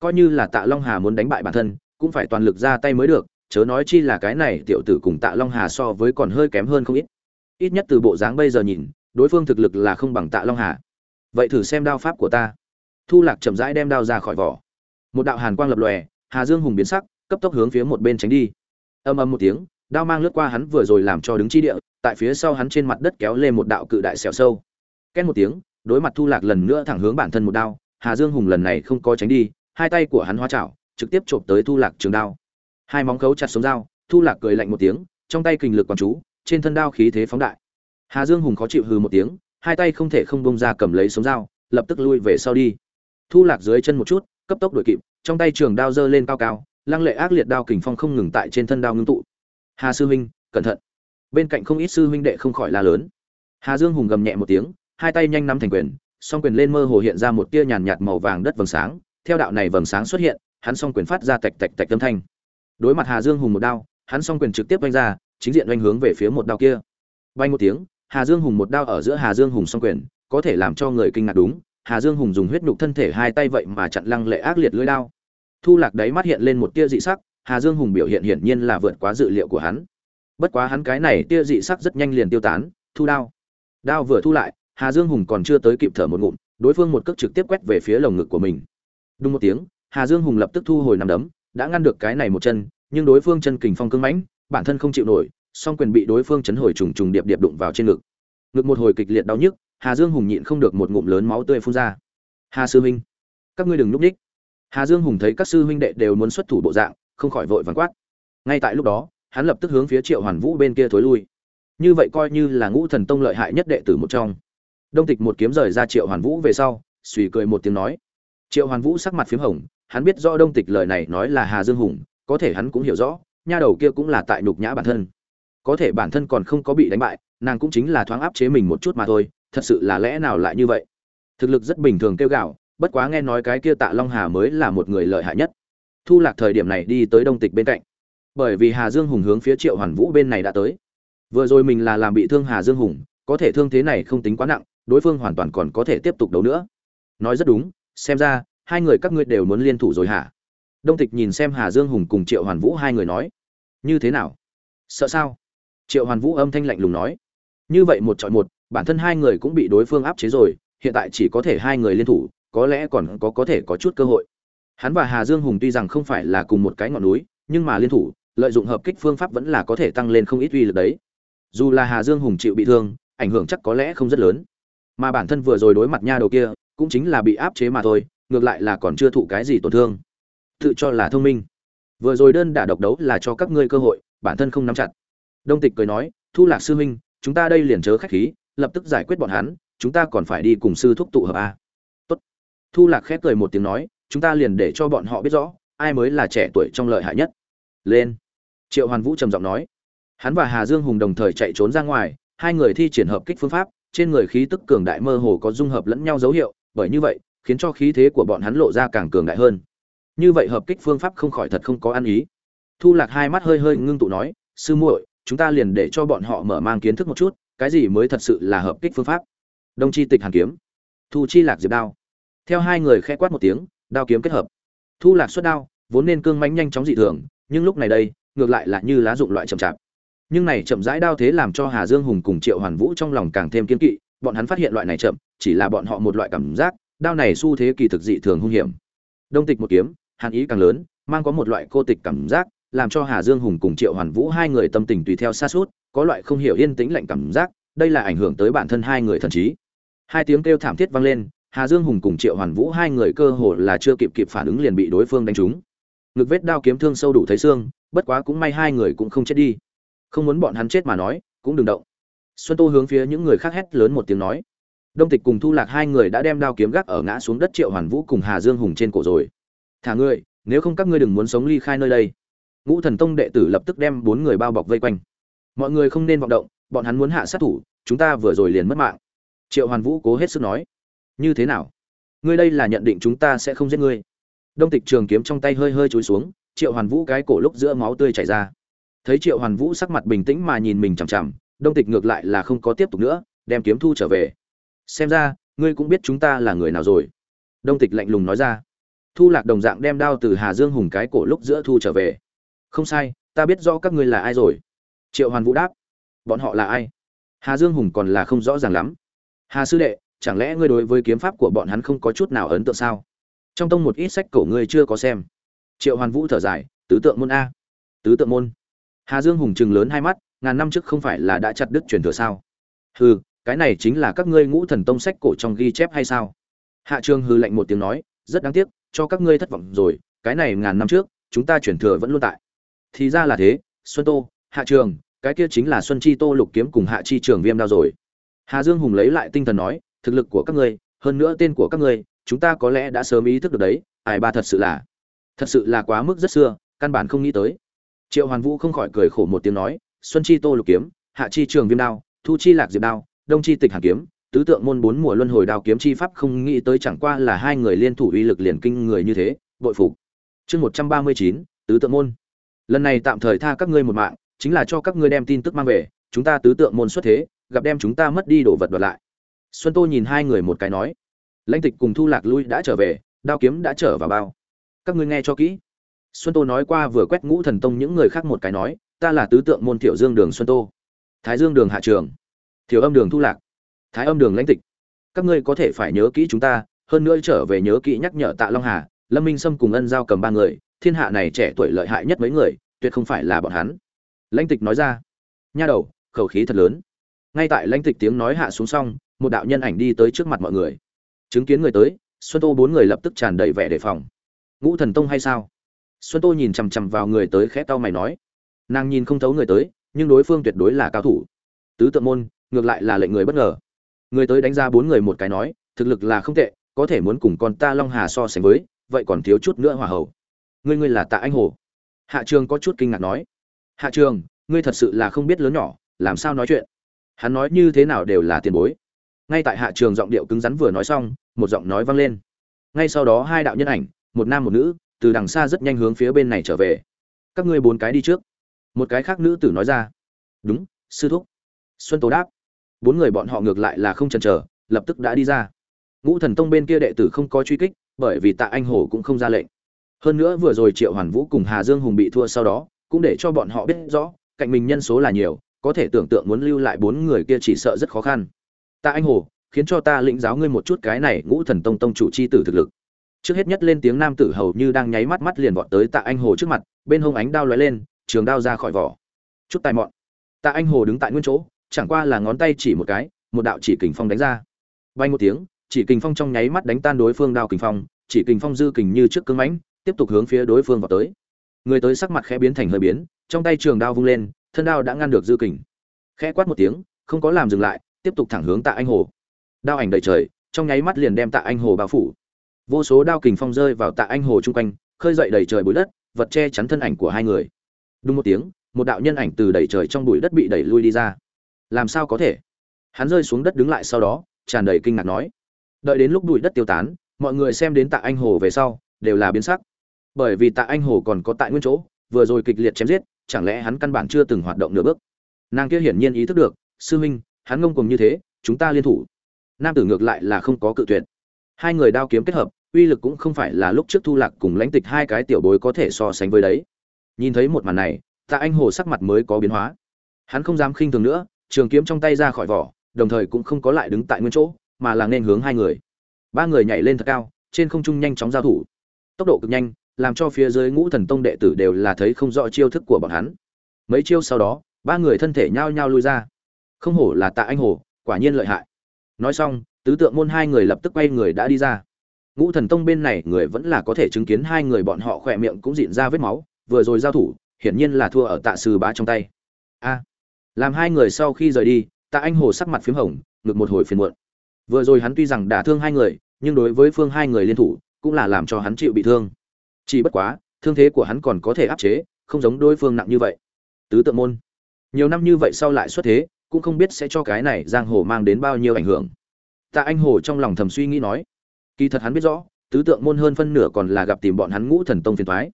Coi như là tạ long hà muốn đánh bại bản thân, cũng phải toàn lực ra tay mới được, chớ nói chi là cái này tiểu tử cùng tạ long hà so với còn hơi kém hơn không ít. Ít nhất từ bộ dáng bây giờ nhìn, đối phương thực lực là không bằng tạ long hà. Vậy thử xem đao pháp của ta. Thu lạc chậm rãi đem đao ra khỏi vỏ. Một đạo hàn quang lập lòe, hà dương hùng biến sắc, cấp tốc hướng phía một bên tránh đi. Âm âm một tiếng, đao mang lướt qua hắn vừa rồi làm cho đứng chi địa, tại phía sau hắn trên mặt đất kéo lên một đạo cự đại xẻo sâu. Két một tiếng đối mặt thu lạc lần nữa thẳng hướng bản thân một đao, hà dương hùng lần này không có tránh đi, hai tay của hắn hóa chảo, trực tiếp chộp tới thu lạc trường đao. Hai móng khấu chặt sống dao, thu lạc cười lạnh một tiếng, trong tay kình lực quán chú, trên thân đao khí thế phóng đại. Hà dương hùng khó chịu hừ một tiếng, hai tay không thể không bông ra cầm lấy sống dao, lập tức lui về sau đi. Thu lạc dưới chân một chút, cấp tốc đuổi kịp, trong tay trường đao giơ lên cao cao, lăng lệ ác liệt đao kình phong không ngừng tại trên thân đao ngưng tụ. Hà sư huynh, cẩn thận. Bên cạnh không ít sư huynh đệ không khỏi la lớn. Hà dương hùng gầm nhẹ một tiếng hai tay nhanh nắm thành quyền, song quyền lên mơ hồ hiện ra một tia nhàn nhạt màu vàng đất vầng sáng. Theo đạo này vầng sáng xuất hiện, hắn song quyền phát ra tạch tạch tạch âm thanh. Đối mặt hà dương hùng một đao, hắn song quyền trực tiếp oanh ra, chính diện oanh hướng về phía một đao kia. Vang một tiếng, hà dương hùng một đao ở giữa hà dương hùng song quyền, có thể làm cho người kinh ngạc đúng, hà dương hùng dùng huyết nhục thân thể hai tay vậy mà chặn lăng lệ ác liệt lưỡi đao. Thu lạc đấy mắt hiện lên một tia dị sắc, hà dương hùng biểu hiện hiển nhiên là vượt quá dự liệu của hắn. Bất quá hắn cái này tia dị sắc rất nhanh liền tiêu tán, thu đao. Đao vừa thu lại hà dương hùng còn chưa tới kịp thở một ngụm, đối phương một cước trực tiếp quét về phía lồng ngực của mình. Đúng một tiếng, hà dương hùng lập tức thu hồi nằm đấm, đã ngăn được cái này một chân, nhưng đối phương chân kình phong cứng mãnh, bản thân không chịu nổi, song quyền bị đối phương chấn hồi trùng trùng điệp điệp đụng vào trên ngực. Ngực một hồi kịch liệt đau nhức, hà dương hùng nhịn không được một ngụm lớn máu tươi phun ra. Hà sư huynh, các ngươi đừng núp đích. hà dương hùng thấy các sư huynh đệ đều muốn xuất thủ bộ dạng, không khỏi vội vàng quát. Ngay tại lúc đó, hắn lập tức hướng phía triệu hoàn vũ bên kia thối lui. Như vậy coi như là ngũ thần tông lợi hại nhất đệ tử một trong đông tịch một kiếm rời ra triệu hoàn vũ về sau, suy cười một tiếng nói. Triệu hoàn vũ sắc mặt p h í m hồng, hắn biết rõ đông tịch lời này nói là hà dương hùng, có thể hắn cũng hiểu rõ, nha đầu kia cũng là tại nhục nhã bản thân. Có thể bản thân còn không có bị đánh bại, nàng cũng chính là thoáng áp chế mình một chút mà thôi, thật sự là lẽ nào lại như vậy? Thực lực rất bình thường kêu gạo, bất quá nghe nói cái kia tạ long hà mới là một người lợi hại nhất. Thu lạc thời điểm này đi tới đông tịch bên cạnh. Bởi vì hà dương hùng hướng phía triệu hoàn vũ bên này đã tới. Vừa rồi mình là làm bị thương hà dương hùng, có thể thương thế này không tính quá nặng đối phương hoàn toàn còn có thể tiếp tục đấu nữa. Nói rất đúng, xem ra, hai người các ngươi đều muốn liên thủ rồi hả? Đông tịch nhìn xem hà dương hùng cùng triệu hoàn vũ hai người nói. Như thế nào? Sợ sao? Triệu hoàn vũ âm thanh lạnh lùng nói. Như vậy một chọn một, bản thân hai người cũng bị đối phương áp chế rồi, hiện tại chỉ có thể hai người liên thủ, có lẽ còn có có thể có chút cơ hội. Hắn và hà dương hùng tuy rằng không phải là cùng một cái ngọn núi, nhưng mà liên thủ, lợi dụng hợp kích phương pháp vẫn là có thể tăng lên không ít uy lực đấy. Dù là hà dương hùng chịu bị thương, ảnh hưởng chắc có lẽ không rất lớn mà bản thân vừa rồi đối mặt nha đầu kia, cũng chính là bị áp chế mà thôi, ngược lại là còn chưa thụ cái gì tổn thương. Tự cho là thông minh. Vừa rồi đơn đả độc đấu là cho các ngươi cơ hội, bản thân không nắm chặt. Đông tịch cười nói, thu lạc sư huynh, chúng ta đây liền chớ khách khí, lập tức giải quyết bọn hắn, chúng ta còn phải đi cùng sư thúc tụ hợp a. Tốt. Thu lạc khép cười một tiếng nói, chúng ta liền để cho bọn họ biết rõ, ai mới là trẻ tuổi trong lợi hại nhất. Lên. Triệu hoàn vũ trầm giọng nói, hắn và hà dương hùng đồng thời chạy trốn ra ngoài, hai người thi triển hợp kích phương pháp trên người khí tức cường đại mơ hồ có dung hợp lẫn nhau dấu hiệu, bởi như vậy, khiến cho khí thế của bọn hắn lộ ra càng cường đại hơn. Như vậy hợp kích phương pháp không khỏi thật không có ăn ý. Thu lạc hai mắt hơi hơi ngưng tụ nói, sư muội, chúng ta liền để cho bọn họ mở mang kiến thức một chút, cái gì mới thật sự là hợp kích phương pháp? Đông chi tịch hàn kiếm. Thu chi lạc diệp đao. Theo hai người khẽ quát một tiếng, đao kiếm kết hợp. Thu lạc xuất đao, vốn nên cương mãnh nhanh chóng dị thường, nhưng lúc này đây, ngược lại là như lá dụng loại chậm chạp nhưng này chậm rãi đao thế làm cho hà dương hùng cùng triệu hoàn vũ trong lòng càng thêm kiên kỵ, bọn hắn phát hiện loại này chậm, chỉ là bọn họ một loại cảm giác, đao này xu thế kỳ thực dị thường hung hiểm. Đông tịch một kiếm, hàn ý càng lớn, mang có một loại cô tịch cảm giác, làm cho hà dương hùng cùng triệu hoàn vũ hai người tâm tình tùy theo xa suốt, có loại không hiểu yên tĩnh lạnh cảm giác, đây là ảnh hưởng tới bản thân hai người thần trí. Hai tiếng kêu thảm thiết vang lên, hà dương hùng cùng triệu hoàn vũ hai người cơ hồ là chưa kịp kịp phản ứng liền bị đối phương đánh trúng. Ngực vết đao kiếm thương sâu đủ thấy xương, bất quá cũng may hai người cũng không chết đi không muốn bọn hắn chết mà nói, cũng đừng động. Xuân tô hướng phía những người khác hét lớn một tiếng nói. Đông tịch cùng thu lạc hai người đã đem đao kiếm gác ở ngã xuống đất triệu hoàn vũ cùng hà dương hùng trên cổ rồi. Thả ngươi, nếu không các ngươi đừng muốn sống ly khai nơi đây. Ngũ thần tông đệ tử lập tức đem bốn người bao bọc vây quanh. Mọi người không nên vọng động, bọn hắn muốn hạ sát thủ, chúng ta vừa rồi liền mất mạng. Triệu hoàn vũ cố hết sức nói. Như thế nào? Ngươi đây là nhận định chúng ta sẽ không giết ngươi. Đông tịch trường kiếm trong tay hơi hơi chối xuống, triệu hoàn vũ cái cổ lúc giữa máu tươi chảy ra thấy triệu hoàn vũ sắc mặt bình tĩnh mà nhìn mình chằm chằm, đông tịch ngược lại là không có tiếp tục nữa, đem kiếm thu trở về. Xem ra, ngươi cũng biết chúng ta là người nào rồi. Đông tịch lạnh lùng nói ra. Thu lạc đồng dạng đem đao từ hà dương hùng cái cổ lúc giữa thu trở về. Không sai, ta biết rõ các ngươi là ai rồi. Triệu hoàn vũ đáp. Bọn họ là ai? Hà dương hùng còn là không rõ ràng lắm. Hà sư đệ, chẳng lẽ ngươi đối với kiếm pháp của bọn hắn không có chút nào ấn tượng sao? Trong tông một ít sách cổ ngươi chưa có xem. Triệu hoàn vũ thở dài, tứ tượng môn a. Tứ tượng môn hà dương hùng trừng lớn hai mắt, ngàn năm trước không phải là đã chặt đứt truyền thừa sao? Hừ, cái này chính là các ngươi ngũ thần tông sách cổ trong ghi chép hay sao? Hạ Trường hư lạnh một tiếng nói, rất đáng tiếc, cho các ngươi thất vọng rồi, cái này ngàn năm trước, chúng ta truyền thừa vẫn luôn tại. Thì ra là thế, xuân tô, hạ trường, cái kia chính là xuân chi tô lục kiếm cùng hạ chi trường viêm đao rồi. Hà dương hùng lấy lại tinh thần nói, thực lực của các ngươi, hơn nữa tên của các ngươi, chúng ta có lẽ đã sớm ý thức được đấy, ai ba thật sự là, thật sự là quá mức rất xưa, căn bản không nghĩ tới triệu hoàn vũ không khỏi cười khổ một tiếng nói, xuân chi tô lục kiếm, hạ chi trường viêm đao, thu chi lạc diệp đao, đông chi tịch hàn kiếm, tứ tượng môn bốn mùa luân hồi đao kiếm chi pháp không nghĩ tới chẳng qua là hai người liên thủ uy lực liền kinh người như thế, bội phục. Chương một trăm ba mươi chín, tứ tượng môn. Lần này tạm thời tha các ngươi một mạng, chính là cho các ngươi đem tin tức mang về, chúng ta tứ tượng môn xuất thế, gặp đem chúng ta mất đi đồ vật đoạt lại. Xuân tô nhìn hai người một cái nói, lãnh tịch cùng thu lạc lui đã trở về, đao kiếm đã trở vào bao. Các ngươi nghe cho kỹ xuân tô nói qua vừa quét ngũ thần tông những người khác một cái nói, ta là tứ tượng môn thiểu dương đường xuân tô. Thái dương đường hạ trường. Thiểu âm đường thu lạc. Thái âm đường lãnh tịch. Các ngươi có thể phải nhớ kỹ chúng ta, hơn nữa trở về nhớ kỹ nhắc nhở tạ long hà, lâm minh sâm cùng ân giao cầm ba người, thiên hạ này trẻ tuổi lợi hại nhất mấy người, tuyệt không phải là bọn hắn. Lãnh tịch nói ra. Nha đầu, khẩu khí thật lớn. Ngay tại lãnh tịch tiếng nói hạ xuống xong, một đạo nhân ảnh đi tới trước mặt mọi người. Chứng kiến người tới. Xuân tô bốn người lập tức tràn đầy vẻ đề phòng. Ngũ thần tông hay sao? Xuân tô nhìn chằm chằm vào người tới khẽ tao mày nói, nàng nhìn không thấu người tới, nhưng đối phương tuyệt đối là cao thủ. Tứ tượng môn, ngược lại là lệnh người bất ngờ. Người tới đánh ra bốn người một cái nói, thực lực là không tệ, có thể muốn cùng con ta long hà so sánh với, vậy còn thiếu chút nữa hòa hậu ngươi ngươi là tạ anh hồ? Hạ trường có chút kinh ngạc nói, hạ trường, ngươi thật sự là không biết lớn nhỏ, làm sao nói chuyện? Hắn nói như thế nào đều là tiền bối. Ngay tại hạ trường giọng điệu cứng rắn vừa nói xong, một giọng nói vang lên. Ngay sau đó hai đạo nhân ảnh, một nam một nữ từ đằng xa rất nhanh hướng phía bên này trở về. Các ngươi bốn cái đi trước. Một cái khác nữ tử nói ra. Đúng, sư thúc. Xuân tố đáp. Bốn người bọn họ ngược lại là không chần chờ, lập tức đã đi ra. Ngũ thần tông bên kia đệ tử không có truy kích, bởi vì tạ anh hổ cũng không ra lệnh. Hơn nữa vừa rồi triệu hoàn vũ cùng hà dương hùng bị thua sau đó, cũng để cho bọn họ biết rõ, cạnh mình nhân số là nhiều, có thể tưởng tượng muốn lưu lại bốn người kia chỉ sợ rất khó khăn. Tạ anh hổ, khiến cho ta lĩnh giáo ngươi một chút cái này ngũ thần tông tông chủ c h i tử thực lực trước hết nhất lên tiếng nam tử hầu như đang nháy mắt mắt liền vọt tới tạ anh hồ trước mặt, bên hông ánh đao lóe lên, trường đao ra khỏi vỏ. Chút tài mọn. Tạ anh hồ đứng tại nguyên chỗ, chẳng qua là ngón tay chỉ một cái, một đạo chỉ kình phong đánh ra. Bay một tiếng, chỉ kình phong trong nháy mắt đánh tan đối phương đao kình phong, chỉ kình phong dư kình như trước cứng mãnh, tiếp tục hướng phía đối phương vào tới. Người tới sắc mặt khẽ biến thành hơi biến, trong tay trường đao vung lên, thân đao đã ngăn được dư kình. Khẽ quát một tiếng, không có làm dừng lại, tiếp tục thẳng hướng tạ anh hồ. Đao ảnh đầy trời, trong nháy mắt liền đem tạ anh hồ bao phủ vô số đao kình phong rơi vào tạ anh hồ chung quanh, khơi dậy đầy trời bụi đất, vật che chắn thân ảnh của hai người. Đúng một tiếng, một đạo nhân ảnh từ đầy trời trong bụi đất bị đẩy lui đi ra. Làm sao có thể? Hắn rơi xuống đất đứng lại sau đó, tràn đầy kinh ngạc nói. Đợi đến lúc bụi đất tiêu tán, mọi người xem đến tạ anh hồ về sau, đều là biến sắc. Bởi vì tạ anh hồ còn có tại nguyên chỗ, vừa rồi kịch liệt chém giết, chẳng lẽ hắn căn bản chưa từng hoạt động nửa bước? Nàng kia hiển nhiên ý thức được, sư huynh, hắn ngông cùng như thế, chúng ta liên thủ. Nam tử ngược lại là không có cự tuyệt. Hai người đao kiếm kết hợp uy lực cũng không phải là lúc trước thu lạc cùng lãnh tịch hai cái tiểu bối có thể so sánh với đấy. Nhìn thấy một màn này, tạ anh hồ sắc mặt mới có biến hóa. Hắn không dám khinh thường nữa, trường kiếm trong tay ra khỏi vỏ, đồng thời cũng không có lại đứng tại nguyên chỗ, mà là nên hướng hai người. Ba người nhảy lên thật cao, trên không trung nhanh chóng giao thủ. Tốc độ cực nhanh, làm cho phía dưới ngũ thần tông đệ tử đều là thấy không rõ chiêu thức của bọn hắn. Mấy chiêu sau đó, ba người thân thể nhao nhao lui ra. Không hổ là tạ anh hồ, quả nhiên lợi hại. Nói xong, tứ tượng môn hai người lập tức quay người đã đi ra ngũ thần tông bên này người vẫn là có thể chứng kiến hai người bọn họ khỏe miệng cũng dịn ra vết máu, vừa rồi giao thủ, hiển nhiên là thua ở tạ sư bá trong tay. A. Làm hai người sau khi rời đi, tạ anh hồ sắc mặt p h í m hồng, ngực một hồi phiền muộn. Vừa rồi hắn tuy rằng đả thương hai người, nhưng đối với phương hai người liên thủ, cũng là làm cho hắn chịu bị thương. Chỉ bất quá, thương thế của hắn còn có thể áp chế, không giống đối phương nặng như vậy. Tứ tượng môn. Nhiều năm như vậy sau lại xuất thế, cũng không biết sẽ cho cái này giang hồ mang đến bao nhiêu ảnh hưởng. Tạ anh hồ trong lòng thầm suy nghĩ nói kỳ thật hắn biết rõ, tứ tượng môn hơn phân nửa còn là gặp tìm bọn hắn ngũ thần tông phiền toái.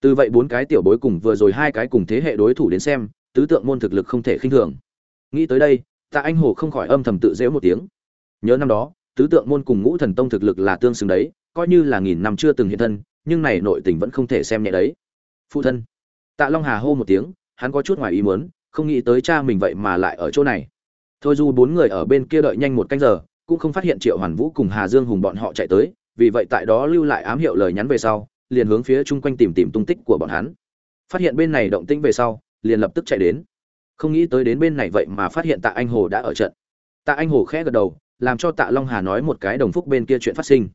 từ vậy bốn cái tiểu bối cùng vừa rồi hai cái cùng thế hệ đối thủ đến xem, tứ tượng môn thực lực không thể khinh thường. Nghĩ tới đây, tạ anh hồ không khỏi âm thầm tự giễu một tiếng. Nhớ năm đó, tứ tượng môn cùng ngũ thần tông thực lực là tương xứng đấy, coi như là nghìn năm chưa từng hiện thân, nhưng này nội tình vẫn không thể xem nhẹ đấy. Phụ thân. Tạ long hà hô một tiếng, hắn có chút ngoài ý muốn, không nghĩ tới cha mình vậy mà lại ở chỗ này. Thôi dù bốn người ở bên kia đợi nhanh một canh giờ cũng không phát hiện triệu hoàn vũ cùng hà dương hùng bọn họ chạy tới, vì vậy tại đó lưu lại ám hiệu lời nhắn về sau, liền hướng phía chung quanh tìm tìm tung tích của bọn hắn. Phát hiện bên này động tĩnh về sau, liền lập tức chạy đến. Không nghĩ tới đến bên này vậy mà phát hiện tạ anh hồ đã ở trận. Tạ anh hồ khẽ gật đầu, làm cho tạ long hà nói một cái đồng phúc bên kia chuyện phát sinh.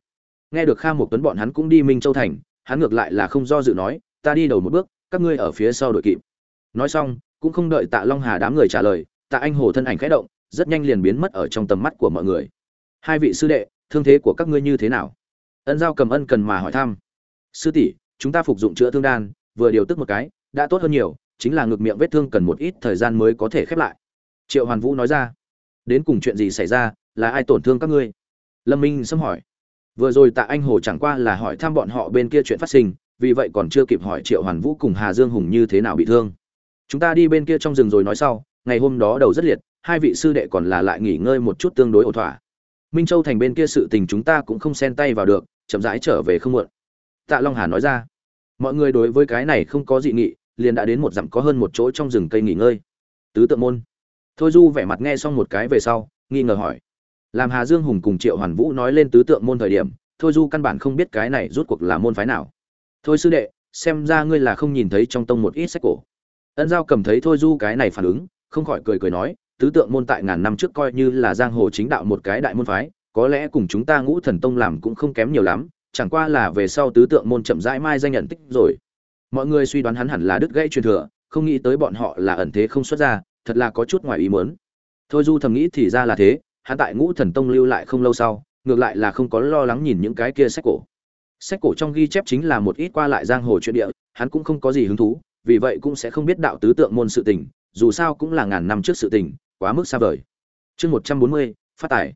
Nghe được kha một tuấn bọn hắn cũng đi minh châu thành, hắn ngược lại là không do dự nói, ta đi đầu một bước, các ngươi ở phía sau đội kịp. Nói xong, cũng không đợi tạ long hà đám người trả lời, tạ anh hồ thân ảnh khẽ động, rất nhanh liền biến mất ở trong tầm mắt của mọi người hai vị sư đệ, thương thế của các ngươi như thế nào? Ân giao cầm ân cần mà hỏi thăm. Sư tỷ, chúng ta phục dụng chữa thương đan, vừa điều tức một cái, đã tốt hơn nhiều, chính là ngược miệng vết thương cần một ít thời gian mới có thể khép lại. Triệu hoàn vũ nói ra. Đến cùng chuyện gì xảy ra, là ai tổn thương các ngươi? Lâm minh xâm hỏi. Vừa rồi tạ anh hồ chẳng qua là hỏi thăm bọn họ bên kia chuyện phát sinh, vì vậy còn chưa kịp hỏi triệu hoàn vũ cùng hà dương hùng như thế nào bị thương. Chúng ta đi bên kia trong rừng rồi nói sau, ngày hôm đó đầu rất liệt, hai vị sư đệ còn là lại nghỉ ngơi một chút tương đối ổn thỏa minh châu thành bên kia sự tình chúng ta cũng không xen tay vào được, chậm rãi trở về không muộn. Tạ long hà nói ra. Mọi người đối với cái này không có dị nghị, liền đã đến một dặm có hơn một chỗ trong rừng cây nghỉ ngơi. Tứ tượng môn. Thôi du vẻ mặt nghe xong một cái về sau, nghi ngờ hỏi. Làm hà dương hùng cùng triệu hoàn vũ nói lên tứ tượng môn thời điểm, thôi du căn bản không biết cái này rút cuộc là môn phái nào. Thôi sư đệ, xem ra ngươi là không nhìn thấy trong tông một ít sách cổ. Ân giao cầm thấy thôi du cái này phản ứng, không khỏi cười cười nói tứ tượng môn tại ngàn năm trước coi như là giang hồ chính đạo một cái đại môn phái, có lẽ cùng chúng ta ngũ thần tông làm cũng không kém nhiều lắm, chẳng qua là về sau tứ tượng môn chậm rãi mai danh nhận tích rồi. Mọi người suy đoán hắn hẳn là đứt gãy truyền thừa, không nghĩ tới bọn họ là ẩn thế không xuất ra, thật là có chút ngoài ý muốn. Thôi du thầm nghĩ thì ra là thế, hắn tại ngũ thần tông lưu lại không lâu sau, ngược lại là không có lo lắng nhìn những cái kia sách cổ. Sách cổ trong ghi chép chính là một ít qua lại giang hồ chuyện địa, hắn cũng không có gì hứng thú, vì vậy cũng sẽ không biết đạo tứ tượng môn sự tình, dù sao cũng là ngàn năm trước sự tình quá mức xa vời. Chương một trăm bốn mươi, phát tải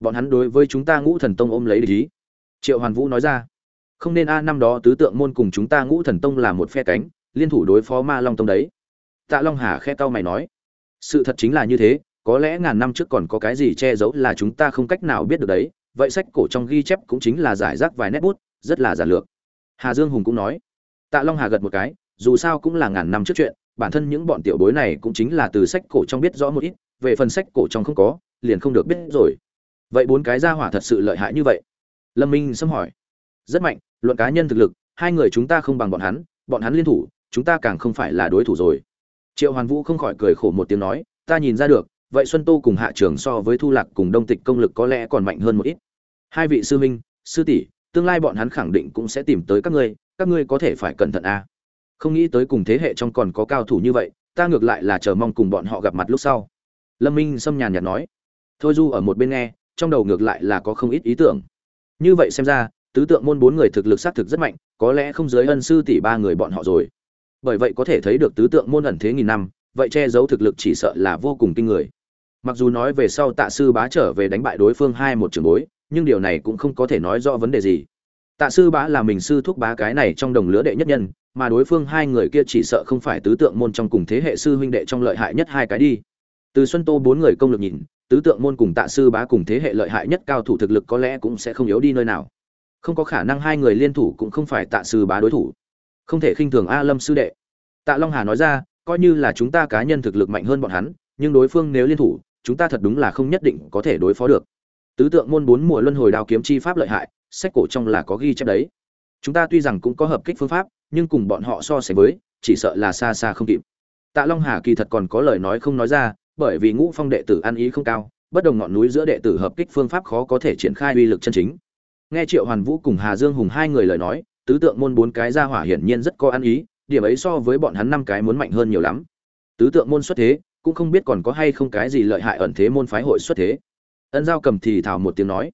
bọn hắn đối với chúng ta ngũ thần tông ôm lấy lý triệu hoàn vũ nói ra, không nên a, năm đó tứ tượng môn cùng chúng ta ngũ thần tông là một phe cánh, liên thủ đối phó ma long tông đấy. Tạ long hà khe tao mày nói, sự thật chính là như thế, có lẽ ngàn năm trước còn có cái gì che giấu là chúng ta không cách nào biết được đấy, vậy sách cổ trong ghi chép cũng chính là giải rác vài nét bút, rất là giản lược. Hà dương hùng cũng nói. Tạ long hà gật một cái, dù sao cũng là ngàn năm trước chuyện, bản thân những bọn tiểu bối này cũng chính là từ sách cổ trong biết rõ một ít về phần sách cổ trong không có, liền không được biết rồi. Vậy bốn cái gia hỏa thật sự lợi hại như vậy? Lâm minh xâm hỏi. Rất mạnh, luận cá nhân thực lực, hai người chúng ta không bằng bọn hắn bọn hắn liên thủ, chúng ta càng không phải là đối thủ rồi. Triệu hoàn vũ không khỏi cười khổ một tiếng nói, ta nhìn ra được, vậy xuân tô cùng hạ trường so với thu lạc cùng đông tịch công lực có lẽ còn mạnh hơn một ít. Hai vị sư minh, sư tỷ, tương lai bọn hắn khẳng định cũng sẽ tìm tới các ngươi các ngươi có thể phải cẩn thận a không nghĩ tới cùng thế hệ trong còn có cao thủ như vậy, ta ngược lại là chờ mong cùng bọn họ gặp mặt lúc sau lâm minh xâm nhàn nhạt nói. Thôi du ở một bên nghe, trong đầu ngược lại là có không ít ý tưởng. Như vậy xem ra, tứ tượng môn bốn người thực lực xác thực rất mạnh, có lẽ không dưới ân sư tỷ ba người bọn họ rồi. Bởi vậy có thể thấy được tứ tượng môn ẩn thế nghìn năm, vậy che giấu thực lực chỉ sợ là vô cùng kinh người. Mặc dù nói về sau tạ sư bá trở về đánh bại đối phương hai một trường bối, nhưng điều này cũng không có thể nói rõ vấn đề gì. Tạ sư bá là mình sư thúc bá cái này trong đồng lứa đệ nhất nhân, mà đối phương hai người kia chỉ sợ không phải tứ tượng môn trong cùng thế hệ sư huynh đệ trong lợi hại nhất hai cái đi từ xuân tô bốn người công lực nhìn, tứ tượng môn cùng tạ sư bá cùng thế hệ lợi hại nhất cao thủ thực lực có lẽ cũng sẽ không yếu đi nơi nào. Không có khả năng hai người liên thủ cũng không phải tạ sư bá đối thủ. Không thể khinh thường a lâm sư đệ. Tạ long hà nói ra, coi như là chúng ta cá nhân thực lực mạnh hơn bọn hắn, nhưng đối phương nếu liên thủ, chúng ta thật đúng là không nhất định có thể đối phó được. Tứ tượng môn bốn mùa luân hồi đao kiếm chi pháp lợi hại, sách cổ trong là có ghi chép đấy. Chúng ta tuy rằng cũng có hợp kích phương pháp, nhưng cùng bọn họ so sánh với, chỉ sợ là xa xa không kịp. Tạ long hà kỳ thật còn có lời nói không nói ra bởi vì ngũ phong đệ tử ăn ý không cao, bất đồng ngọn núi giữa đệ tử hợp kích phương pháp khó có thể triển khai uy lực chân chính. Nghe triệu hoàn vũ cùng hà dương hùng hai người lời nói, tứ tượng môn bốn cái ra hỏa hiển nhiên rất có ăn ý, điểm ấy so với bọn hắn năm cái muốn mạnh hơn nhiều lắm. Tứ tượng môn xuất thế, cũng không biết còn có hay không cái gì lợi hại ẩn thế môn phái hội xuất thế. Ân giao cầm thì thảo một tiếng nói,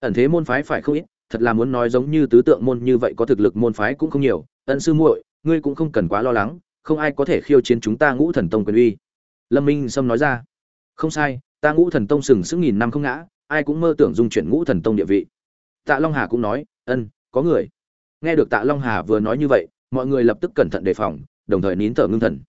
ẩn thế môn phái phải không ít, thật là muốn nói giống như tứ tượng môn như vậy có thực lực môn phái cũng không nhiều. Ân sư muội, ngươi cũng không cần quá lo lắng, không ai có thể khiêu chiến chúng ta ngũ thần tông quyền uy lâm minh sâm nói ra. Không sai, ta ngũ thần tông sừng sững nghìn năm không ngã, ai cũng mơ tưởng dung chuyển ngũ thần tông địa vị. Tạ long hà cũng nói, ân, có người. Nghe được tạ long hà vừa nói như vậy, mọi người lập tức cẩn thận đề phòng, đồng thời nín thở ngưng thần.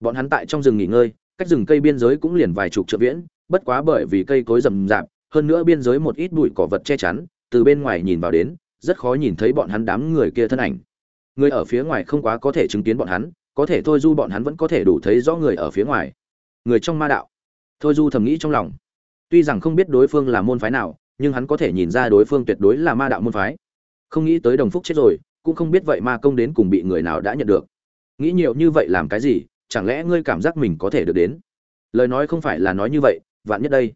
Bọn hắn tại trong rừng nghỉ ngơi, cách rừng cây biên giới cũng liền vài chục trượng viễn, bất quá bởi vì cây cối rầm rạp, hơn nữa biên giới một ít bụi cỏ vật che chắn, từ bên ngoài nhìn vào đến, rất khó nhìn thấy bọn hắn đám người kia thân ảnh. Người ở phía ngoài không quá có thể chứng kiến bọn hắn, có thể thôi du bọn hắn vẫn có thể đủ thấy rõ người ở phía ngoài người trong ma đạo. Thôi du thầm nghĩ trong lòng. Tuy rằng không biết đối phương là môn phái nào, nhưng hắn có thể nhìn ra đối phương tuyệt đối là ma đạo môn phái. Không nghĩ tới đồng phúc chết rồi, cũng không biết vậy ma công đến cùng bị người nào đã nhận được. Nghĩ nhiều như vậy làm cái gì, chẳng lẽ ngươi cảm giác mình có thể được đến? Lời nói không phải là nói như vậy, vạn nhất đây.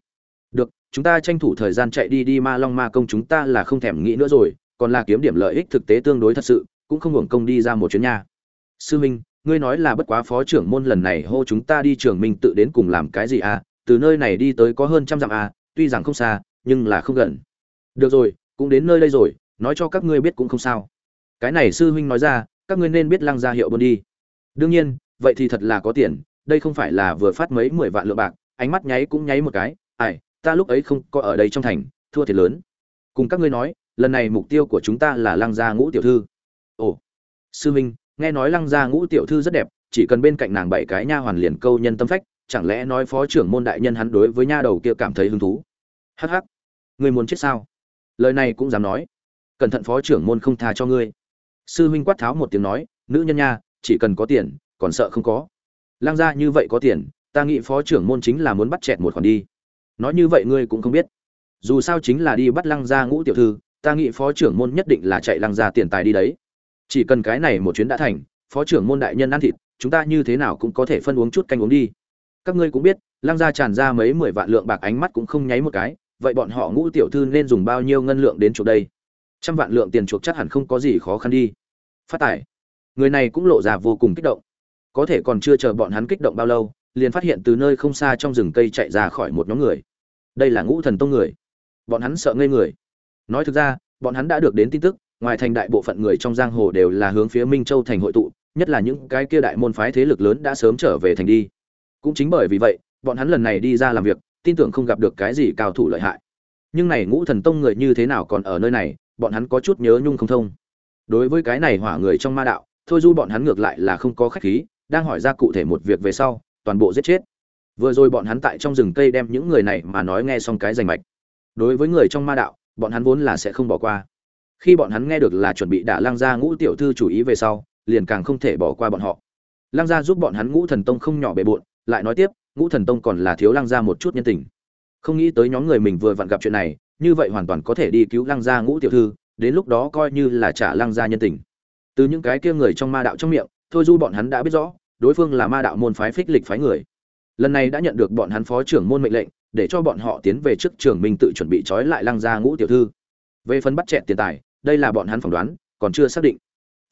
Được, chúng ta tranh thủ thời gian chạy đi đi ma long ma công chúng ta là không thèm nghĩ nữa rồi, còn là kiếm điểm lợi ích thực tế tương đối thật sự, cũng không hưởng công đi ra một chuyến nhà. sư minh ngươi nói là bất quá phó trưởng môn lần này hô chúng ta đi trường minh tự đến cùng làm cái gì à từ nơi này đi tới có hơn trăm dặm à tuy rằng không xa, nhưng là không gần. Được rồi, cũng đến nơi đây rồi, nói cho các ngươi biết cũng không sao. Cái này sư huynh nói ra, các ngươi nên biết lăng gia hiệu buôn đi. Đương nhiên, vậy thì thật là có tiền, đây không phải là vừa phát mấy mười vạn lượng bạc, ánh mắt nháy cũng nháy một cái, ai, ta lúc ấy không có ở đây trong thành, thua thiệt lớn. Cùng các ngươi nói, lần này mục tiêu của chúng ta là lăng gia ngũ tiểu thư. Ồ, sư minh nghe nói lăng gia ngũ tiểu thư rất đẹp, chỉ cần bên cạnh nàng bảy cái nha hoàn liền câu nhân tâm phách, chẳng lẽ nói phó trưởng môn đại nhân hắn đối với nha đầu kia cảm thấy hứng thú? Hắc hắc. Ngươi muốn chết sao? Lời này cũng dám nói. Cẩn thận phó trưởng môn không tha cho ngươi. Sư huynh quát tháo một tiếng nói, nữ nhân nha, chỉ cần có tiền, còn sợ không có. Lăng gia như vậy có tiền, ta nghĩ phó trưởng môn chính là muốn bắt chẹt một khoản đi. Nói như vậy ngươi cũng không biết. Dù sao chính là đi bắt lăng gia ngũ tiểu thư, ta nghĩ phó trưởng môn nhất định là chạy lăng gia tiền tài đi đấy chỉ cần cái này một chuyến đã thành, phó trưởng môn đại nhân ăn thịt, chúng ta như thế nào cũng có thể phân uống chút canh uống đi. Các ngươi cũng biết, lăng gia tràn ra mấy mười vạn lượng bạc ánh mắt cũng không nháy một cái, vậy bọn họ ngũ tiểu thư nên dùng bao nhiêu ngân lượng đến chuộc đây? Trăm vạn lượng tiền chuộc chắc hẳn không có gì khó khăn đi. Phát tải người này cũng lộ ra vô cùng kích động. Có thể còn chưa chờ bọn hắn kích động bao lâu, liền phát hiện từ nơi không xa trong rừng cây chạy ra khỏi một nhóm người. Đây là ngũ thần tông người. Bọn hắn sợ ngây người. Nói thực ra, bọn hắn đã được đến tin tức ngoài thành đại bộ phận người trong giang hồ đều là hướng phía minh châu thành hội tụ, nhất là những cái kia đại môn phái thế lực lớn đã sớm trở về thành đi. Cũng chính bởi vì vậy, bọn hắn lần này đi ra làm việc, tin tưởng không gặp được cái gì cao thủ lợi hại. Nhưng này ngũ thần tông người như thế nào còn ở nơi này, bọn hắn có chút nhớ nhung không thông. Đối với cái này hỏa người trong ma đạo, thôi du bọn hắn ngược lại là không có khách khí, đang hỏi ra cụ thể một việc về sau, toàn bộ giết chết. Vừa rồi bọn hắn tại trong rừng cây đem những người này mà nói nghe xong cái rành mạch. Đối với người trong ma đạo, bọn hắn vốn là sẽ không bỏ qua khi bọn hắn nghe được là chuẩn bị đả Lang gia ngũ tiểu thư chủ ý về sau, liền càng không thể bỏ qua bọn họ. Lang gia giúp bọn hắn ngũ thần tông không nhỏ bề bộn, lại nói tiếp, ngũ thần tông còn là thiếu Lang gia một chút nhân tình. Không nghĩ tới nhóm người mình vừa vặn gặp chuyện này, như vậy hoàn toàn có thể đi cứu Lang gia ngũ tiểu thư, đến lúc đó coi như là trả Lang gia nhân tình. Từ những cái kia người trong ma đạo trong miệng, thôi du bọn hắn đã biết rõ, đối phương là ma đạo môn phái phích lịch phái người. Lần này đã nhận được bọn hắn phó trưởng môn mệnh lệnh, để cho bọn họ tiến về trước trường minh tự chuẩn bị trói lại Lang gia ngũ tiểu thư. Về phần bắt chẹt tiền tài đây là bọn hắn phỏng đoán, còn chưa xác định.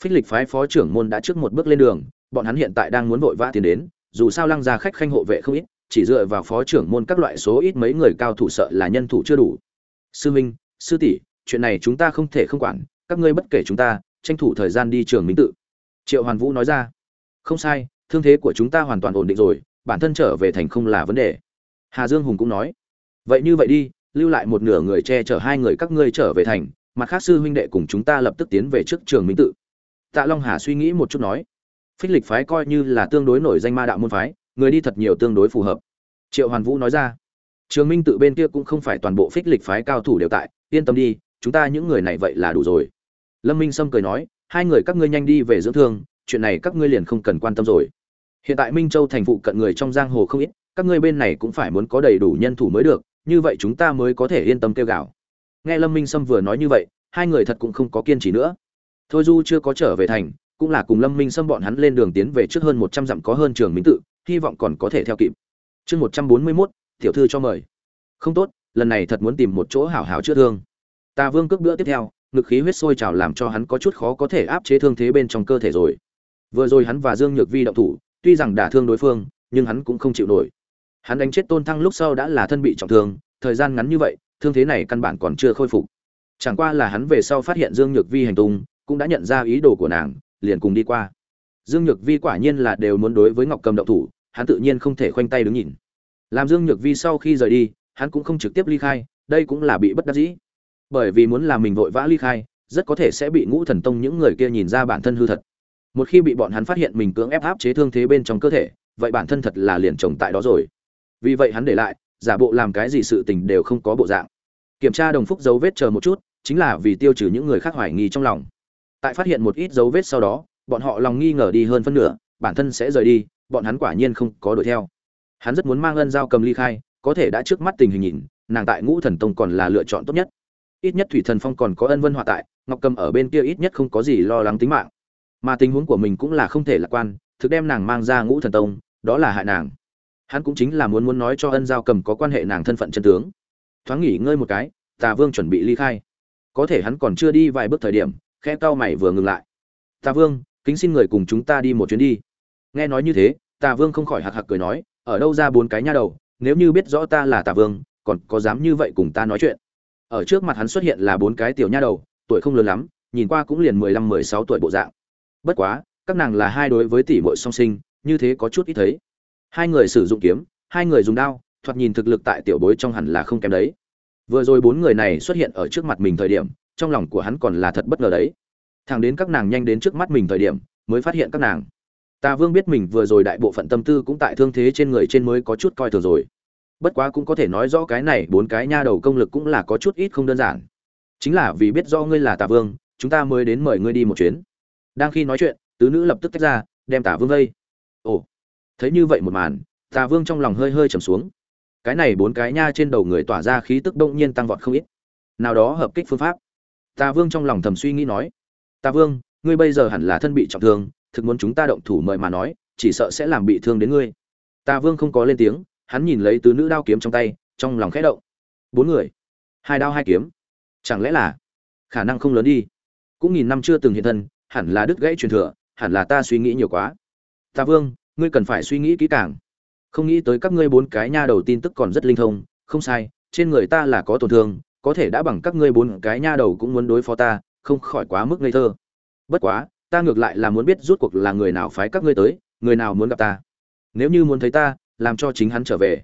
Phích lịch phái phó trưởng môn đã trước một bước lên đường, bọn hắn hiện tại đang muốn vội vã tiến đến, dù sao lăng gia khách khanh hộ vệ không ít, chỉ dựa vào phó trưởng môn các loại số ít mấy người cao thủ sợ là nhân thủ chưa đủ. Sư minh, sư tỷ, chuyện này chúng ta không thể không quản, các ngươi bất kể chúng ta, tranh thủ thời gian đi trường minh tự. Triệu hoàn vũ nói ra. Không sai, thương thế của chúng ta hoàn toàn ổn định rồi, bản thân trở về thành không là vấn đề. Hà dương hùng cũng nói. Vậy như vậy đi, lưu lại một nửa người che chở hai người các ngươi trở về thành mặt khác sư huynh đệ cùng chúng ta lập tức tiến về trước trường minh tự. Tạ long hà suy nghĩ một chút nói, phích lịch phái coi như là tương đối nổi danh ma đạo môn phái, người đi thật nhiều tương đối phù hợp. Triệu hoàn vũ nói ra, trường minh tự bên kia cũng không phải toàn bộ phích lịch phái cao thủ đều tại, yên tâm đi, chúng ta những người này vậy là đủ rồi. Lâm minh sâm cười nói, hai người các ngươi nhanh đi về dưỡng thương, chuyện này các ngươi liền không cần quan tâm rồi. Hiện tại minh châu thành phụ cận người trong giang hồ không ít, các ngươi bên này cũng phải muốn có đầy đủ nhân thủ mới được, như vậy chúng ta mới có thể yên tâm kêu gào nghe lâm minh sâm vừa nói như vậy, hai người thật cũng không có kiên trì nữa. Thôi du chưa có trở về thành, cũng là cùng lâm minh sâm bọn hắn lên đường tiến về trước hơn một trăm dặm có hơn trường minh tự, hy vọng còn có thể theo kịp. Chương một trăm bốn mươi mốt, tiểu thư cho mời. Không tốt, lần này thật muốn tìm một chỗ hảo hảo chữa thương. Ta vương cước bữa tiếp theo, ngực khí huyết sôi trào làm cho hắn có chút khó có thể áp chế thương thế bên trong cơ thể rồi. Vừa rồi hắn và dương nhược vi động thủ, tuy rằng đả thương đối phương, nhưng hắn cũng không chịu nổi. Hắn đánh chết tôn thăng lúc sau đã là thân bị trọng thương, thời gian ngắn như vậy thương thế này căn bản còn chưa khôi phục. Chẳng qua là hắn về sau phát hiện dương nhược vi hành tung, cũng đã nhận ra ý đồ của nàng, liền cùng đi qua. Dương nhược vi quả nhiên là đều muốn đối với ngọc cầm động thủ, hắn tự nhiên không thể khoanh tay đứng nhìn. Làm dương nhược vi sau khi rời đi, hắn cũng không trực tiếp ly khai, đây cũng là bị bất đắc dĩ. Bởi vì muốn làm mình vội vã ly khai, rất có thể sẽ bị ngũ thần tông những người kia nhìn ra bản thân hư thật. Một khi bị bọn hắn phát hiện mình cưỡng ép áp chế thương thế bên trong cơ thể, vậy bản thân thật là liền trồng tại đó rồi. Vì vậy hắn để lại giả bộ làm cái gì sự tình đều không có bộ dạng. Kiểm tra đồng phúc dấu vết chờ một chút, chính là vì tiêu trừ những người khác hoài nghi trong lòng. Tại phát hiện một ít dấu vết sau đó, bọn họ lòng nghi ngờ đi hơn phân nửa, bản thân sẽ rời đi, bọn hắn quả nhiên không có đuổi theo. Hắn rất muốn mang ân giao cầm ly khai, có thể đã trước mắt tình hình nhìn, nàng tại ngũ thần tông còn là lựa chọn tốt nhất. Ít nhất thủy thần phong còn có ân vân hòa tại, ngọc cầm ở bên kia ít nhất không có gì lo lắng tính mạng. Mà tình huống của mình cũng là không thể lạc quan, thực đem nàng mang ra ngũ thần tông, đó là hại nàng hắn cũng chính là muốn muốn nói cho ân giao cầm có quan hệ nàng thân phận chân tướng. Thoáng nghỉ ngơi một cái, tà vương chuẩn bị ly khai. Có thể hắn còn chưa đi vài bước thời điểm khe cao mày vừa ngừng lại. Tà vương, kính xin người cùng chúng ta đi một chuyến đi. Nghe nói như thế, tà vương không khỏi hạc hạc cười nói, ở đâu ra bốn cái nha đầu, nếu như biết rõ ta là tà vương, còn có dám như vậy cùng ta nói chuyện. Ở trước mặt hắn xuất hiện là bốn cái tiểu nha đầu, tuổi không lớn lắm, nhìn qua cũng liền mười lăm, mười sáu tuổi bộ dạng. Bất quá, các nàng là hai đối với tỷ muội song sinh, như thế có chút ít thấy hai người sử dụng kiếm, hai người dùng đao, thoạt nhìn thực lực tại tiểu bối trong hẳn là không kém đấy. Vừa rồi bốn người này xuất hiện ở trước mặt mình thời điểm, trong lòng của hắn còn là thật bất ngờ đấy. Thằng đến các nàng nhanh đến trước mắt mình thời điểm, mới phát hiện các nàng. Tà vương biết mình vừa rồi đại bộ phận tâm tư cũng tại thương thế trên người trên mới có chút coi thường rồi. Bất quá cũng có thể nói rõ cái này, bốn cái nha đầu công lực cũng là có chút ít không đơn giản. Chính là vì biết do ngươi là tà vương, chúng ta mới đến mời ngươi đi một chuyến. Đang khi nói chuyện, tứ nữ lập tức tách ra, đem tà vương vây. Ồ thấy như vậy một màn, tà vương trong lòng hơi hơi trầm xuống. Cái này bốn cái nha trên đầu người tỏa ra khí tức đông nhiên tăng vọt không ít. Nào đó hợp kích phương pháp. Tà vương trong lòng thầm suy nghĩ nói, tà vương, ngươi bây giờ hẳn là thân bị trọng thương, thực muốn chúng ta động thủ mời mà nói, chỉ sợ sẽ làm bị thương đến ngươi. Tà vương không có lên tiếng, hắn nhìn lấy tứ nữ đao kiếm trong tay, trong lòng khẽ động. Bốn người, hai đao hai kiếm, chẳng lẽ là khả năng không lớn đi? Cũng nghìn năm chưa từng hiện thân, hẳn là đứt gãy truyền thừa, hẳn là ta suy nghĩ nhiều quá. Tà vương ngươi cần phải suy nghĩ kỹ càng. Không nghĩ tới các ngươi bốn cái nha đầu tin tức còn rất linh thông, không sai, trên người ta là có tổn thương, có thể đã bằng các ngươi bốn cái nha đầu cũng muốn đối phó ta, không khỏi quá mức ngây thơ. Bất quá, ta ngược lại là muốn biết rút cuộc là người nào phái các ngươi tới, người nào muốn gặp ta. Nếu như muốn thấy ta, làm cho chính hắn trở về.